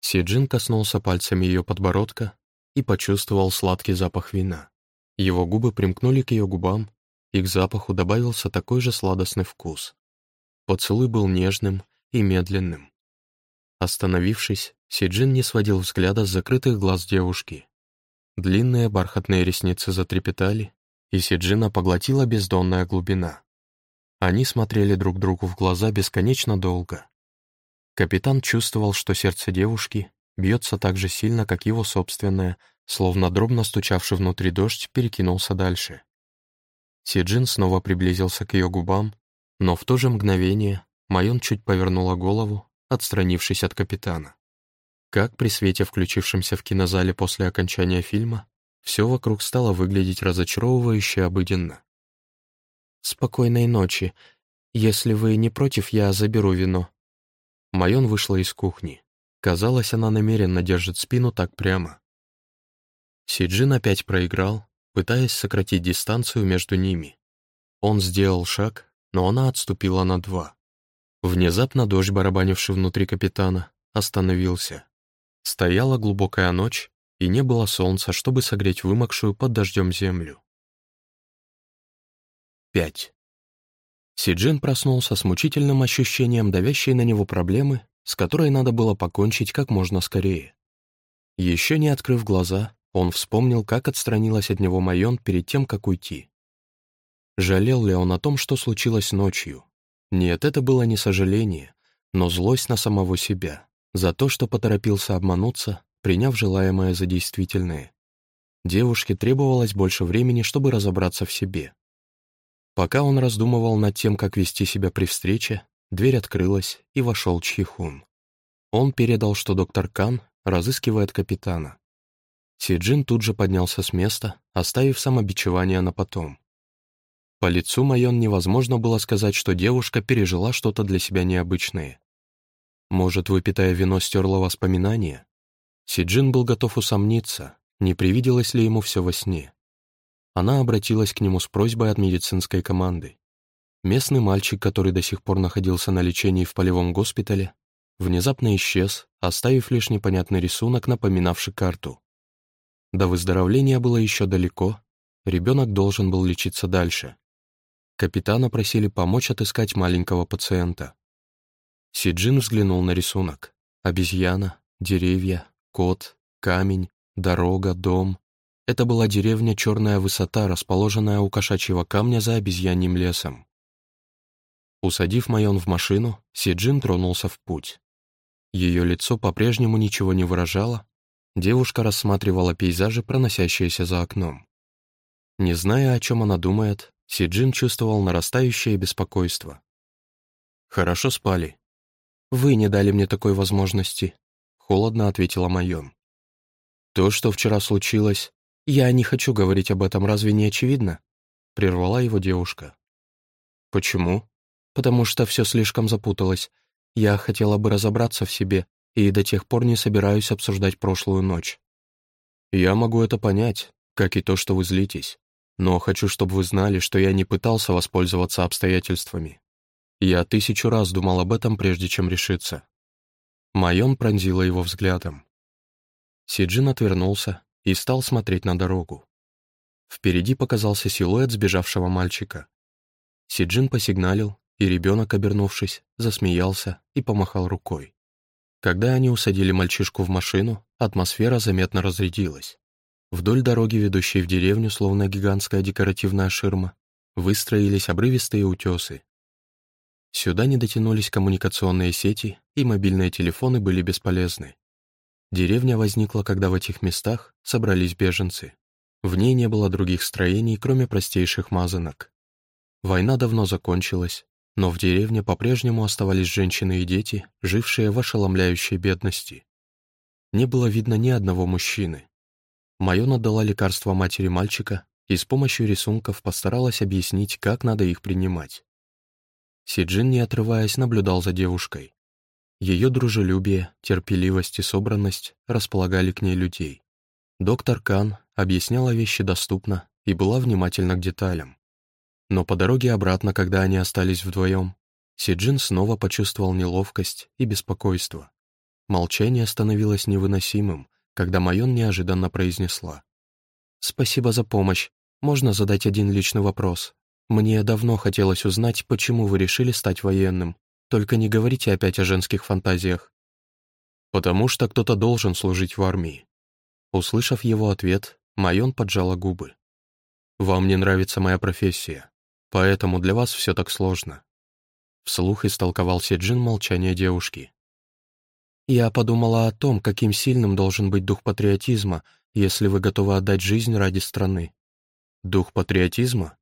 Сиджин коснулся пальцами ее подбородка и почувствовал сладкий запах вина. Его губы примкнули к ее губам, и к запаху добавился такой же сладостный вкус. Поцелуй был нежным и медленным. Остановившись, Сиджин не сводил взгляда с закрытых глаз девушки. Длинные бархатные ресницы затрепетали, и Сиджина поглотила бездонная глубина. Они смотрели друг другу в глаза бесконечно долго. Капитан чувствовал, что сердце девушки бьется так же сильно, как его собственное, словно дробно стучавший внутри дождь перекинулся дальше. Сиджин снова приблизился к ее губам, но в то же мгновение Майон чуть повернула голову, отстранившись от капитана. Как при свете, включившемся в кинозале после окончания фильма, все вокруг стало выглядеть разочаровывающе обыденно. «Спокойной ночи. Если вы не против, я заберу вино». Майон вышла из кухни. Казалось, она намеренно держит спину так прямо. Сиджин опять проиграл, пытаясь сократить дистанцию между ними. Он сделал шаг, но она отступила на два. Внезапно дождь, барабанивший внутри капитана, остановился. Стояла глубокая ночь, и не было солнца, чтобы согреть вымокшую под дождем землю. 5. Сиджин проснулся с мучительным ощущением давящей на него проблемы, с которой надо было покончить как можно скорее. Еще не открыв глаза, он вспомнил, как отстранилась от него Майон перед тем, как уйти. Жалел ли он о том, что случилось ночью? Нет, это было не сожаление, но злость на самого себя, за то, что поторопился обмануться приняв желаемое за действительное. Девушке требовалось больше времени, чтобы разобраться в себе. Пока он раздумывал над тем, как вести себя при встрече, дверь открылась, и вошел Чхихун. Он передал, что доктор Кан разыскивает капитана. Сиджин тут же поднялся с места, оставив самобичевание на потом. По лицу Майон невозможно было сказать, что девушка пережила что-то для себя необычное. Может, выпитое вино стерло воспоминания? Сиджин был готов усомниться, не привиделось ли ему все во сне. Она обратилась к нему с просьбой от медицинской команды. Местный мальчик, который до сих пор находился на лечении в полевом госпитале, внезапно исчез, оставив лишь непонятный рисунок, напоминавший карту. До выздоровления было еще далеко, ребенок должен был лечиться дальше. Капитана просили помочь отыскать маленького пациента. Сиджин взглянул на рисунок. Обезьяна, деревья, кот, камень, дорога, дом. Это была деревня Черная Высота, расположенная у кошачьего камня за обезьяньим лесом. Усадив Майон в машину, Сиджин тронулся в путь. Ее лицо по-прежнему ничего не выражало, девушка рассматривала пейзажи, проносящиеся за окном. Не зная, о чем она думает, Сиджин чувствовал нарастающее беспокойство. «Хорошо спали». «Вы не дали мне такой возможности», — холодно ответила Майон. «То, что вчера случилось, я не хочу говорить об этом, разве не очевидно?» — прервала его девушка. «Почему?» потому что все слишком запуталось. Я хотела бы разобраться в себе, и до тех пор не собираюсь обсуждать прошлую ночь. Я могу это понять, как и то, что вы злитесь, но хочу, чтобы вы знали, что я не пытался воспользоваться обстоятельствами. Я тысячу раз думал об этом, прежде чем решиться. Майон пронзила его взглядом. Сиджин отвернулся и стал смотреть на дорогу. Впереди показался силуэт сбежавшего мальчика. Сиджин посигналил, и ребенок, обернувшись, засмеялся и помахал рукой. Когда они усадили мальчишку в машину, атмосфера заметно разрядилась. Вдоль дороги, ведущей в деревню, словно гигантская декоративная ширма, выстроились обрывистые утесы. Сюда не дотянулись коммуникационные сети, и мобильные телефоны были бесполезны. Деревня возникла, когда в этих местах собрались беженцы. В ней не было других строений, кроме простейших мазанок. Война давно закончилась, но в деревне по-прежнему оставались женщины и дети, жившие в ошеломляющей бедности. Не было видно ни одного мужчины. Майон отдала лекарства матери мальчика и с помощью рисунков постаралась объяснить, как надо их принимать. Сиджин, не отрываясь, наблюдал за девушкой. Ее дружелюбие, терпеливость и собранность располагали к ней людей. Доктор Кан объясняла вещи доступно и была внимательна к деталям. Но по дороге обратно, когда они остались вдвоем, Сиджин снова почувствовал неловкость и беспокойство. Молчание становилось невыносимым, когда Майон неожиданно произнесла. «Спасибо за помощь. Можно задать один личный вопрос? Мне давно хотелось узнать, почему вы решили стать военным. Только не говорите опять о женских фантазиях». «Потому что кто-то должен служить в армии». Услышав его ответ, Майон поджала губы. «Вам не нравится моя профессия. Поэтому для вас все так сложно». Вслух истолковал Седжин молчание девушки. «Я подумала о том, каким сильным должен быть дух патриотизма, если вы готовы отдать жизнь ради страны». «Дух патриотизма?»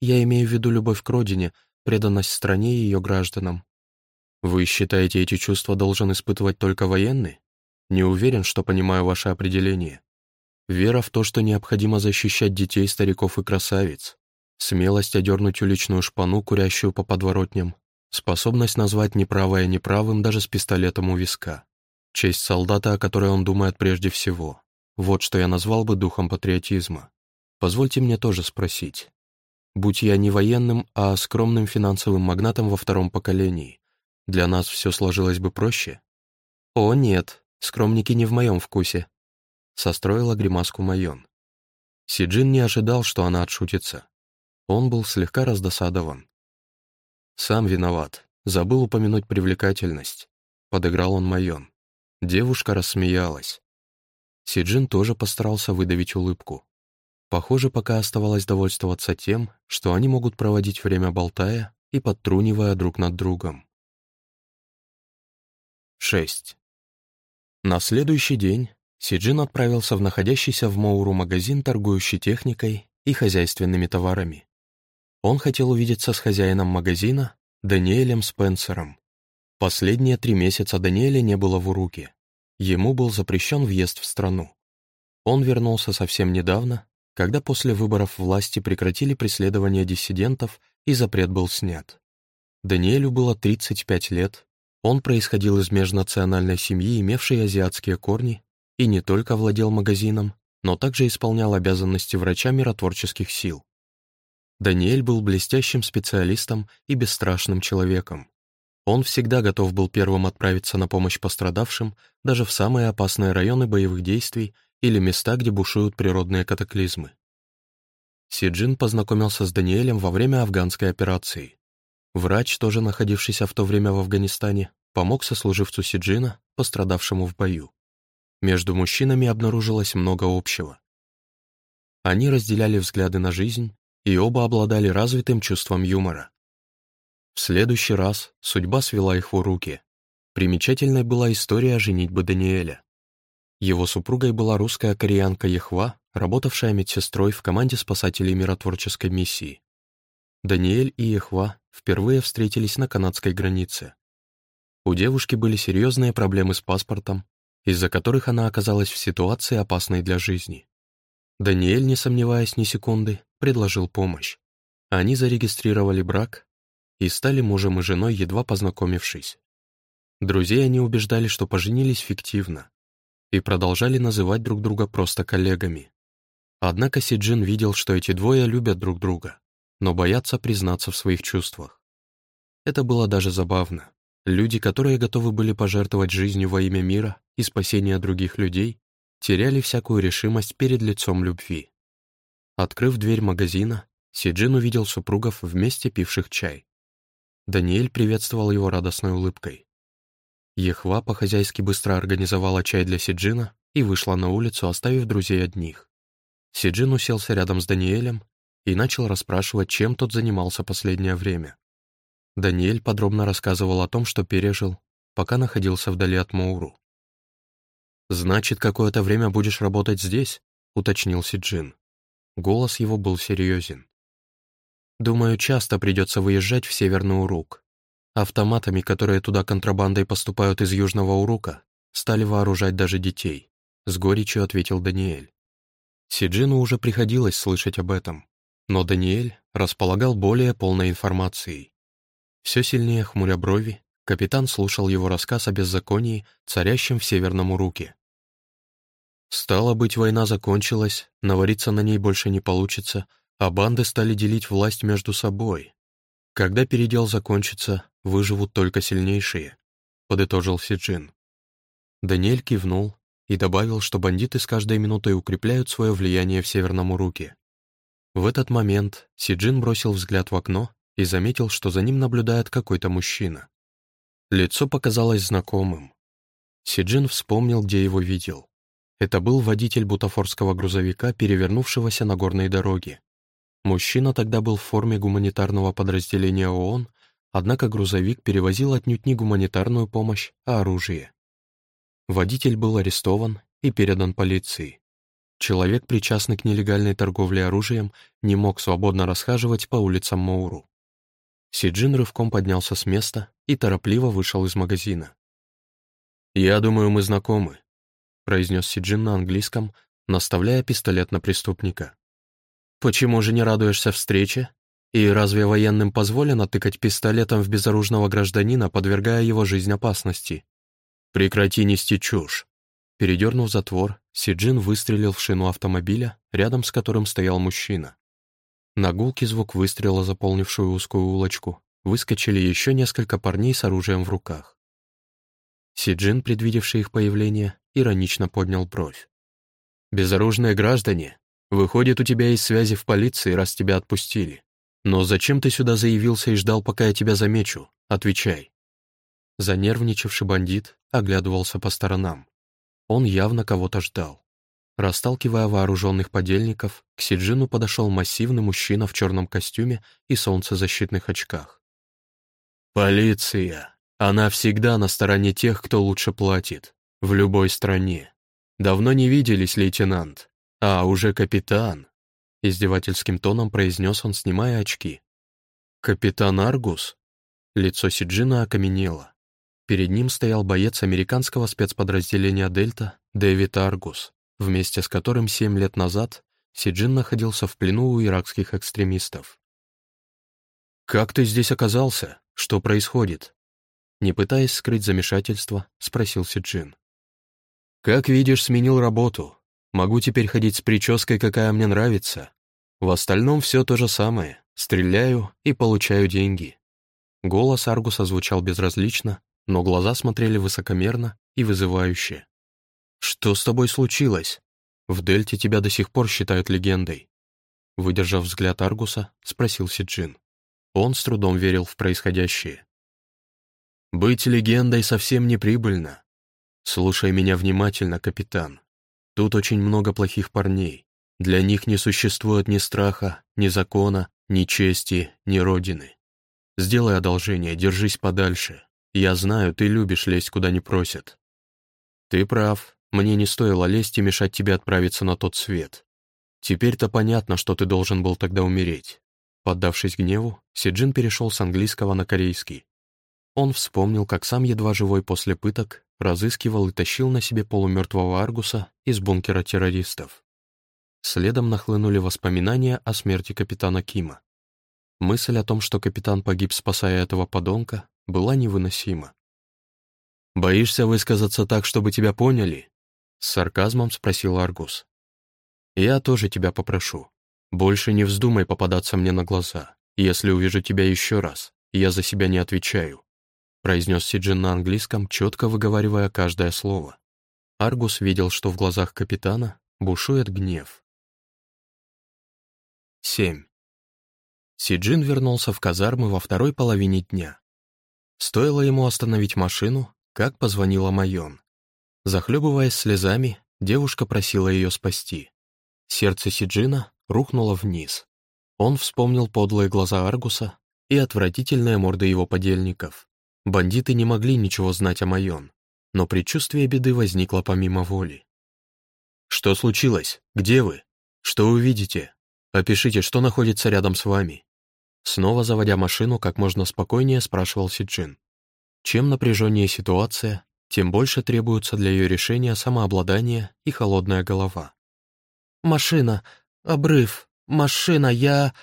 «Я имею в виду любовь к родине, преданность стране и ее гражданам». «Вы считаете, эти чувства должен испытывать только военный? Не уверен, что понимаю ваше определение. Вера в то, что необходимо защищать детей, стариков и красавиц, смелость одернуть уличную шпану, курящую по подворотням, способность назвать неправое неправым даже с пистолетом у виска, честь солдата, о которой он думает прежде всего. Вот что я назвал бы духом патриотизма. Позвольте мне тоже спросить. Будь я не военным, а скромным финансовым магнатом во втором поколении, для нас все сложилось бы проще? О, нет, скромники не в моем вкусе. Состроила гримаску Майон. Сиджин не ожидал, что она отшутится. Он был слегка раздосадован. «Сам виноват. Забыл упомянуть привлекательность», — подыграл он Майон. Девушка рассмеялась. Сиджин тоже постарался выдавить улыбку. Похоже, пока оставалось довольствоваться тем, что они могут проводить время болтая и подтрунивая друг над другом. 6. На следующий день Сиджин отправился в находящийся в Моуру магазин, торгующий техникой и хозяйственными товарами. Он хотел увидеться с хозяином магазина, Даниэлем Спенсером. Последние три месяца Даниэля не было в Уруке. Ему был запрещен въезд в страну. Он вернулся совсем недавно, когда после выборов власти прекратили преследование диссидентов и запрет был снят. Даниэлю было 35 лет, он происходил из межнациональной семьи, имевшей азиатские корни, и не только владел магазином, но также исполнял обязанности врача миротворческих сил. Даниэль был блестящим специалистом и бесстрашным человеком. Он всегда готов был первым отправиться на помощь пострадавшим даже в самые опасные районы боевых действий или места, где бушуют природные катаклизмы. Сиджин познакомился с Даниэлем во время афганской операции. Врач, тоже находившийся в то время в Афганистане, помог сослуживцу Сиджина, пострадавшему в бою. Между мужчинами обнаружилось много общего. Они разделяли взгляды на жизнь и оба обладали развитым чувством юмора. В следующий раз судьба свела их в руки. Примечательной была история женитьбы Даниэля. Его супругой была русская кореянка Ехва, работавшая медсестрой в команде спасателей миротворческой миссии. Даниэль и Ехва впервые встретились на канадской границе. У девушки были серьезные проблемы с паспортом, из-за которых она оказалась в ситуации, опасной для жизни. Даниэль, не сомневаясь ни секунды, предложил помощь. Они зарегистрировали брак и стали мужем и женой, едва познакомившись. Друзей они убеждали, что поженились фиктивно, и продолжали называть друг друга просто коллегами. Однако Сиджин видел, что эти двое любят друг друга, но боятся признаться в своих чувствах. Это было даже забавно. Люди, которые готовы были пожертвовать жизнью во имя мира и спасения других людей, теряли всякую решимость перед лицом любви. Открыв дверь магазина, Сиджин увидел супругов вместе пивших чай. Даниэль приветствовал его радостной улыбкой. Ехва по-хозяйски быстро организовала чай для Сиджина и вышла на улицу, оставив друзей одних. Сиджин уселся рядом с Даниэлем и начал расспрашивать, чем тот занимался последнее время. Даниэль подробно рассказывал о том, что пережил, пока находился вдали от Моуру. «Значит, какое-то время будешь работать здесь?» — уточнил Сиджин. Голос его был серьезен. Думаю, часто придется выезжать в Северный Урук. Автоматами, которые туда контрабандой поступают из Южного Урука, стали вооружать даже детей. С горечью ответил Даниэль. Сиджину уже приходилось слышать об этом, но Даниэль располагал более полной информацией. Все сильнее хмуря брови, капитан слушал его рассказ о беззаконии, царящем в Северном Уруке. Стало быть, война закончилась, навариться на ней больше не получится, а банды стали делить власть между собой. Когда передел закончится, выживут только сильнейшие, подытожил Сиджин. Даниэль кивнул и добавил, что бандиты с каждой минутой укрепляют свое влияние в Северном Уруке. В этот момент Сиджин бросил взгляд в окно и заметил, что за ним наблюдает какой-то мужчина. Лицо показалось знакомым. Сиджин вспомнил, где его видел. Это был водитель бутафорского грузовика, перевернувшегося на горной дороге. Мужчина тогда был в форме гуманитарного подразделения ООН, однако грузовик перевозил отнюдь не гуманитарную помощь, а оружие. Водитель был арестован и передан полиции. Человек, причастный к нелегальной торговле оружием, не мог свободно расхаживать по улицам Моуру. Сиджин рывком поднялся с места и торопливо вышел из магазина. «Я думаю, мы знакомы», — произнес Сиджин на английском, наставляя пистолет на преступника. Почему же не радуешься встрече? И разве военным позволено тыкать пистолетом в безоружного гражданина, подвергая его жизнь опасности? Прекрати нести чушь. Передернув затвор, Сиджин выстрелил в шину автомобиля, рядом с которым стоял мужчина. На гулкий звук выстрела, заполнившую узкую улочку, выскочили еще несколько парней с оружием в руках. Сиджин, предвидевший их появление, иронично поднял бровь. «Безоружные граждане, Выходит, у тебя есть связи в полиции, раз тебя отпустили. Но зачем ты сюда заявился и ждал, пока я тебя замечу? Отвечай». Занервничавший бандит оглядывался по сторонам. Он явно кого-то ждал. Расталкивая вооруженных подельников, к Сиджину подошел массивный мужчина в черном костюме и солнцезащитных очках. «Полиция! Она всегда на стороне тех, кто лучше платит. В любой стране. Давно не виделись, лейтенант. «А, уже капитан», — издевательским тоном произнес он, снимая очки. «Капитан Аргус?» Лицо Сиджина окаменело. Перед ним стоял боец американского спецподразделения «Дельта» Дэвид Аргус, вместе с которым семь лет назад Сиджин находился в плену у иракских экстремистов. «Как ты здесь оказался? Что происходит?» Не пытаясь скрыть замешательство, спросил Сиджин. «Как видишь, сменил работу. Могу теперь ходить с прической, какая мне нравится. В остальном все то же самое. Стреляю и получаю деньги. Голос Аргуса звучал безразлично, но глаза смотрели высокомерно и вызывающе. «Что с тобой случилось? В Дельте тебя до сих пор считают легендой». Выдержав взгляд Аргуса, спросил Сиджин. Он с трудом верил в происходящее. «Быть легендой совсем не прибыльно. Слушай меня внимательно, капитан. Тут очень много плохих парней. Для них не существует ни страха, ни закона, ни чести, ни родины. Сделай одолжение, держись подальше. Я знаю, ты любишь лезть, куда не просят. Ты прав, мне не стоило лезть и мешать тебе отправиться на тот свет. Теперь-то понятно, что ты должен был тогда умереть. Поддавшись гневу, Сиджин перешел с английского на корейский. Он вспомнил, как сам едва живой после пыток разыскивал и тащил на себе полумертвого Аргуса из бункера террористов. Следом нахлынули воспоминания о смерти капитана Кима. Мысль о том, что капитан погиб, спасая этого подонка, была невыносима. «Боишься высказаться так, чтобы тебя поняли?» С сарказмом спросил Аргус. «Я тоже тебя попрошу. Больше не вздумай попадаться мне на глаза. Если увижу тебя еще раз, я за себя не отвечаю произнес Сиджин на английском, четко выговаривая каждое слово. Аргус видел, что в глазах капитана бушует гнев. 7. Сиджин вернулся в казармы во второй половине дня. Стоило ему остановить машину, как позвонила Майон. Захлебываясь слезами, девушка просила ее спасти. Сердце Сиджина рухнуло вниз. Он вспомнил подлые глаза Аргуса и отвратительные морды его подельников. Бандиты не могли ничего знать о Майон, но предчувствие беды возникло помимо воли. «Что случилось? Где вы? Что увидите? Опишите, что находится рядом с вами?» Снова заводя машину, как можно спокойнее спрашивал Сиджин. Чем напряженнее ситуация, тем больше требуется для ее решения самообладание и холодная голова. «Машина! Обрыв! Машина! Я...»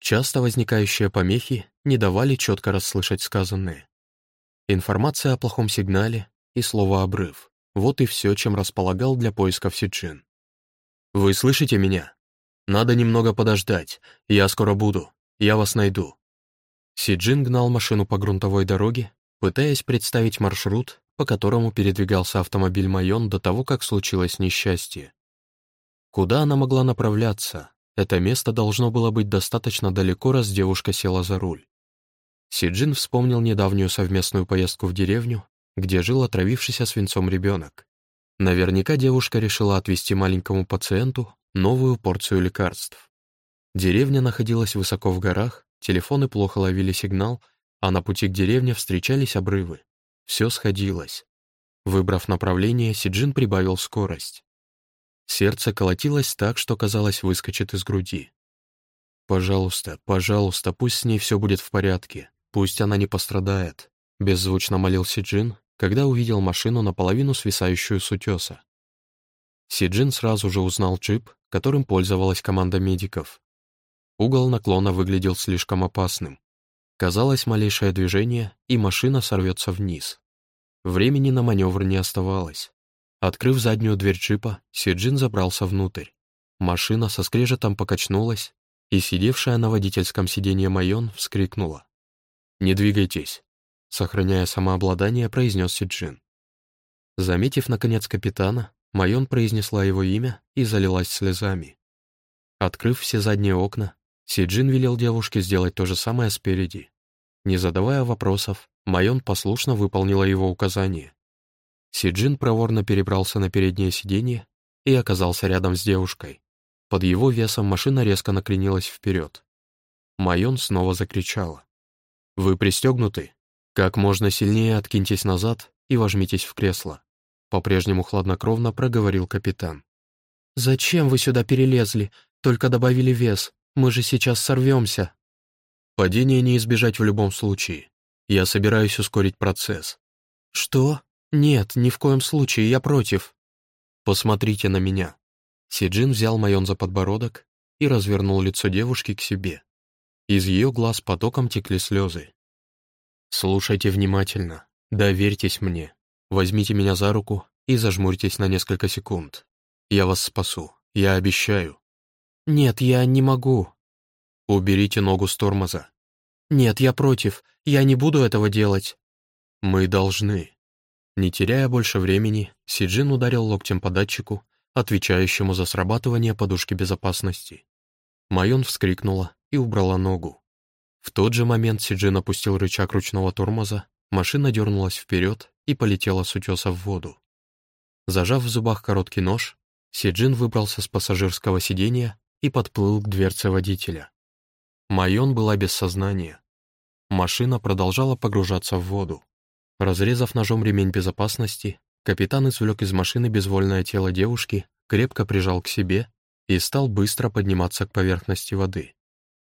Часто возникающие помехи не давали четко расслышать сказанное. Информация о плохом сигнале и слово «обрыв». Вот и все, чем располагал для поисков Сиджин. «Вы слышите меня? Надо немного подождать. Я скоро буду. Я вас найду». Сиджин гнал машину по грунтовой дороге, пытаясь представить маршрут, по которому передвигался автомобиль Майон до того, как случилось несчастье. Куда она могла направляться? Это место должно было быть достаточно далеко, раз девушка села за руль. Сиджин вспомнил недавнюю совместную поездку в деревню, где жил отравившийся свинцом ребенок. Наверняка девушка решила отвезти маленькому пациенту новую порцию лекарств. Деревня находилась высоко в горах, телефоны плохо ловили сигнал, а на пути к деревне встречались обрывы. Все сходилось. Выбрав направление, Сиджин прибавил скорость. Сердце колотилось так, что, казалось, выскочит из груди. «Пожалуйста, пожалуйста, пусть с ней все будет в порядке. Пусть она не пострадает», — беззвучно молил Сиджин, когда увидел машину наполовину свисающую с утеса. Сиджин сразу же узнал джип, которым пользовалась команда медиков. Угол наклона выглядел слишком опасным. Казалось, малейшее движение, и машина сорвется вниз. Времени на маневр не оставалось. Открыв заднюю дверь джипа, Сиджин забрался внутрь. Машина со скрежетом покачнулась, и сидевшая на водительском сиденье Майон вскрикнула. «Не двигайтесь», — сохраняя самообладание, произнес Сиджин. Заметив, наконец, капитана, Майон произнесла его имя и залилась слезами. Открыв все задние окна, Сиджин велел девушке сделать то же самое спереди. Не задавая вопросов, Майон послушно выполнила его указание. Сиджин проворно перебрался на переднее сиденье и оказался рядом с девушкой. Под его весом машина резко накренилась вперед. Майон снова закричала. «Вы пристегнуты? Как можно сильнее откиньтесь назад и вожмитесь в кресло», по-прежнему хладнокровно проговорил капитан. «Зачем вы сюда перелезли? Только добавили вес. Мы же сейчас сорвемся». «Падение не избежать в любом случае. Я собираюсь ускорить процесс». «Что? Нет, ни в коем случае, я против». «Посмотрите на меня». Сиджин взял Майон за подбородок и развернул лицо девушки к себе. Из ее глаз потоком текли слезы. «Слушайте внимательно, доверьтесь мне, возьмите меня за руку и зажмурьтесь на несколько секунд. Я вас спасу, я обещаю». «Нет, я не могу». «Уберите ногу с тормоза». «Нет, я против. Я не буду этого делать». «Мы должны». Не теряя больше времени, Сиджин ударил локтем по датчику, отвечающему за срабатывание подушки безопасности. Майон вскрикнула и убрала ногу. В тот же момент Сиджин опустил рычаг ручного тормоза, машина дернулась вперед и полетела с утеса в воду. Зажав в зубах короткий нож, Сиджин выбрался с пассажирского сиденья и подплыл к дверце водителя. Майон была без сознания. Машина продолжала погружаться в воду. Разрезав ножом ремень безопасности, капитан извлек из машины безвольное тело девушки, крепко прижал к себе и стал быстро подниматься к поверхности воды.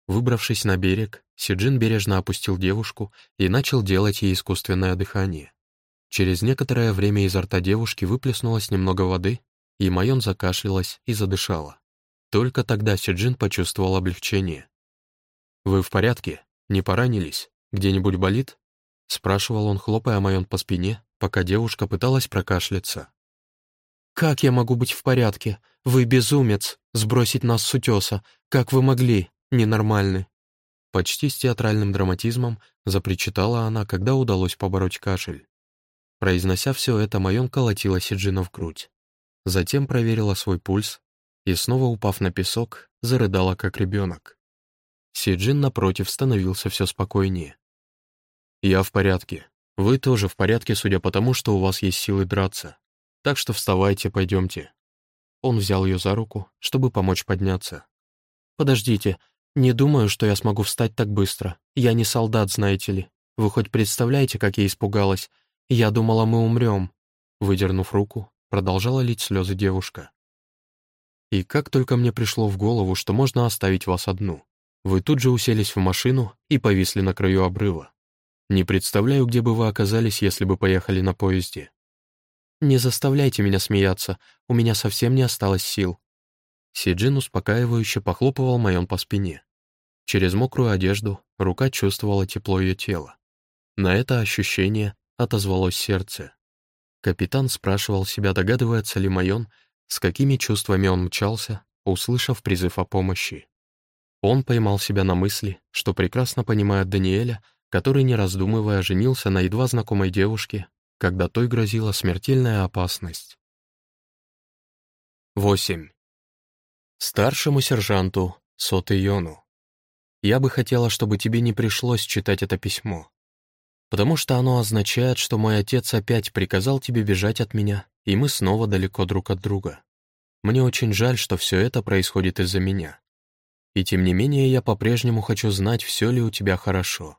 Выбравшись на берег, Сиджин бережно опустил девушку и начал делать ей искусственное дыхание. Через некоторое время изо рта девушки выплеснулось немного воды, и Майон закашлялась и задышала. Только тогда Сиджин почувствовал облегчение. «Вы в порядке? Не поранились? Где-нибудь болит?» — спрашивал он, хлопая Майон по спине, пока девушка пыталась прокашляться. «Как я могу быть в порядке? Вы безумец! Сбросить нас с утеса! Как вы могли? Ненормальны!» Почти с театральным драматизмом запричитала она, когда удалось побороть кашель. Произнося все это, Майон колотила Сиджина в грудь. Затем проверила свой пульс и, снова упав на песок, зарыдала, как ребенок. Сиджин, напротив, становился все спокойнее. «Я в порядке. Вы тоже в порядке, судя по тому, что у вас есть силы драться. Так что вставайте, пойдемте». Он взял ее за руку, чтобы помочь подняться. «Подождите, не думаю, что я смогу встать так быстро. Я не солдат, знаете ли. Вы хоть представляете, как я испугалась? Я думала, мы умрем». Выдернув руку, продолжала лить слезы девушка. «И как только мне пришло в голову, что можно оставить вас одну. Вы тут же уселись в машину и повисли на краю обрыва. Не представляю, где бы вы оказались, если бы поехали на поезде». «Не заставляйте меня смеяться, у меня совсем не осталось сил». Сиджин успокаивающе похлопывал Майон по спине. Через мокрую одежду рука чувствовала тепло ее тела. На это ощущение отозвалось сердце. Капитан спрашивал себя, догадывается ли Майон, с какими чувствами он мчался, услышав призыв о помощи. Он поймал себя на мысли, что прекрасно понимает Даниэля, который, не раздумывая, женился на едва знакомой девушке, когда той грозила смертельная опасность. 8. Старшему сержанту Сотыйону. Я бы хотела, чтобы тебе не пришлось читать это письмо, потому что оно означает, что мой отец опять приказал тебе бежать от меня, и мы снова далеко друг от друга. Мне очень жаль, что все это происходит из-за меня. И тем не менее я по-прежнему хочу знать, все ли у тебя хорошо.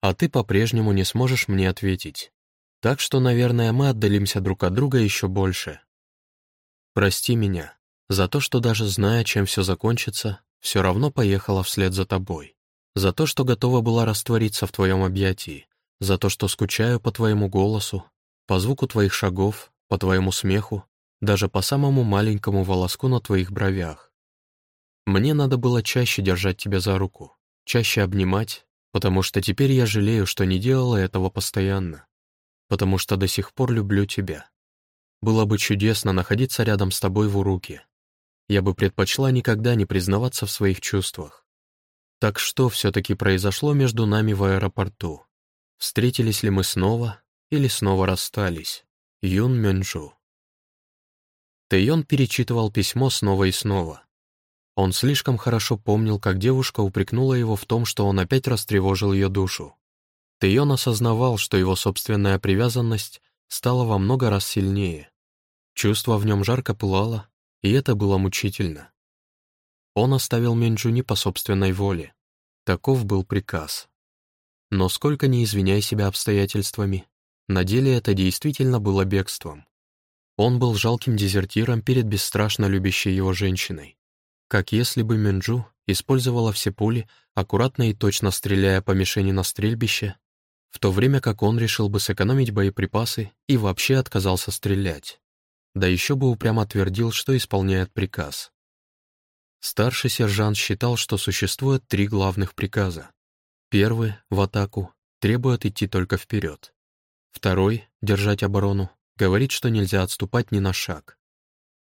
А ты по-прежнему не сможешь мне ответить. Так что, наверное, мы отдалимся друг от друга еще больше. Прости меня за то, что даже зная, чем все закончится, все равно поехала вслед за тобой. За то, что готова была раствориться в твоем объятии. За то, что скучаю по твоему голосу, по звуку твоих шагов, по твоему смеху, даже по самому маленькому волоску на твоих бровях. Мне надо было чаще держать тебя за руку, чаще обнимать, потому что теперь я жалею, что не делала этого постоянно, потому что до сих пор люблю тебя. Было бы чудесно находиться рядом с тобой в уруке. Я бы предпочла никогда не признаваться в своих чувствах. Так что все-таки произошло между нами в аэропорту? Встретились ли мы снова или снова расстались? Юн Мёнджу. Тэйон перечитывал письмо снова и снова. Он слишком хорошо помнил, как девушка упрекнула его в том, что он опять растревожил ее душу. Тэйон осознавал, что его собственная привязанность стала во много раз сильнее. Чувство в нем жарко пылало, и это было мучительно. Он оставил Менджу не по собственной воле. Таков был приказ. Но сколько ни извиняй себя обстоятельствами, на деле это действительно было бегством. Он был жалким дезертиром перед бесстрашно любящей его женщиной. Как если бы Минджу использовала все пули, аккуратно и точно стреляя по мишени на стрельбище, в то время как он решил бы сэкономить боеприпасы и вообще отказался стрелять. Да еще бы упрямо твердил, что исполняет приказ. Старший сержант считал, что существует три главных приказа. Первый, в атаку, требует идти только вперед. Второй, держать оборону, Говорит, что нельзя отступать ни на шаг.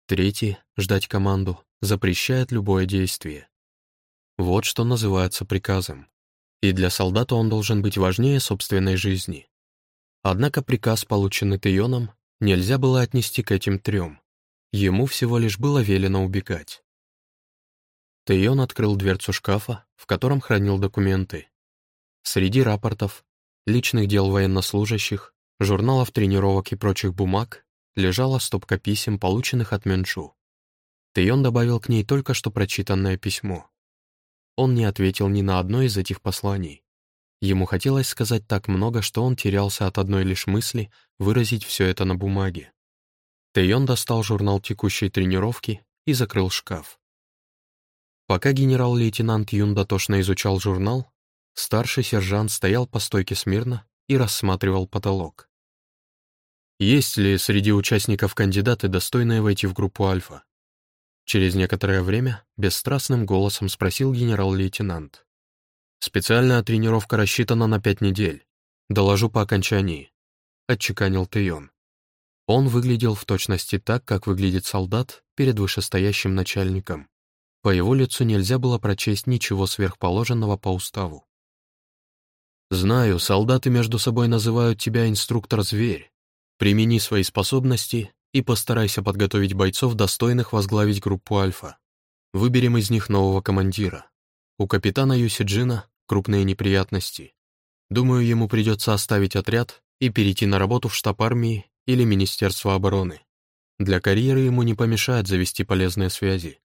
Третий, ждать команду, запрещает любое действие. Вот что называется приказом. и для солдата он должен быть важнее собственной жизни. Однако приказ, полученный Тейоном, нельзя было отнести к этим трем. Ему всего лишь было велено убегать. Тейон открыл дверцу шкафа, в котором хранил документы. Среди рапортов, личных дел военнослужащих, журналов тренировок и прочих бумаг лежала стопка писем, полученных от Мюнчу. Тейон добавил к ней только что прочитанное письмо. Он не ответил ни на одно из этих посланий. Ему хотелось сказать так много, что он терялся от одной лишь мысли выразить все это на бумаге. Тэйон достал журнал текущей тренировки и закрыл шкаф. Пока генерал-лейтенант Юн дотошно изучал журнал, старший сержант стоял по стойке смирно и рассматривал потолок. Есть ли среди участников кандидаты, достойные войти в группу Альфа? Через некоторое время бесстрастным голосом спросил генерал-лейтенант. Специальная тренировка рассчитана на пять недель. Доложу по окончании», — отчеканил Тейон. Он выглядел в точности так, как выглядит солдат перед вышестоящим начальником. По его лицу нельзя было прочесть ничего сверхположенного по уставу. «Знаю, солдаты между собой называют тебя инструктор-зверь. Примени свои способности и постарайся подготовить бойцов, достойных возглавить группу Альфа. Выберем из них нового командира. У капитана Юсиджина крупные неприятности. Думаю, ему придется оставить отряд и перейти на работу в штаб армии или Министерство обороны. Для карьеры ему не помешает завести полезные связи.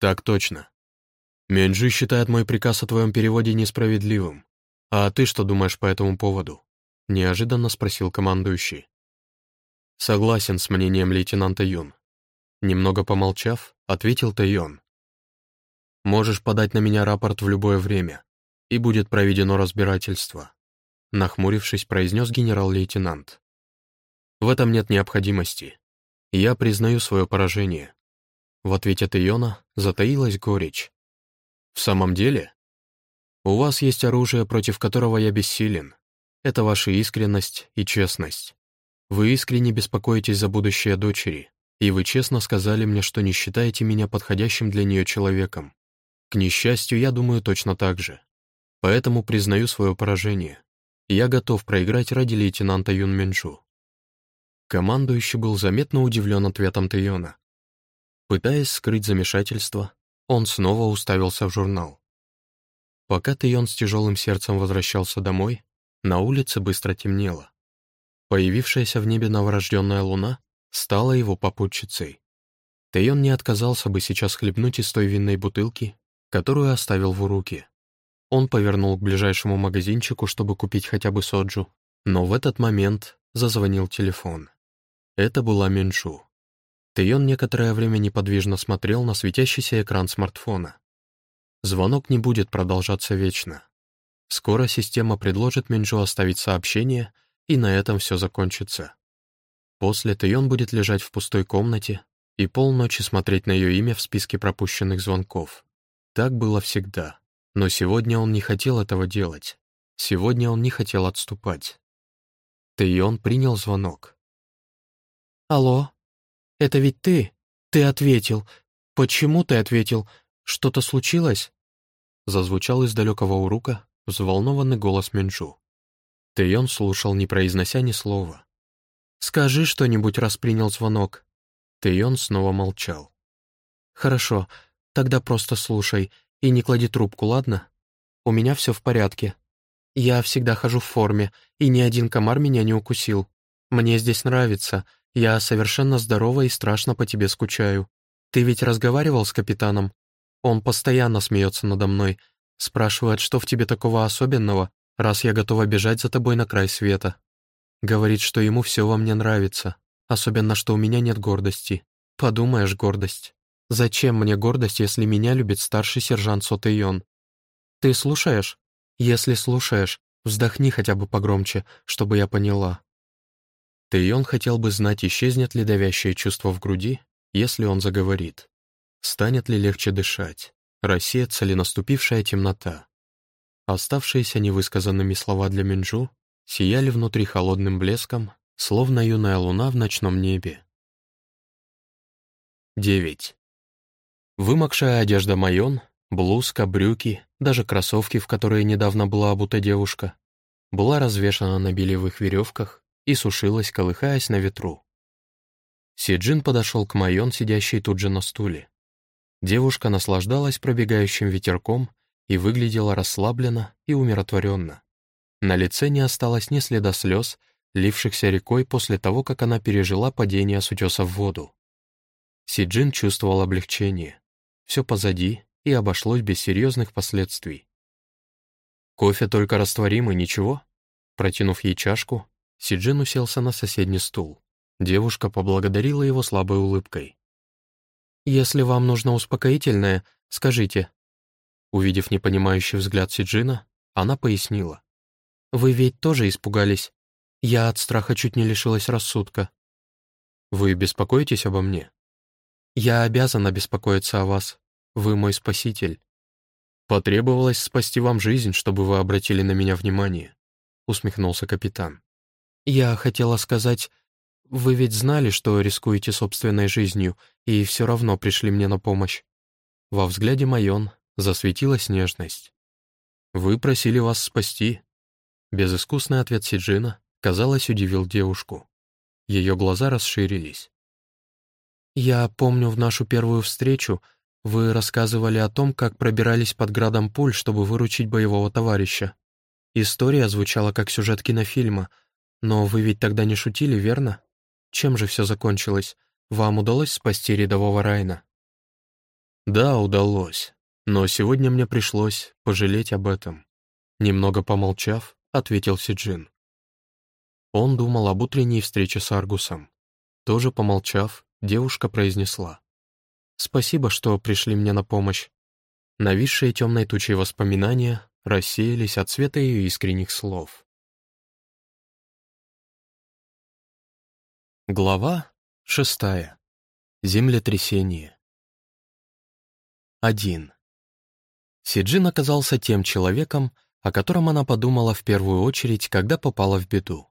Так точно. Менджи считает мой приказ о твоем переводе несправедливым. А ты что думаешь по этому поводу? Неожиданно спросил командующий. Согласен с мнением лейтенанта Юн. Немного помолчав, ответил Тайон. Можешь подать на меня рапорт в любое время, и будет проведено разбирательство», — нахмурившись, произнес генерал-лейтенант. «В этом нет необходимости. Я признаю свое поражение». В ответе Тейона затаилась горечь. «В самом деле? У вас есть оружие, против которого я бессилен. Это ваша искренность и честность. Вы искренне беспокоитесь за будущее дочери, и вы честно сказали мне, что не считаете меня подходящим для нее человеком. К несчастью, я думаю точно так же. Поэтому признаю свое поражение. Я готов проиграть ради лейтенанта Юн Минчу. Командующий был заметно удивлен ответом Тэйона. Пытаясь скрыть замешательство, он снова уставился в журнал. Пока Тэйон с тяжелым сердцем возвращался домой, на улице быстро темнело. Появившаяся в небе новорожденная луна стала его попутчицей. Тэйон не отказался бы сейчас хлебнуть из той винной бутылки, которую оставил в уруке. Он повернул к ближайшему магазинчику, чтобы купить хотя бы соджу, но в этот момент зазвонил телефон. Это была Минчу. Тэйон некоторое время неподвижно смотрел на светящийся экран смартфона. Звонок не будет продолжаться вечно. Скоро система предложит Минчу оставить сообщение, и на этом все закончится. После Тэйон будет лежать в пустой комнате и полночи смотреть на ее имя в списке пропущенных звонков. Так было всегда. Но сегодня он не хотел этого делать. Сегодня он не хотел отступать. Тэйон принял звонок. «Алло? Это ведь ты? Ты ответил. Почему ты ответил? Что-то случилось?» Зазвучал из далекого урука взволнованный голос Минджу. Тэйон слушал, не произнося ни слова. «Скажи что-нибудь, раз принял звонок». Тэйон снова молчал. «Хорошо, Тогда просто слушай и не клади трубку, ладно? У меня все в порядке. Я всегда хожу в форме, и ни один комар меня не укусил. Мне здесь нравится, я совершенно здорова и страшно по тебе скучаю. Ты ведь разговаривал с капитаном? Он постоянно смеется надо мной, спрашивает, что в тебе такого особенного, раз я готова бежать за тобой на край света. Говорит, что ему все во мне нравится, особенно, что у меня нет гордости. Подумаешь, гордость. Зачем мне гордость, если меня любит старший сержант Сотейон? Ты слушаешь? Если слушаешь, вздохни хотя бы погромче, чтобы я поняла. Тэйон хотел бы знать, исчезнет ли давящее чувство в груди, если он заговорит. Станет ли легче дышать, рассеется ли наступившая темнота. Оставшиеся невысказанными слова для Минджу сияли внутри холодным блеском, словно юная луна в ночном небе. 9. Вымокшая одежда Майон, блузка, брюки, даже кроссовки, в которые недавно была обута девушка, была развешана на белевых веревках и сушилась, колыхаясь на ветру. Сиджин подошел к Майон, сидящей тут же на стуле. Девушка наслаждалась пробегающим ветерком и выглядела расслабленно и умиротворенно. На лице не осталось ни следа слез, лившихся рекой после того, как она пережила падение с утеса в воду. Сиджин чувствовал облегчение. Все позади и обошлось без серьезных последствий. «Кофе только растворимый, ничего?» Протянув ей чашку, Сиджин уселся на соседний стул. Девушка поблагодарила его слабой улыбкой. «Если вам нужно успокоительное, скажите». Увидев непонимающий взгляд Сиджина, она пояснила. «Вы ведь тоже испугались. Я от страха чуть не лишилась рассудка». «Вы беспокоитесь обо мне?» «Я обязана беспокоиться о вас. Вы мой спаситель». «Потребовалось спасти вам жизнь, чтобы вы обратили на меня внимание», — усмехнулся капитан. «Я хотела сказать, вы ведь знали, что рискуете собственной жизнью, и все равно пришли мне на помощь». Во взгляде Майон засветилась нежность. «Вы просили вас спасти». Безыскусный ответ Сиджина, казалось, удивил девушку. Ее глаза расширились. «Я помню в нашу первую встречу вы рассказывали о том, как пробирались под градом пуль, чтобы выручить боевого товарища. История звучала как сюжет кинофильма, но вы ведь тогда не шутили, верно? Чем же все закончилось? Вам удалось спасти рядового Райна?» «Да, удалось. Но сегодня мне пришлось пожалеть об этом». Немного помолчав, ответил Сиджин. Он думал об утренней встрече с Аргусом. Тоже помолчав, девушка произнесла. «Спасибо, что пришли мне на помощь». Нависшие темной тучей воспоминания рассеялись от света ее искренних слов. Глава шестая. Землетрясение. Один. Сиджин оказался тем человеком, о котором она подумала в первую очередь, когда попала в беду.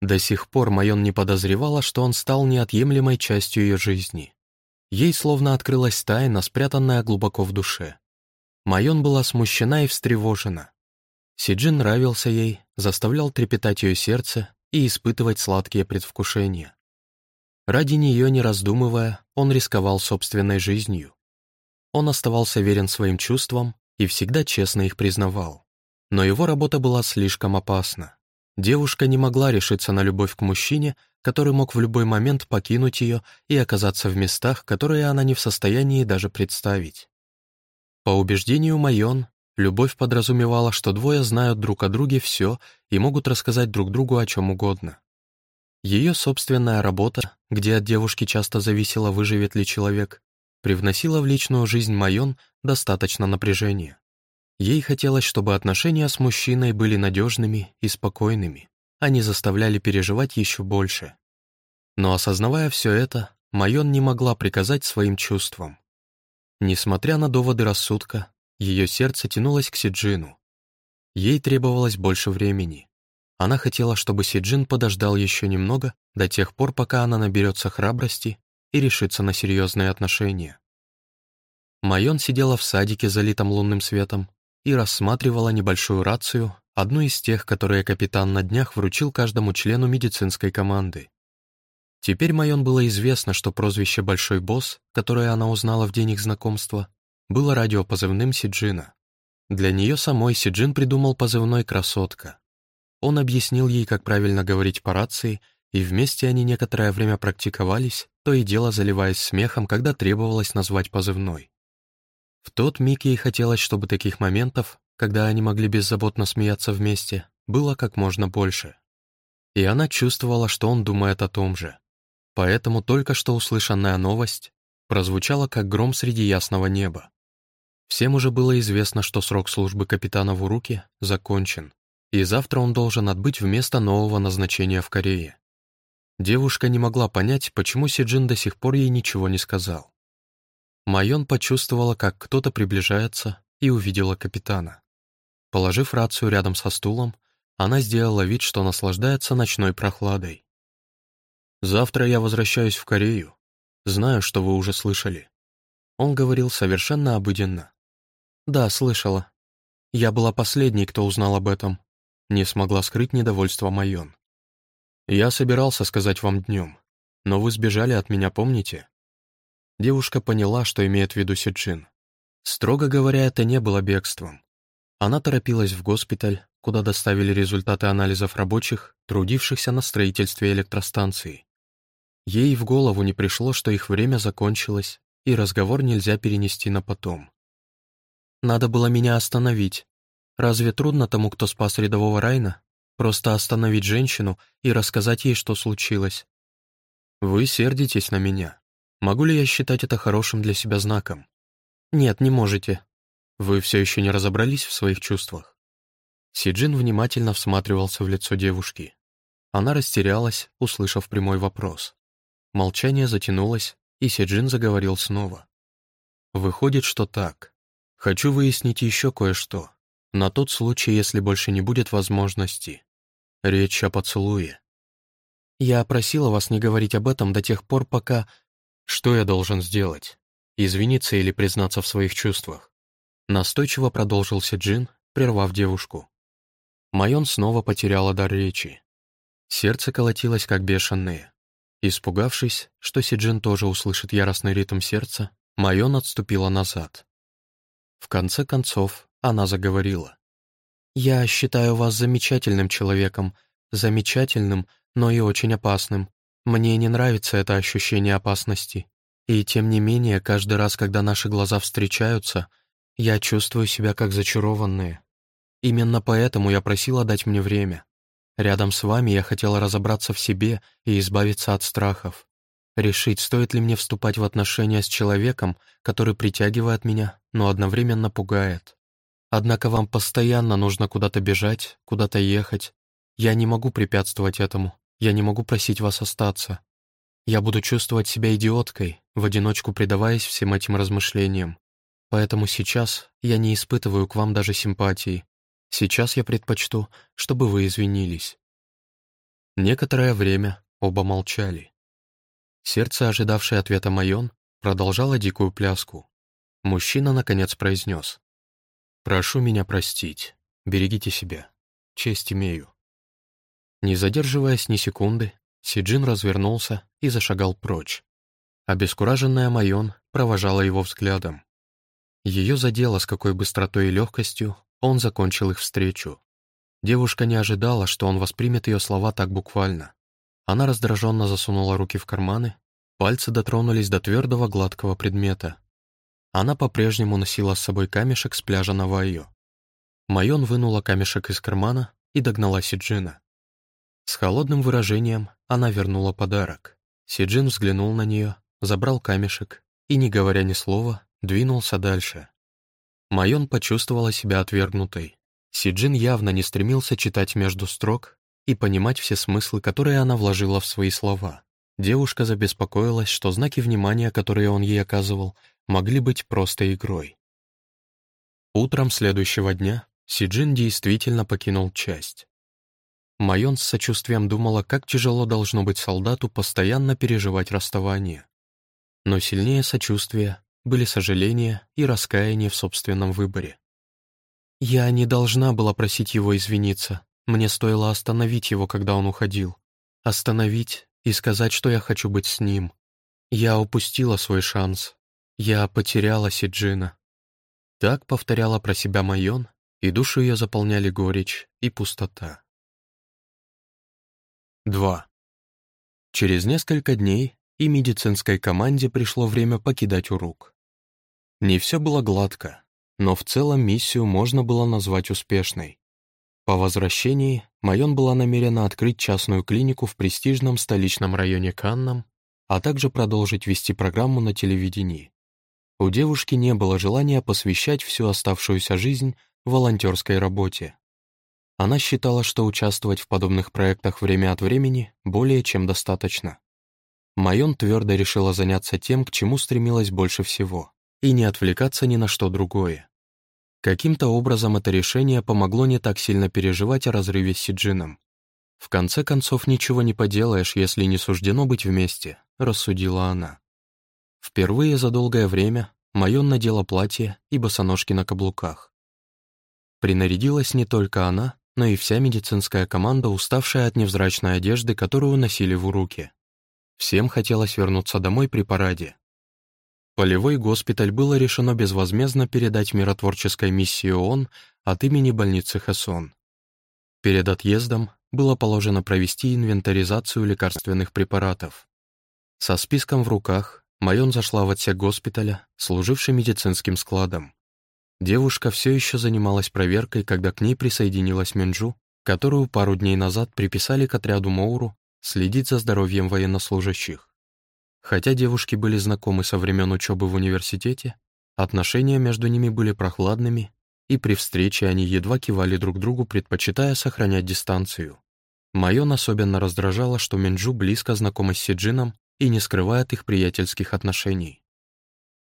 До сих пор Майон не подозревала, что он стал неотъемлемой частью ее жизни. Ей словно открылась тайна, спрятанная глубоко в душе. Майон была смущена и встревожена. Сиджин нравился ей, заставлял трепетать ее сердце и испытывать сладкие предвкушения. Ради нее, не раздумывая, он рисковал собственной жизнью. Он оставался верен своим чувствам и всегда честно их признавал. Но его работа была слишком опасна. Девушка не могла решиться на любовь к мужчине, который мог в любой момент покинуть ее и оказаться в местах, которые она не в состоянии даже представить. По убеждению Майон, любовь подразумевала, что двое знают друг о друге все и могут рассказать друг другу о чем угодно. Ее собственная работа, где от девушки часто зависело, выживет ли человек, привносила в личную жизнь Майон достаточно напряжения. Ей хотелось, чтобы отношения с мужчиной были надежными и спокойными, а не заставляли переживать еще больше. Но осознавая все это, Майон не могла приказать своим чувствам. Несмотря на доводы рассудка, ее сердце тянулось к Сиджину. Ей требовалось больше времени. Она хотела, чтобы Сиджин подождал еще немного, до тех пор, пока она наберется храбрости и решится на серьезные отношения. Майон сидела в садике, залитом лунным светом, и рассматривала небольшую рацию, одну из тех, которые капитан на днях вручил каждому члену медицинской команды. Теперь Майон было известно, что прозвище «Большой босс», которое она узнала в день их знакомства, было радиопозывным Сиджина. Для нее самой Сиджин придумал позывной «Красотка». Он объяснил ей, как правильно говорить по рации, и вместе они некоторое время практиковались, то и дело заливаясь смехом, когда требовалось назвать позывной. В тот миг ей хотелось, чтобы таких моментов, когда они могли беззаботно смеяться вместе, было как можно больше. И она чувствовала, что он думает о том же. Поэтому только что услышанная новость прозвучала как гром среди ясного неба. Всем уже было известно, что срок службы капитана в Уруке закончен, и завтра он должен отбыть вместо нового назначения в Корее. Девушка не могла понять, почему Сиджин до сих пор ей ничего не сказал. Майон почувствовала, как кто-то приближается, и увидела капитана. Положив рацию рядом со стулом, она сделала вид, что наслаждается ночной прохладой. «Завтра я возвращаюсь в Корею. Знаю, что вы уже слышали». Он говорил совершенно обыденно. «Да, слышала. Я была последней, кто узнал об этом. Не смогла скрыть недовольство Майон. Я собирался сказать вам днем, но вы сбежали от меня, помните? Девушка поняла, что имеет в виду Сиджин. Строго говоря, это не было бегством. Она торопилась в госпиталь, куда доставили результаты анализов рабочих, трудившихся на строительстве электростанции. Ей в голову не пришло, что их время закончилось, и разговор нельзя перенести на потом. Надо было меня остановить. Разве трудно тому, кто спас рядового Райна? Просто остановить женщину и рассказать ей, что случилось. Вы сердитесь на меня. Могу ли я считать это хорошим для себя знаком? Нет, не можете. Вы все еще не разобрались в своих чувствах? Сиджин внимательно всматривался в лицо девушки. Она растерялась, услышав прямой вопрос. Молчание затянулось, и Сиджин заговорил снова. «Выходит, что так. Хочу выяснить еще кое-что. На тот случай, если больше не будет возможности. Речь о поцелуе. Я просила вас не говорить об этом до тех пор, пока... Что я должен сделать? Извиниться или признаться в своих чувствах? Настойчиво продолжил Сиджин, прервав девушку. Майон снова потеряла дар речи. Сердце колотилось, как бешеное. Испугавшись, что Сиджин тоже услышит яростный ритм сердца, Майон отступила назад. В конце концов, она заговорила. «Я считаю вас замечательным человеком, замечательным, но и очень опасным. Мне не нравится это ощущение опасности. И тем не менее, каждый раз, когда наши глаза встречаются, я чувствую себя как зачарованные. Именно поэтому я просила дать мне время. Рядом с вами я хотела разобраться в себе и избавиться от страхов. Решить, стоит ли мне вступать в отношения с человеком, который притягивает меня, но одновременно пугает. Однако вам постоянно нужно куда-то бежать, куда-то ехать. Я не могу препятствовать этому. Я не могу просить вас остаться. Я буду чувствовать себя идиоткой, в одиночку предаваясь всем этим размышлениям. Поэтому сейчас я не испытываю к вам даже симпатии, Сейчас я предпочту, чтобы вы извинились». Некоторое время оба молчали. Сердце, ожидавшее ответа Майон, продолжало дикую пляску. Мужчина, наконец, произнес. «Прошу меня простить. Берегите себя. Честь имею». Не задерживаясь ни секунды, Сиджин развернулся и зашагал прочь. Обескураженная Майон провожала его взглядом. Ее задело, с какой быстротой и легкостью он закончил их встречу. Девушка не ожидала, что он воспримет ее слова так буквально. Она раздраженно засунула руки в карманы, пальцы дотронулись до твердого гладкого предмета. Она по-прежнему носила с собой камешек с пляжа Навайо. Майон вынула камешек из кармана и догнала Сиджина. С холодным выражением она вернула подарок. Сиджин взглянул на нее, забрал камешек и, не говоря ни слова, двинулся дальше. Майон почувствовала себя отвергнутой. Сиджин явно не стремился читать между строк и понимать все смыслы, которые она вложила в свои слова. Девушка забеспокоилась, что знаки внимания, которые он ей оказывал, могли быть просто игрой. Утром следующего дня Сиджин действительно покинул часть. Майон с сочувствием думала, как тяжело должно быть солдату постоянно переживать расставание. Но сильнее сочувствия были сожаление и раскаяние в собственном выборе. Я не должна была просить его извиниться. Мне стоило остановить его, когда он уходил. Остановить и сказать, что я хочу быть с ним. Я упустила свой шанс. Я потеряла Сиджина. Так повторяла про себя Майон, и душу ее заполняли горечь и пустота. 2. Через несколько дней и медицинской команде пришло время покидать Урук. Не все было гладко, но в целом миссию можно было назвать успешной. По возвращении Майон была намерена открыть частную клинику в престижном столичном районе Каннам, а также продолжить вести программу на телевидении. У девушки не было желания посвящать всю оставшуюся жизнь волонтерской работе. Она считала, что участвовать в подобных проектах время от времени более чем достаточно. Майон твердо решила заняться тем, к чему стремилась больше всего и не отвлекаться ни на что другое. Каким-то образом это решение помогло не так сильно переживать о разрыве с Сиджином. «В конце концов, ничего не поделаешь, если не суждено быть вместе», — рассудила она. Впервые за долгое время Майон надела платье и босоножки на каблуках. Принарядилась не только она, но и вся медицинская команда, уставшая от невзрачной одежды, которую носили в уруке. Всем хотелось вернуться домой при параде. Полевой госпиталь было решено безвозмездно передать миротворческой миссии ООН от имени больницы Хессон. Перед отъездом было положено провести инвентаризацию лекарственных препаратов. Со списком в руках Майон зашла в отсек госпиталя, служивший медицинским складом. Девушка все еще занималась проверкой, когда к ней присоединилась Минджу, которую пару дней назад приписали к отряду Моуру следить за здоровьем военнослужащих. Хотя девушки были знакомы со времен учебы в университете, отношения между ними были прохладными, и при встрече они едва кивали друг другу, предпочитая сохранять дистанцию. Майон особенно раздражало, что Минджу близко знакома с Сиджином и не скрывает их приятельских отношений.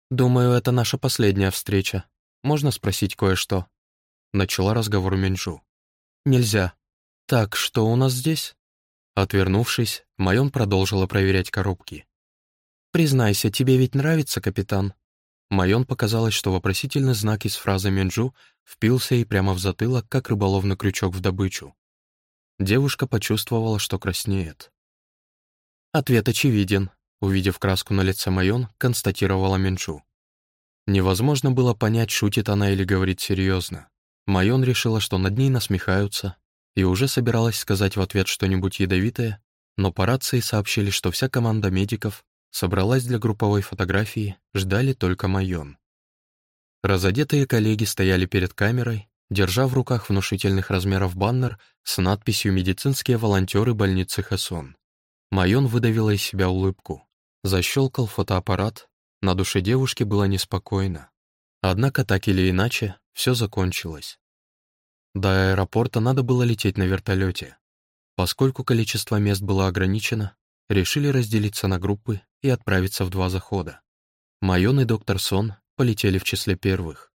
«Думаю, это наша последняя встреча. Можно спросить кое-что?» Начала разговор Минджу. «Нельзя. Так, что у нас здесь?» Отвернувшись, Майон продолжила проверять коробки. «Признайся, тебе ведь нравится, капитан?» Майон показалось, что вопросительный знак из фразы Минджу впился ей прямо в затылок, как рыболовный крючок в добычу. Девушка почувствовала, что краснеет. Ответ очевиден, увидев краску на лице Майон, констатировала Минджу. Невозможно было понять, шутит она или говорит серьезно. Майон решила, что над ней насмехаются, и уже собиралась сказать в ответ что-нибудь ядовитое, но по рации сообщили, что вся команда медиков собралась для групповой фотографии, ждали только Майон. Разодетые коллеги стояли перед камерой, держа в руках внушительных размеров баннер с надписью «Медицинские волонтеры больницы Хассон». Майон выдавила из себя улыбку. Защелкал фотоаппарат, на душе девушки было неспокойно. Однако так или иначе, все закончилось. До аэропорта надо было лететь на вертолете. Поскольку количество мест было ограничено, решили разделиться на группы и отправиться в два захода. Майон и доктор Сон полетели в числе первых.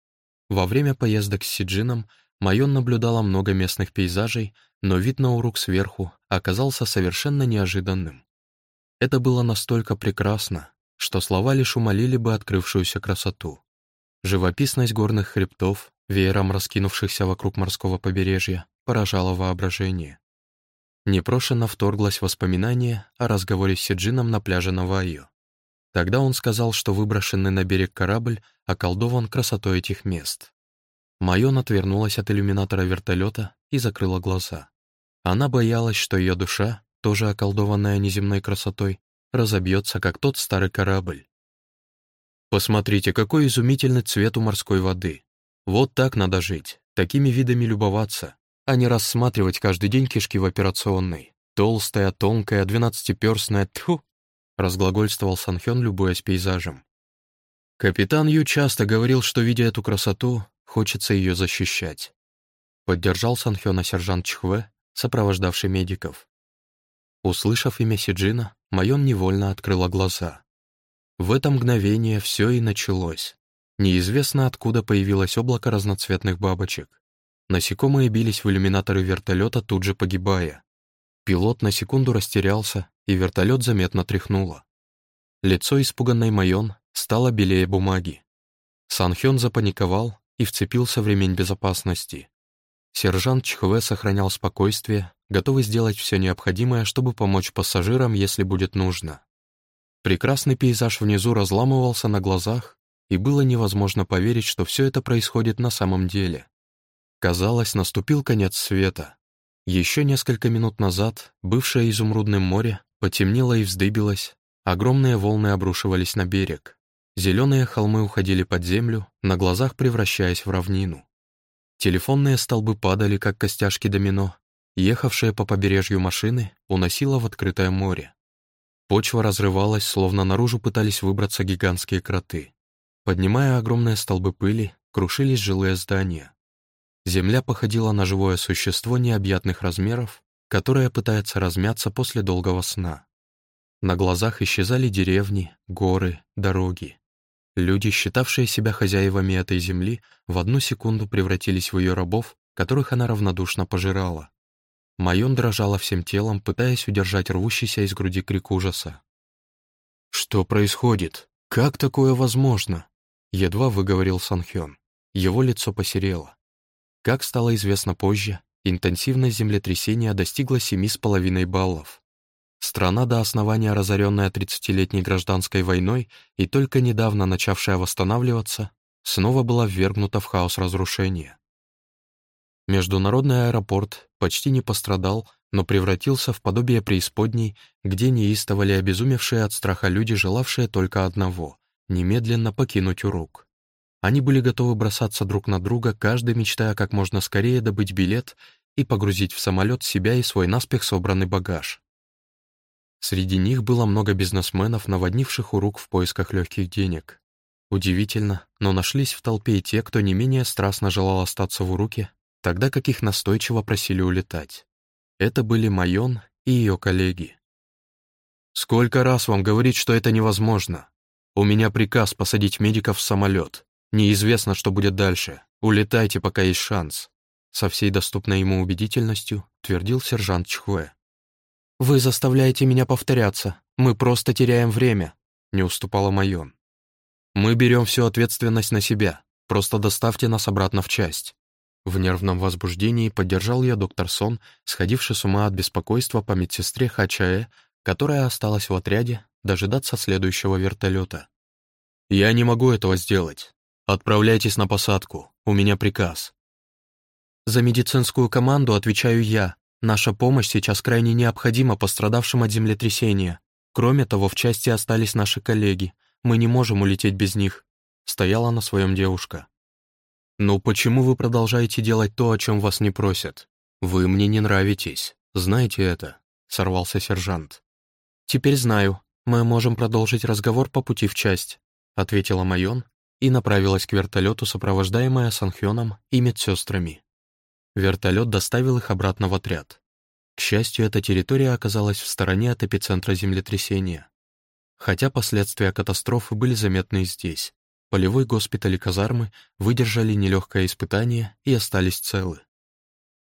Во время поездок с Сиджином Майон наблюдала много местных пейзажей, но вид на урук сверху оказался совершенно неожиданным. Это было настолько прекрасно, что слова лишь умолили бы открывшуюся красоту. Живописность горных хребтов, веером раскинувшихся вокруг морского побережья, поражала воображение. Непрошенно вторглось воспоминание о разговоре с Сиджином на пляже Навайо. Тогда он сказал, что выброшенный на берег корабль околдован красотой этих мест. Майон отвернулась от иллюминатора вертолета и закрыла глаза. Она боялась, что ее душа, тоже околдованная неземной красотой, разобьется, как тот старый корабль. Посмотрите, какой изумительный цвет у морской воды. Вот так надо жить, такими видами любоваться, а не рассматривать каждый день кишки в операционной. Толстая, тонкая, двенадцатиперстная, тьфу! разглагольствовал Санхён, любуясь пейзажем. Капитан Ю часто говорил, что, видя эту красоту, хочется ее защищать. Поддержал Санхёна сержант Чхве, сопровождавший медиков. Услышав имя Сиджина, Майон невольно открыла глаза. В это мгновение все и началось. Неизвестно, откуда появилось облако разноцветных бабочек. Насекомые бились в иллюминаторы вертолета, тут же погибая. Пилот на секунду растерялся, и вертолет заметно тряхнуло. Лицо испуганной Майон стало белее бумаги. Санхён запаниковал и вцепился в ремень безопасности. Сержант Чхве сохранял спокойствие, готовый сделать все необходимое, чтобы помочь пассажирам, если будет нужно. Прекрасный пейзаж внизу разламывался на глазах, и было невозможно поверить, что все это происходит на самом деле. Казалось, наступил конец света. Еще несколько минут назад бывшее изумрудным море потемнело и вздыбилось, огромные волны обрушивались на берег. Зеленые холмы уходили под землю, на глазах превращаясь в равнину. Телефонные столбы падали, как костяшки домино, ехавшие по побережью машины уносило в открытое море. Почва разрывалась, словно наружу пытались выбраться гигантские кроты. Поднимая огромные столбы пыли, крушились жилые здания. Земля походила на живое существо необъятных размеров, которое пытается размяться после долгого сна. На глазах исчезали деревни, горы, дороги. Люди, считавшие себя хозяевами этой земли, в одну секунду превратились в ее рабов, которых она равнодушно пожирала. Майон дрожала всем телом, пытаясь удержать рвущийся из груди крик ужаса. «Что происходит? Как такое возможно?» Едва выговорил Санхён. Его лицо посерело. Как стало известно позже, интенсивность землетрясения достигла 7,5 баллов. Страна до основания, разоренная 30-летней гражданской войной и только недавно начавшая восстанавливаться, снова была ввергнута в хаос разрушения. Международный аэропорт почти не пострадал, но превратился в подобие преисподней, где неистовали обезумевшие от страха люди, желавшие только одного — немедленно покинуть Урук. Они были готовы бросаться друг на друга, каждый мечтая как можно скорее добыть билет и погрузить в самолет себя и свой наспех собранный багаж. Среди них было много бизнесменов, наводнивших Урук в поисках легких денег. Удивительно, но нашлись в толпе и те, кто не менее страстно желал остаться в Уруке, тогда как их настойчиво просили улетать. Это были Майон и ее коллеги. «Сколько раз вам говорить, что это невозможно? У меня приказ посадить медиков в самолет. Неизвестно, что будет дальше. Улетайте, пока есть шанс», со всей доступной ему убедительностью твердил сержант Чхуэ. «Вы заставляете меня повторяться. Мы просто теряем время», — не уступала Майон. «Мы берем всю ответственность на себя. Просто доставьте нас обратно в часть». В нервном возбуждении поддержал я доктор Сон, сходивший с ума от беспокойства по медсестре Хачае, которая осталась в отряде дожидаться следующего вертолета. «Я не могу этого сделать. Отправляйтесь на посадку. У меня приказ». «За медицинскую команду отвечаю я», Наша помощь сейчас крайне необходима пострадавшим от землетрясения. Кроме того, в части остались наши коллеги. Мы не можем улететь без них», — стояла на своем девушка. «Ну почему вы продолжаете делать то, о чем вас не просят? Вы мне не нравитесь. Знаете это?» — сорвался сержант. «Теперь знаю. Мы можем продолжить разговор по пути в часть», — ответила Майон и направилась к вертолету, сопровождаемая Санхёном и медсестрами. Вертолет доставил их обратно в отряд. К счастью, эта территория оказалась в стороне от эпицентра землетрясения. Хотя последствия катастрофы были заметны и здесь. Полевой госпиталь и казармы выдержали нелегкое испытание и остались целы.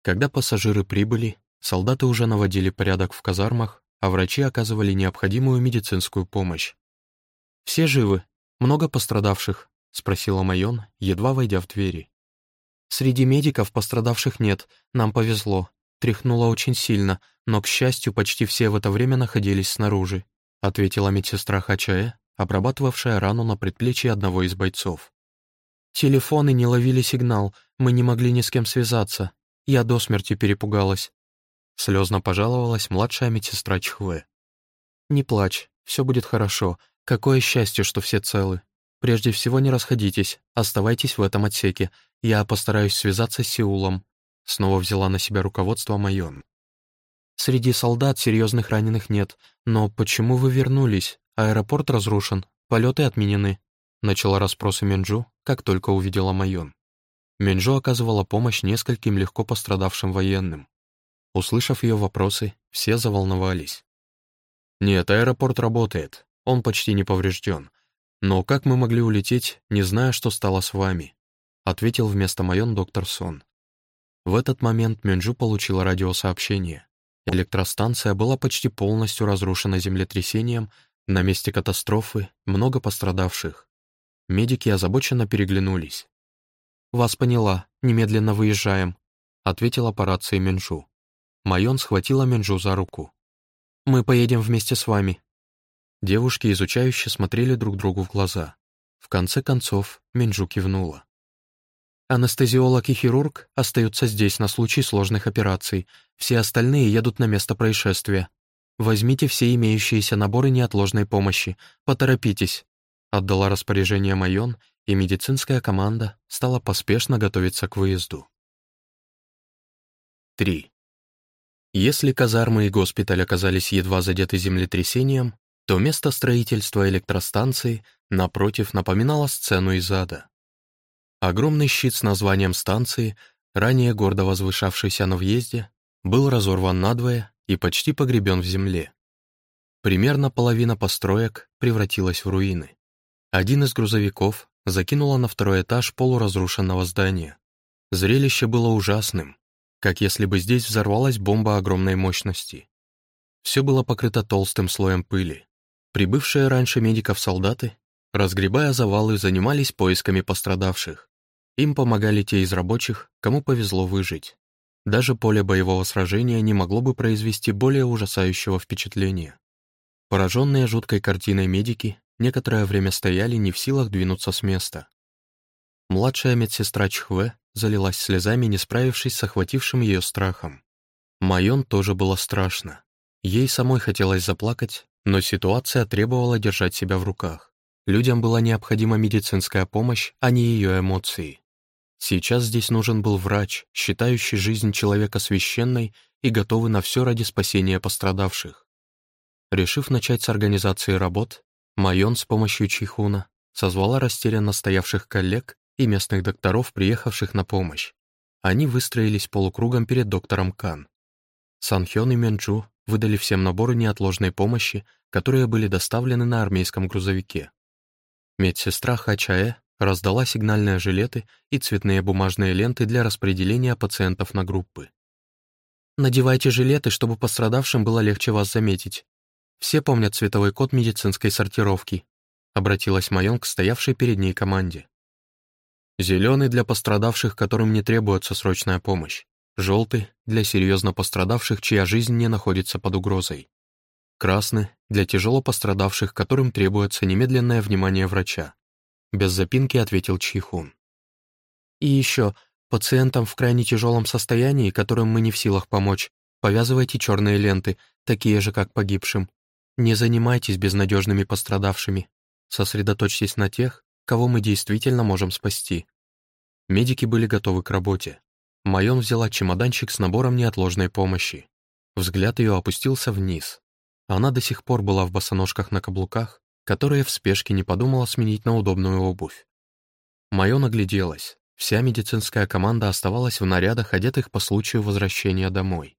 Когда пассажиры прибыли, солдаты уже наводили порядок в казармах, а врачи оказывали необходимую медицинскую помощь. «Все живы? Много пострадавших?» — спросила Майон, едва войдя в двери. Среди медиков пострадавших нет, нам повезло. Тряхнуло очень сильно, но, к счастью, почти все в это время находились снаружи», ответила медсестра Хачае, обрабатывавшая рану на предплечье одного из бойцов. «Телефоны не ловили сигнал, мы не могли ни с кем связаться. Я до смерти перепугалась». Слезно пожаловалась младшая медсестра Чхве. «Не плачь, все будет хорошо. Какое счастье, что все целы. Прежде всего не расходитесь, оставайтесь в этом отсеке. Я постараюсь связаться с Сеулом. Снова взяла на себя руководство Майон. Среди солдат серьезных раненых нет, но почему вы вернулись? Аэропорт разрушен, полеты отменены. Начала расспросы Менджу, как только увидела Майон. Менджу оказывала помощь нескольким легко пострадавшим военным. Услышав ее вопросы, все заволновались. «Нет, аэропорт работает, он почти не поврежден. Но как мы могли улететь, не зная, что стало с вами?» ответил вместо Майон доктор Сон. В этот момент Мюнджу получила радиосообщение. Электростанция была почти полностью разрушена землетрясением, на месте катастрофы много пострадавших. Медики озабоченно переглянулись. «Вас поняла, немедленно выезжаем», — ответила по рации Минджу. Майон схватила Минджу за руку. «Мы поедем вместе с вами». Девушки изучающе смотрели друг другу в глаза. В конце концов Минджу кивнула. Анестезиолог и хирург остаются здесь на случай сложных операций. Все остальные едут на место происшествия. Возьмите все имеющиеся наборы неотложной помощи. Поторопитесь. Отдала распоряжение Майон, и медицинская команда стала поспешно готовиться к выезду. 3. Если казармы и госпиталь оказались едва задеты землетрясением, то место строительства электростанции, напротив, напоминало сцену из ада. Огромный щит с названием станции, ранее гордо возвышавшийся на въезде, был разорван надвое и почти погребен в земле. Примерно половина построек превратилась в руины. Один из грузовиков закинуло на второй этаж полуразрушенного здания. Зрелище было ужасным, как если бы здесь взорвалась бомба огромной мощности. Все было покрыто толстым слоем пыли. Прибывшие раньше медиков солдаты, разгребая завалы, занимались поисками пострадавших. Им помогали те из рабочих, кому повезло выжить. Даже поле боевого сражения не могло бы произвести более ужасающего впечатления. Пораженные жуткой картиной медики некоторое время стояли не в силах двинуться с места. Младшая медсестра Чхве залилась слезами, не справившись с охватившим ее страхом. Майон тоже было страшно. Ей самой хотелось заплакать, но ситуация требовала держать себя в руках. Людям была необходима медицинская помощь, а не ее эмоции. Сейчас здесь нужен был врач, считающий жизнь человека священной и готовый на все ради спасения пострадавших. Решив начать с организации работ, Майон с помощью Чихуна созвала растерянно стоявших коллег и местных докторов, приехавших на помощь. Они выстроились полукругом перед доктором Кан. Санхён и Менчу выдали всем наборы неотложной помощи, которые были доставлены на армейском грузовике. Медсестра Хачаэ раздала сигнальные жилеты и цветные бумажные ленты для распределения пациентов на группы. «Надевайте жилеты, чтобы пострадавшим было легче вас заметить. Все помнят цветовой код медицинской сортировки», обратилась Майон к стоявшей перед ней команде. «Зеленый для пострадавших, которым не требуется срочная помощь. Желтый — для серьезно пострадавших, чья жизнь не находится под угрозой. Красный — для тяжело пострадавших, которым требуется немедленное внимание врача. Без запинки ответил Чихун. И еще, пациентам в крайне тяжелом состоянии, которым мы не в силах помочь, повязывайте черные ленты, такие же, как погибшим. Не занимайтесь безнадежными пострадавшими. Сосредоточьтесь на тех, кого мы действительно можем спасти. Медики были готовы к работе. Майон взяла чемоданчик с набором неотложной помощи. Взгляд ее опустился вниз. Она до сих пор была в босоножках на каблуках, которые в спешке не подумала сменить на удобную обувь. Майон огляделась. Вся медицинская команда оставалась в нарядах, одетых по случаю возвращения домой.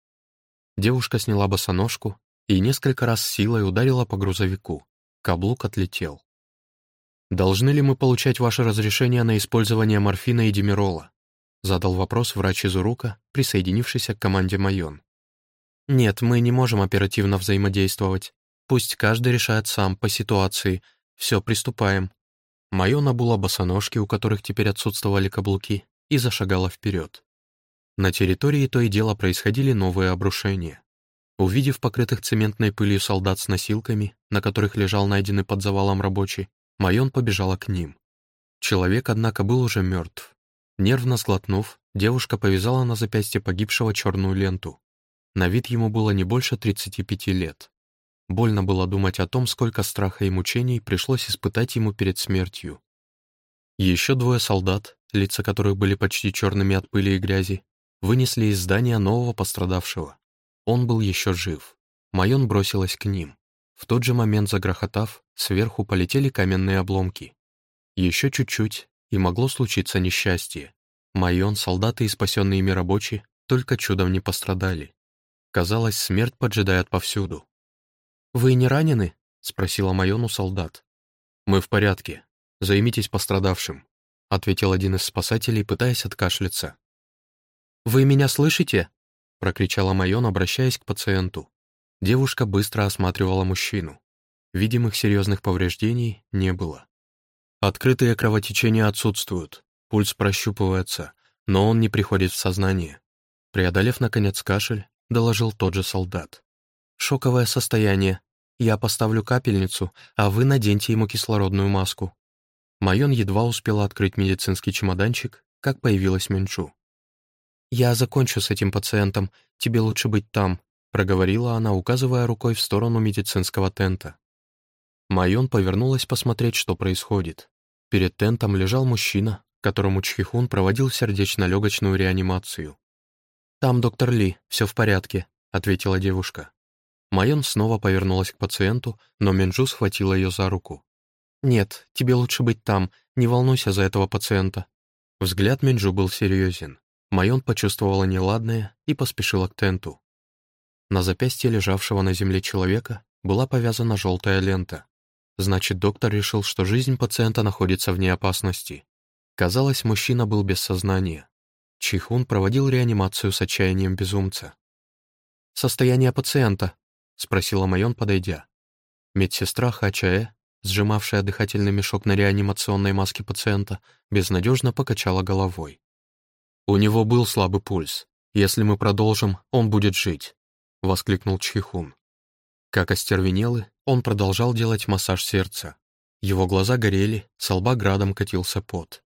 Девушка сняла босоножку и несколько раз силой ударила по грузовику. Каблук отлетел. «Должны ли мы получать ваше разрешение на использование морфина и димерола?» Задал вопрос врач из Урука, присоединившийся к команде Майон. «Нет, мы не можем оперативно взаимодействовать. Пусть каждый решает сам, по ситуации. Все, приступаем». Майон обула босоножки, у которых теперь отсутствовали каблуки, и зашагала вперед. На территории то и дело происходили новые обрушения. Увидев покрытых цементной пылью солдат с носилками, на которых лежал найденный под завалом рабочий, Майон побежала к ним. Человек, однако, был уже мертв. Нервно сглотнув, девушка повязала на запястье погибшего черную ленту. На вид ему было не больше 35 лет. Больно было думать о том, сколько страха и мучений пришлось испытать ему перед смертью. Еще двое солдат, лица которых были почти черными от пыли и грязи, вынесли из здания нового пострадавшего. Он был еще жив. Майон бросилась к ним. В тот же момент, загрохотав, сверху полетели каменные обломки. Еще чуть-чуть, и могло случиться несчастье. Майон, солдаты и спасенные ими рабочие только чудом не пострадали. Казалось, смерть поджидает повсюду. «Вы не ранены?» — спросила Майон у солдат. «Мы в порядке. Займитесь пострадавшим», — ответил один из спасателей, пытаясь откашляться. «Вы меня слышите?» — прокричала Майон, обращаясь к пациенту. Девушка быстро осматривала мужчину. Видимых серьезных повреждений не было. Открытые кровотечения отсутствуют, пульс прощупывается, но он не приходит в сознание. Преодолев, наконец, кашель, доложил тот же солдат. «Шоковое состояние. Я поставлю капельницу, а вы наденьте ему кислородную маску». Майон едва успела открыть медицинский чемоданчик, как появилась Менчу. «Я закончу с этим пациентом, тебе лучше быть там», проговорила она, указывая рукой в сторону медицинского тента. Майон повернулась посмотреть, что происходит. Перед тентом лежал мужчина, которому Чхихун проводил сердечно-легочную реанимацию. «Там доктор Ли, все в порядке», — ответила девушка. Майон снова повернулась к пациенту, но Минджу схватила ее за руку. «Нет, тебе лучше быть там, не волнуйся за этого пациента». Взгляд Минджу был серьезен. Майон почувствовала неладное и поспешила к тенту. На запястье лежавшего на земле человека была повязана желтая лента. Значит, доктор решил, что жизнь пациента находится вне опасности. Казалось, мужчина был без сознания. Чихун проводил реанимацию с отчаянием безумца. «Состояние пациента?» — спросила Майон, подойдя. Медсестра Хачаэ сжимавшая дыхательный мешок на реанимационной маске пациента, безнадежно покачала головой. «У него был слабый пульс. Если мы продолжим, он будет жить», — воскликнул Чхихун. Как остервенелый, он продолжал делать массаж сердца. Его глаза горели, с лба градом катился пот.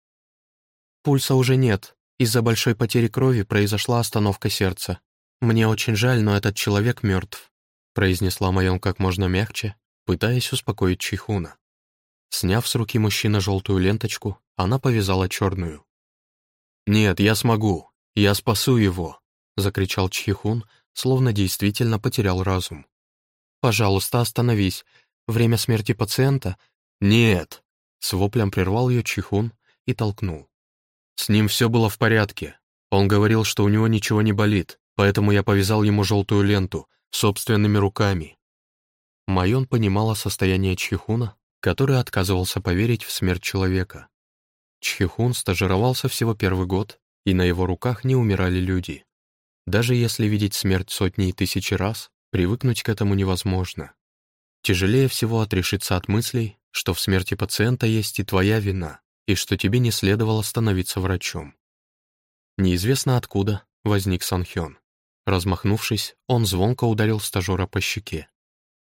«Пульса уже нет. Из-за большой потери крови произошла остановка сердца. Мне очень жаль, но этот человек мертв», произнесла Майон как можно мягче, пытаясь успокоить Чихуна. Сняв с руки мужчины желтую ленточку, она повязала черную. «Нет, я смогу. Я спасу его!» — закричал Чихун, словно действительно потерял разум. «Пожалуйста, остановись. Время смерти пациента...» «Нет!» — с воплем прервал ее Чихун и толкнул. «С ним все было в порядке. Он говорил, что у него ничего не болит, поэтому я повязал ему желтую ленту собственными руками». Майон понимала состояние Чихуна, который отказывался поверить в смерть человека. Чихун стажировался всего первый год, и на его руках не умирали люди. Даже если видеть смерть сотни и тысячи раз, привыкнуть к этому невозможно. Тяжелее всего отрешиться от мыслей, что в смерти пациента есть и твоя вина, и что тебе не следовало становиться врачом. Неизвестно откуда возник Санхён. Размахнувшись, он звонко ударил стажера по щеке.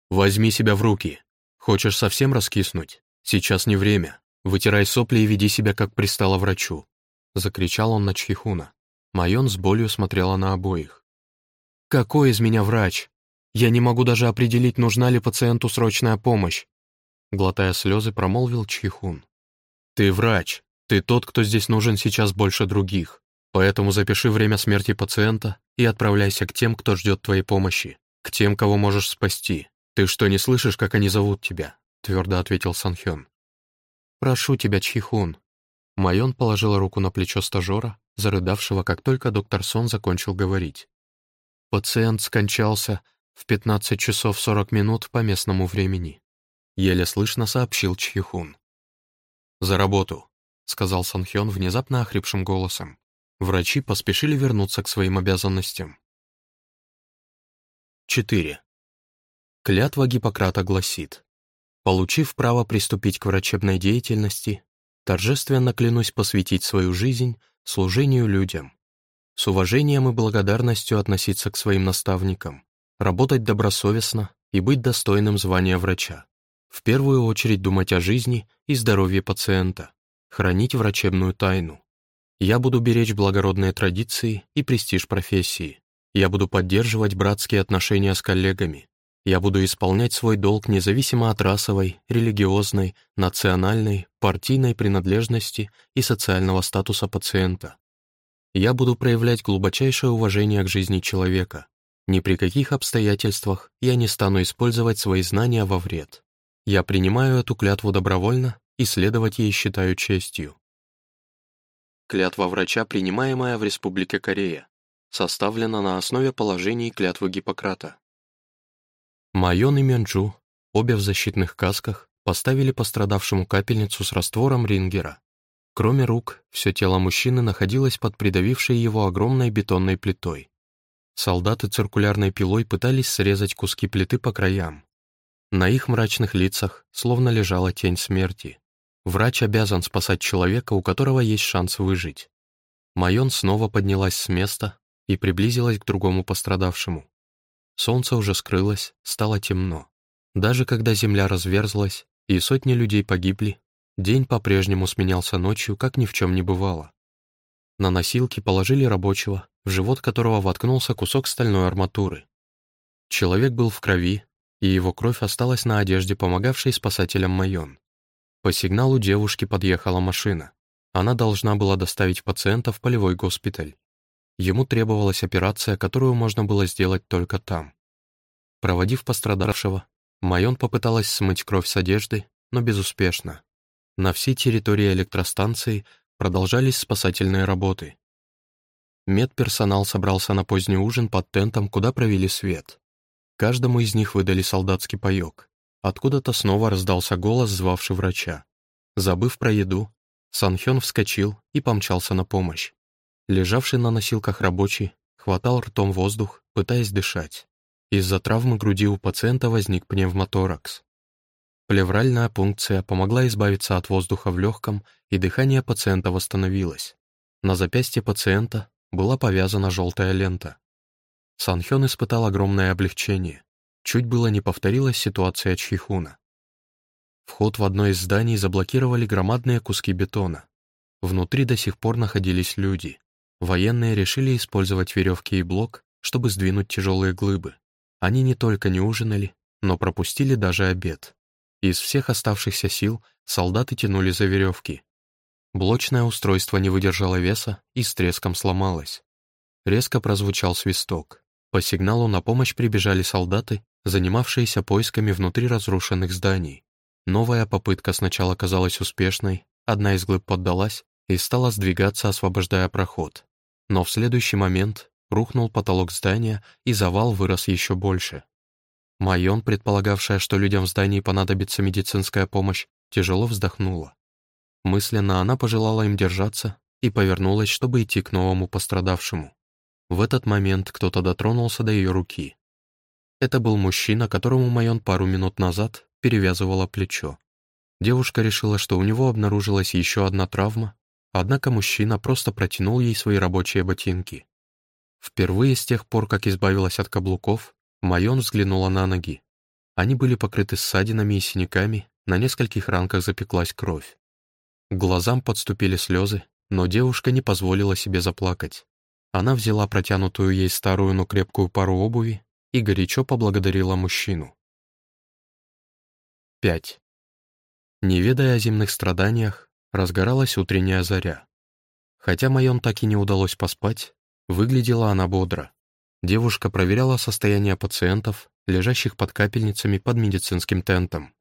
«Возьми себя в руки. Хочешь совсем раскиснуть? Сейчас не время. Вытирай сопли и веди себя, как пристало врачу», — закричал он на Чхихуна. Майон с болью смотрела на обоих. «Какой из меня врач? Я не могу даже определить, нужна ли пациенту срочная помощь», глотая слезы, промолвил Чхихун. «Ты врач. Ты тот, кто здесь нужен сейчас больше других. Поэтому запиши время смерти пациента и отправляйся к тем, кто ждет твоей помощи, к тем, кого можешь спасти. «Ты что, не слышишь, как они зовут тебя?» — твердо ответил Санхён. «Прошу тебя, Чхихун». Майон положила руку на плечо стажера, зарыдавшего, как только доктор Сон закончил говорить. Пациент скончался в 15 часов 40 минут по местному времени. Еле слышно сообщил Чхихун. «За работу», — сказал Санхён внезапно охрипшим голосом. Врачи поспешили вернуться к своим обязанностям. 4. Клятва Гиппократа гласит, «Получив право приступить к врачебной деятельности, торжественно клянусь посвятить свою жизнь служению людям, с уважением и благодарностью относиться к своим наставникам, работать добросовестно и быть достойным звания врача, в первую очередь думать о жизни и здоровье пациента, хранить врачебную тайну. Я буду беречь благородные традиции и престиж профессии. Я буду поддерживать братские отношения с коллегами, я буду исполнять свой долг независимо от расовой, религиозной, национальной, партийной принадлежности и социального статуса пациента. Я буду проявлять глубочайшее уважение к жизни человека. Ни при каких обстоятельствах я не стану использовать свои знания во вред. Я принимаю эту клятву добровольно и следовать ей считаю честью. Клятва врача, принимаемая в Республике Корея, составлена на основе положений клятвы Гиппократа. Майон и Мянджу, обе в защитных касках, поставили пострадавшему капельницу с раствором рингера. Кроме рук, все тело мужчины находилось под придавившей его огромной бетонной плитой. Солдаты циркулярной пилой пытались срезать куски плиты по краям. На их мрачных лицах словно лежала тень смерти. Врач обязан спасать человека, у которого есть шанс выжить. Майон снова поднялась с места и приблизилась к другому пострадавшему. Солнце уже скрылось, стало темно. Даже когда земля разверзлась и сотни людей погибли, день по-прежнему сменялся ночью, как ни в чем не бывало. На носилки положили рабочего, в живот которого воткнулся кусок стальной арматуры. Человек был в крови, и его кровь осталась на одежде, помогавшей спасателям Майон. По сигналу девушки подъехала машина. Она должна была доставить пациента в полевой госпиталь. Ему требовалась операция, которую можно было сделать только там. Проводив пострадавшего, Майон попыталась смыть кровь с одежды, но безуспешно. На всей территории электростанции продолжались спасательные работы. Медперсонал собрался на поздний ужин под тентом, куда провели свет. Каждому из них выдали солдатский паёк. Откуда-то снова раздался голос, звавший врача. Забыв про еду, Санхён вскочил и помчался на помощь. Лежавший на носилках рабочий хватал ртом воздух, пытаясь дышать. Из-за травмы груди у пациента возник пневмоторакс. Плевральная пункция помогла избавиться от воздуха в легком, и дыхание пациента восстановилось. На запястье пациента была повязана желтая лента. Санхён испытал огромное облегчение. Чуть было не повторилась ситуация Чхихуна. Вход в одно из зданий заблокировали громадные куски бетона. Внутри до сих пор находились люди. Военные решили использовать веревки и блок, чтобы сдвинуть тяжелые глыбы. Они не только не ужинали, но пропустили даже обед. Из всех оставшихся сил солдаты тянули за веревки. Блочное устройство не выдержало веса и с треском сломалось. Резко прозвучал свисток. По сигналу на помощь прибежали солдаты, занимавшиеся поисками внутри разрушенных зданий. Новая попытка сначала казалась успешной, одна из глыб поддалась и стала сдвигаться, освобождая проход. Но в следующий момент рухнул потолок здания, и завал вырос еще больше. Майон, предполагавшая, что людям в здании понадобится медицинская помощь, тяжело вздохнула. Мысленно она пожелала им держаться и повернулась, чтобы идти к новому пострадавшему. В этот момент кто-то дотронулся до ее руки. Это был мужчина, которому Майон пару минут назад перевязывала плечо. Девушка решила, что у него обнаружилась еще одна травма, однако мужчина просто протянул ей свои рабочие ботинки. Впервые с тех пор, как избавилась от каблуков, Майон взглянула на ноги. Они были покрыты ссадинами и синяками, на нескольких ранках запеклась кровь. Глазам подступили слезы, но девушка не позволила себе заплакать. Она взяла протянутую ей старую, но крепкую пару обуви и горячо поблагодарила мужчину. 5. Не ведая о земных страданиях, разгоралась утренняя заря. Хотя Майон так и не удалось поспать, выглядела она бодро. Девушка проверяла состояние пациентов, лежащих под капельницами под медицинским тентом.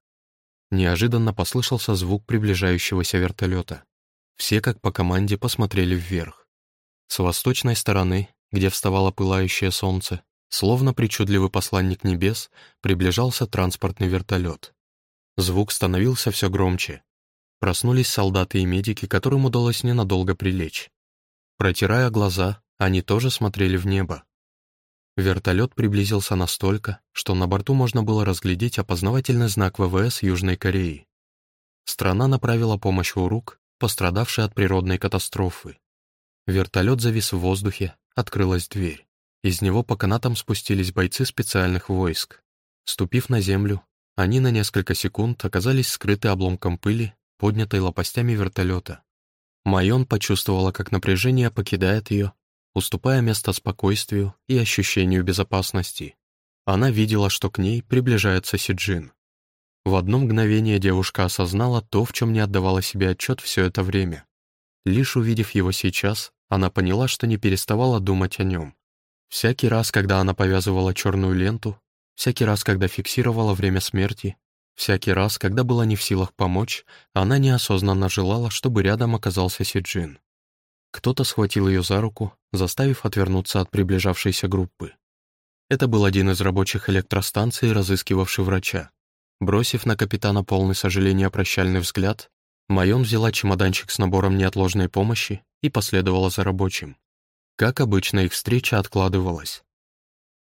Неожиданно послышался звук приближающегося вертолета. Все, как по команде, посмотрели вверх. С восточной стороны, где вставало пылающее солнце, словно причудливый посланник небес, приближался транспортный вертолет. Звук становился все громче. Проснулись солдаты и медики, которым удалось ненадолго прилечь. Протирая глаза, они тоже смотрели в небо. Вертолет приблизился настолько, что на борту можно было разглядеть опознавательный знак ВВС Южной Кореи. Страна направила помощь в Урук, пострадавшей от природной катастрофы. Вертолет завис в воздухе, открылась дверь. Из него по канатам спустились бойцы специальных войск. Ступив на землю, они на несколько секунд оказались скрыты обломком пыли, поднятой лопастями вертолета. Майон почувствовала, как напряжение покидает ее, уступая место спокойствию и ощущению безопасности. Она видела, что к ней приближается Сиджин. В одно мгновение девушка осознала то, в чем не отдавала себе отчет все это время. Лишь увидев его сейчас, она поняла, что не переставала думать о нем. Всякий раз, когда она повязывала черную ленту, всякий раз, когда фиксировала время смерти, всякий раз, когда была не в силах помочь, она неосознанно желала, чтобы рядом оказался Сиджин. Кто-то схватил ее за руку, заставив отвернуться от приближавшейся группы. Это был один из рабочих электростанций, разыскивавший врача. Бросив на капитана полный сожаления прощальный взгляд, Майон взяла чемоданчик с набором неотложной помощи и последовала за рабочим. Как обычно, их встреча откладывалась.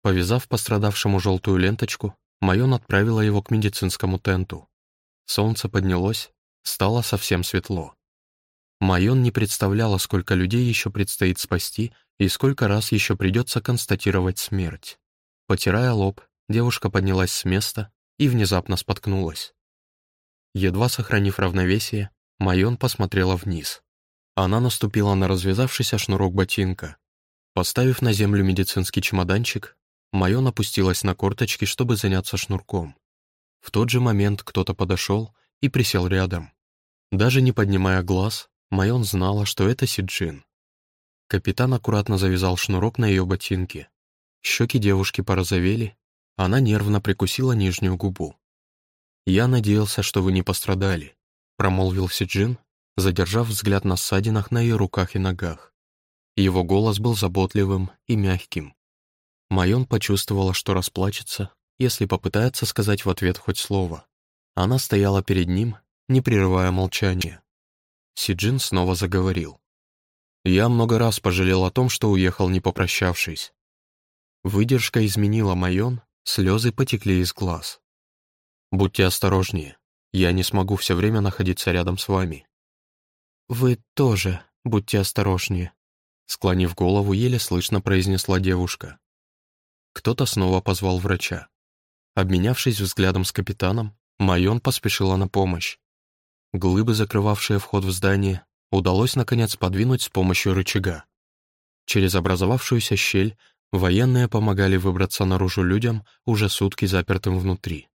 Повязав пострадавшему желтую ленточку, Майон отправила его к медицинскому тенту. Солнце поднялось, стало совсем светло. Майон не представляла, сколько людей еще предстоит спасти и сколько раз еще придется констатировать смерть. Потирая лоб, девушка поднялась с места и внезапно споткнулась. Едва сохранив равновесие, Майон посмотрела вниз. Она наступила на развязавшийся шнурок ботинка. Поставив на землю медицинский чемоданчик, Майон опустилась на корточки, чтобы заняться шнурком. В тот же момент кто-то подошел и присел рядом. Даже не поднимая глаз, Майон знала, что это Сиджин. Капитан аккуратно завязал шнурок на ее ботинке. Щеки девушки порозовели, она нервно прикусила нижнюю губу. «Я надеялся, что вы не пострадали», — промолвил Сиджин, задержав взгляд на ссадинах на ее руках и ногах. Его голос был заботливым и мягким. Майон почувствовала, что расплачется, если попытается сказать в ответ хоть слово. Она стояла перед ним, не прерывая молчания. Сиджин снова заговорил. «Я много раз пожалел о том, что уехал, не попрощавшись. Выдержка изменила Майон, слезы потекли из глаз. Будьте осторожнее, Я не смогу все время находиться рядом с вами». «Вы тоже будьте осторожнее», — склонив голову, еле слышно произнесла девушка. Кто-то снова позвал врача. Обменявшись взглядом с капитаном, Майон поспешила на помощь. Глыбы, закрывавшие вход в здание, удалось наконец подвинуть с помощью рычага. Через образовавшуюся щель военные помогали выбраться наружу людям, уже сутки запертым внутри.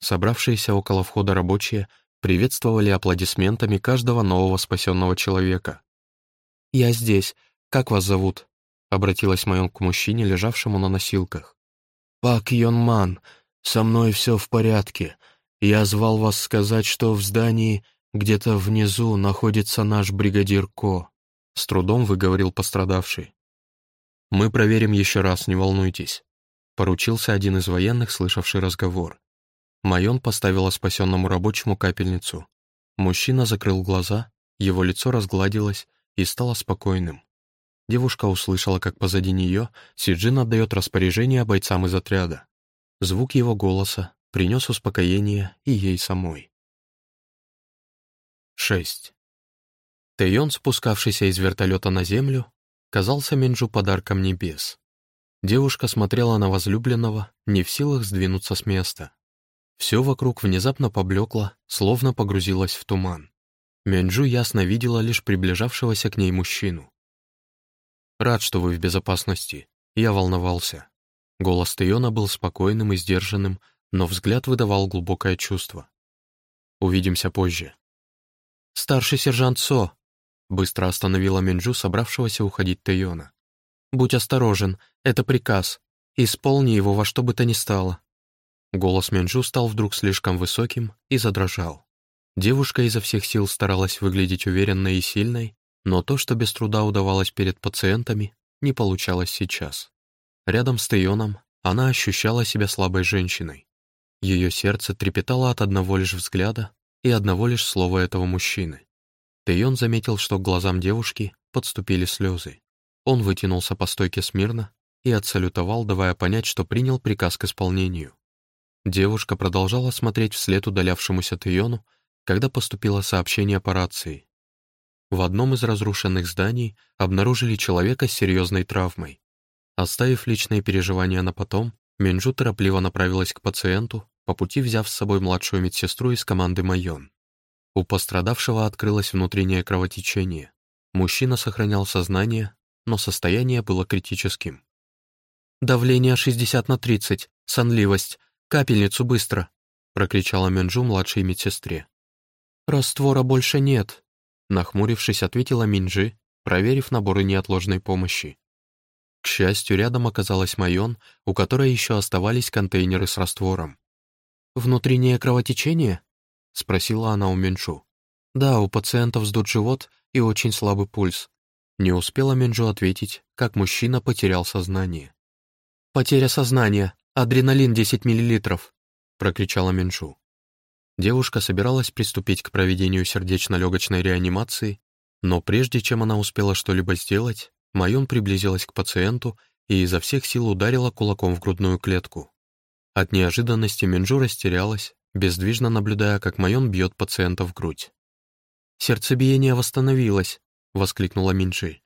Собравшиеся около входа рабочие приветствовали аплодисментами каждого нового спасенного человека. «Я здесь. Как вас зовут?» — обратилась Майон к мужчине, лежавшему на носилках. «Пак Йон Ман, со мной все в порядке. Я звал вас сказать, что в здании где-то внизу находится наш бригадир Ко», — с трудом выговорил пострадавший. «Мы проверим еще раз, не волнуйтесь», — поручился один из военных, слышавший разговор. Майон поставила спасенному рабочему капельницу. Мужчина закрыл глаза, его лицо разгладилось и стало спокойным. Девушка услышала, как позади нее Сиджин отдает распоряжение бойцам из отряда. Звук его голоса принес успокоение и ей самой. 6. Тэйон, спускавшийся из вертолета на землю, казался Минджу подарком небес. Девушка смотрела на возлюбленного, не в силах сдвинуться с места. Все вокруг внезапно поблекло, словно погрузилось в туман. Мянджу ясно видела лишь приближавшегося к ней мужчину. «Рад, что вы в безопасности. Я волновался». Голос Тейона был спокойным и сдержанным, но взгляд выдавал глубокое чувство. «Увидимся позже». «Старший сержант Со!» быстро остановила Минджу, собравшегося уходить Тейона. «Будь осторожен, это приказ. Исполни его во что бы то ни стало». Голос Минджу стал вдруг слишком высоким и задрожал. Девушка изо всех сил старалась выглядеть уверенной и сильной, но то, что без труда удавалось перед пациентами, не получалось сейчас. Рядом с Тейоном она ощущала себя слабой женщиной. Ее сердце трепетало от одного лишь взгляда и одного лишь слова этого мужчины. Тейон заметил, что к глазам девушки подступили слезы. Он вытянулся по стойке смирно и отсалютовал, давая понять, что принял приказ к исполнению. Девушка продолжала смотреть вслед удалявшемуся Тейону, когда поступило сообщение по рации. В одном из разрушенных зданий обнаружили человека с серьезной травмой. Оставив личные переживания на потом, Минджу торопливо направилась к пациенту, по пути взяв с собой младшую медсестру из команды Майон. У пострадавшего открылось внутреннее кровотечение. Мужчина сохранял сознание, но состояние было критическим. «Давление 60 на 30, сонливость, «Капельницу быстро!» — прокричала Менджу младшей медсестре. «Раствора больше нет», — нахмурившись, ответила Минджи, проверив наборы неотложной помощи. К счастью, рядом оказалась Майон, у которой еще оставались контейнеры с раствором. «Внутреннее кровотечение?» — спросила она у Менджу. «Да, у пациентов сдут живот и очень слабый пульс». Не успела Менджу ответить, как мужчина потерял сознание. «Потеря сознания», «Адреналин 10 миллилитров!» — прокричала Миншу. Девушка собиралась приступить к проведению сердечно-легочной реанимации, но прежде чем она успела что-либо сделать, Майон приблизилась к пациенту и изо всех сил ударила кулаком в грудную клетку. От неожиданности Минджу растерялась, бездвижно наблюдая, как Майон бьет пациента в грудь. «Сердцебиение восстановилось!» — воскликнула Минджи.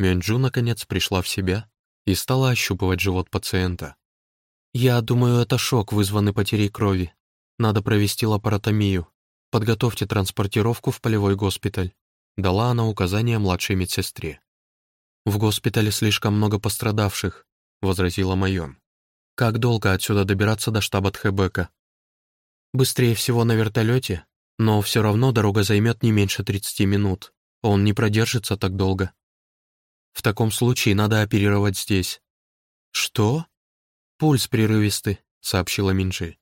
Минджу, наконец, пришла в себя и стала ощупывать живот пациента. «Я думаю, это шок, вызванный потерей крови. Надо провести лапаротомию. Подготовьте транспортировку в полевой госпиталь», — дала она указание младшей медсестре. «В госпитале слишком много пострадавших», — возразила Майон. «Как долго отсюда добираться до штаба Тхебека?» «Быстрее всего на вертолете, но все равно дорога займет не меньше 30 минут. Он не продержится так долго». «В таком случае надо оперировать здесь». «Что?» «Пульс прерывистый», — сообщила Минджи.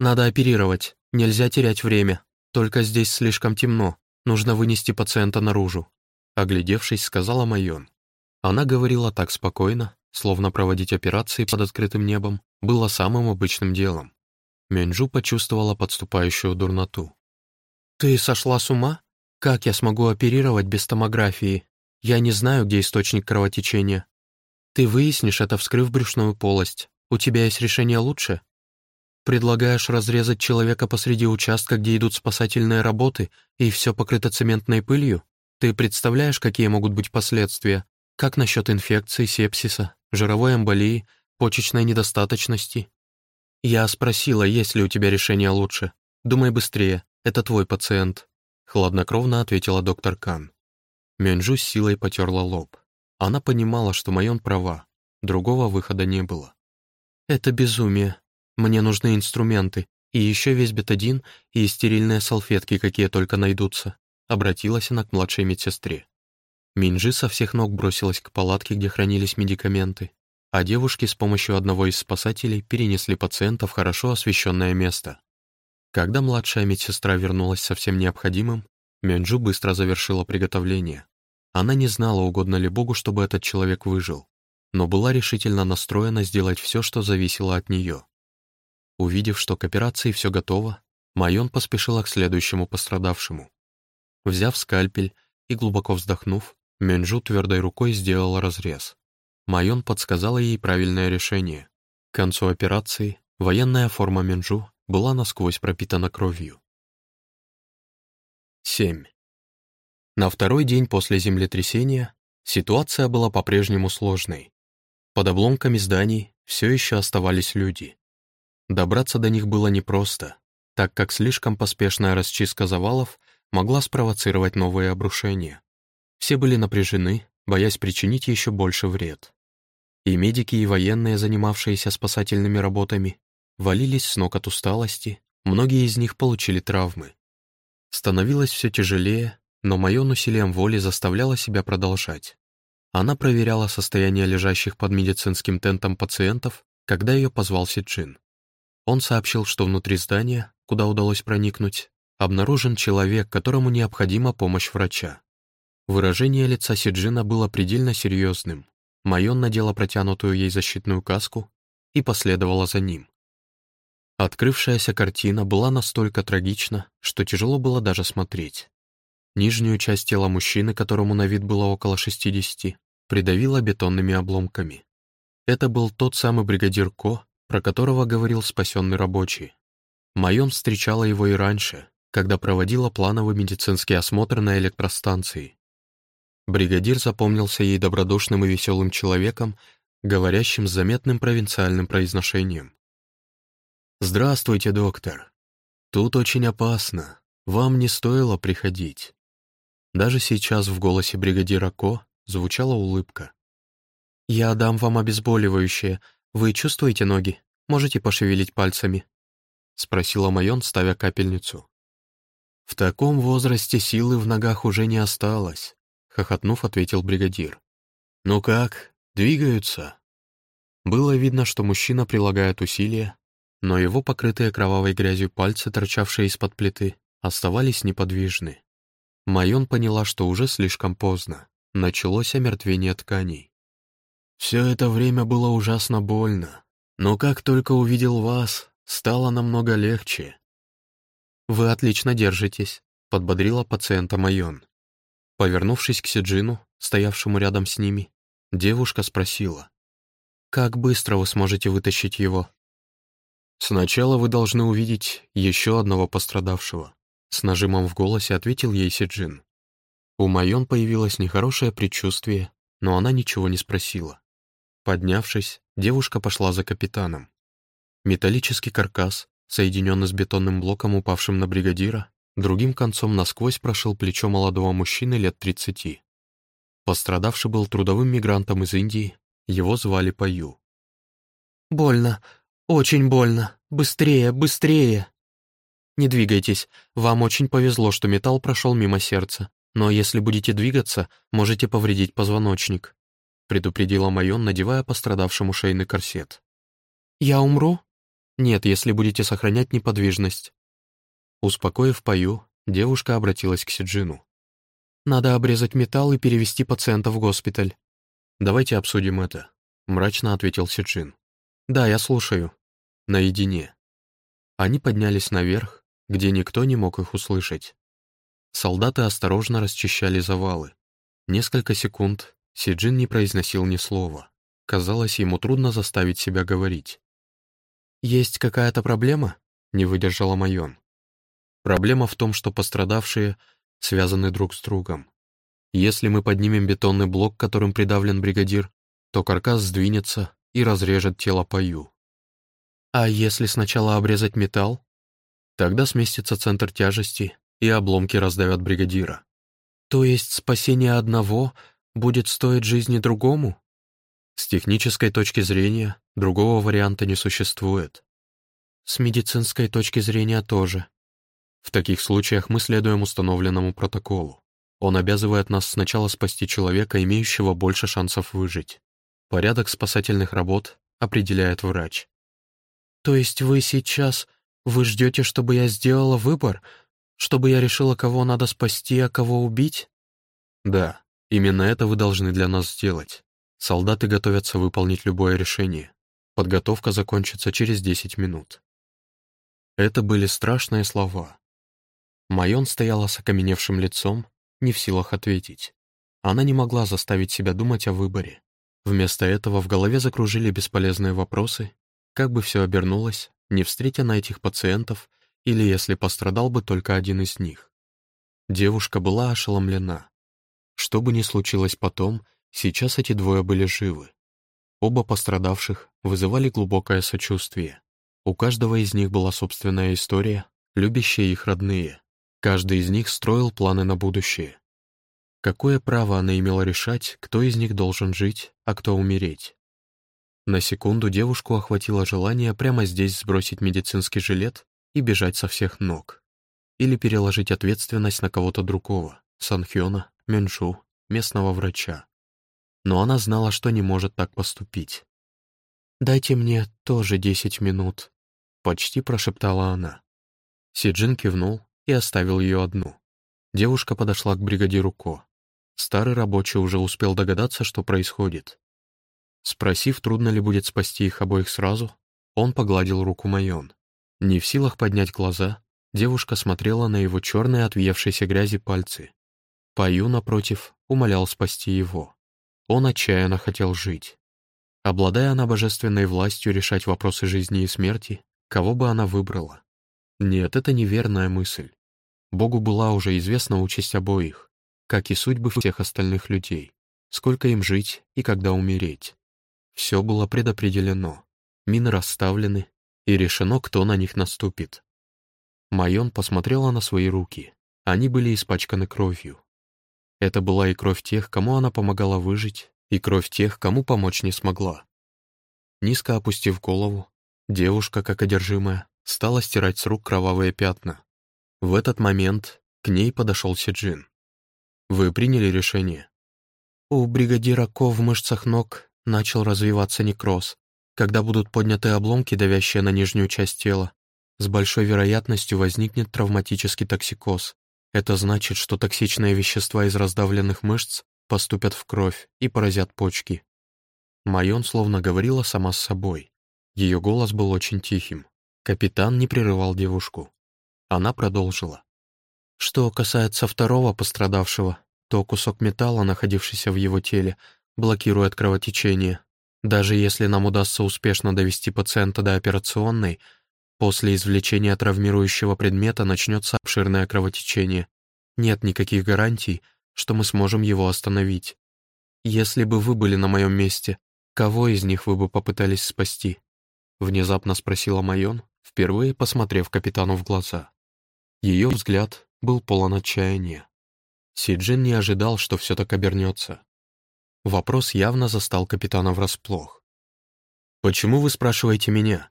«Надо оперировать, нельзя терять время. Только здесь слишком темно, нужно вынести пациента наружу», — оглядевшись, сказала Майон. Она говорила так спокойно, словно проводить операции под открытым небом было самым обычным делом. Минджу почувствовала подступающую дурноту. «Ты сошла с ума? Как я смогу оперировать без томографии? Я не знаю, где источник кровотечения. Ты выяснишь это, вскрыв брюшную полость. У тебя есть решение лучше?» Предлагаешь разрезать человека посреди участка, где идут спасательные работы, и все покрыто цементной пылью? Ты представляешь, какие могут быть последствия? Как насчет инфекции, сепсиса, жировой эмболии, почечной недостаточности? Я спросила, есть ли у тебя решение лучше. Думай быстрее, это твой пациент. Хладнокровно ответила доктор Кан. Мюнджу с силой потерла лоб. Она понимала, что Майон права. Другого выхода не было. «Это безумие. Мне нужны инструменты, и еще весь бетадин и стерильные салфетки, какие только найдутся», обратилась она к младшей медсестре. Минджи со всех ног бросилась к палатке, где хранились медикаменты, а девушки с помощью одного из спасателей перенесли пациента в хорошо освещенное место. Когда младшая медсестра вернулась со всем необходимым, Мюнджу быстро завершила приготовление. Она не знала, угодно ли Богу, чтобы этот человек выжил, но была решительно настроена сделать все, что зависело от нее. Увидев, что к операции все готово, Майон поспешила к следующему пострадавшему. Взяв скальпель и глубоко вздохнув, Мюнджу твердой рукой сделала разрез. Майон подсказала ей правильное решение. К концу операции военная форма Мюнджу была насквозь пропитана кровью. 7. На второй день после землетрясения ситуация была по-прежнему сложной. Под обломками зданий все еще оставались люди. Добраться до них было непросто, так как слишком поспешная расчистка завалов могла спровоцировать новые обрушения. Все были напряжены, боясь причинить еще больше вред. И медики, и военные, занимавшиеся спасательными работами, валились с ног от усталости, многие из них получили травмы. Становилось все тяжелее, но Майон усилием воли заставляла себя продолжать. Она проверяла состояние лежащих под медицинским тентом пациентов, когда ее позвал Сиджин. Он сообщил, что внутри здания, куда удалось проникнуть, обнаружен человек, которому необходима помощь врача. Выражение лица Сиджина было предельно серьезным. Майон надела протянутую ей защитную каску и последовала за ним. Открывшаяся картина была настолько трагична, что тяжело было даже смотреть. Нижнюю часть тела мужчины, которому на вид было около 60, придавило бетонными обломками. Это был тот самый бригадир Ко, про которого говорил спасенный рабочий. Майон встречала его и раньше, когда проводила плановый медицинский осмотр на электростанции. Бригадир запомнился ей добродушным и веселым человеком, говорящим с заметным провинциальным произношением. «Здравствуйте, доктор. Тут очень опасно. Вам не стоило приходить». Даже сейчас в голосе бригадира Ко звучала улыбка. «Я дам вам обезболивающее. Вы чувствуете ноги? Можете пошевелить пальцами?» — спросила Майон, ставя капельницу. «В таком возрасте силы в ногах уже не осталось», — хохотнув, ответил бригадир. «Ну как, двигаются?» Было видно, что мужчина прилагает усилия, но его покрытые кровавой грязью пальцы, торчавшие из-под плиты, оставались неподвижны. Майон поняла, что уже слишком поздно. Началось омертвение тканей. «Все это время было ужасно больно, но как только увидел вас, стало намного легче». «Вы отлично держитесь», — подбодрила пациента Майон. Повернувшись к Сиджину, стоявшему рядом с ними, девушка спросила. «Как быстро вы сможете вытащить его?» «Сначала вы должны увидеть еще одного пострадавшего», с нажимом в голосе ответил ей Сиджин. У Майон появилось нехорошее предчувствие, но она ничего не спросила. Поднявшись, девушка пошла за капитаном. Металлический каркас, соединенный с бетонным блоком, упавшим на бригадира, другим концом насквозь прошил плечо молодого мужчины лет 30. Пострадавший был трудовым мигрантом из Индии, его звали Паю. «Больно, очень больно, быстрее, быстрее!» Не двигайтесь, вам очень повезло, что металл прошел мимо сердца, но если будете двигаться, можете повредить позвоночник», предупредила Майон, надевая пострадавшему шейный корсет. «Я умру?» «Нет, если будете сохранять неподвижность». Успокоив Паю, девушка обратилась к Сиджину. «Надо обрезать металл и перевести пациента в госпиталь». «Давайте обсудим это», — мрачно ответил Сиджин. «Да, я слушаю». «Наедине». Они поднялись наверх, где никто не мог их услышать. Солдаты осторожно расчищали завалы. Несколько секунд Сиджин не произносил ни слова. Казалось, ему трудно заставить себя говорить. «Есть какая-то проблема?» — не выдержала Майон. Проблема в том, что пострадавшие связаны друг с другом. Если мы поднимем бетонный блок, которым придавлен бригадир, то каркас сдвинется и разрежет тело Пою. А если сначала обрезать металл? Тогда сместится центр тяжести, и обломки раздавят бригадира. То есть спасение одного будет стоить жизни другому? С технической точки зрения, другого варианта не существует. С медицинской точки зрения тоже. В таких случаях мы следуем установленному протоколу. Он обязывает нас сначала спасти человека, имеющего больше шансов выжить. Порядок спасательных работ определяет врач. То есть вы сейчас... Вы ждете, чтобы я сделала выбор? Чтобы я решила, кого надо спасти, а кого убить? Да, именно это вы должны для нас сделать. Солдаты готовятся выполнить любое решение. Подготовка закончится через 10 минут. Это были страшные слова. Майон стояла с окаменевшим лицом, не в силах ответить. Она не могла заставить себя думать о выборе. Вместо этого в голове закружили бесполезные вопросы, как бы все обернулось, не встретя на этих пациентов, или если пострадал бы только один из них. Девушка была ошеломлена. Что бы ни случилось потом, сейчас эти двое были живы. Оба пострадавших вызывали глубокое сочувствие. У каждого из них была собственная история, любящие их родные. Каждый из них строил планы на будущее. Какое право она имела решать, кто из них должен жить, а кто умереть? На секунду девушку охватило желание прямо здесь сбросить медицинский жилет и бежать со всех ног. Или переложить ответственность на кого-то другого, Санхёна, Мюншу, местного врача. Но она знала, что не может так поступить. «Дайте мне тоже десять минут», — почти прошептала она. Сиджин кивнул и оставил ее одну. Девушка подошла к бригадиру Ко. Старый рабочий уже успел догадаться, что происходит. Спросив, трудно ли будет спасти их обоих сразу, он погладил руку Майон. Не в силах поднять глаза, девушка смотрела на его черные от въевшейся грязи пальцы. Паю, напротив, умолял спасти его. Он отчаянно хотел жить. Обладая она божественной властью решать вопросы жизни и смерти, кого бы она выбрала? Нет, это неверная мысль. Богу была уже известна участь обоих как и судьбы всех остальных людей, сколько им жить и когда умереть. Все было предопределено, мины расставлены, и решено, кто на них наступит. Майон посмотрела на свои руки, они были испачканы кровью. Это была и кровь тех, кому она помогала выжить, и кровь тех, кому помочь не смогла. Низко опустив голову, девушка, как одержимая, стала стирать с рук кровавые пятна. В этот момент к ней подошел Сиджин. Вы приняли решение? У бригадира Ко в мышцах ног начал развиваться некроз. Когда будут подняты обломки, давящие на нижнюю часть тела, с большой вероятностью возникнет травматический токсикоз. Это значит, что токсичные вещества из раздавленных мышц поступят в кровь и поразят почки. Майон словно говорила сама с собой. Ее голос был очень тихим. Капитан не прерывал девушку. Она продолжила. Что касается второго пострадавшего, то кусок металла, находившийся в его теле, блокирует кровотечение. Даже если нам удастся успешно довести пациента до операционной, после извлечения травмирующего предмета начнется обширное кровотечение. Нет никаких гарантий, что мы сможем его остановить. Если бы вы были на моем месте, кого из них вы бы попытались спасти? Внезапно спросила Майон, впервые посмотрев капитану в глаза. Ее взгляд был полон отчаяния. Сиджин не ожидал, что все так обернется. Вопрос явно застал капитана врасплох. «Почему вы спрашиваете меня?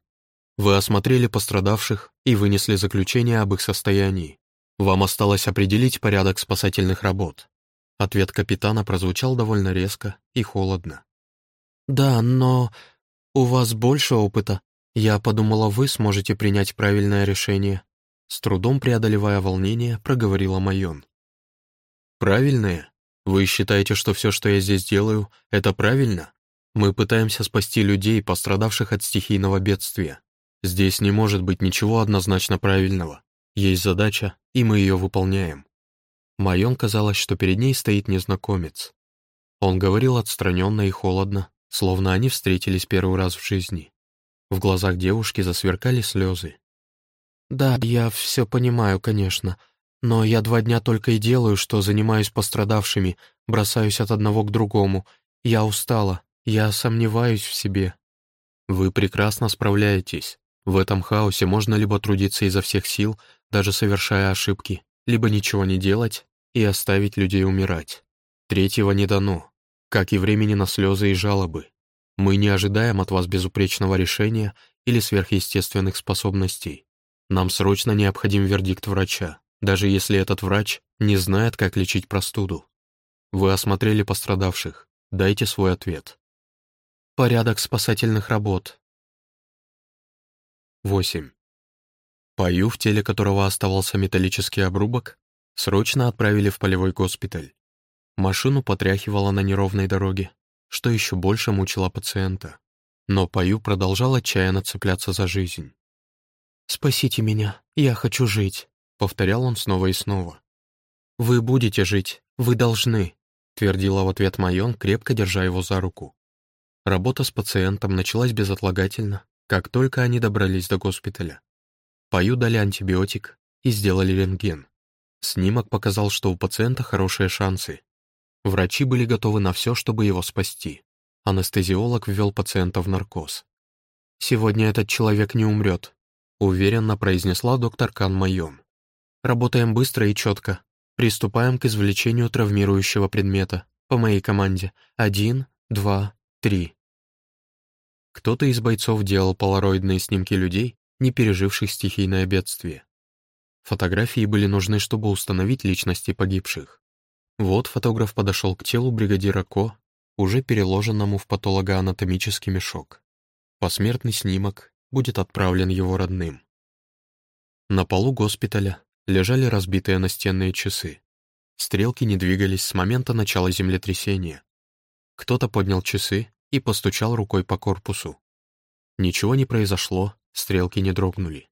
Вы осмотрели пострадавших и вынесли заключение об их состоянии. Вам осталось определить порядок спасательных работ». Ответ капитана прозвучал довольно резко и холодно. «Да, но у вас больше опыта. Я подумала, вы сможете принять правильное решение. С трудом преодолевая волнение, проговорила Майон. «Правильное? Вы считаете, что все, что я здесь делаю, это правильно? Мы пытаемся спасти людей, пострадавших от стихийного бедствия. Здесь не может быть ничего однозначно правильного. Есть задача, и мы ее выполняем». Майон казалось, что перед ней стоит незнакомец. Он говорил отстраненно и холодно, словно они встретились первый раз в жизни. В глазах девушки засверкали слезы. «Да, я все понимаю, конечно, но я два дня только и делаю, что занимаюсь пострадавшими, бросаюсь от одного к другому. Я устала, я сомневаюсь в себе». «Вы прекрасно справляетесь. В этом хаосе можно либо трудиться изо всех сил, даже совершая ошибки, либо ничего не делать и оставить людей умирать. Третьего не дано, как и времени на слезы и жалобы. Мы не ожидаем от вас безупречного решения или сверхъестественных способностей. Нам срочно необходим вердикт врача, даже если этот врач не знает, как лечить простуду. Вы осмотрели пострадавших. Дайте свой ответ. Порядок спасательных работ. 8. Пою, в теле которого оставался металлический обрубок, срочно отправили в полевой госпиталь. Машину потряхивало на неровной дороге, что еще больше мучило пациента. Но Пою продолжал отчаянно цепляться за жизнь. «Спасите меня, я хочу жить», — повторял он снова и снова. «Вы будете жить, вы должны», — твердила в ответ Майон, крепко держа его за руку. Работа с пациентом началась безотлагательно, как только они добрались до госпиталя. Пою дали антибиотик и сделали рентген. Снимок показал, что у пациента хорошие шансы. Врачи были готовы на все, чтобы его спасти. Анестезиолог ввел пациента в наркоз. «Сегодня этот человек не умрет», уверенно произнесла доктор Кан Майон. «Работаем быстро и четко. Приступаем к извлечению травмирующего предмета. По моей команде. Один, два, три». Кто-то из бойцов делал полароидные снимки людей, не переживших стихийное бедствие. Фотографии были нужны, чтобы установить личности погибших. Вот фотограф подошел к телу бригадира Ко, уже переложенному в патологоанатомический мешок. Посмертный снимок будет отправлен его родным. На полу госпиталя лежали разбитые настенные часы. Стрелки не двигались с момента начала землетрясения. Кто-то поднял часы и постучал рукой по корпусу. Ничего не произошло, стрелки не дрогнули.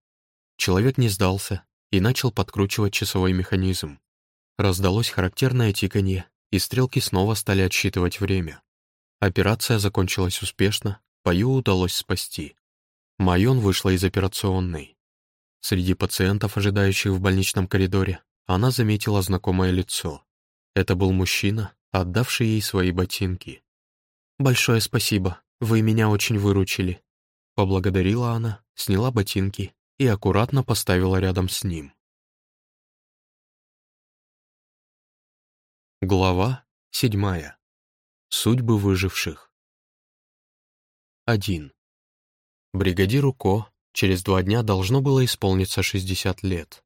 Человек не сдался и начал подкручивать часовой механизм. Раздалось характерное тиканье, и стрелки снова стали отсчитывать время. Операция закончилась успешно, Пою удалось спасти. Майон вышла из операционной. Среди пациентов, ожидающих в больничном коридоре, она заметила знакомое лицо. Это был мужчина, отдавший ей свои ботинки. «Большое спасибо, вы меня очень выручили», — поблагодарила она, сняла ботинки и аккуратно поставила рядом с ним. Глава седьмая. Судьбы выживших. 1. Бригадиру Ко через два дня должно было исполниться 60 лет.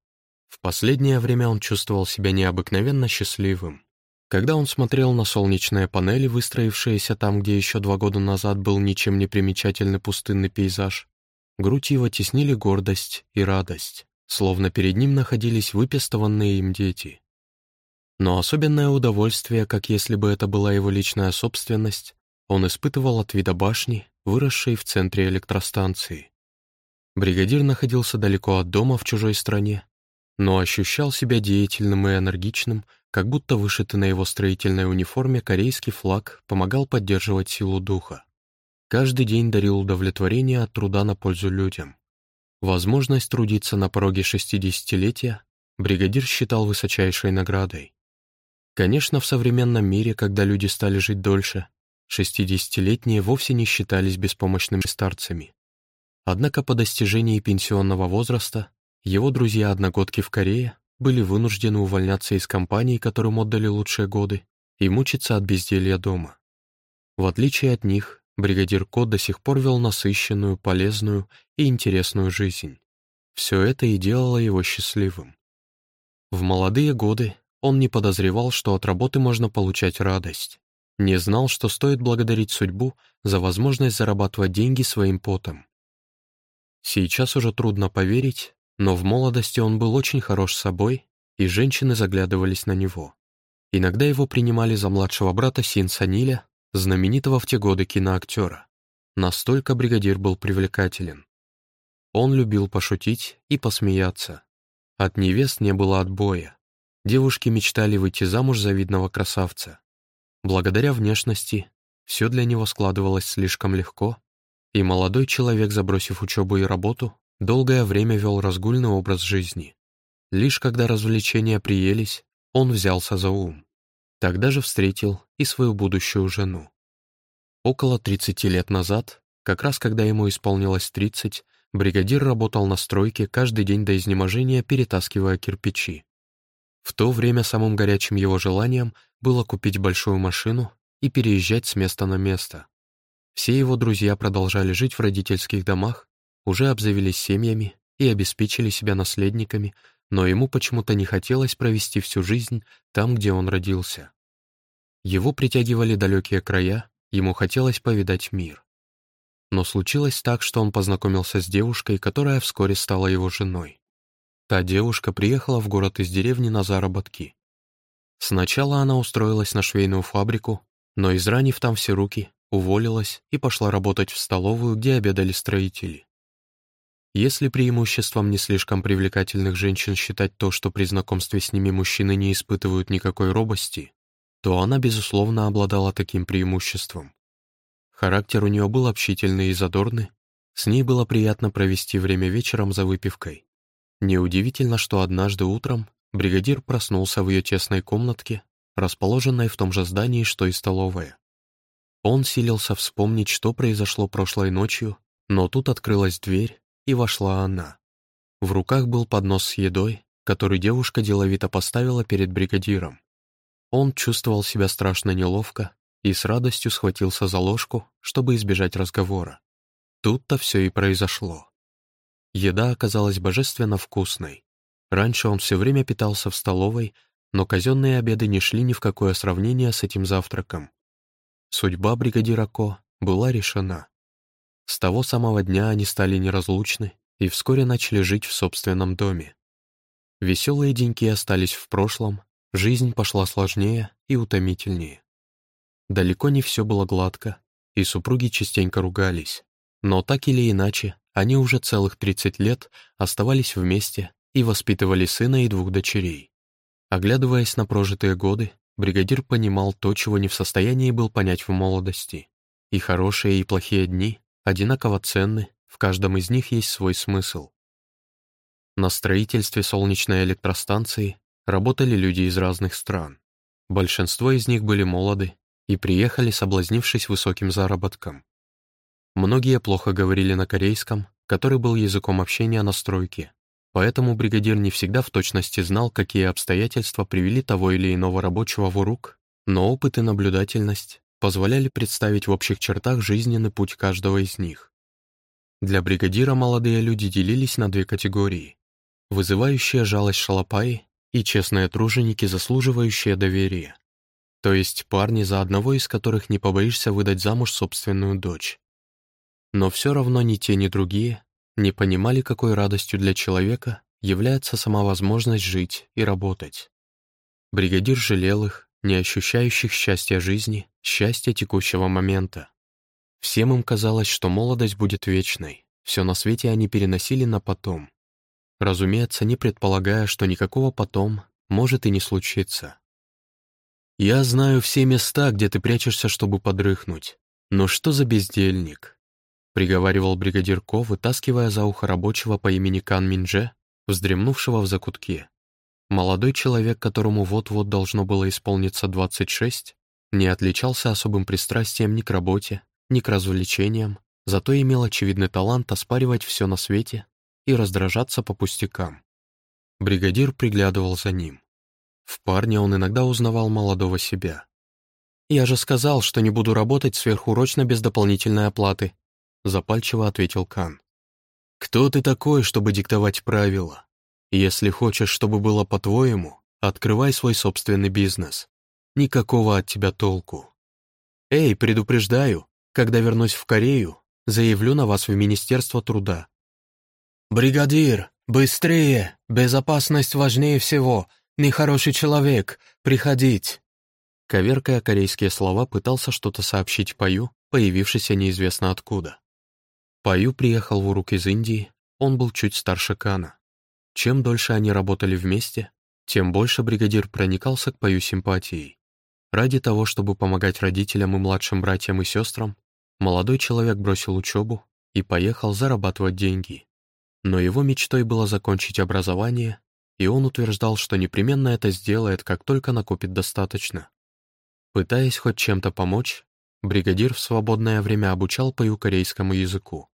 В последнее время он чувствовал себя необыкновенно счастливым. Когда он смотрел на солнечные панели, выстроившиеся там, где еще два года назад был ничем не примечательный пустынный пейзаж, грудь его теснили гордость и радость, словно перед ним находились выпестованные им дети. Но особенное удовольствие, как если бы это была его личная собственность, он испытывал от вида башни, выросшей в центре электростанции. Бригадир находился далеко от дома в чужой стране, но ощущал себя деятельным и энергичным, как будто вышитый на его строительной униформе корейский флаг помогал поддерживать силу духа. Каждый день дарил удовлетворение от труда на пользу людям. Возможность трудиться на пороге шестидесятилетия бригадир считал высочайшей наградой. Конечно, в современном мире, когда люди стали жить дольше, Шестидесятилетние вовсе не считались беспомощными старцами. Однако по достижении пенсионного возраста его друзья-одногодки в Корее были вынуждены увольняться из компаний, которым отдали лучшие годы, и мучиться от безделья дома. В отличие от них, бригадир Кот до сих пор вел насыщенную, полезную и интересную жизнь. Все это и делало его счастливым. В молодые годы он не подозревал, что от работы можно получать радость. Не знал, что стоит благодарить судьбу за возможность зарабатывать деньги своим потом. Сейчас уже трудно поверить, но в молодости он был очень хорош собой, и женщины заглядывались на него. Иногда его принимали за младшего брата Син Саниля, знаменитого в те годы киноактера. Настолько бригадир был привлекателен. Он любил пошутить и посмеяться. От невест не было отбоя. Девушки мечтали выйти замуж за видного красавца. Благодаря внешности все для него складывалось слишком легко, и молодой человек, забросив учебу и работу, долгое время вел разгульный образ жизни. Лишь когда развлечения приелись, он взялся за ум. Тогда же встретил и свою будущую жену. Около 30 лет назад, как раз когда ему исполнилось 30, бригадир работал на стройке каждый день до изнеможения, перетаскивая кирпичи. В то время самым горячим его желанием было купить большую машину и переезжать с места на место. Все его друзья продолжали жить в родительских домах, уже обзавелись семьями и обеспечили себя наследниками, но ему почему-то не хотелось провести всю жизнь там, где он родился. Его притягивали далекие края, ему хотелось повидать мир. Но случилось так, что он познакомился с девушкой, которая вскоре стала его женой. Та девушка приехала в город из деревни на заработки. Сначала она устроилась на швейную фабрику, но, изранив там все руки, уволилась и пошла работать в столовую, где обедали строители. Если преимуществом не слишком привлекательных женщин считать то, что при знакомстве с ними мужчины не испытывают никакой робости, то она, безусловно, обладала таким преимуществом. Характер у нее был общительный и задорный, с ней было приятно провести время вечером за выпивкой. Неудивительно, что однажды утром бригадир проснулся в ее тесной комнатке, расположенной в том же здании, что и столовая. Он силился вспомнить, что произошло прошлой ночью, но тут открылась дверь, и вошла она. В руках был поднос с едой, который девушка деловито поставила перед бригадиром. Он чувствовал себя страшно неловко и с радостью схватился за ложку, чтобы избежать разговора. Тут-то все и произошло. Еда оказалась божественно вкусной. Раньше он все время питался в столовой, но казенные обеды не шли ни в какое сравнение с этим завтраком. Судьба бригадира Ко была решена. С того самого дня они стали неразлучны и вскоре начали жить в собственном доме. Веселые деньки остались в прошлом, жизнь пошла сложнее и утомительнее. Далеко не все было гладко, и супруги частенько ругались, но так или иначе они уже целых 30 лет оставались вместе и воспитывали сына и двух дочерей. Оглядываясь на прожитые годы, бригадир понимал то, чего не в состоянии был понять в молодости. И хорошие, и плохие дни одинаково ценны, в каждом из них есть свой смысл. На строительстве солнечной электростанции работали люди из разных стран. Большинство из них были молоды и приехали, соблазнившись высоким заработком. Многие плохо говорили на корейском, который был языком общения на стройке, поэтому бригадир не всегда в точности знал, какие обстоятельства привели того или иного рабочего в урук, но опыт и наблюдательность позволяли представить в общих чертах жизненный путь каждого из них. Для бригадира молодые люди делились на две категории — вызывающие жалость шалопаи и честные труженики, заслуживающие доверия. То есть парни, за одного из которых не побоишься выдать замуж собственную дочь. Но все равно ни те, ни другие не понимали, какой радостью для человека является сама возможность жить и работать. Бригадир жалел их, не ощущающих счастья жизни, счастья текущего момента. Всем им казалось, что молодость будет вечной, все на свете они переносили на потом. Разумеется, не предполагая, что никакого потом может и не случиться. «Я знаю все места, где ты прячешься, чтобы подрыхнуть. Но что за бездельник? — приговаривал бригадир Ко, вытаскивая за ухо рабочего по имени Кан Минже, вздремнувшего в закутке. Молодой человек, которому вот-вот должно было исполниться 26, не отличался особым пристрастием ни к работе, ни к развлечениям, зато имел очевидный талант оспаривать все на свете и раздражаться по пустякам. Бригадир приглядывал за ним. В парне он иногда узнавал молодого себя. «Я же сказал, что не буду работать сверхурочно без дополнительной оплаты», — запальчиво ответил Кан. «Кто ты такой, чтобы диктовать правила? Если хочешь, чтобы было по-твоему, открывай свой собственный бизнес. Никакого от тебя толку. Эй, предупреждаю, когда вернусь в Корею, заявлю на вас в Министерство труда». «Бригадир, быстрее! Безопасность важнее всего! Нехороший человек! Приходить!» Коверкая корейские слова, пытался что-то сообщить Паю, появившийся неизвестно откуда. Паю приехал в Урук из Индии, он был чуть старше Кана. Чем дольше они работали вместе, тем больше бригадир проникался к Паю симпатией. Ради того, чтобы помогать родителям и младшим братьям и сестрам, Молодой человек бросил учебу и поехал зарабатывать деньги. Но его мечтой было закончить образование, и он утверждал, что непременно это сделает, как только накопит достаточно. Пытаясь хоть чем-то помочь, бригадир в свободное время обучал по-юкорейскому языку.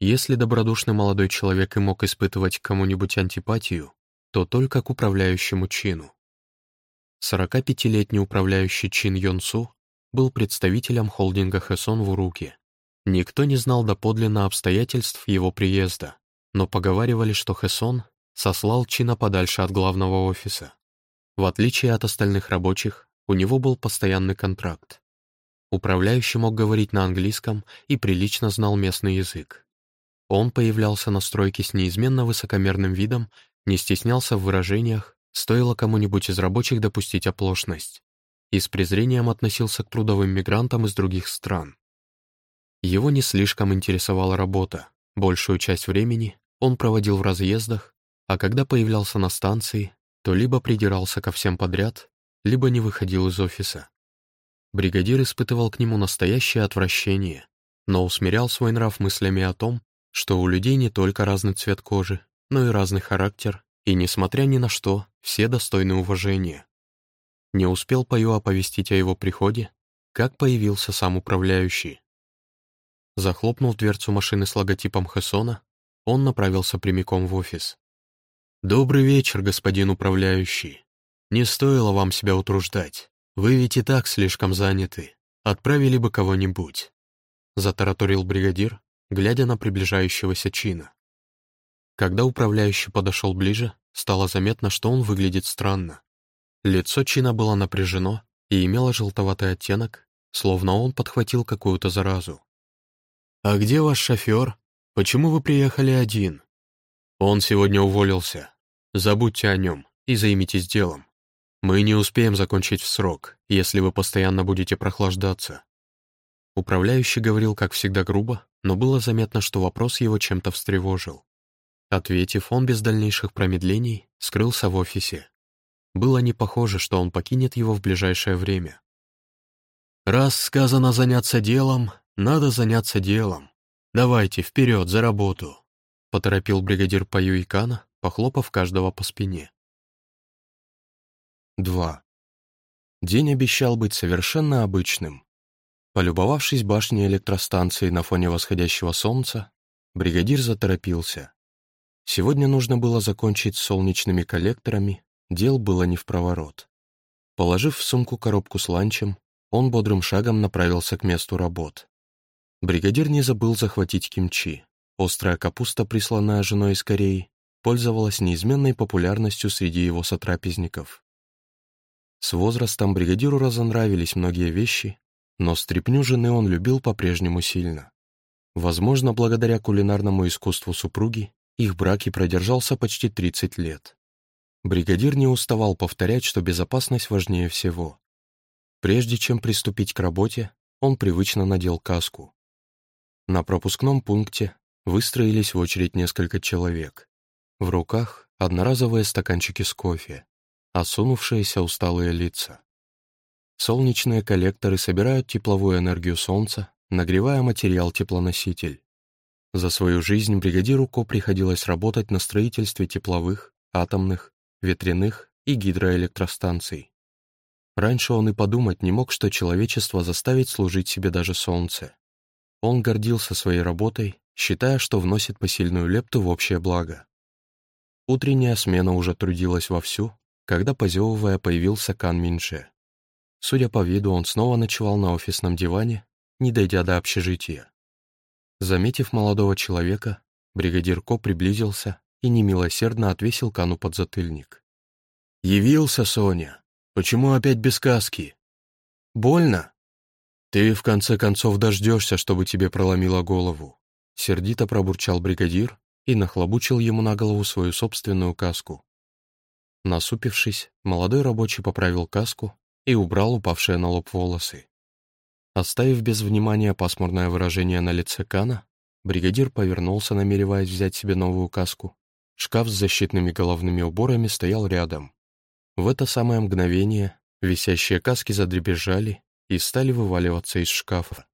Если добродушный молодой человек и мог испытывать к кому-нибудь антипатию, то только к управляющему чину. 45-летний управляющий Чин Йонсу был представителем холдинга Хэсон в Уруке. Никто не знал доподлинно обстоятельств его приезда, но поговаривали, что Хэсон сослал Чина подальше от главного офиса. В отличие от остальных рабочих, у него был постоянный контракт. Управляющий мог говорить на английском и прилично знал местный язык. Он появлялся на стройке с неизменно высокомерным видом, не стеснялся в выражениях, стоило кому-нибудь из рабочих допустить оплошность и с презрением относился к трудовым мигрантам из других стран. Его не слишком интересовала работа, большую часть времени он проводил в разъездах, а когда появлялся на станции, то либо придирался ко всем подряд, либо не выходил из офиса. Бригадир испытывал к нему настоящее отвращение, но усмирял свой нрав мыслями о том, что у людей не только разный цвет кожи, но и разный характер, и, несмотря ни на что, все достойны уважения. Не успел Паю оповестить о его приходе, как появился сам управляющий. Захлопнув дверцу машины с логотипом Хессона, он направился прямиком в офис. «Добрый вечер, господин управляющий. Не стоило вам себя утруждать. Вы ведь и так слишком заняты. Отправили бы кого-нибудь», — затараторил бригадир, глядя на приближающегося чина. Когда управляющий подошел ближе, стало заметно, что он выглядит странно. Лицо Чина было напряжено и имело желтоватый оттенок, словно он подхватил какую-то заразу. «А где ваш шофер? Почему вы приехали один?» «Он сегодня уволился. Забудьте о нем и займитесь делом. Мы не успеем закончить в срок, если вы постоянно будете прохлаждаться». Управляющий говорил, как всегда, грубо, но было заметно, что вопрос его чем-то встревожил. Ответив, он без дальнейших промедлений скрылся в офисе, было не похоже, что он покинет его в ближайшее время. «Раз сказано заняться делом, надо заняться делом. Давайте, вперед, за работу!» — поторопил бригадир Паюикана, похлопав каждого по спине. 2. День обещал быть совершенно обычным. Полюбовавшись башней электростанции на фоне восходящего солнца, бригадир заторопился. Сегодня нужно было закончить с солнечными коллекторами Дел было не в проворот. Положив в сумку коробку с ланчем, он бодрым шагом направился к месту работ. Бригадир не забыл захватить кимчи. Острая капуста, присланная женой из Кореи, пользовалась неизменной популярностью среди его сотрапезников. С возрастом бригадиру разонравились многие вещи, но стряпню жены он любил по-прежнему сильно. Возможно, благодаря кулинарному искусству супруги, их брак и продержался почти 30 лет. Бригадир не уставал повторять, что безопасность важнее всего. Прежде чем приступить к работе, он привычно надел каску. На пропускном пункте выстроились в очередь несколько человек. В руках одноразовые стаканчики с кофе, осунувшиеся усталые лица. Солнечные коллекторы собирают тепловую энергию солнца, нагревая материал-теплоноситель. За свою жизнь бригадиру Ко приходилось работать на строительстве тепловых, атомных ветряных и гидроэлектростанций. Раньше он и подумать не мог, что человечество заставит служить себе даже солнце. Он гордился своей работой, считая, что вносит посильную лепту в общее благо. Утренняя смена уже трудилась вовсю, когда, позевывая, появился Кан Минше. Судя по виду, он снова ночевал на офисном диване, не дойдя до общежития. Заметив молодого человека, бригадир Ко приблизился и немилосердно отвесил Кану подзатыльник. «Явился, Соня. Почему опять без каски? Больно? Ты, в конце концов, дождешься, чтобы тебе проломило голову». Сердито пробурчал бригадир и нахлобучил ему на голову свою собственную каску. Насупившись, молодой рабочий поправил каску и убрал упавшие на лоб волосы. Оставив без внимания пасмурное выражение на лице Кана, бригадир повернулся, намереваясь взять себе новую каску, Шкаф с защитными головными уборами стоял рядом. В это самое мгновение висящие каски задребезжали и стали вываливаться из шкафа.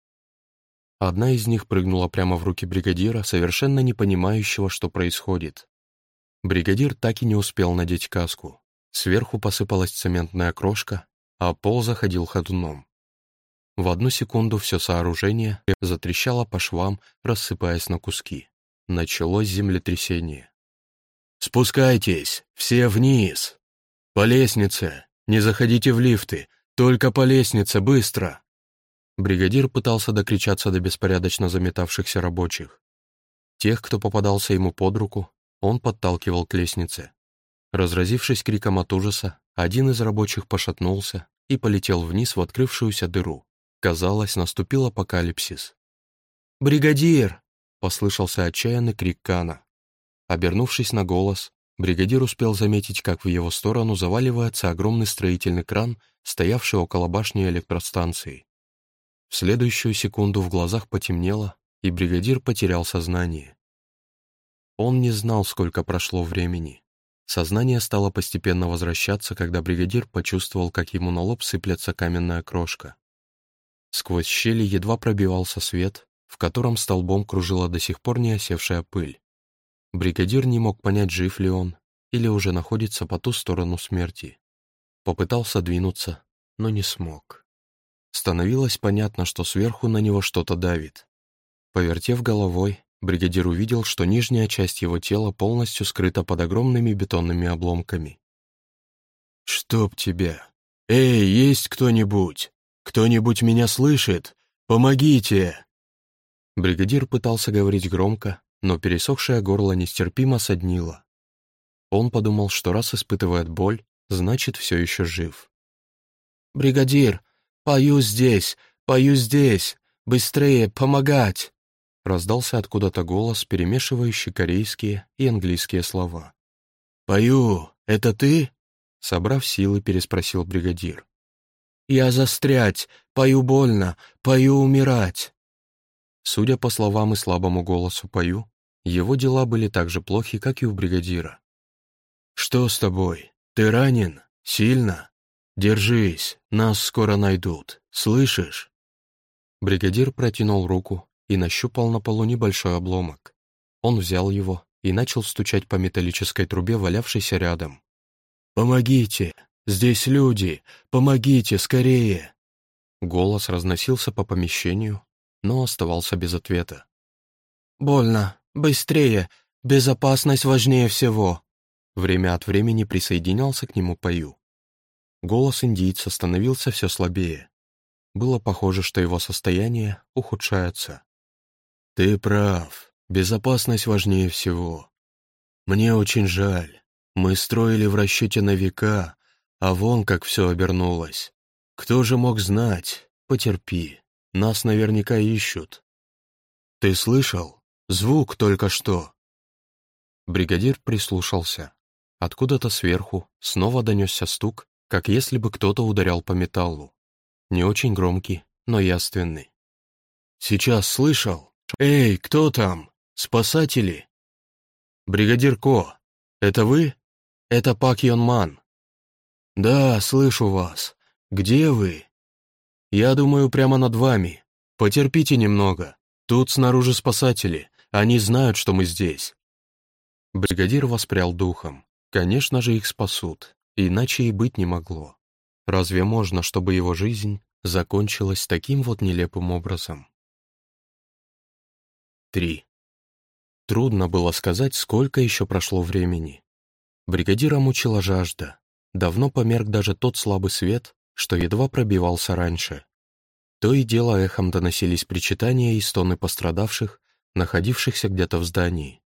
Одна из них прыгнула прямо в руки бригадира, совершенно не понимающего, что происходит. Бригадир так и не успел надеть каску. Сверху посыпалась цементная крошка, а пол заходил ходуном. В одну секунду все сооружение затрещало по швам, рассыпаясь на куски. Началось землетрясение. «Спускайтесь! Все вниз! По лестнице! Не заходите в лифты! Только по лестнице, быстро!» Бригадир пытался докричаться до беспорядочно заметавшихся рабочих. Тех, кто попадался ему под руку, он подталкивал к лестнице. Разразившись криком от ужаса, один из рабочих пошатнулся и полетел вниз в открывшуюся дыру. Казалось, наступил апокалипсис. «Бригадир!» — послышался отчаянный крик Кана. Обернувшись на голос, бригадир успел заметить, как в его сторону заваливается огромный строительный кран, стоявший около башни электростанции. В следующую секунду в глазах потемнело, и бригадир потерял сознание. Он не знал, сколько прошло времени. Сознание стало постепенно возвращаться, когда бригадир почувствовал, как ему на лоб сыплется каменная крошка. Сквозь щели едва пробивался свет, в котором столбом кружила до сих пор не осевшая пыль. Бригадир не мог понять, жив ли он, или уже находится по ту сторону смерти. Попытался двинуться, но не смог. Становилось понятно, что сверху на него что-то давит. Повертев головой, бригадир увидел, что нижняя часть его тела полностью скрыта под огромными бетонными обломками. «Чтоб тебя! Эй, есть кто-нибудь?» «Кто-нибудь меня слышит? Помогите!» Бригадир пытался говорить громко, но пересохшее горло нестерпимо соднило. Он подумал, что раз испытывает боль, значит, все еще жив. «Бригадир, пою здесь, пою здесь! Быстрее, помогать!» Раздался откуда-то голос, перемешивающий корейские и английские слова. «Пою, это ты?» Собрав силы, переспросил бригадир. Я застрять, пою больно, пою умирать. Судя по словам и слабому голосу пою, его дела были так же плохи, как и у бригадира. «Что с тобой? Ты ранен? Сильно? Держись, нас скоро найдут. Слышишь?» Бригадир протянул руку и нащупал на полу небольшой обломок. Он взял его и начал стучать по металлической трубе, валявшейся рядом. «Помогите! «Здесь люди! Помогите, скорее!» Голос разносился по помещению, но оставался без ответа. «Больно! Быстрее! Безопасность важнее всего!» Время от времени присоединялся к нему Пою. Голос индийца становился все слабее. Было похоже, что его состояние ухудшается. «Ты прав. Безопасность важнее всего. Мне очень жаль. Мы строили в расчете на века, а вон как все обернулось. Кто же мог знать? Потерпи. Нас наверняка ищут. Ты слышал? Звук только что. Бригадир прислушался. Откуда-то сверху снова донесся стук, как если бы кто-то ударял по металлу. Не очень громкий, но яственный. «Сейчас слышал? Эй, кто там? Спасатели?» «Бригадир Ко, это вы? Это Пак Йон Ман. «Да, слышу вас. Где вы?» «Я думаю, прямо над вами. Потерпите немного. Тут снаружи спасатели. Они знают, что мы здесь». Бригадир воспрял духом. Конечно же, их спасут. Иначе и быть не могло. Разве можно, чтобы его жизнь закончилась таким вот нелепым образом? 3. Трудно было сказать, сколько еще прошло времени. Бригадира мучила жажда. Давно померк даже тот слабый свет, что едва пробивался раньше. То и дело эхом доносились причитания и стоны пострадавших, находившихся где-то в здании.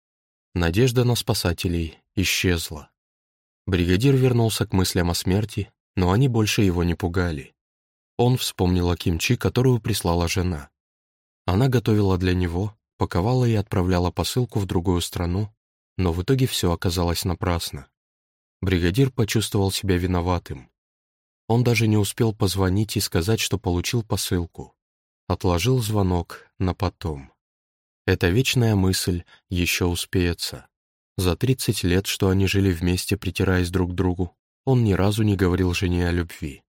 Надежда на спасателей исчезла. Бригадир вернулся к мыслям о смерти, но они больше его не пугали. Он вспомнил о кимчи, которую прислала жена. Она готовила для него, паковала и отправляла посылку в другую страну, но в итоге все оказалось напрасно. Бригадир почувствовал себя виноватым. Он даже не успел позвонить и сказать, что получил посылку. Отложил звонок на потом. Эта вечная мысль еще успеется. За 30 лет, что они жили вместе, притираясь друг к другу, он ни разу не говорил жене о любви.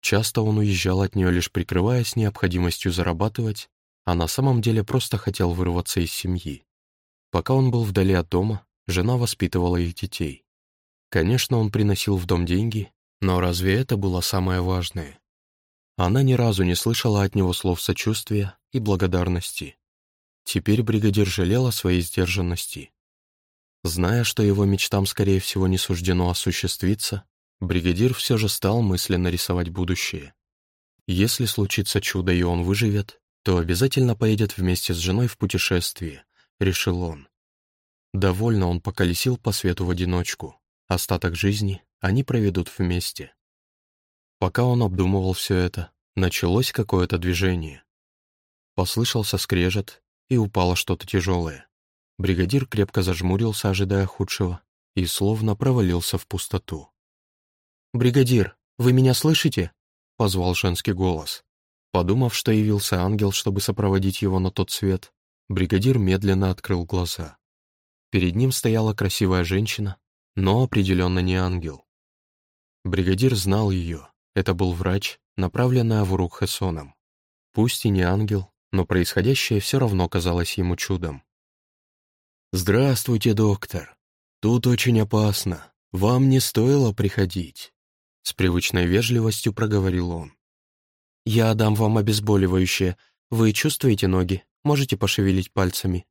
Часто он уезжал от нее, лишь прикрываясь необходимостью зарабатывать, а на самом деле просто хотел вырваться из семьи. Пока он был вдали от дома, жена воспитывала их детей. Конечно, он приносил в дом деньги, но разве это было самое важное? Она ни разу не слышала от него слов сочувствия и благодарности. Теперь бригадир жалел о своей сдержанности. Зная, что его мечтам, скорее всего, не суждено осуществиться, бригадир все же стал мысленно рисовать будущее. Если случится чудо и он выживет, то обязательно поедет вместе с женой в путешествие, решил он. Довольно он поколесил по свету в одиночку. Остаток жизни они проведут вместе. Пока он обдумывал все это, началось какое-то движение. Послышался скрежет, и упало что-то тяжелое. Бригадир крепко зажмурился, ожидая худшего, и словно провалился в пустоту. «Бригадир, вы меня слышите?» — позвал женский голос. Подумав, что явился ангел, чтобы сопроводить его на тот свет, бригадир медленно открыл глаза. Перед ним стояла красивая женщина, но определенно не ангел. Бригадир знал ее, это был врач, направленный Авурук Хессоном. Пусть и не ангел, но происходящее все равно казалось ему чудом. «Здравствуйте, доктор. Тут очень опасно. Вам не стоило приходить», — с привычной вежливостью проговорил он. «Я дам вам обезболивающее. Вы чувствуете ноги? Можете пошевелить пальцами?»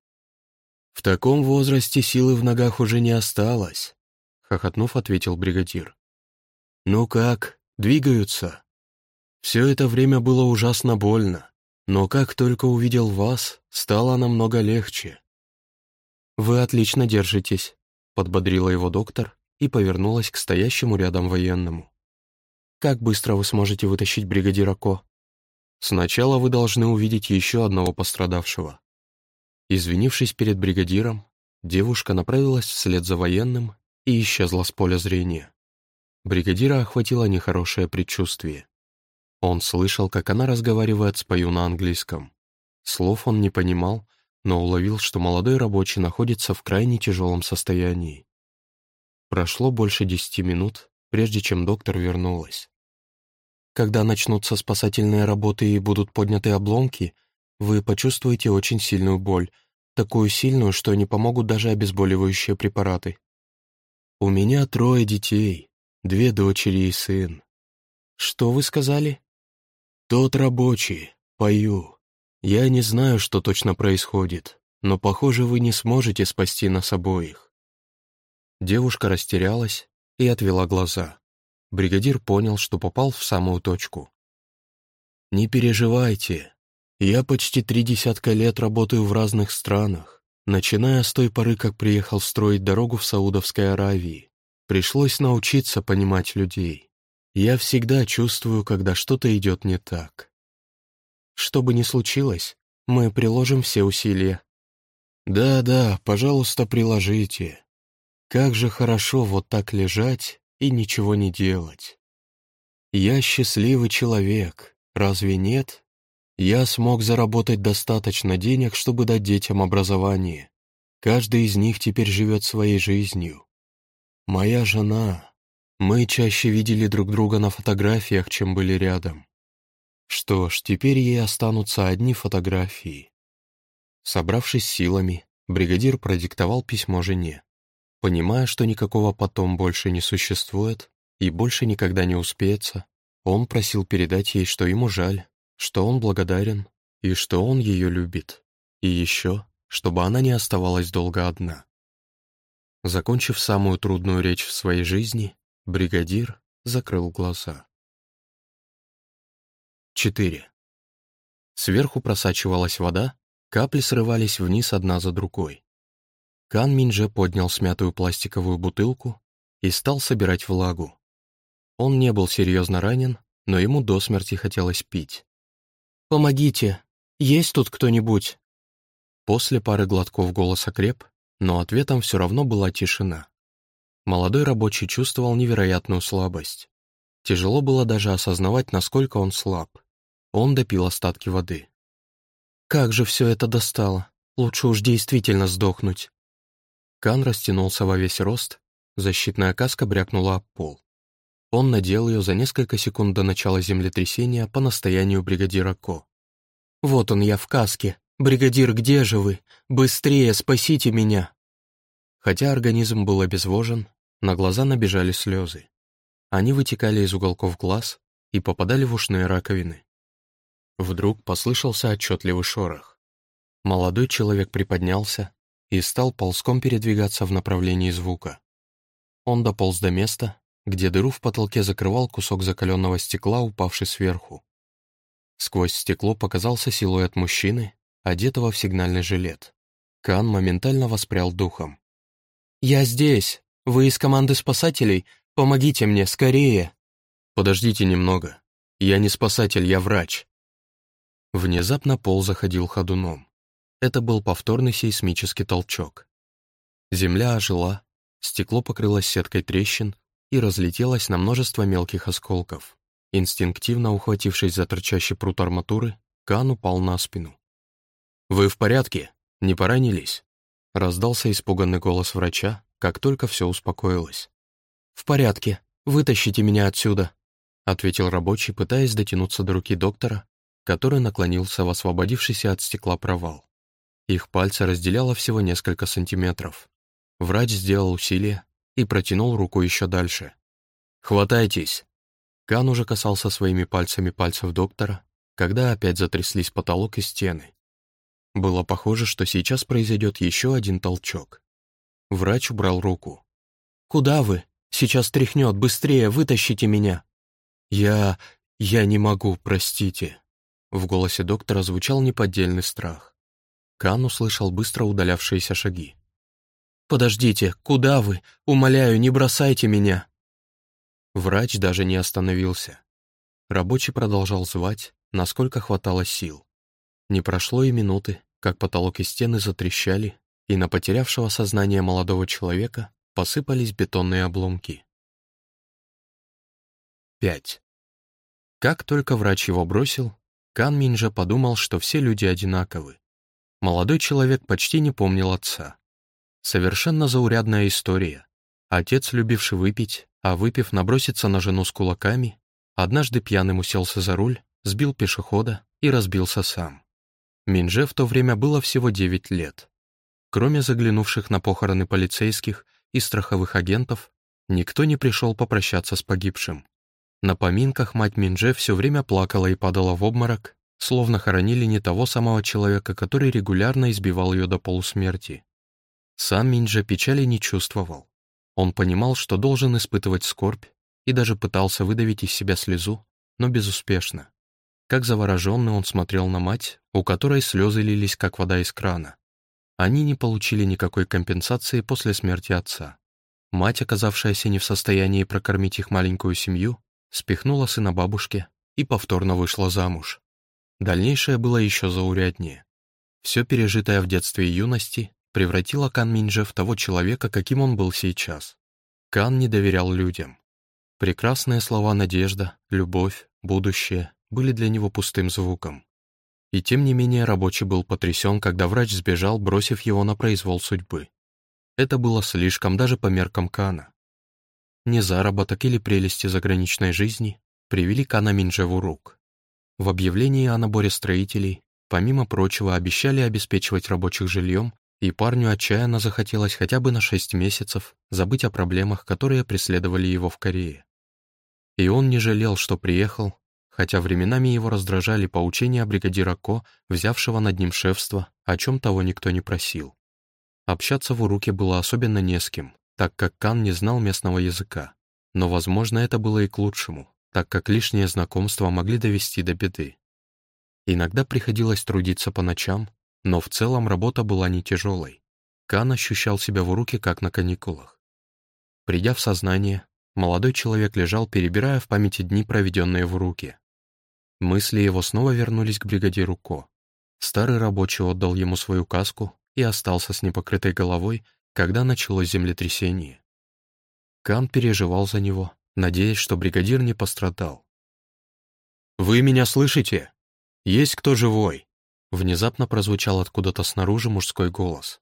«В таком возрасте силы в ногах уже не осталось», — хохотнув, ответил бригадир. «Ну как, двигаются?» «Все это время было ужасно больно, но как только увидел вас, стало намного легче». «Вы отлично держитесь», — подбодрила его доктор и повернулась к стоящему рядом военному. «Как быстро вы сможете вытащить бригадира Ко?» «Сначала вы должны увидеть еще одного пострадавшего». Извинившись перед бригадиром, девушка направилась вслед за военным и исчезла с поля зрения. Бригадира охватило нехорошее предчувствие. Он слышал, как она разговаривает с Пою на английском. Слов он не понимал, но уловил, что молодой рабочий находится в крайне тяжелом состоянии. Прошло больше десяти минут, прежде чем доктор вернулась. Когда начнутся спасательные работы и будут подняты обломки, вы почувствуете очень сильную боль, такую сильную, что не помогут даже обезболивающие препараты. У меня трое детей, две дочери и сын. Что вы сказали? Тот рабочий, пою. Я не знаю, что точно происходит, но, похоже, вы не сможете спасти нас обоих». Девушка растерялась и отвела глаза. Бригадир понял, что попал в самую точку. «Не переживайте. Я почти три десятка лет работаю в разных странах, начиная с той поры, как приехал строить дорогу в Саудовской Аравии. Пришлось научиться понимать людей. Я всегда чувствую, когда что-то идет не так. Что бы ни случилось, мы приложим все усилия. Да-да, пожалуйста, приложите. Как же хорошо вот так лежать и ничего не делать. Я счастливый человек, разве нет? Я смог заработать достаточно денег, чтобы дать детям образование. Каждый из них теперь живет своей жизнью. Моя жена. Мы чаще видели друг друга на фотографиях, чем были рядом. Что ж, теперь ей останутся одни фотографии. Собравшись силами, бригадир продиктовал письмо жене. Понимая, что никакого потом больше не существует и больше никогда не успеется, он просил передать ей, что ему жаль, что он благодарен и что он ее любит. И еще, чтобы она не оставалась долго одна. Закончив самую трудную речь в своей жизни, бригадир закрыл глаза. 4. Сверху просачивалась вода, капли срывались вниз одна за другой. Кан Минже поднял смятую пластиковую бутылку и стал собирать влагу. Он не был серьезно ранен, но ему до смерти хотелось пить. «Помогите! Есть тут кто-нибудь?» После пары глотков голос окреп, но ответом все равно была тишина. Молодой рабочий чувствовал невероятную слабость. Тяжело было даже осознавать, насколько он слаб. Он допил остатки воды. «Как же все это достало! Лучше уж действительно сдохнуть!» Кан растянулся во весь рост, защитная каска брякнула об пол. Он надел ее за несколько секунд до начала землетрясения по настоянию бригадира Ко. Вот он я в каске. Бригадир, где же вы? Быстрее, спасите меня!» Хотя организм был обезвожен, на глаза набежали слезы. Они вытекали из уголков глаз и попадали в ушные раковины. Вдруг послышался отчетливый шорох. Молодой человек приподнялся и стал ползком передвигаться в направлении звука. Он дополз до места, где дыру в потолке закрывал кусок закаленного стекла, упавший сверху. Сквозь стекло показался силуэт мужчины, одетого в сигнальный жилет. Кан моментально воспрял духом. «Я здесь! Вы из команды спасателей? Помогите мне, скорее!» «Подождите немного. Я не спасатель, я врач». Внезапно пол заходил ходуном. Это был повторный сейсмический толчок. Земля ожила, стекло покрылось сеткой трещин, и разлетелась на множество мелких осколков. Инстинктивно ухватившись за торчащий прут арматуры, Кан упал на спину. «Вы в порядке? Не поранились?» Раздался испуганный голос врача, как только все успокоилось. «В порядке. Вытащите меня отсюда», ответил рабочий, пытаясь дотянуться до руки доктора, который наклонился в освободившийся от стекла провал. Их пальцы разделяло всего несколько сантиметров. Врач сделал усилие, и протянул руку еще дальше. «Хватайтесь!» Кан уже касался своими пальцами пальцев доктора, когда опять затряслись потолок и стены. Было похоже, что сейчас произойдет еще один толчок. Врач убрал руку. «Куда вы? Сейчас тряхнет, быстрее, вытащите меня!» «Я... я не могу, простите». В голосе доктора звучал неподдельный страх. Кан услышал быстро удалявшиеся шаги. «Подождите, куда вы? Умоляю, не бросайте меня!» Врач даже не остановился. Рабочий продолжал звать, насколько хватало сил. Не прошло и минуты, как потолок и стены затрещали, и на потерявшего сознание молодого человека посыпались бетонные обломки. 5. Как только врач его бросил, Кан Минджа подумал, что все люди одинаковы. Молодой человек почти не помнил отца. Совершенно заурядная история. Отец, любивший выпить, а выпив наброситься на жену с кулаками, однажды пьяным уселся за руль, сбил пешехода и разбился сам. Минже в то время было всего 9 лет. Кроме заглянувших на похороны полицейских и страховых агентов, никто не пришел попрощаться с погибшим. На поминках мать Минже все время плакала и падала в обморок, словно хоронили не того самого человека, который регулярно избивал ее до полусмерти. Сам Минджа печали не чувствовал. Он понимал, что должен испытывать скорбь, и даже пытался выдавить из себя слезу, но безуспешно. Как завороженный он смотрел на мать, у которой слезы лились, как вода из крана. Они не получили никакой компенсации после смерти отца. Мать, оказавшаяся не в состоянии прокормить их маленькую семью, спихнула сына бабушке и повторно вышла замуж. Дальнейшее было еще зауряднее. Все пережитое в детстве и юности превратила Кан Минже в того человека, каким он был сейчас. Кан не доверял людям. Прекрасные слова «надежда», «любовь», «будущее» были для него пустым звуком. И тем не менее рабочий был потрясен, когда врач сбежал, бросив его на произвол судьбы. Это было слишком даже по меркам Кана. Не заработок или прелести заграничной жизни привели Кана Минже в урук. В объявлении о наборе строителей, помимо прочего, обещали обеспечивать рабочих жильем и парню отчаянно захотелось хотя бы на шесть месяцев забыть о проблемах, которые преследовали его в Корее. И он не жалел, что приехал, хотя временами его раздражали поучения бригадира Ко, взявшего над ним шефство, о чем того никто не просил. Общаться в Уруке было особенно не с кем, так как Кан не знал местного языка. Но, возможно, это было и к лучшему, так как лишние знакомства могли довести до беды. Иногда приходилось трудиться по ночам, но в целом работа была не тяжелой. Кан ощущал себя в руки, как на каникулах. Придя в сознание, молодой человек лежал, перебирая в памяти дни, проведенные в руки. Мысли его снова вернулись к бригадиру Ко. Старый рабочий отдал ему свою каску и остался с непокрытой головой, когда началось землетрясение. Кан переживал за него, надеясь, что бригадир не пострадал. «Вы меня слышите? Есть кто живой?» Внезапно прозвучал откуда-то снаружи мужской голос.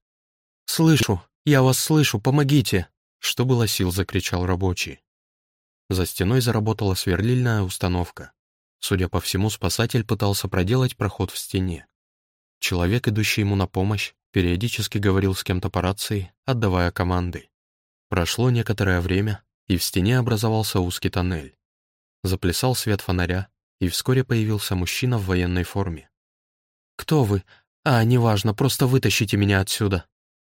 «Слышу! Я вас слышу! Помогите!» Что было сил, закричал рабочий. За стеной заработала сверлильная установка. Судя по всему, спасатель пытался проделать проход в стене. Человек, идущий ему на помощь, периодически говорил с кем-то по рации, отдавая команды. Прошло некоторое время, и в стене образовался узкий тоннель. Заплясал свет фонаря, и вскоре появился мужчина в военной форме. «Кто вы? А, неважно, просто вытащите меня отсюда».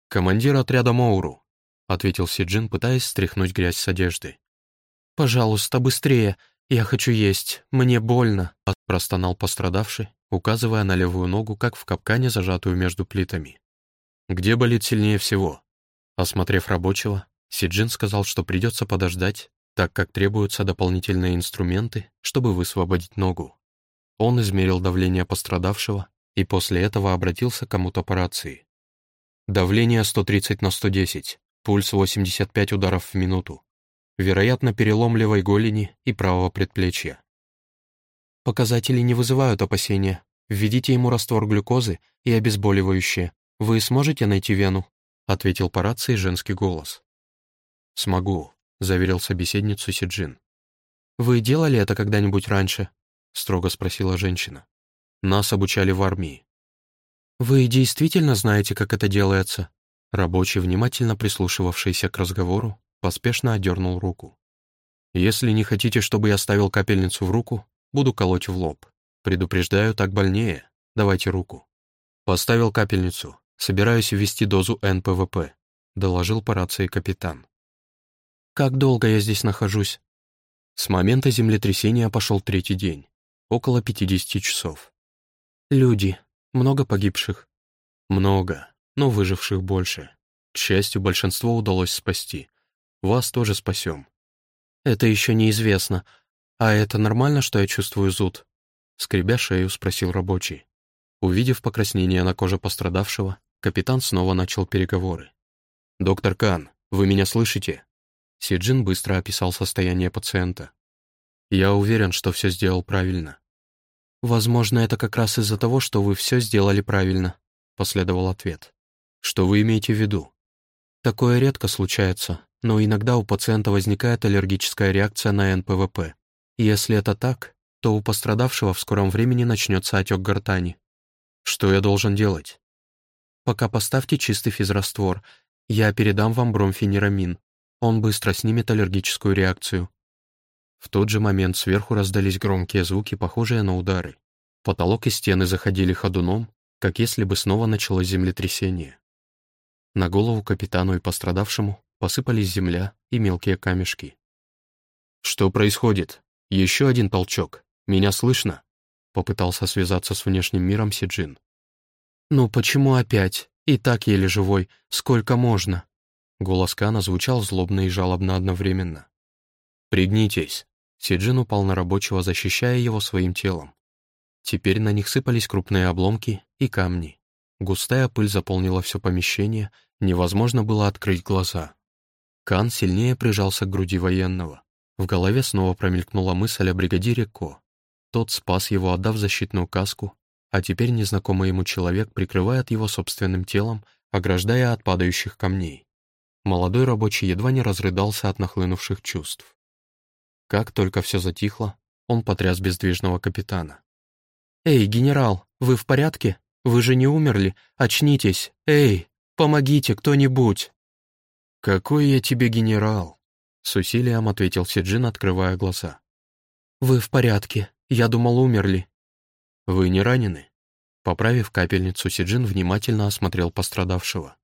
«Командир отряда Моуру», — ответил Сиджин, пытаясь стряхнуть грязь с одежды. «Пожалуйста, быстрее, я хочу есть, мне больно», — простонал пострадавший, указывая на левую ногу, как в капкане, зажатую между плитами. «Где болит сильнее всего?» Осмотрев рабочего, Сиджин сказал, что придется подождать, так как требуются дополнительные инструменты, чтобы высвободить ногу. Он измерил давление пострадавшего и после этого обратился к кому-то по рации. Давление 130 на 110, пульс 85 ударов в минуту. Вероятно, перелом левой голени и правого предплечья. Показатели не вызывают опасения. Введите ему раствор глюкозы и обезболивающее. Вы сможете найти вену?» — ответил по рации женский голос. «Смогу», — заверил собеседницу Сиджин. «Вы делали это когда-нибудь раньше?» — строго спросила женщина. «Нас обучали в армии». «Вы действительно знаете, как это делается?» Рабочий, внимательно прислушивавшийся к разговору, поспешно отдернул руку. «Если не хотите, чтобы я ставил капельницу в руку, буду колоть в лоб. Предупреждаю, так больнее. Давайте руку». «Поставил капельницу. Собираюсь ввести дозу НПВП», — доложил по рации капитан. «Как долго я здесь нахожусь?» С момента землетрясения пошел третий день. Около 50 часов. «Люди. Много погибших?» «Много, но выживших больше. К счастью, большинство удалось спасти. Вас тоже спасем». «Это еще неизвестно. А это нормально, что я чувствую зуд?» Скребя шею, спросил рабочий. Увидев покраснение на коже пострадавшего, капитан снова начал переговоры. «Доктор Кан, вы меня слышите?» Сиджин быстро описал состояние пациента. «Я уверен, что все сделал правильно». «Возможно, это как раз из-за того, что вы все сделали правильно», — последовал ответ. «Что вы имеете в виду?» «Такое редко случается, но иногда у пациента возникает аллергическая реакция на НПВП. Если это так, то у пострадавшего в скором времени начнется отек гортани. Что я должен делать? Пока поставьте чистый физраствор. Я передам вам бромфенерамин. Он быстро снимет аллергическую реакцию. В тот же момент сверху раздались громкие звуки, похожие на удары. Потолок и стены заходили ходуном, как если бы снова началось землетрясение. На голову капитану и пострадавшему посыпались земля и мелкие камешки. «Что происходит? Еще один толчок. Меня слышно?» Попытался связаться с внешним миром Сиджин. «Ну почему опять? И так еле живой. Сколько можно?» Голос Кана звучал злобно и жалобно одновременно. «Пригнитесь!» Сиджин упал на рабочего, защищая его своим телом. Теперь на них сыпались крупные обломки и камни. Густая пыль заполнила все помещение, невозможно было открыть глаза. Кан сильнее прижался к груди военного. В голове снова промелькнула мысль о бригадире Ко. Тот спас его, отдав защитную каску, а теперь незнакомый ему человек прикрывает его собственным телом, ограждая от падающих камней. Молодой рабочий едва не разрыдался от нахлынувших чувств. Как только все затихло, он потряс бездвижного капитана. «Эй, генерал, вы в порядке? Вы же не умерли? Очнитесь! Эй, помогите кто-нибудь!» «Какой я тебе генерал?» — с усилием ответил Сиджин, открывая глаза. «Вы в порядке. Я думал, умерли». «Вы не ранены?» Поправив капельницу, Сиджин внимательно осмотрел пострадавшего.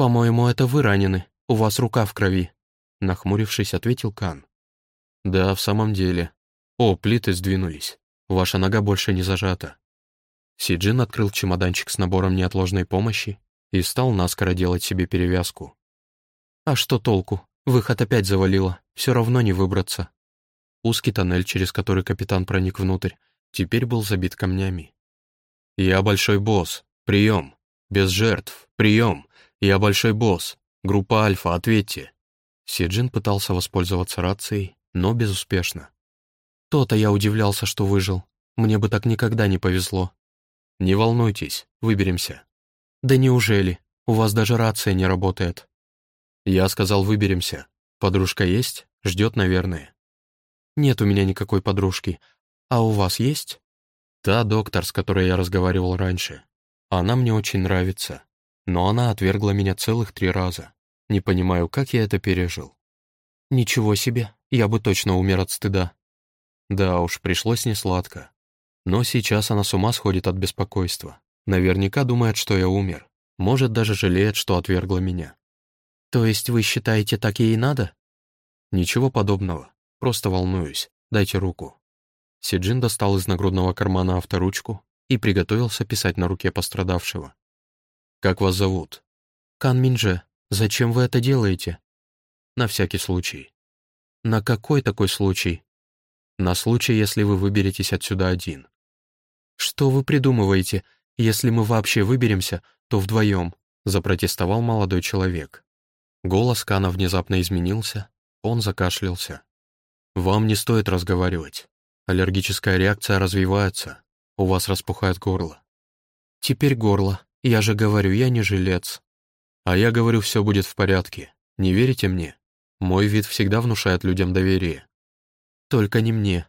«По-моему, это вы ранены. У вас рука в крови», — нахмурившись, ответил Кан. «Да, в самом деле. О, плиты сдвинулись. Ваша нога больше не зажата». Сиджин открыл чемоданчик с набором неотложной помощи и стал наскоро делать себе перевязку. «А что толку? Выход опять завалило. Все равно не выбраться». Узкий тоннель, через который капитан проник внутрь, теперь был забит камнями. «Я большой босс. Прием. Без жертв. Прием. Я большой босс. Группа Альфа, ответьте». Сиджин пытался воспользоваться рацией, но безуспешно. «То-то я удивлялся, что выжил. Мне бы так никогда не повезло». «Не волнуйтесь, выберемся». «Да неужели? У вас даже рация не работает». «Я сказал, выберемся. Подружка есть? Ждет, наверное». «Нет у меня никакой подружки. А у вас есть?» «Та доктор, с которой я разговаривал раньше. Она мне очень нравится, но она отвергла меня целых три раза. Не понимаю, как я это пережил». «Ничего себе, я бы точно умер от стыда». Да уж, пришлось несладко. Но сейчас она с ума сходит от беспокойства. Наверняка думает, что я умер. Может, даже жалеет, что отвергла меня. «То есть вы считаете, так ей надо?» «Ничего подобного. Просто волнуюсь. Дайте руку». Сиджин достал из нагрудного кармана авторучку и приготовился писать на руке пострадавшего. «Как вас зовут?» «Кан Минже. Зачем вы это делаете?» «На всякий случай». «На какой такой случай?» «На случай, если вы выберетесь отсюда один». «Что вы придумываете? Если мы вообще выберемся, то вдвоем», — запротестовал молодой человек. Голос Кана внезапно изменился, он закашлялся. «Вам не стоит разговаривать. Аллергическая реакция развивается, у вас распухает горло». «Теперь горло. Я же говорю, я не жилец». «А я говорю, все будет в порядке. Не верите мне? Мой вид всегда внушает людям доверие». «Только не мне».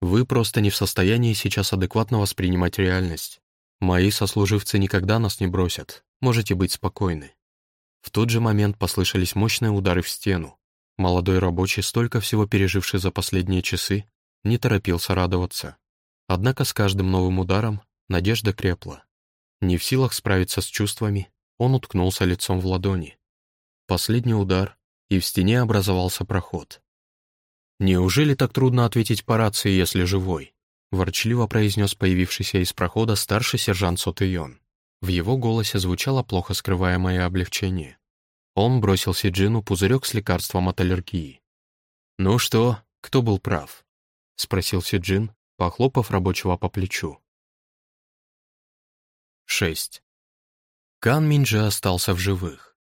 «Вы просто не в состоянии сейчас адекватно воспринимать реальность. Мои сослуживцы никогда нас не бросят, можете быть спокойны». В тот же момент послышались мощные удары в стену. Молодой рабочий, столько всего переживший за последние часы, не торопился радоваться. Однако с каждым новым ударом надежда крепла. Не в силах справиться с чувствами, он уткнулся лицом в ладони. Последний удар, и в стене образовался проход. «Неужели так трудно ответить по рации, если живой?» ворчливо произнес появившийся из прохода старший сержант Сотыйон. В его голосе звучало плохо скрываемое облегчение. Он бросил Сиджину пузырек с лекарством от аллергии. «Ну что, кто был прав?» — спросил Сиджин, похлопав рабочего по плечу. 6. Кан Минджи остался в живых.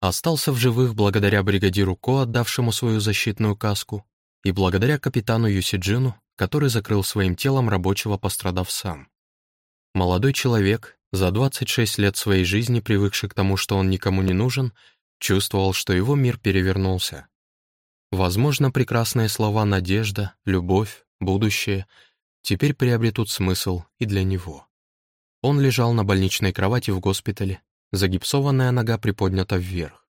Остался в живых благодаря бригадиру Ко, отдавшему свою защитную каску, и благодаря капитану Юсиджину, который закрыл своим телом рабочего, пострадав сам. Молодой человек, за 26 лет своей жизни, привыкший к тому, что он никому не нужен, чувствовал, что его мир перевернулся. Возможно, прекрасные слова «надежда», «любовь», «будущее» теперь приобретут смысл и для него. Он лежал на больничной кровати в госпитале, загипсованная нога приподнята вверх.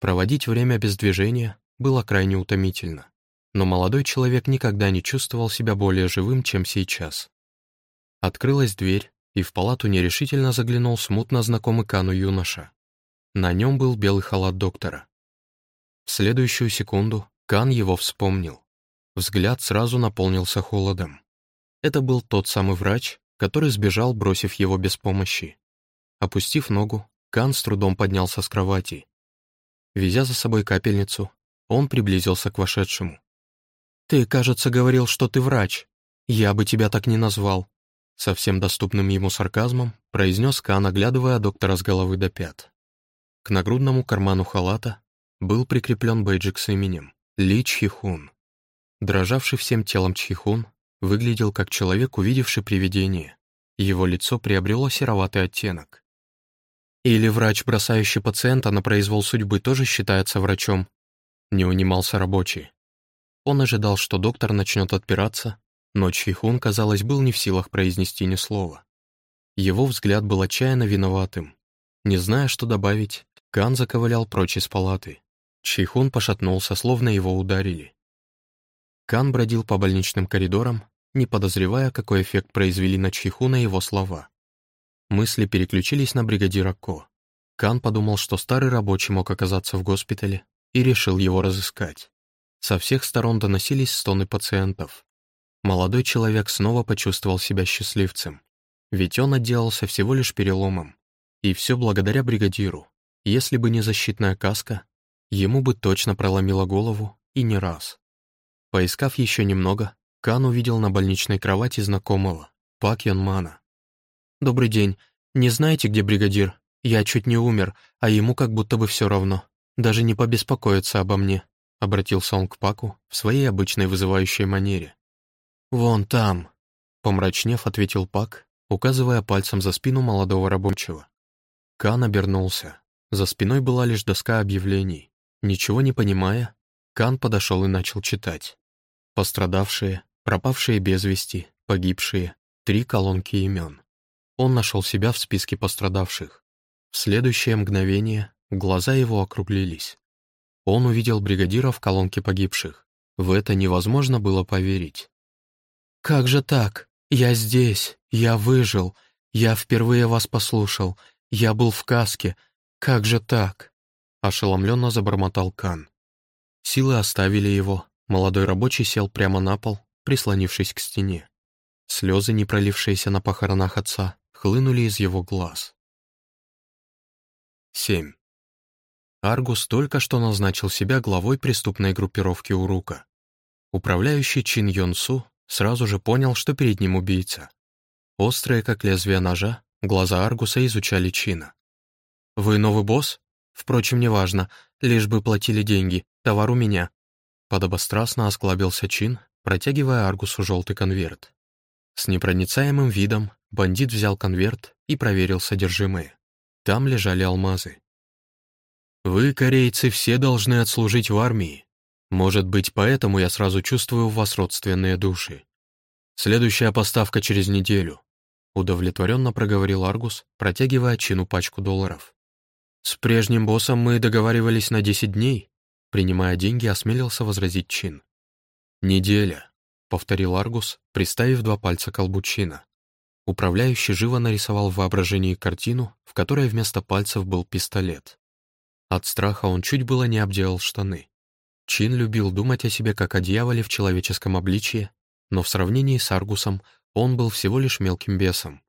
Проводить время без движения было крайне утомительно, но молодой человек никогда не чувствовал себя более живым, чем сейчас. Открылась дверь, и в палату нерешительно заглянул смутно знакомый Кану юноша. На нем был белый халат доктора. В следующую секунду Кан его вспомнил. Взгляд сразу наполнился холодом. Это был тот самый врач, который сбежал, бросив его без помощи. Опустив ногу, Кан с трудом поднялся с кровати. Везя за собой капельницу, он приблизился к вошедшему. «Ты, кажется, говорил, что ты врач. Я бы тебя так не назвал», Совсем доступным ему сарказмом произнес Кан, оглядывая доктора с головы до пят. К нагрудному карману халата был прикреплен бейджик с именем Ли Чхихун. Дрожавший всем телом Чхихун выглядел как человек, увидевший привидение. Его лицо приобрело сероватый оттенок. Или врач, бросающий пациента на произвол судьбы, тоже считается врачом? Не унимался рабочий. Он ожидал, что доктор начнет отпираться, но Чхихун, казалось, был не в силах произнести ни слова. Его взгляд был отчаянно виноватым. Не зная, что добавить, Кан заковылял прочь из палаты. Чхихун пошатнулся, словно его ударили. Кан бродил по больничным коридорам, не подозревая, какой эффект произвели на Чхихуна его слова. Мысли переключились на бригадира Ко. Кан подумал, что старый рабочий мог оказаться в госпитале, и решил его разыскать. Со всех сторон доносились стоны пациентов. Молодой человек снова почувствовал себя счастливцем. Ведь он отделался всего лишь переломом. И все благодаря бригадиру. Если бы не защитная каска, ему бы точно проломило голову и не раз. Поискав еще немного, Кан увидел на больничной кровати знакомого, Пак Мана. «Добрый день. Не знаете, где бригадир? Я чуть не умер, а ему как будто бы все равно. Даже не побеспокоиться обо мне», — обратился он к Паку в своей обычной вызывающей манере. «Вон там», — помрачнев, ответил Пак, указывая пальцем за спину молодого рабочего. Кан обернулся. За спиной была лишь доска объявлений. Ничего не понимая, Кан подошел и начал читать. Пострадавшие, Пропавшие без вести, погибшие, три колонки имен. Он нашел себя в списке пострадавших. В следующее мгновение глаза его округлились. Он увидел бригадира в колонке погибших. В это невозможно было поверить. «Как же так? Я здесь, я выжил, я впервые вас послушал, я был в каске. Как же так?» Ошеломленно забормотал Кан. Силы оставили его, молодой рабочий сел прямо на пол, прислонившись к стене. Слезы, не пролившиеся на похоронах отца, хлынули из его глаз. 7. Аргус только что назначил себя главой преступной группировки Урука. Управляющий Чин Йон Су сразу же понял, что перед ним убийца. Острые, как лезвие ножа, глаза Аргуса изучали Чина. «Вы новый босс? Впрочем, неважно, лишь бы платили деньги, товар у меня». Подобострастно осклабился Чин, протягивая Аргусу желтый конверт. С непроницаемым видом бандит взял конверт и проверил содержимое. Там лежали алмазы. «Вы, корейцы, все должны отслужить в армии. Может быть, поэтому я сразу чувствую в вас родственные души. Следующая поставка через неделю», — удовлетворенно проговорил Аргус, протягивая Чину пачку долларов. «С прежним боссом мы договаривались на 10 дней», — принимая деньги, осмелился возразить Чин. «Неделя», — повторил Аргус, приставив два пальца к колбу Чина. Управляющий живо нарисовал в воображении картину, в которой вместо пальцев был пистолет. От страха он чуть было не обделал штаны. Чин любил думать о себе как о дьяволе в человеческом обличье, но в сравнении с Аргусом он был всего лишь мелким бесом.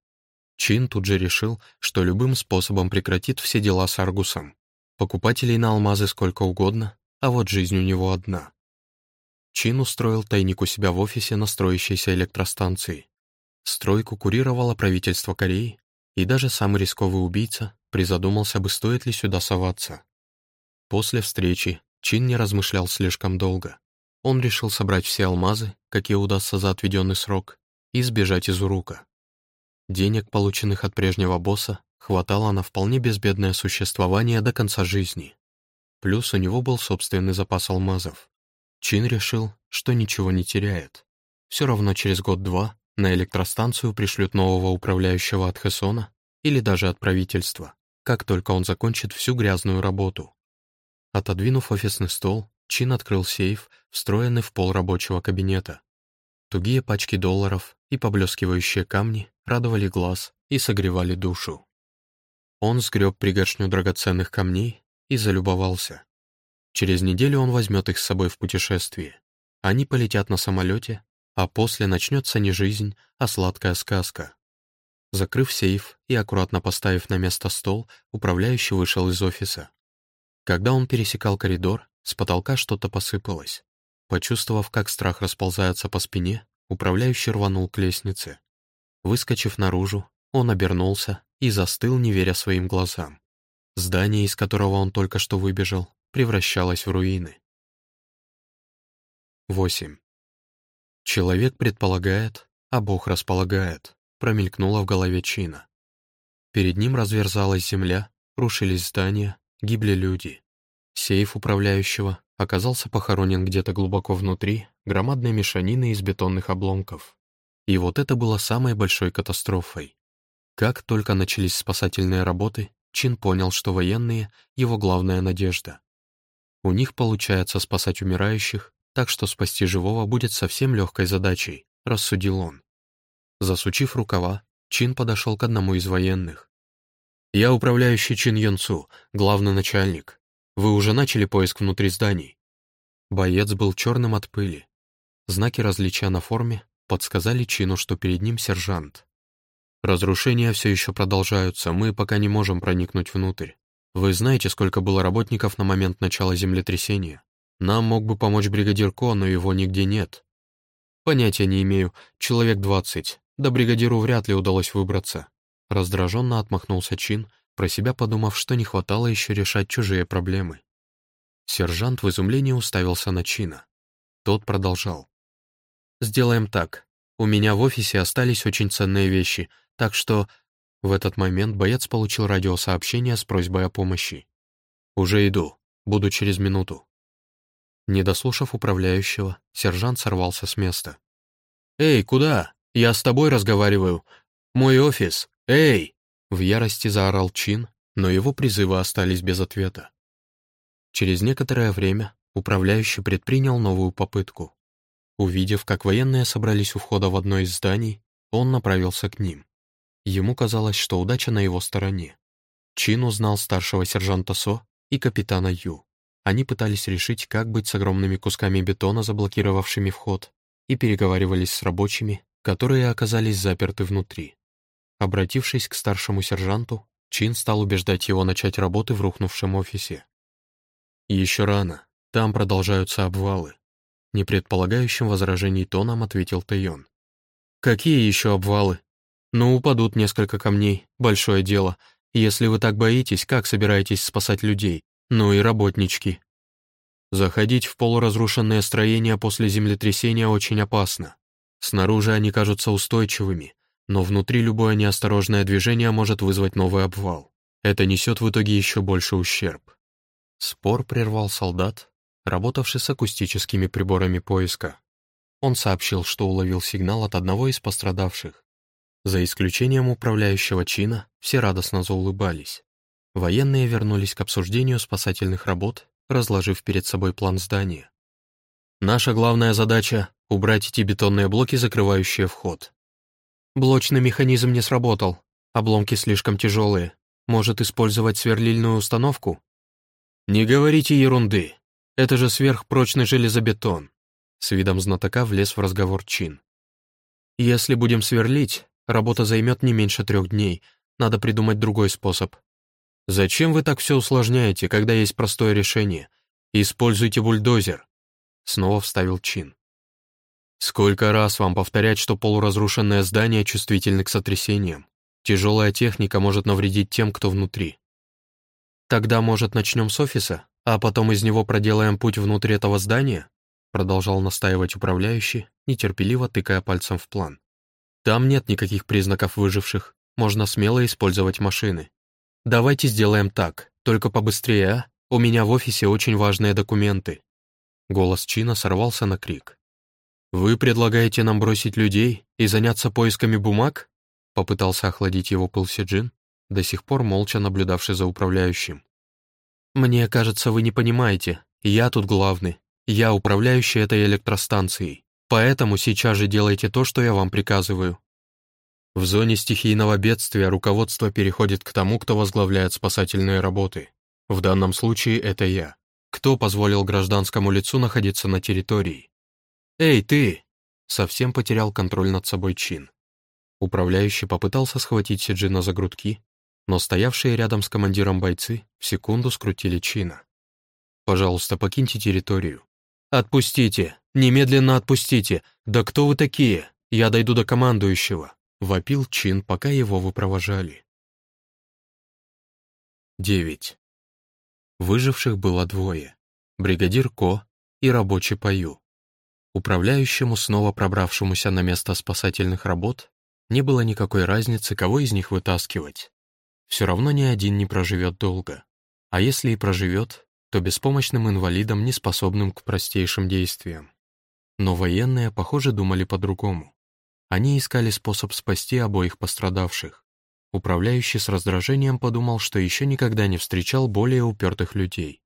Чин тут же решил, что любым способом прекратит все дела с Аргусом. Покупателей на алмазы сколько угодно, а вот жизнь у него одна. Чин устроил тайник у себя в офисе на строящейся электростанции. Стройку курировало правительство Кореи, и даже самый рисковый убийца призадумался бы, стоит ли сюда соваться. После встречи Чин не размышлял слишком долго. Он решил собрать все алмазы, какие удастся за отведенный срок, и сбежать из Урука. Денег, полученных от прежнего босса, хватало на вполне безбедное существование до конца жизни. Плюс у него был собственный запас алмазов. Чин решил, что ничего не теряет. Все равно через год-два на электростанцию пришлют нового управляющего от Хесона или даже от правительства, как только он закончит всю грязную работу. Отодвинув офисный стол, Чин открыл сейф, встроенный в пол рабочего кабинета. Тугие пачки долларов и поблескивающие камни радовали глаз и согревали душу. Он сгреб пригоршню драгоценных камней и залюбовался. Через неделю он возьмет их с собой в путешествие. Они полетят на самолете, а после начнется не жизнь, а сладкая сказка. Закрыв сейф и аккуратно поставив на место стол, управляющий вышел из офиса. Когда он пересекал коридор, с потолка что-то посыпалось. Почувствовав, как страх расползается по спине, управляющий рванул к лестнице. Выскочив наружу, он обернулся и застыл, не веря своим глазам. Здание, из которого он только что выбежал, превращалась в руины. 8. Человек предполагает, а Бог располагает, промелькнуло в голове Чина. Перед ним разверзалась земля, рушились здания, гибли люди. Сейф управляющего оказался похоронен где-то глубоко внутри громадной мешанины из бетонных обломков. И вот это было самой большой катастрофой. Как только начались спасательные работы, Чин понял, что военные — его главная надежда. У них получается спасать умирающих, так что спасти живого будет совсем легкой задачей, рассудил он. Засучив рукава, Чин подошел к одному из военных. «Я управляющий Чин Йонцу, главный начальник. Вы уже начали поиск внутри зданий?» Боец был черным от пыли. Знаки различия на форме подсказали Чину, что перед ним сержант. «Разрушения все еще продолжаются, мы пока не можем проникнуть внутрь. Вы знаете, сколько было работников на момент начала землетрясения? Нам мог бы помочь бригадир Ко, но его нигде нет. Понятия не имею, человек двадцать. Да бригадиру вряд ли удалось выбраться. Раздраженно отмахнулся Чин, про себя подумав, что не хватало еще решать чужие проблемы. Сержант в изумлении уставился на Чина. Тот продолжал. «Сделаем так. У меня в офисе остались очень ценные вещи, так что в этот момент боец получил радиосообщение с просьбой о помощи. «Уже иду. Буду через минуту». Не дослушав управляющего, сержант сорвался с места. «Эй, куда? Я с тобой разговариваю. Мой офис. Эй!» В ярости заорал Чин, но его призывы остались без ответа. Через некоторое время управляющий предпринял новую попытку. Увидев, как военные собрались у входа в одно из зданий, он направился к ним. Ему казалось, что удача на его стороне. Чин узнал старшего сержанта Со и капитана Ю. Они пытались решить, как быть с огромными кусками бетона, заблокировавшими вход, и переговаривались с рабочими, которые оказались заперты внутри. Обратившись к старшему сержанту, Чин стал убеждать его начать работы в рухнувшем офисе. «Еще рано, там продолжаются обвалы», — непредполагающим возражений тоном ответил Тэйон. «Какие еще обвалы? Ну, упадут несколько камней, большое дело. Если вы так боитесь, как собираетесь спасать людей? Ну и работнички. Заходить в полуразрушенное строение после землетрясения очень опасно. Снаружи они кажутся устойчивыми, но внутри любое неосторожное движение может вызвать новый обвал. Это несет в итоге еще больше ущерб. Спор прервал солдат, работавший с акустическими приборами поиска. Он сообщил, что уловил сигнал от одного из пострадавших. За исключением управляющего чина, все радостно заулыбались. Военные вернулись к обсуждению спасательных работ, разложив перед собой план здания. «Наша главная задача — убрать эти бетонные блоки, закрывающие вход. Блочный механизм не сработал, обломки слишком тяжелые. Может использовать сверлильную установку?» «Не говорите ерунды. Это же сверхпрочный железобетон», — с видом знатока влез в разговор Чин. «Если будем сверлить, Работа займет не меньше трех дней. Надо придумать другой способ. Зачем вы так все усложняете, когда есть простое решение? Используйте бульдозер. Снова вставил Чин. Сколько раз вам повторять, что полуразрушенное здание чувствительно к сотрясениям? Тяжелая техника может навредить тем, кто внутри. Тогда, может, начнем с офиса, а потом из него проделаем путь внутрь этого здания? Продолжал настаивать управляющий, нетерпеливо тыкая пальцем в план. Там нет никаких признаков выживших, можно смело использовать машины. Давайте сделаем так, только побыстрее, а? У меня в офисе очень важные документы». Голос Чина сорвался на крик. «Вы предлагаете нам бросить людей и заняться поисками бумаг?» Попытался охладить его пыл до сих пор молча наблюдавший за управляющим. «Мне кажется, вы не понимаете. Я тут главный. Я управляющий этой электростанцией. Поэтому сейчас же делайте то, что я вам приказываю. В зоне стихийного бедствия руководство переходит к тому, кто возглавляет спасательные работы. В данном случае это я. Кто позволил гражданскому лицу находиться на территории? «Эй, ты!» Совсем потерял контроль над собой Чин. Управляющий попытался схватить Сиджина за грудки, но стоявшие рядом с командиром бойцы в секунду скрутили Чина. «Пожалуйста, покиньте территорию. «Отпустите! Немедленно отпустите! Да кто вы такие? Я дойду до командующего!» — вопил Чин, пока его выпровожали. 9. Выживших было двое — бригадир Ко и рабочий Паю. Управляющему, снова пробравшемуся на место спасательных работ, не было никакой разницы, кого из них вытаскивать. Все равно ни один не проживет долго. А если и проживет, то беспомощным инвалидам, не способным к простейшим действиям. Но военные, похоже, думали по-другому. Они искали способ спасти обоих пострадавших. Управляющий с раздражением подумал, что еще никогда не встречал более упертых людей.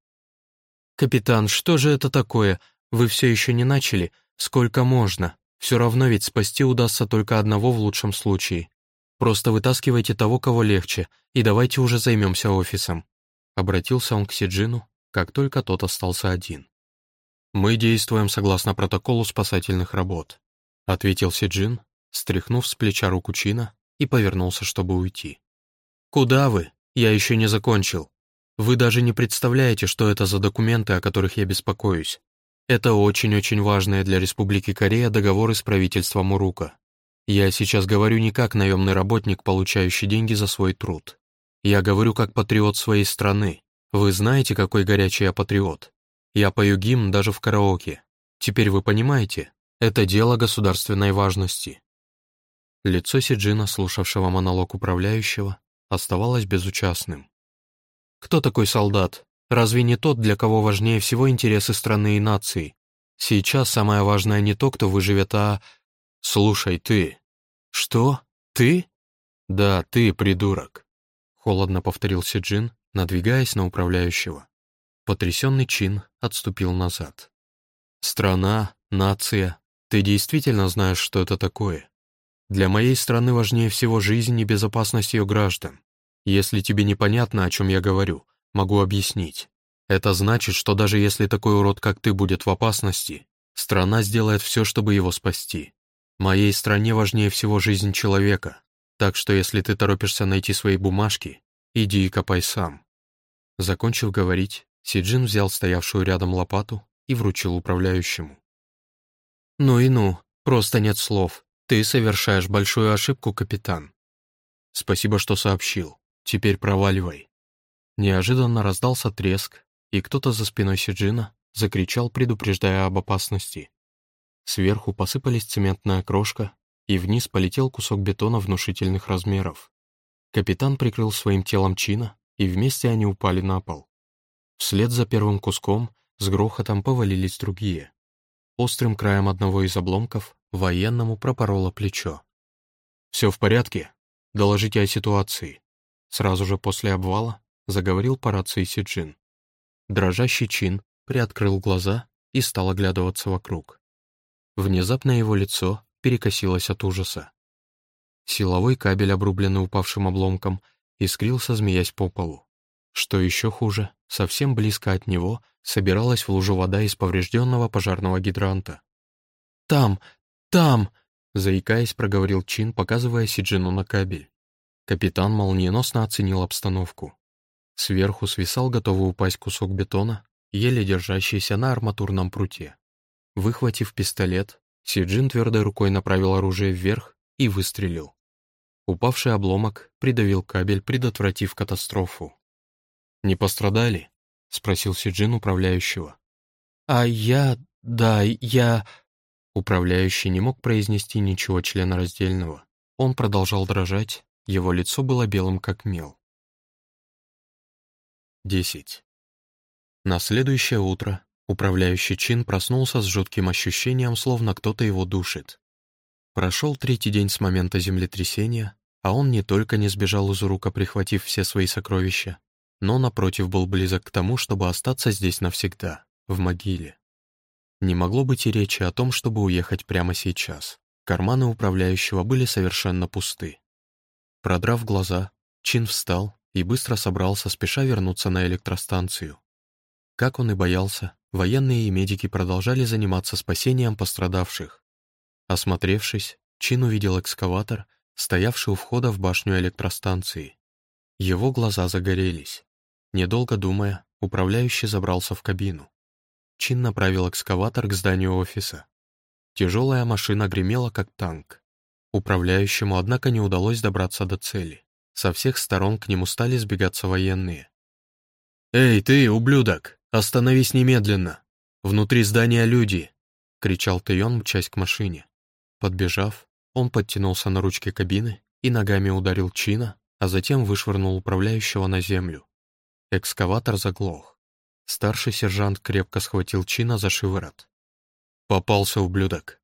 «Капитан, что же это такое? Вы все еще не начали? Сколько можно? Все равно ведь спасти удастся только одного в лучшем случае. Просто вытаскивайте того, кого легче, и давайте уже займемся офисом». Обратился он к Сиджину, как только тот остался один. «Мы действуем согласно протоколу спасательных работ», ответил Сиджин, стряхнув с плеча руку Чина и повернулся, чтобы уйти. «Куда вы? Я еще не закончил. Вы даже не представляете, что это за документы, о которых я беспокоюсь. Это очень-очень важные для Республики Корея договоры с правительством Урука. Я сейчас говорю не как наемный работник, получающий деньги за свой труд. Я говорю как патриот своей страны, вы знаете, какой горячий я патриот? Я пою гимн даже в караоке. Теперь вы понимаете, это дело государственной важности». Лицо Сиджина, слушавшего монолог управляющего, оставалось безучастным. «Кто такой солдат? Разве не тот, для кого важнее всего интересы страны и нации? Сейчас самое важное не то, кто выживет, а... «Слушай, ты...» «Что? Ты?» «Да, ты, придурок», — холодно повторил Сиджин, надвигаясь на управляющего. Потрясенный Чин отступил назад. «Страна, нация, ты действительно знаешь, что это такое? Для моей страны важнее всего жизнь и безопасность ее граждан. Если тебе непонятно, о чем я говорю, могу объяснить. Это значит, что даже если такой урод, как ты, будет в опасности, страна сделает все, чтобы его спасти. Моей стране важнее всего жизнь человека, так что если ты торопишься найти свои бумажки, иди и копай сам». Закончив говорить, Сиджин взял стоявшую рядом лопату и вручил управляющему. «Ну и ну, просто нет слов. Ты совершаешь большую ошибку, капитан». «Спасибо, что сообщил. Теперь проваливай». Неожиданно раздался треск, и кто-то за спиной Сиджина закричал, предупреждая об опасности. Сверху посыпались цементная крошка, и вниз полетел кусок бетона внушительных размеров. Капитан прикрыл своим телом Чина, и вместе они упали на пол. Вслед за первым куском с грохотом повалились другие. Острым краем одного из обломков военному пропороло плечо. «Все в порядке? Доложите о ситуации». Сразу же после обвала заговорил по рации Сиджин. Дрожащий Чин приоткрыл глаза и стал оглядываться вокруг. Внезапно его лицо перекосилось от ужаса. Силовой кабель, обрубленный упавшим обломком, искрился, змеясь по полу. Что еще хуже, совсем близко от него собиралась в лужу вода из поврежденного пожарного гидранта. «Там! Там!» — заикаясь, проговорил Чин, показывая Сиджину на кабель. Капитан молниеносно оценил обстановку. Сверху свисал готовый упасть кусок бетона, еле держащийся на арматурном пруте. Выхватив пистолет, Сиджин твердой рукой направил оружие вверх и выстрелил. Упавший обломок придавил кабель, предотвратив катастрофу. «Не пострадали?» — спросил Сиджин управляющего. «А я... да, я...» Управляющий не мог произнести ничего членораздельного. Он продолжал дрожать, его лицо было белым как мел. 10. На следующее утро управляющий Чин проснулся с жутким ощущением, словно кто-то его душит. Прошел третий день с момента землетрясения, а он не только не сбежал из урука, прихватив все свои сокровища, но, напротив, был близок к тому, чтобы остаться здесь навсегда, в могиле. Не могло быть и речи о том, чтобы уехать прямо сейчас. Карманы управляющего были совершенно пусты. Продрав глаза, Чин встал и быстро собрался, спеша вернуться на электростанцию. Как он и боялся, военные и медики продолжали заниматься спасением пострадавших. Осмотревшись, Чин увидел экскаватор, стоявший у входа в башню электростанции. Его глаза загорелись. Недолго думая, управляющий забрался в кабину. Чин направил экскаватор к зданию офиса. Тяжелая машина гремела, как танк. Управляющему, однако, не удалось добраться до цели. Со всех сторон к нему стали сбегаться военные. «Эй, ты, ублюдок, остановись немедленно! Внутри здания люди!» — кричал Тэйон, мчась к машине. Подбежав, он подтянулся на ручке кабины и ногами ударил Чина, а затем вышвырнул управляющего на землю. Экскаватор заглох. Старший сержант крепко схватил Чина за шиворот. «Попался, ублюдок!»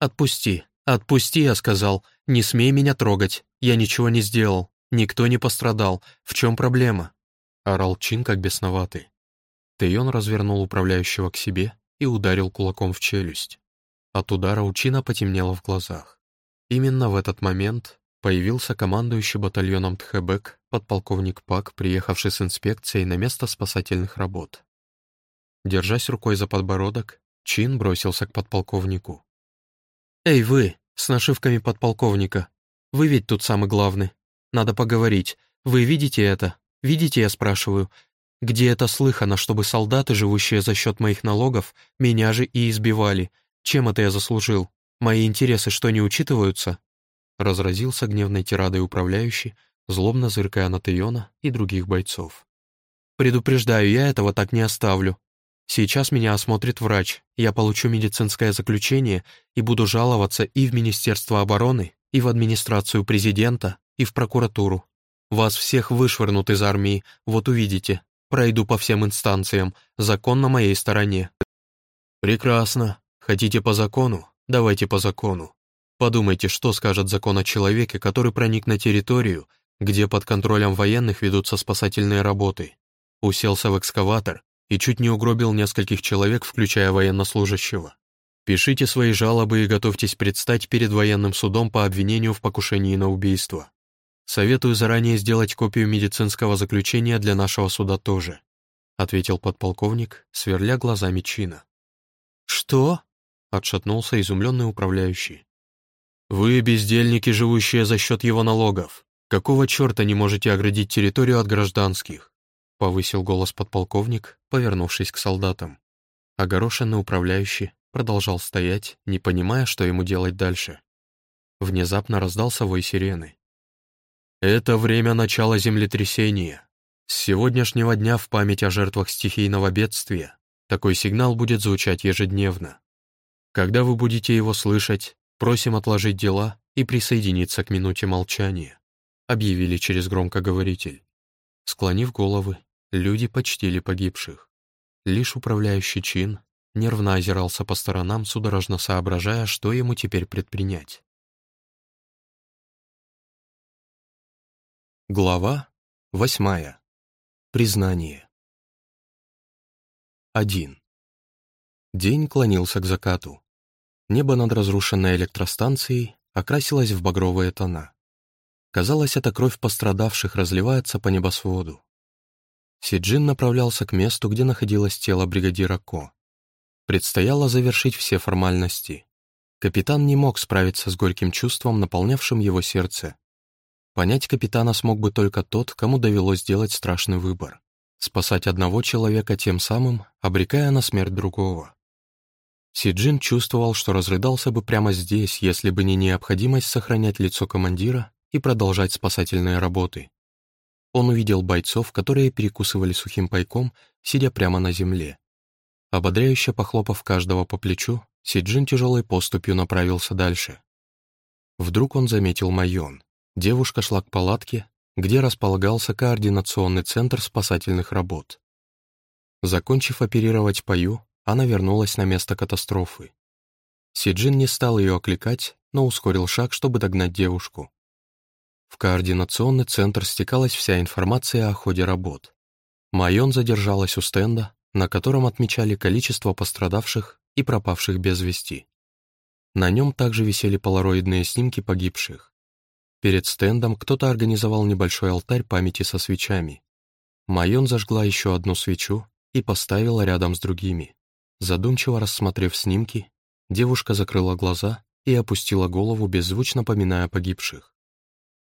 «Отпусти! Отпусти!» — я сказал. «Не смей меня трогать! Я ничего не сделал! Никто не пострадал! В чем проблема?» — орал Чин как бесноватый. Тэйон развернул управляющего к себе и ударил кулаком в челюсть. От удара у Чина потемнело в глазах. Именно в этот момент появился командующий батальоном Тхэбэк, подполковник Пак, приехавший с инспекцией на место спасательных работ. Держась рукой за подбородок, Чин бросился к подполковнику. «Эй, вы, с нашивками подполковника! Вы ведь тут самый главный. Надо поговорить. Вы видите это? Видите, я спрашиваю? Где это слыхано, чтобы солдаты, живущие за счет моих налогов, меня же и избивали? Чем это я заслужил? Мои интересы что, не учитываются?» Разразился гневной тирадой управляющий, злобно зыркая на Тейона и других бойцов. «Предупреждаю, я этого так не оставлю. Сейчас меня осмотрит врач, я получу медицинское заключение и буду жаловаться и в Министерство обороны, и в администрацию президента, и в прокуратуру. Вас всех вышвырнут из армии, вот увидите. Пройду по всем инстанциям, закон на моей стороне». «Прекрасно. Хотите по закону? Давайте по закону. Подумайте, что скажет закон о человеке, который проник на территорию, где под контролем военных ведутся спасательные работы, уселся в экскаватор и чуть не угробил нескольких человек, включая военнослужащего. Пишите свои жалобы и готовьтесь предстать перед военным судом по обвинению в покушении на убийство. Советую заранее сделать копию медицинского заключения для нашего суда тоже», ответил подполковник, сверля глазами чина. «Что?» — отшатнулся изумленный управляющий. «Вы бездельники, живущие за счет его налогов. Какого черта не можете оградить территорию от гражданских?» — повысил голос подполковник, повернувшись к солдатам. Огорошенный управляющий продолжал стоять, не понимая, что ему делать дальше. Внезапно раздался вой сирены. «Это время начала землетрясения. С сегодняшнего дня в память о жертвах стихийного бедствия такой сигнал будет звучать ежедневно. Когда вы будете его слышать, просим отложить дела и присоединиться к минуте молчания», объявили через громкоговоритель. Склонив головы, люди почтили погибших. Лишь управляющий чин нервно озирался по сторонам, судорожно соображая, что ему теперь предпринять. Глава восьмая. Признание. 1. День клонился к закату. Небо над разрушенной электростанцией окрасилось в багровые тона. Казалось, эта кровь пострадавших разливается по небосводу. Сиджин направлялся к месту, где находилось тело бригадира Ко. Предстояло завершить все формальности. Капитан не мог справиться с горьким чувством, наполнявшим его сердце. Понять капитана смог бы только тот, кому довелось сделать страшный выбор — спасать одного человека тем самым, обрекая на смерть другого. Сиджин чувствовал, что разрыдался бы прямо здесь, если бы не необходимость сохранять лицо командира и продолжать спасательные работы. Он увидел бойцов, которые перекусывали сухим пайком, сидя прямо на земле. Ободряюще похлопав каждого по плечу, Сиджин тяжелой поступью направился дальше. Вдруг он заметил Майон. Девушка шла к палатке, где располагался координационный центр спасательных работ. Закончив оперировать Паю, она вернулась на место катастрофы. Сиджин не стал ее окликать, но ускорил шаг, чтобы догнать девушку. В координационный центр стекалась вся информация о ходе работ. Майон задержалась у стенда, на котором отмечали количество пострадавших и пропавших без вести. На нем также висели полароидные снимки погибших. Перед стендом кто-то организовал небольшой алтарь памяти со свечами. Майон зажгла еще одну свечу и поставила рядом с другими. Задумчиво рассмотрев снимки, девушка закрыла глаза и опустила голову, беззвучно поминая погибших.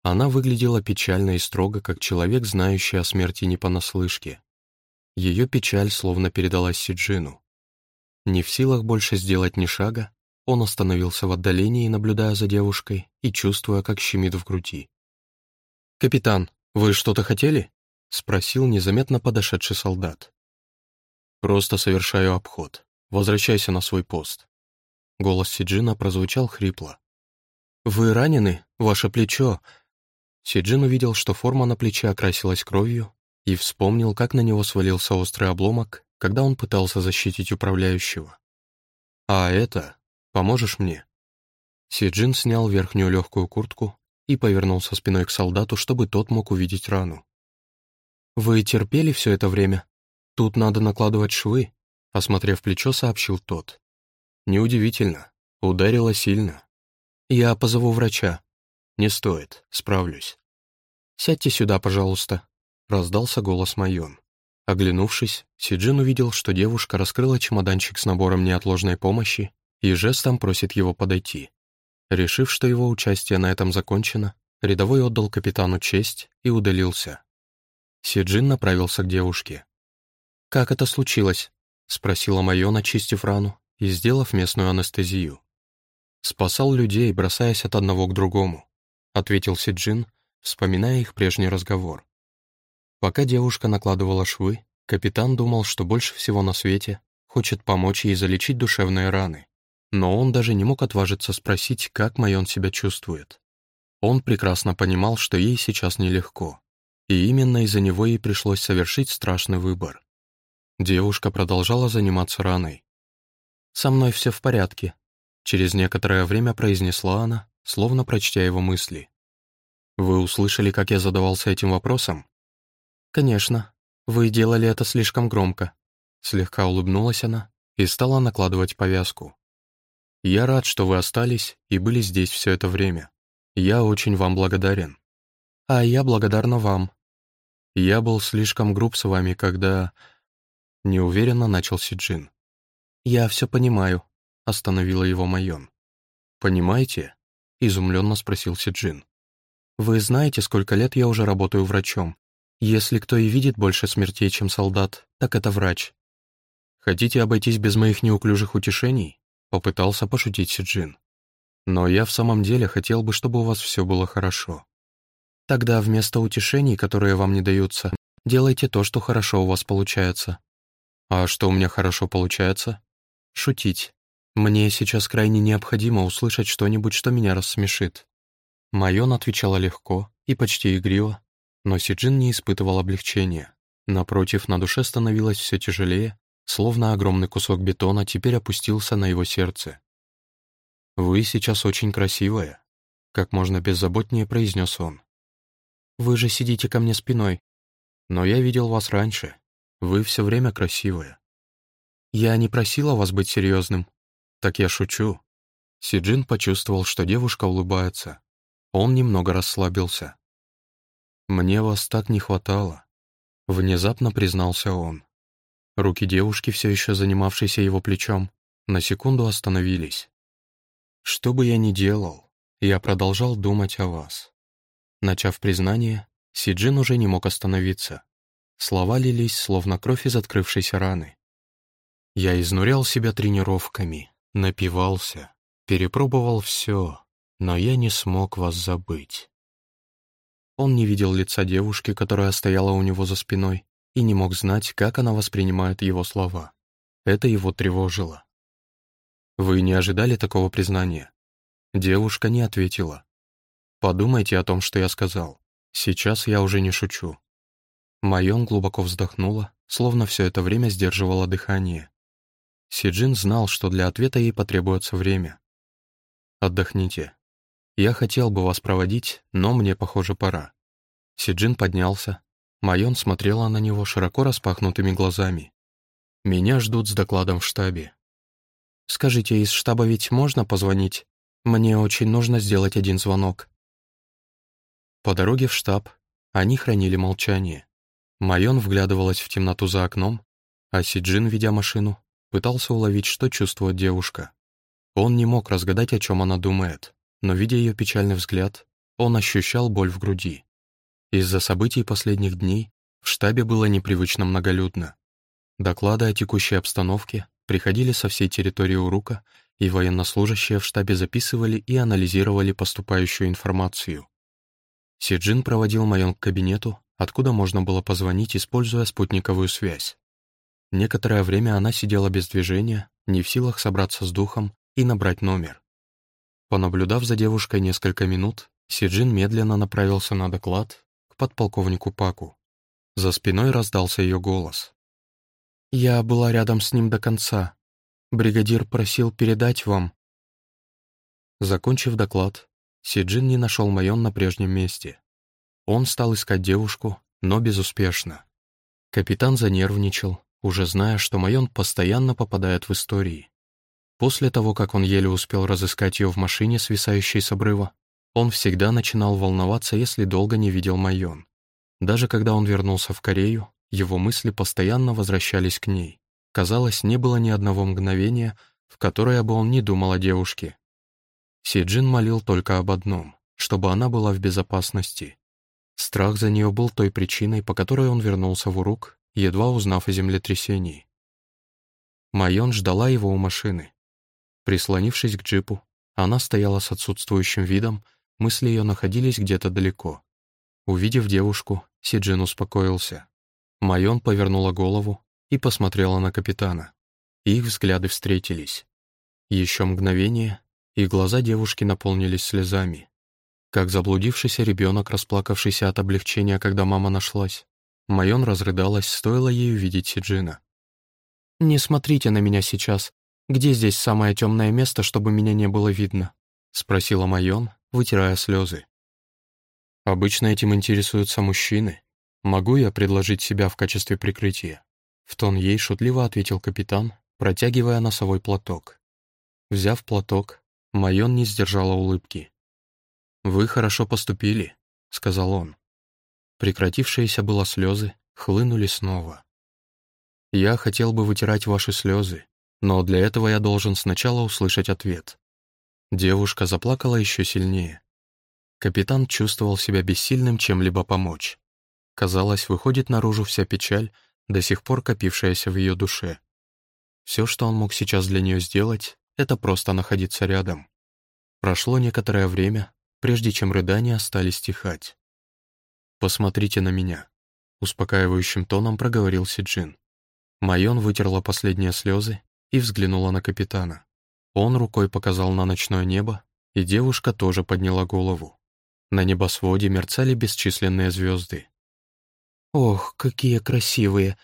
Она выглядела печально и строго, как человек, знающий о смерти не понаслышке. Ее печаль словно передалась Сиджину. Не в силах больше сделать ни шага, он остановился в отдалении, наблюдая за девушкой и чувствуя, как щемит в груди. «Капитан, вы что-то хотели?» — спросил незаметно подошедший солдат. «Просто совершаю обход. Возвращайся на свой пост». Голос Сиджина прозвучал хрипло. «Вы ранены? Ваше плечо?» Сиджин увидел, что форма на плече окрасилась кровью, и вспомнил, как на него свалился острый обломок, когда он пытался защитить управляющего. «А это? Поможешь мне?» Сиджин снял верхнюю легкую куртку и повернулся спиной к солдату, чтобы тот мог увидеть рану. «Вы терпели все это время? Тут надо накладывать швы», — осмотрев плечо, сообщил тот. «Неудивительно. Ударило сильно. Я позову врача». «Не стоит. Справлюсь». «Сядьте сюда, пожалуйста», раздался голос Майон. Оглянувшись, Сиджин увидел, что девушка раскрыла чемоданчик с набором неотложной помощи и жестом просит его подойти. Решив, что его участие на этом закончено, рядовой отдал капитану честь и удалился. Сиджин направился к девушке. «Как это случилось?» — спросила Майон, очистив рану и сделав местную анестезию. «Спасал людей, бросаясь от одного к другому», — ответил Сиджин, вспоминая их прежний разговор. Пока девушка накладывала швы, капитан думал, что больше всего на свете хочет помочь ей залечить душевные раны. Но он даже не мог отважиться спросить, как Майон себя чувствует. Он прекрасно понимал, что ей сейчас нелегко. И именно из-за него ей пришлось совершить страшный выбор. Девушка продолжала заниматься раной. «Со мной все в порядке. Через некоторое время произнесла она, словно прочтя его мысли. «Вы услышали, как я задавался этим вопросом?» «Конечно. Вы делали это слишком громко». Слегка улыбнулась она и стала накладывать повязку. «Я рад, что вы остались и были здесь все это время. Я очень вам благодарен». «А я благодарна вам». «Я был слишком груб с вами, когда...» Неуверенно начал Сиджин. «Я все понимаю», — остановила его Майон. «Понимаете?» — изумленно спросил Сиджин. «Вы знаете, сколько лет я уже работаю врачом. Если кто и видит больше смертей, чем солдат, так это врач». «Хотите обойтись без моих неуклюжих утешений?» — попытался пошутить Сиджин. «Но я в самом деле хотел бы, чтобы у вас все было хорошо». «Тогда вместо утешений, которые вам не даются, делайте то, что хорошо у вас получается». «А что у меня хорошо получается?» «Шутить. Мне сейчас крайне необходимо услышать что-нибудь, что меня рассмешит». Майон отвечала легко и почти игриво, но Сиджин не испытывал облегчения. Напротив, на душе становилось все тяжелее, словно огромный кусок бетона теперь опустился на его сердце. «Вы сейчас очень красивая», — как можно беззаботнее произнес он. «Вы же сидите ко мне спиной». «Но я видел вас раньше. Вы все время красивая». «Я не просила вас быть серьезным». «Так я шучу». Сиджин почувствовал, что девушка улыбается. Он немного расслабился. «Мне вас так не хватало», — внезапно признался он. Руки девушки, все еще занимавшейся его плечом, на секунду остановились. «Что бы я ни делал, я продолжал думать о вас». Начав признание, Сиджин уже не мог остановиться. Слова лились, словно кровь из открывшейся раны. Я изнурял себя тренировками, напивался, перепробовал все, но я не смог вас забыть. Он не видел лица девушки, которая стояла у него за спиной, и не мог знать, как она воспринимает его слова. Это его тревожило. «Вы не ожидали такого признания?» Девушка не ответила. «Подумайте о том, что я сказал. Сейчас я уже не шучу». Майон глубоко вздохнула, словно все это время сдерживала дыхание. Сиджин знал, что для ответа ей потребуется время. «Отдохните. Я хотел бы вас проводить, но мне, похоже, пора». Сиджин поднялся. Майон смотрела на него широко распахнутыми глазами. «Меня ждут с докладом в штабе». «Скажите, из штаба ведь можно позвонить? Мне очень нужно сделать один звонок». По дороге в штаб они хранили молчание. Майон вглядывалась в темноту за окном, а Сиджин, ведя машину, пытался уловить, что чувствует девушка. Он не мог разгадать, о чем она думает но, видя ее печальный взгляд, он ощущал боль в груди. Из-за событий последних дней в штабе было непривычно многолюдно. Доклады о текущей обстановке приходили со всей территории Урука, и военнослужащие в штабе записывали и анализировали поступающую информацию. Сиджин проводил Майон к кабинету, откуда можно было позвонить, используя спутниковую связь. Некоторое время она сидела без движения, не в силах собраться с духом и набрать номер. Понаблюдав за девушкой несколько минут, Сиджин медленно направился на доклад к подполковнику Паку. За спиной раздался ее голос. «Я была рядом с ним до конца. Бригадир просил передать вам». Закончив доклад, Сиджин не нашел Майон на прежнем месте. Он стал искать девушку, но безуспешно. Капитан занервничал, уже зная, что Майон постоянно попадает в истории. После того, как он еле успел разыскать ее в машине, свисающей с обрыва, он всегда начинал волноваться, если долго не видел Майон. Даже когда он вернулся в Корею, его мысли постоянно возвращались к ней. Казалось, не было ни одного мгновения, в которое бы он не думал о девушке. Сиджин молил только об одном, чтобы она была в безопасности. Страх за нее был той причиной, по которой он вернулся в Урук, едва узнав о землетрясении. Майон ждала его у машины. Прислонившись к джипу, она стояла с отсутствующим видом, мысли ее находились где-то далеко. Увидев девушку, Сиджин успокоился. Майон повернула голову и посмотрела на капитана. Их взгляды встретились. Еще мгновение, и глаза девушки наполнились слезами. Как заблудившийся ребенок, расплакавшийся от облегчения, когда мама нашлась. Майон разрыдалась, стоило ей увидеть Сиджина. «Не смотрите на меня сейчас. Где здесь самое темное место, чтобы меня не было видно?» — спросила Майон, вытирая слезы. «Обычно этим интересуются мужчины. Могу я предложить себя в качестве прикрытия?» В тон ей шутливо ответил капитан, протягивая носовой платок. Взяв платок, Майон не сдержала улыбки. «Вы хорошо поступили», — сказал он. Прекратившиеся было слезы хлынули снова. «Я хотел бы вытирать ваши слезы, но для этого я должен сначала услышать ответ». Девушка заплакала еще сильнее. Капитан чувствовал себя бессильным чем-либо помочь. Казалось, выходит наружу вся печаль, до сих пор копившаяся в ее душе. Все, что он мог сейчас для нее сделать, это просто находиться рядом. Прошло некоторое время, прежде чем рыдания стали стихать. «Посмотрите на меня», — успокаивающим тоном проговорил Сиджин. Майон вытерла последние слезы и взглянула на капитана. Он рукой показал на ночное небо, и девушка тоже подняла голову. На небосводе мерцали бесчисленные звезды. «Ох, какие красивые!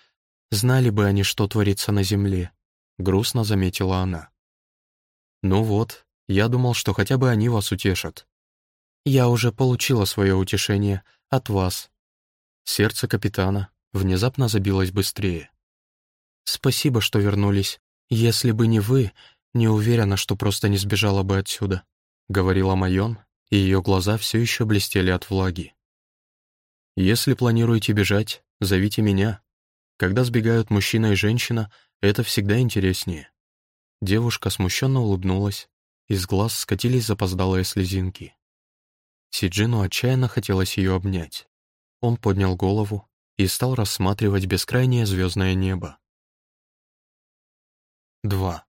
Знали бы они, что творится на земле!» — грустно заметила она. «Ну вот, я думал, что хотя бы они вас утешат». «Я уже получила свое утешение от вас». Сердце капитана внезапно забилось быстрее. «Спасибо, что вернулись. Если бы не вы, не уверена, что просто не сбежала бы отсюда», — говорила Майон, и ее глаза все еще блестели от влаги. «Если планируете бежать, зовите меня. Когда сбегают мужчина и женщина, это всегда интереснее». Девушка смущенно улыбнулась, из глаз скатились запоздалые слезинки. Сиджину отчаянно хотелось ее обнять. Он поднял голову и стал рассматривать бескрайнее звездное небо. 2.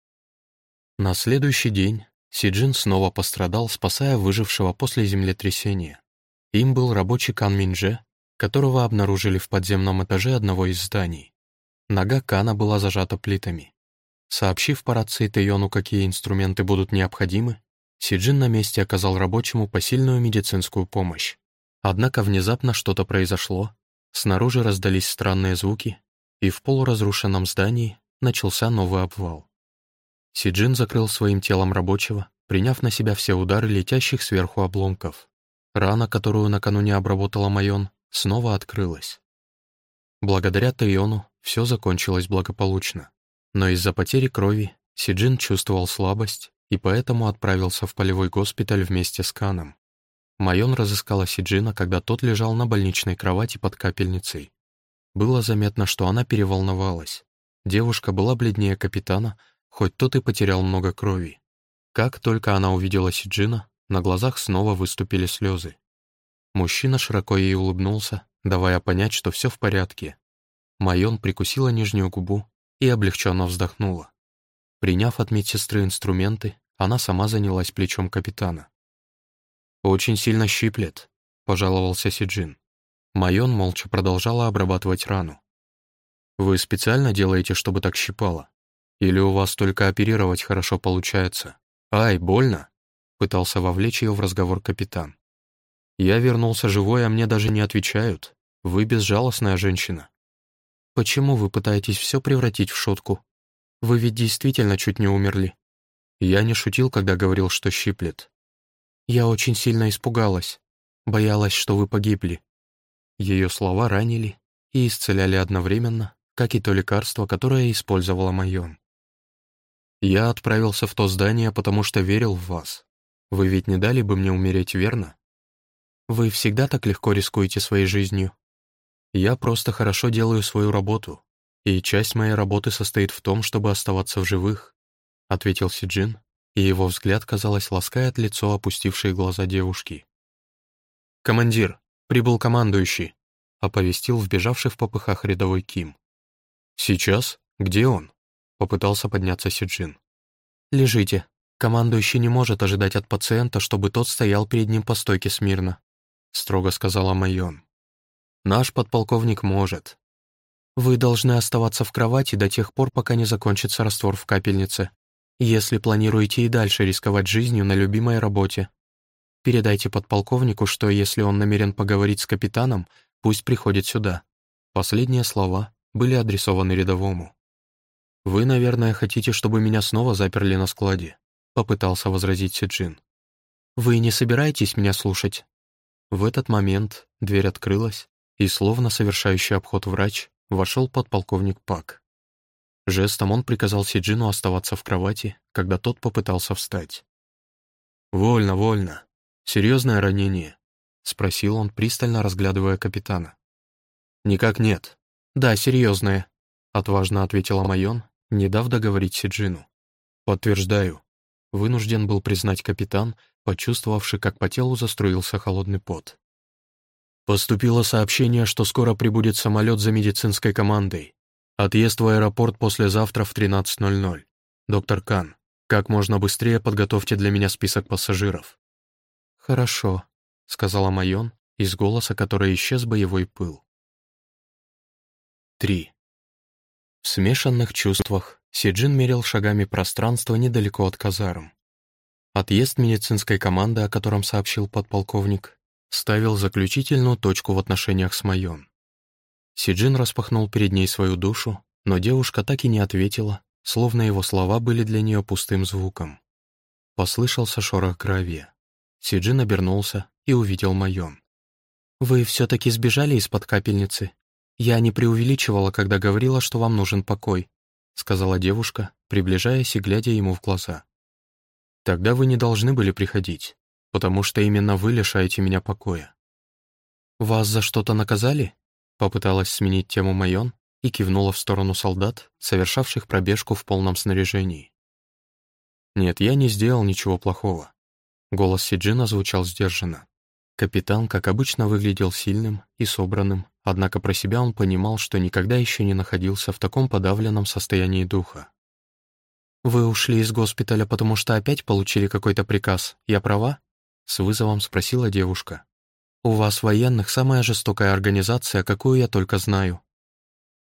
На следующий день Сиджин снова пострадал, спасая выжившего после землетрясения. Им был рабочий Кан Минже, которого обнаружили в подземном этаже одного из зданий. Нога Кана была зажата плитами. Сообщив по рации Тэйону, какие инструменты будут необходимы, Сиджин на месте оказал рабочему посильную медицинскую помощь. Однако внезапно что-то произошло, снаружи раздались странные звуки, и в полуразрушенном здании начался новый обвал. Сиджин закрыл своим телом рабочего, приняв на себя все удары летящих сверху обломков. Рана, которую накануне обработала Майон, снова открылась. Благодаря Тайону все закончилось благополучно. Но из-за потери крови Сиджин чувствовал слабость и поэтому отправился в полевой госпиталь вместе с Каном. Майон разыскала Сиджина, когда тот лежал на больничной кровати под капельницей. Было заметно, что она переволновалась. Девушка была бледнее капитана, хоть тот и потерял много крови. Как только она увидела Сиджина, на глазах снова выступили слезы. Мужчина широко ей улыбнулся, давая понять, что все в порядке. Майон прикусила нижнюю губу и облегченно вздохнула. Приняв от медсестры инструменты, она сама занялась плечом капитана. «Очень сильно щиплет», — пожаловался Сиджин. Майон молча продолжала обрабатывать рану. «Вы специально делаете, чтобы так щипало?» Или у вас только оперировать хорошо получается? Ай, больно!» Пытался вовлечь ее в разговор капитан. «Я вернулся живой, а мне даже не отвечают. Вы безжалостная женщина». «Почему вы пытаетесь все превратить в шутку? Вы ведь действительно чуть не умерли». Я не шутил, когда говорил, что щиплет. «Я очень сильно испугалась. Боялась, что вы погибли». Ее слова ранили и исцеляли одновременно, как и то лекарство, которое использовала Майон. Я отправился в то здание, потому что верил в вас. Вы ведь не дали бы мне умереть, верно? Вы всегда так легко рискуете своей жизнью. Я просто хорошо делаю свою работу, и часть моей работы состоит в том, чтобы оставаться в живых, ответил Сиджин, и его взгляд, казалось, ласкает лицо опустившей глаза девушки. «Командир, прибыл командующий», — оповестил вбежавший в попыхах рядовой Ким. «Сейчас? Где он?» Попытался подняться Сиджин. «Лежите. Командующий не может ожидать от пациента, чтобы тот стоял перед ним по стойке смирно», строго сказала Майон. «Наш подполковник может». «Вы должны оставаться в кровати до тех пор, пока не закончится раствор в капельнице, если планируете и дальше рисковать жизнью на любимой работе. Передайте подполковнику, что если он намерен поговорить с капитаном, пусть приходит сюда». Последние слова были адресованы рядовому. «Вы, наверное, хотите, чтобы меня снова заперли на складе», — попытался возразить Сиджин. «Вы не собираетесь меня слушать?» В этот момент дверь открылась, и, словно совершающий обход врач, вошел подполковник Пак. Жестом он приказал Сиджину оставаться в кровати, когда тот попытался встать. «Вольно, вольно. Серьезное ранение?» — спросил он, пристально разглядывая капитана. «Никак нет». «Да, серьезное», — отважно ответила Майон, не дав договорить Сиджину. «Подтверждаю». Вынужден был признать капитан, почувствовавший, как по телу заструился холодный пот. Поступило сообщение, что скоро прибудет самолет за медицинской командой. Отъезд в аэропорт послезавтра в 13.00. Доктор Кан, как можно быстрее подготовьте для меня список пассажиров. «Хорошо», — сказала Майон, из голоса которой исчез боевой пыл. 3. В смешанных чувствах Сиджин мерил шагами пространство недалеко от казарм. Отъезд медицинской команды, о котором сообщил подполковник, ставил заключительную точку в отношениях с Майон. Сиджин распахнул перед ней свою душу, но девушка так и не ответила, словно его слова были для нее пустым звуком. Послышался шорох гравия. Сиджин обернулся и увидел Майон. «Вы все-таки сбежали из-под капельницы? Я не преувеличивала, когда говорила, что вам нужен покой», сказала девушка, приближаясь и глядя ему в глаза. «Тогда вы не должны были приходить, потому что именно вы лишаете меня покоя». «Вас за что-то наказали?» Попыталась сменить тему Майон и кивнула в сторону солдат, совершавших пробежку в полном снаряжении. «Нет, я не сделал ничего плохого». Голос Сиджина звучал сдержанно. Капитан, как обычно, выглядел сильным и собранным, однако про себя он понимал, что никогда еще не находился в таком подавленном состоянии духа. «Вы ушли из госпиталя, потому что опять получили какой-то приказ, я права?» — с вызовом спросила девушка. У вас, военных, самая жестокая организация, какую я только знаю.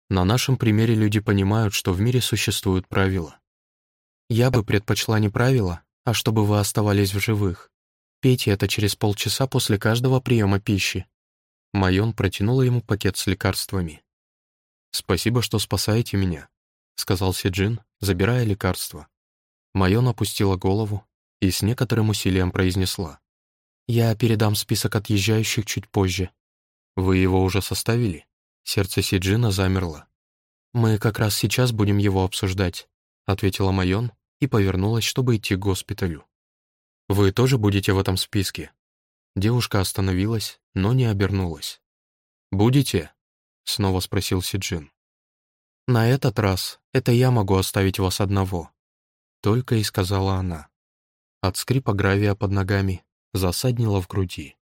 На нашем примере люди понимают, что в мире существуют правила. Я бы предпочла не правила, а чтобы вы оставались в живых. Пейте это через полчаса после каждого приема пищи. Майон протянула ему пакет с лекарствами. «Спасибо, что спасаете меня», — сказал Сиджин, забирая лекарство. Майон опустила голову и с некоторым усилием произнесла. Я передам список отъезжающих чуть позже. Вы его уже составили? Сердце Сиджина замерло. Мы как раз сейчас будем его обсуждать, ответила Майон и повернулась, чтобы идти к госпиталю. Вы тоже будете в этом списке? Девушка остановилась, но не обернулась. «Будете?» — снова спросил Сиджин. «На этот раз это я могу оставить вас одного», — только и сказала она. От скрипа гравия под ногами засаднило в груди.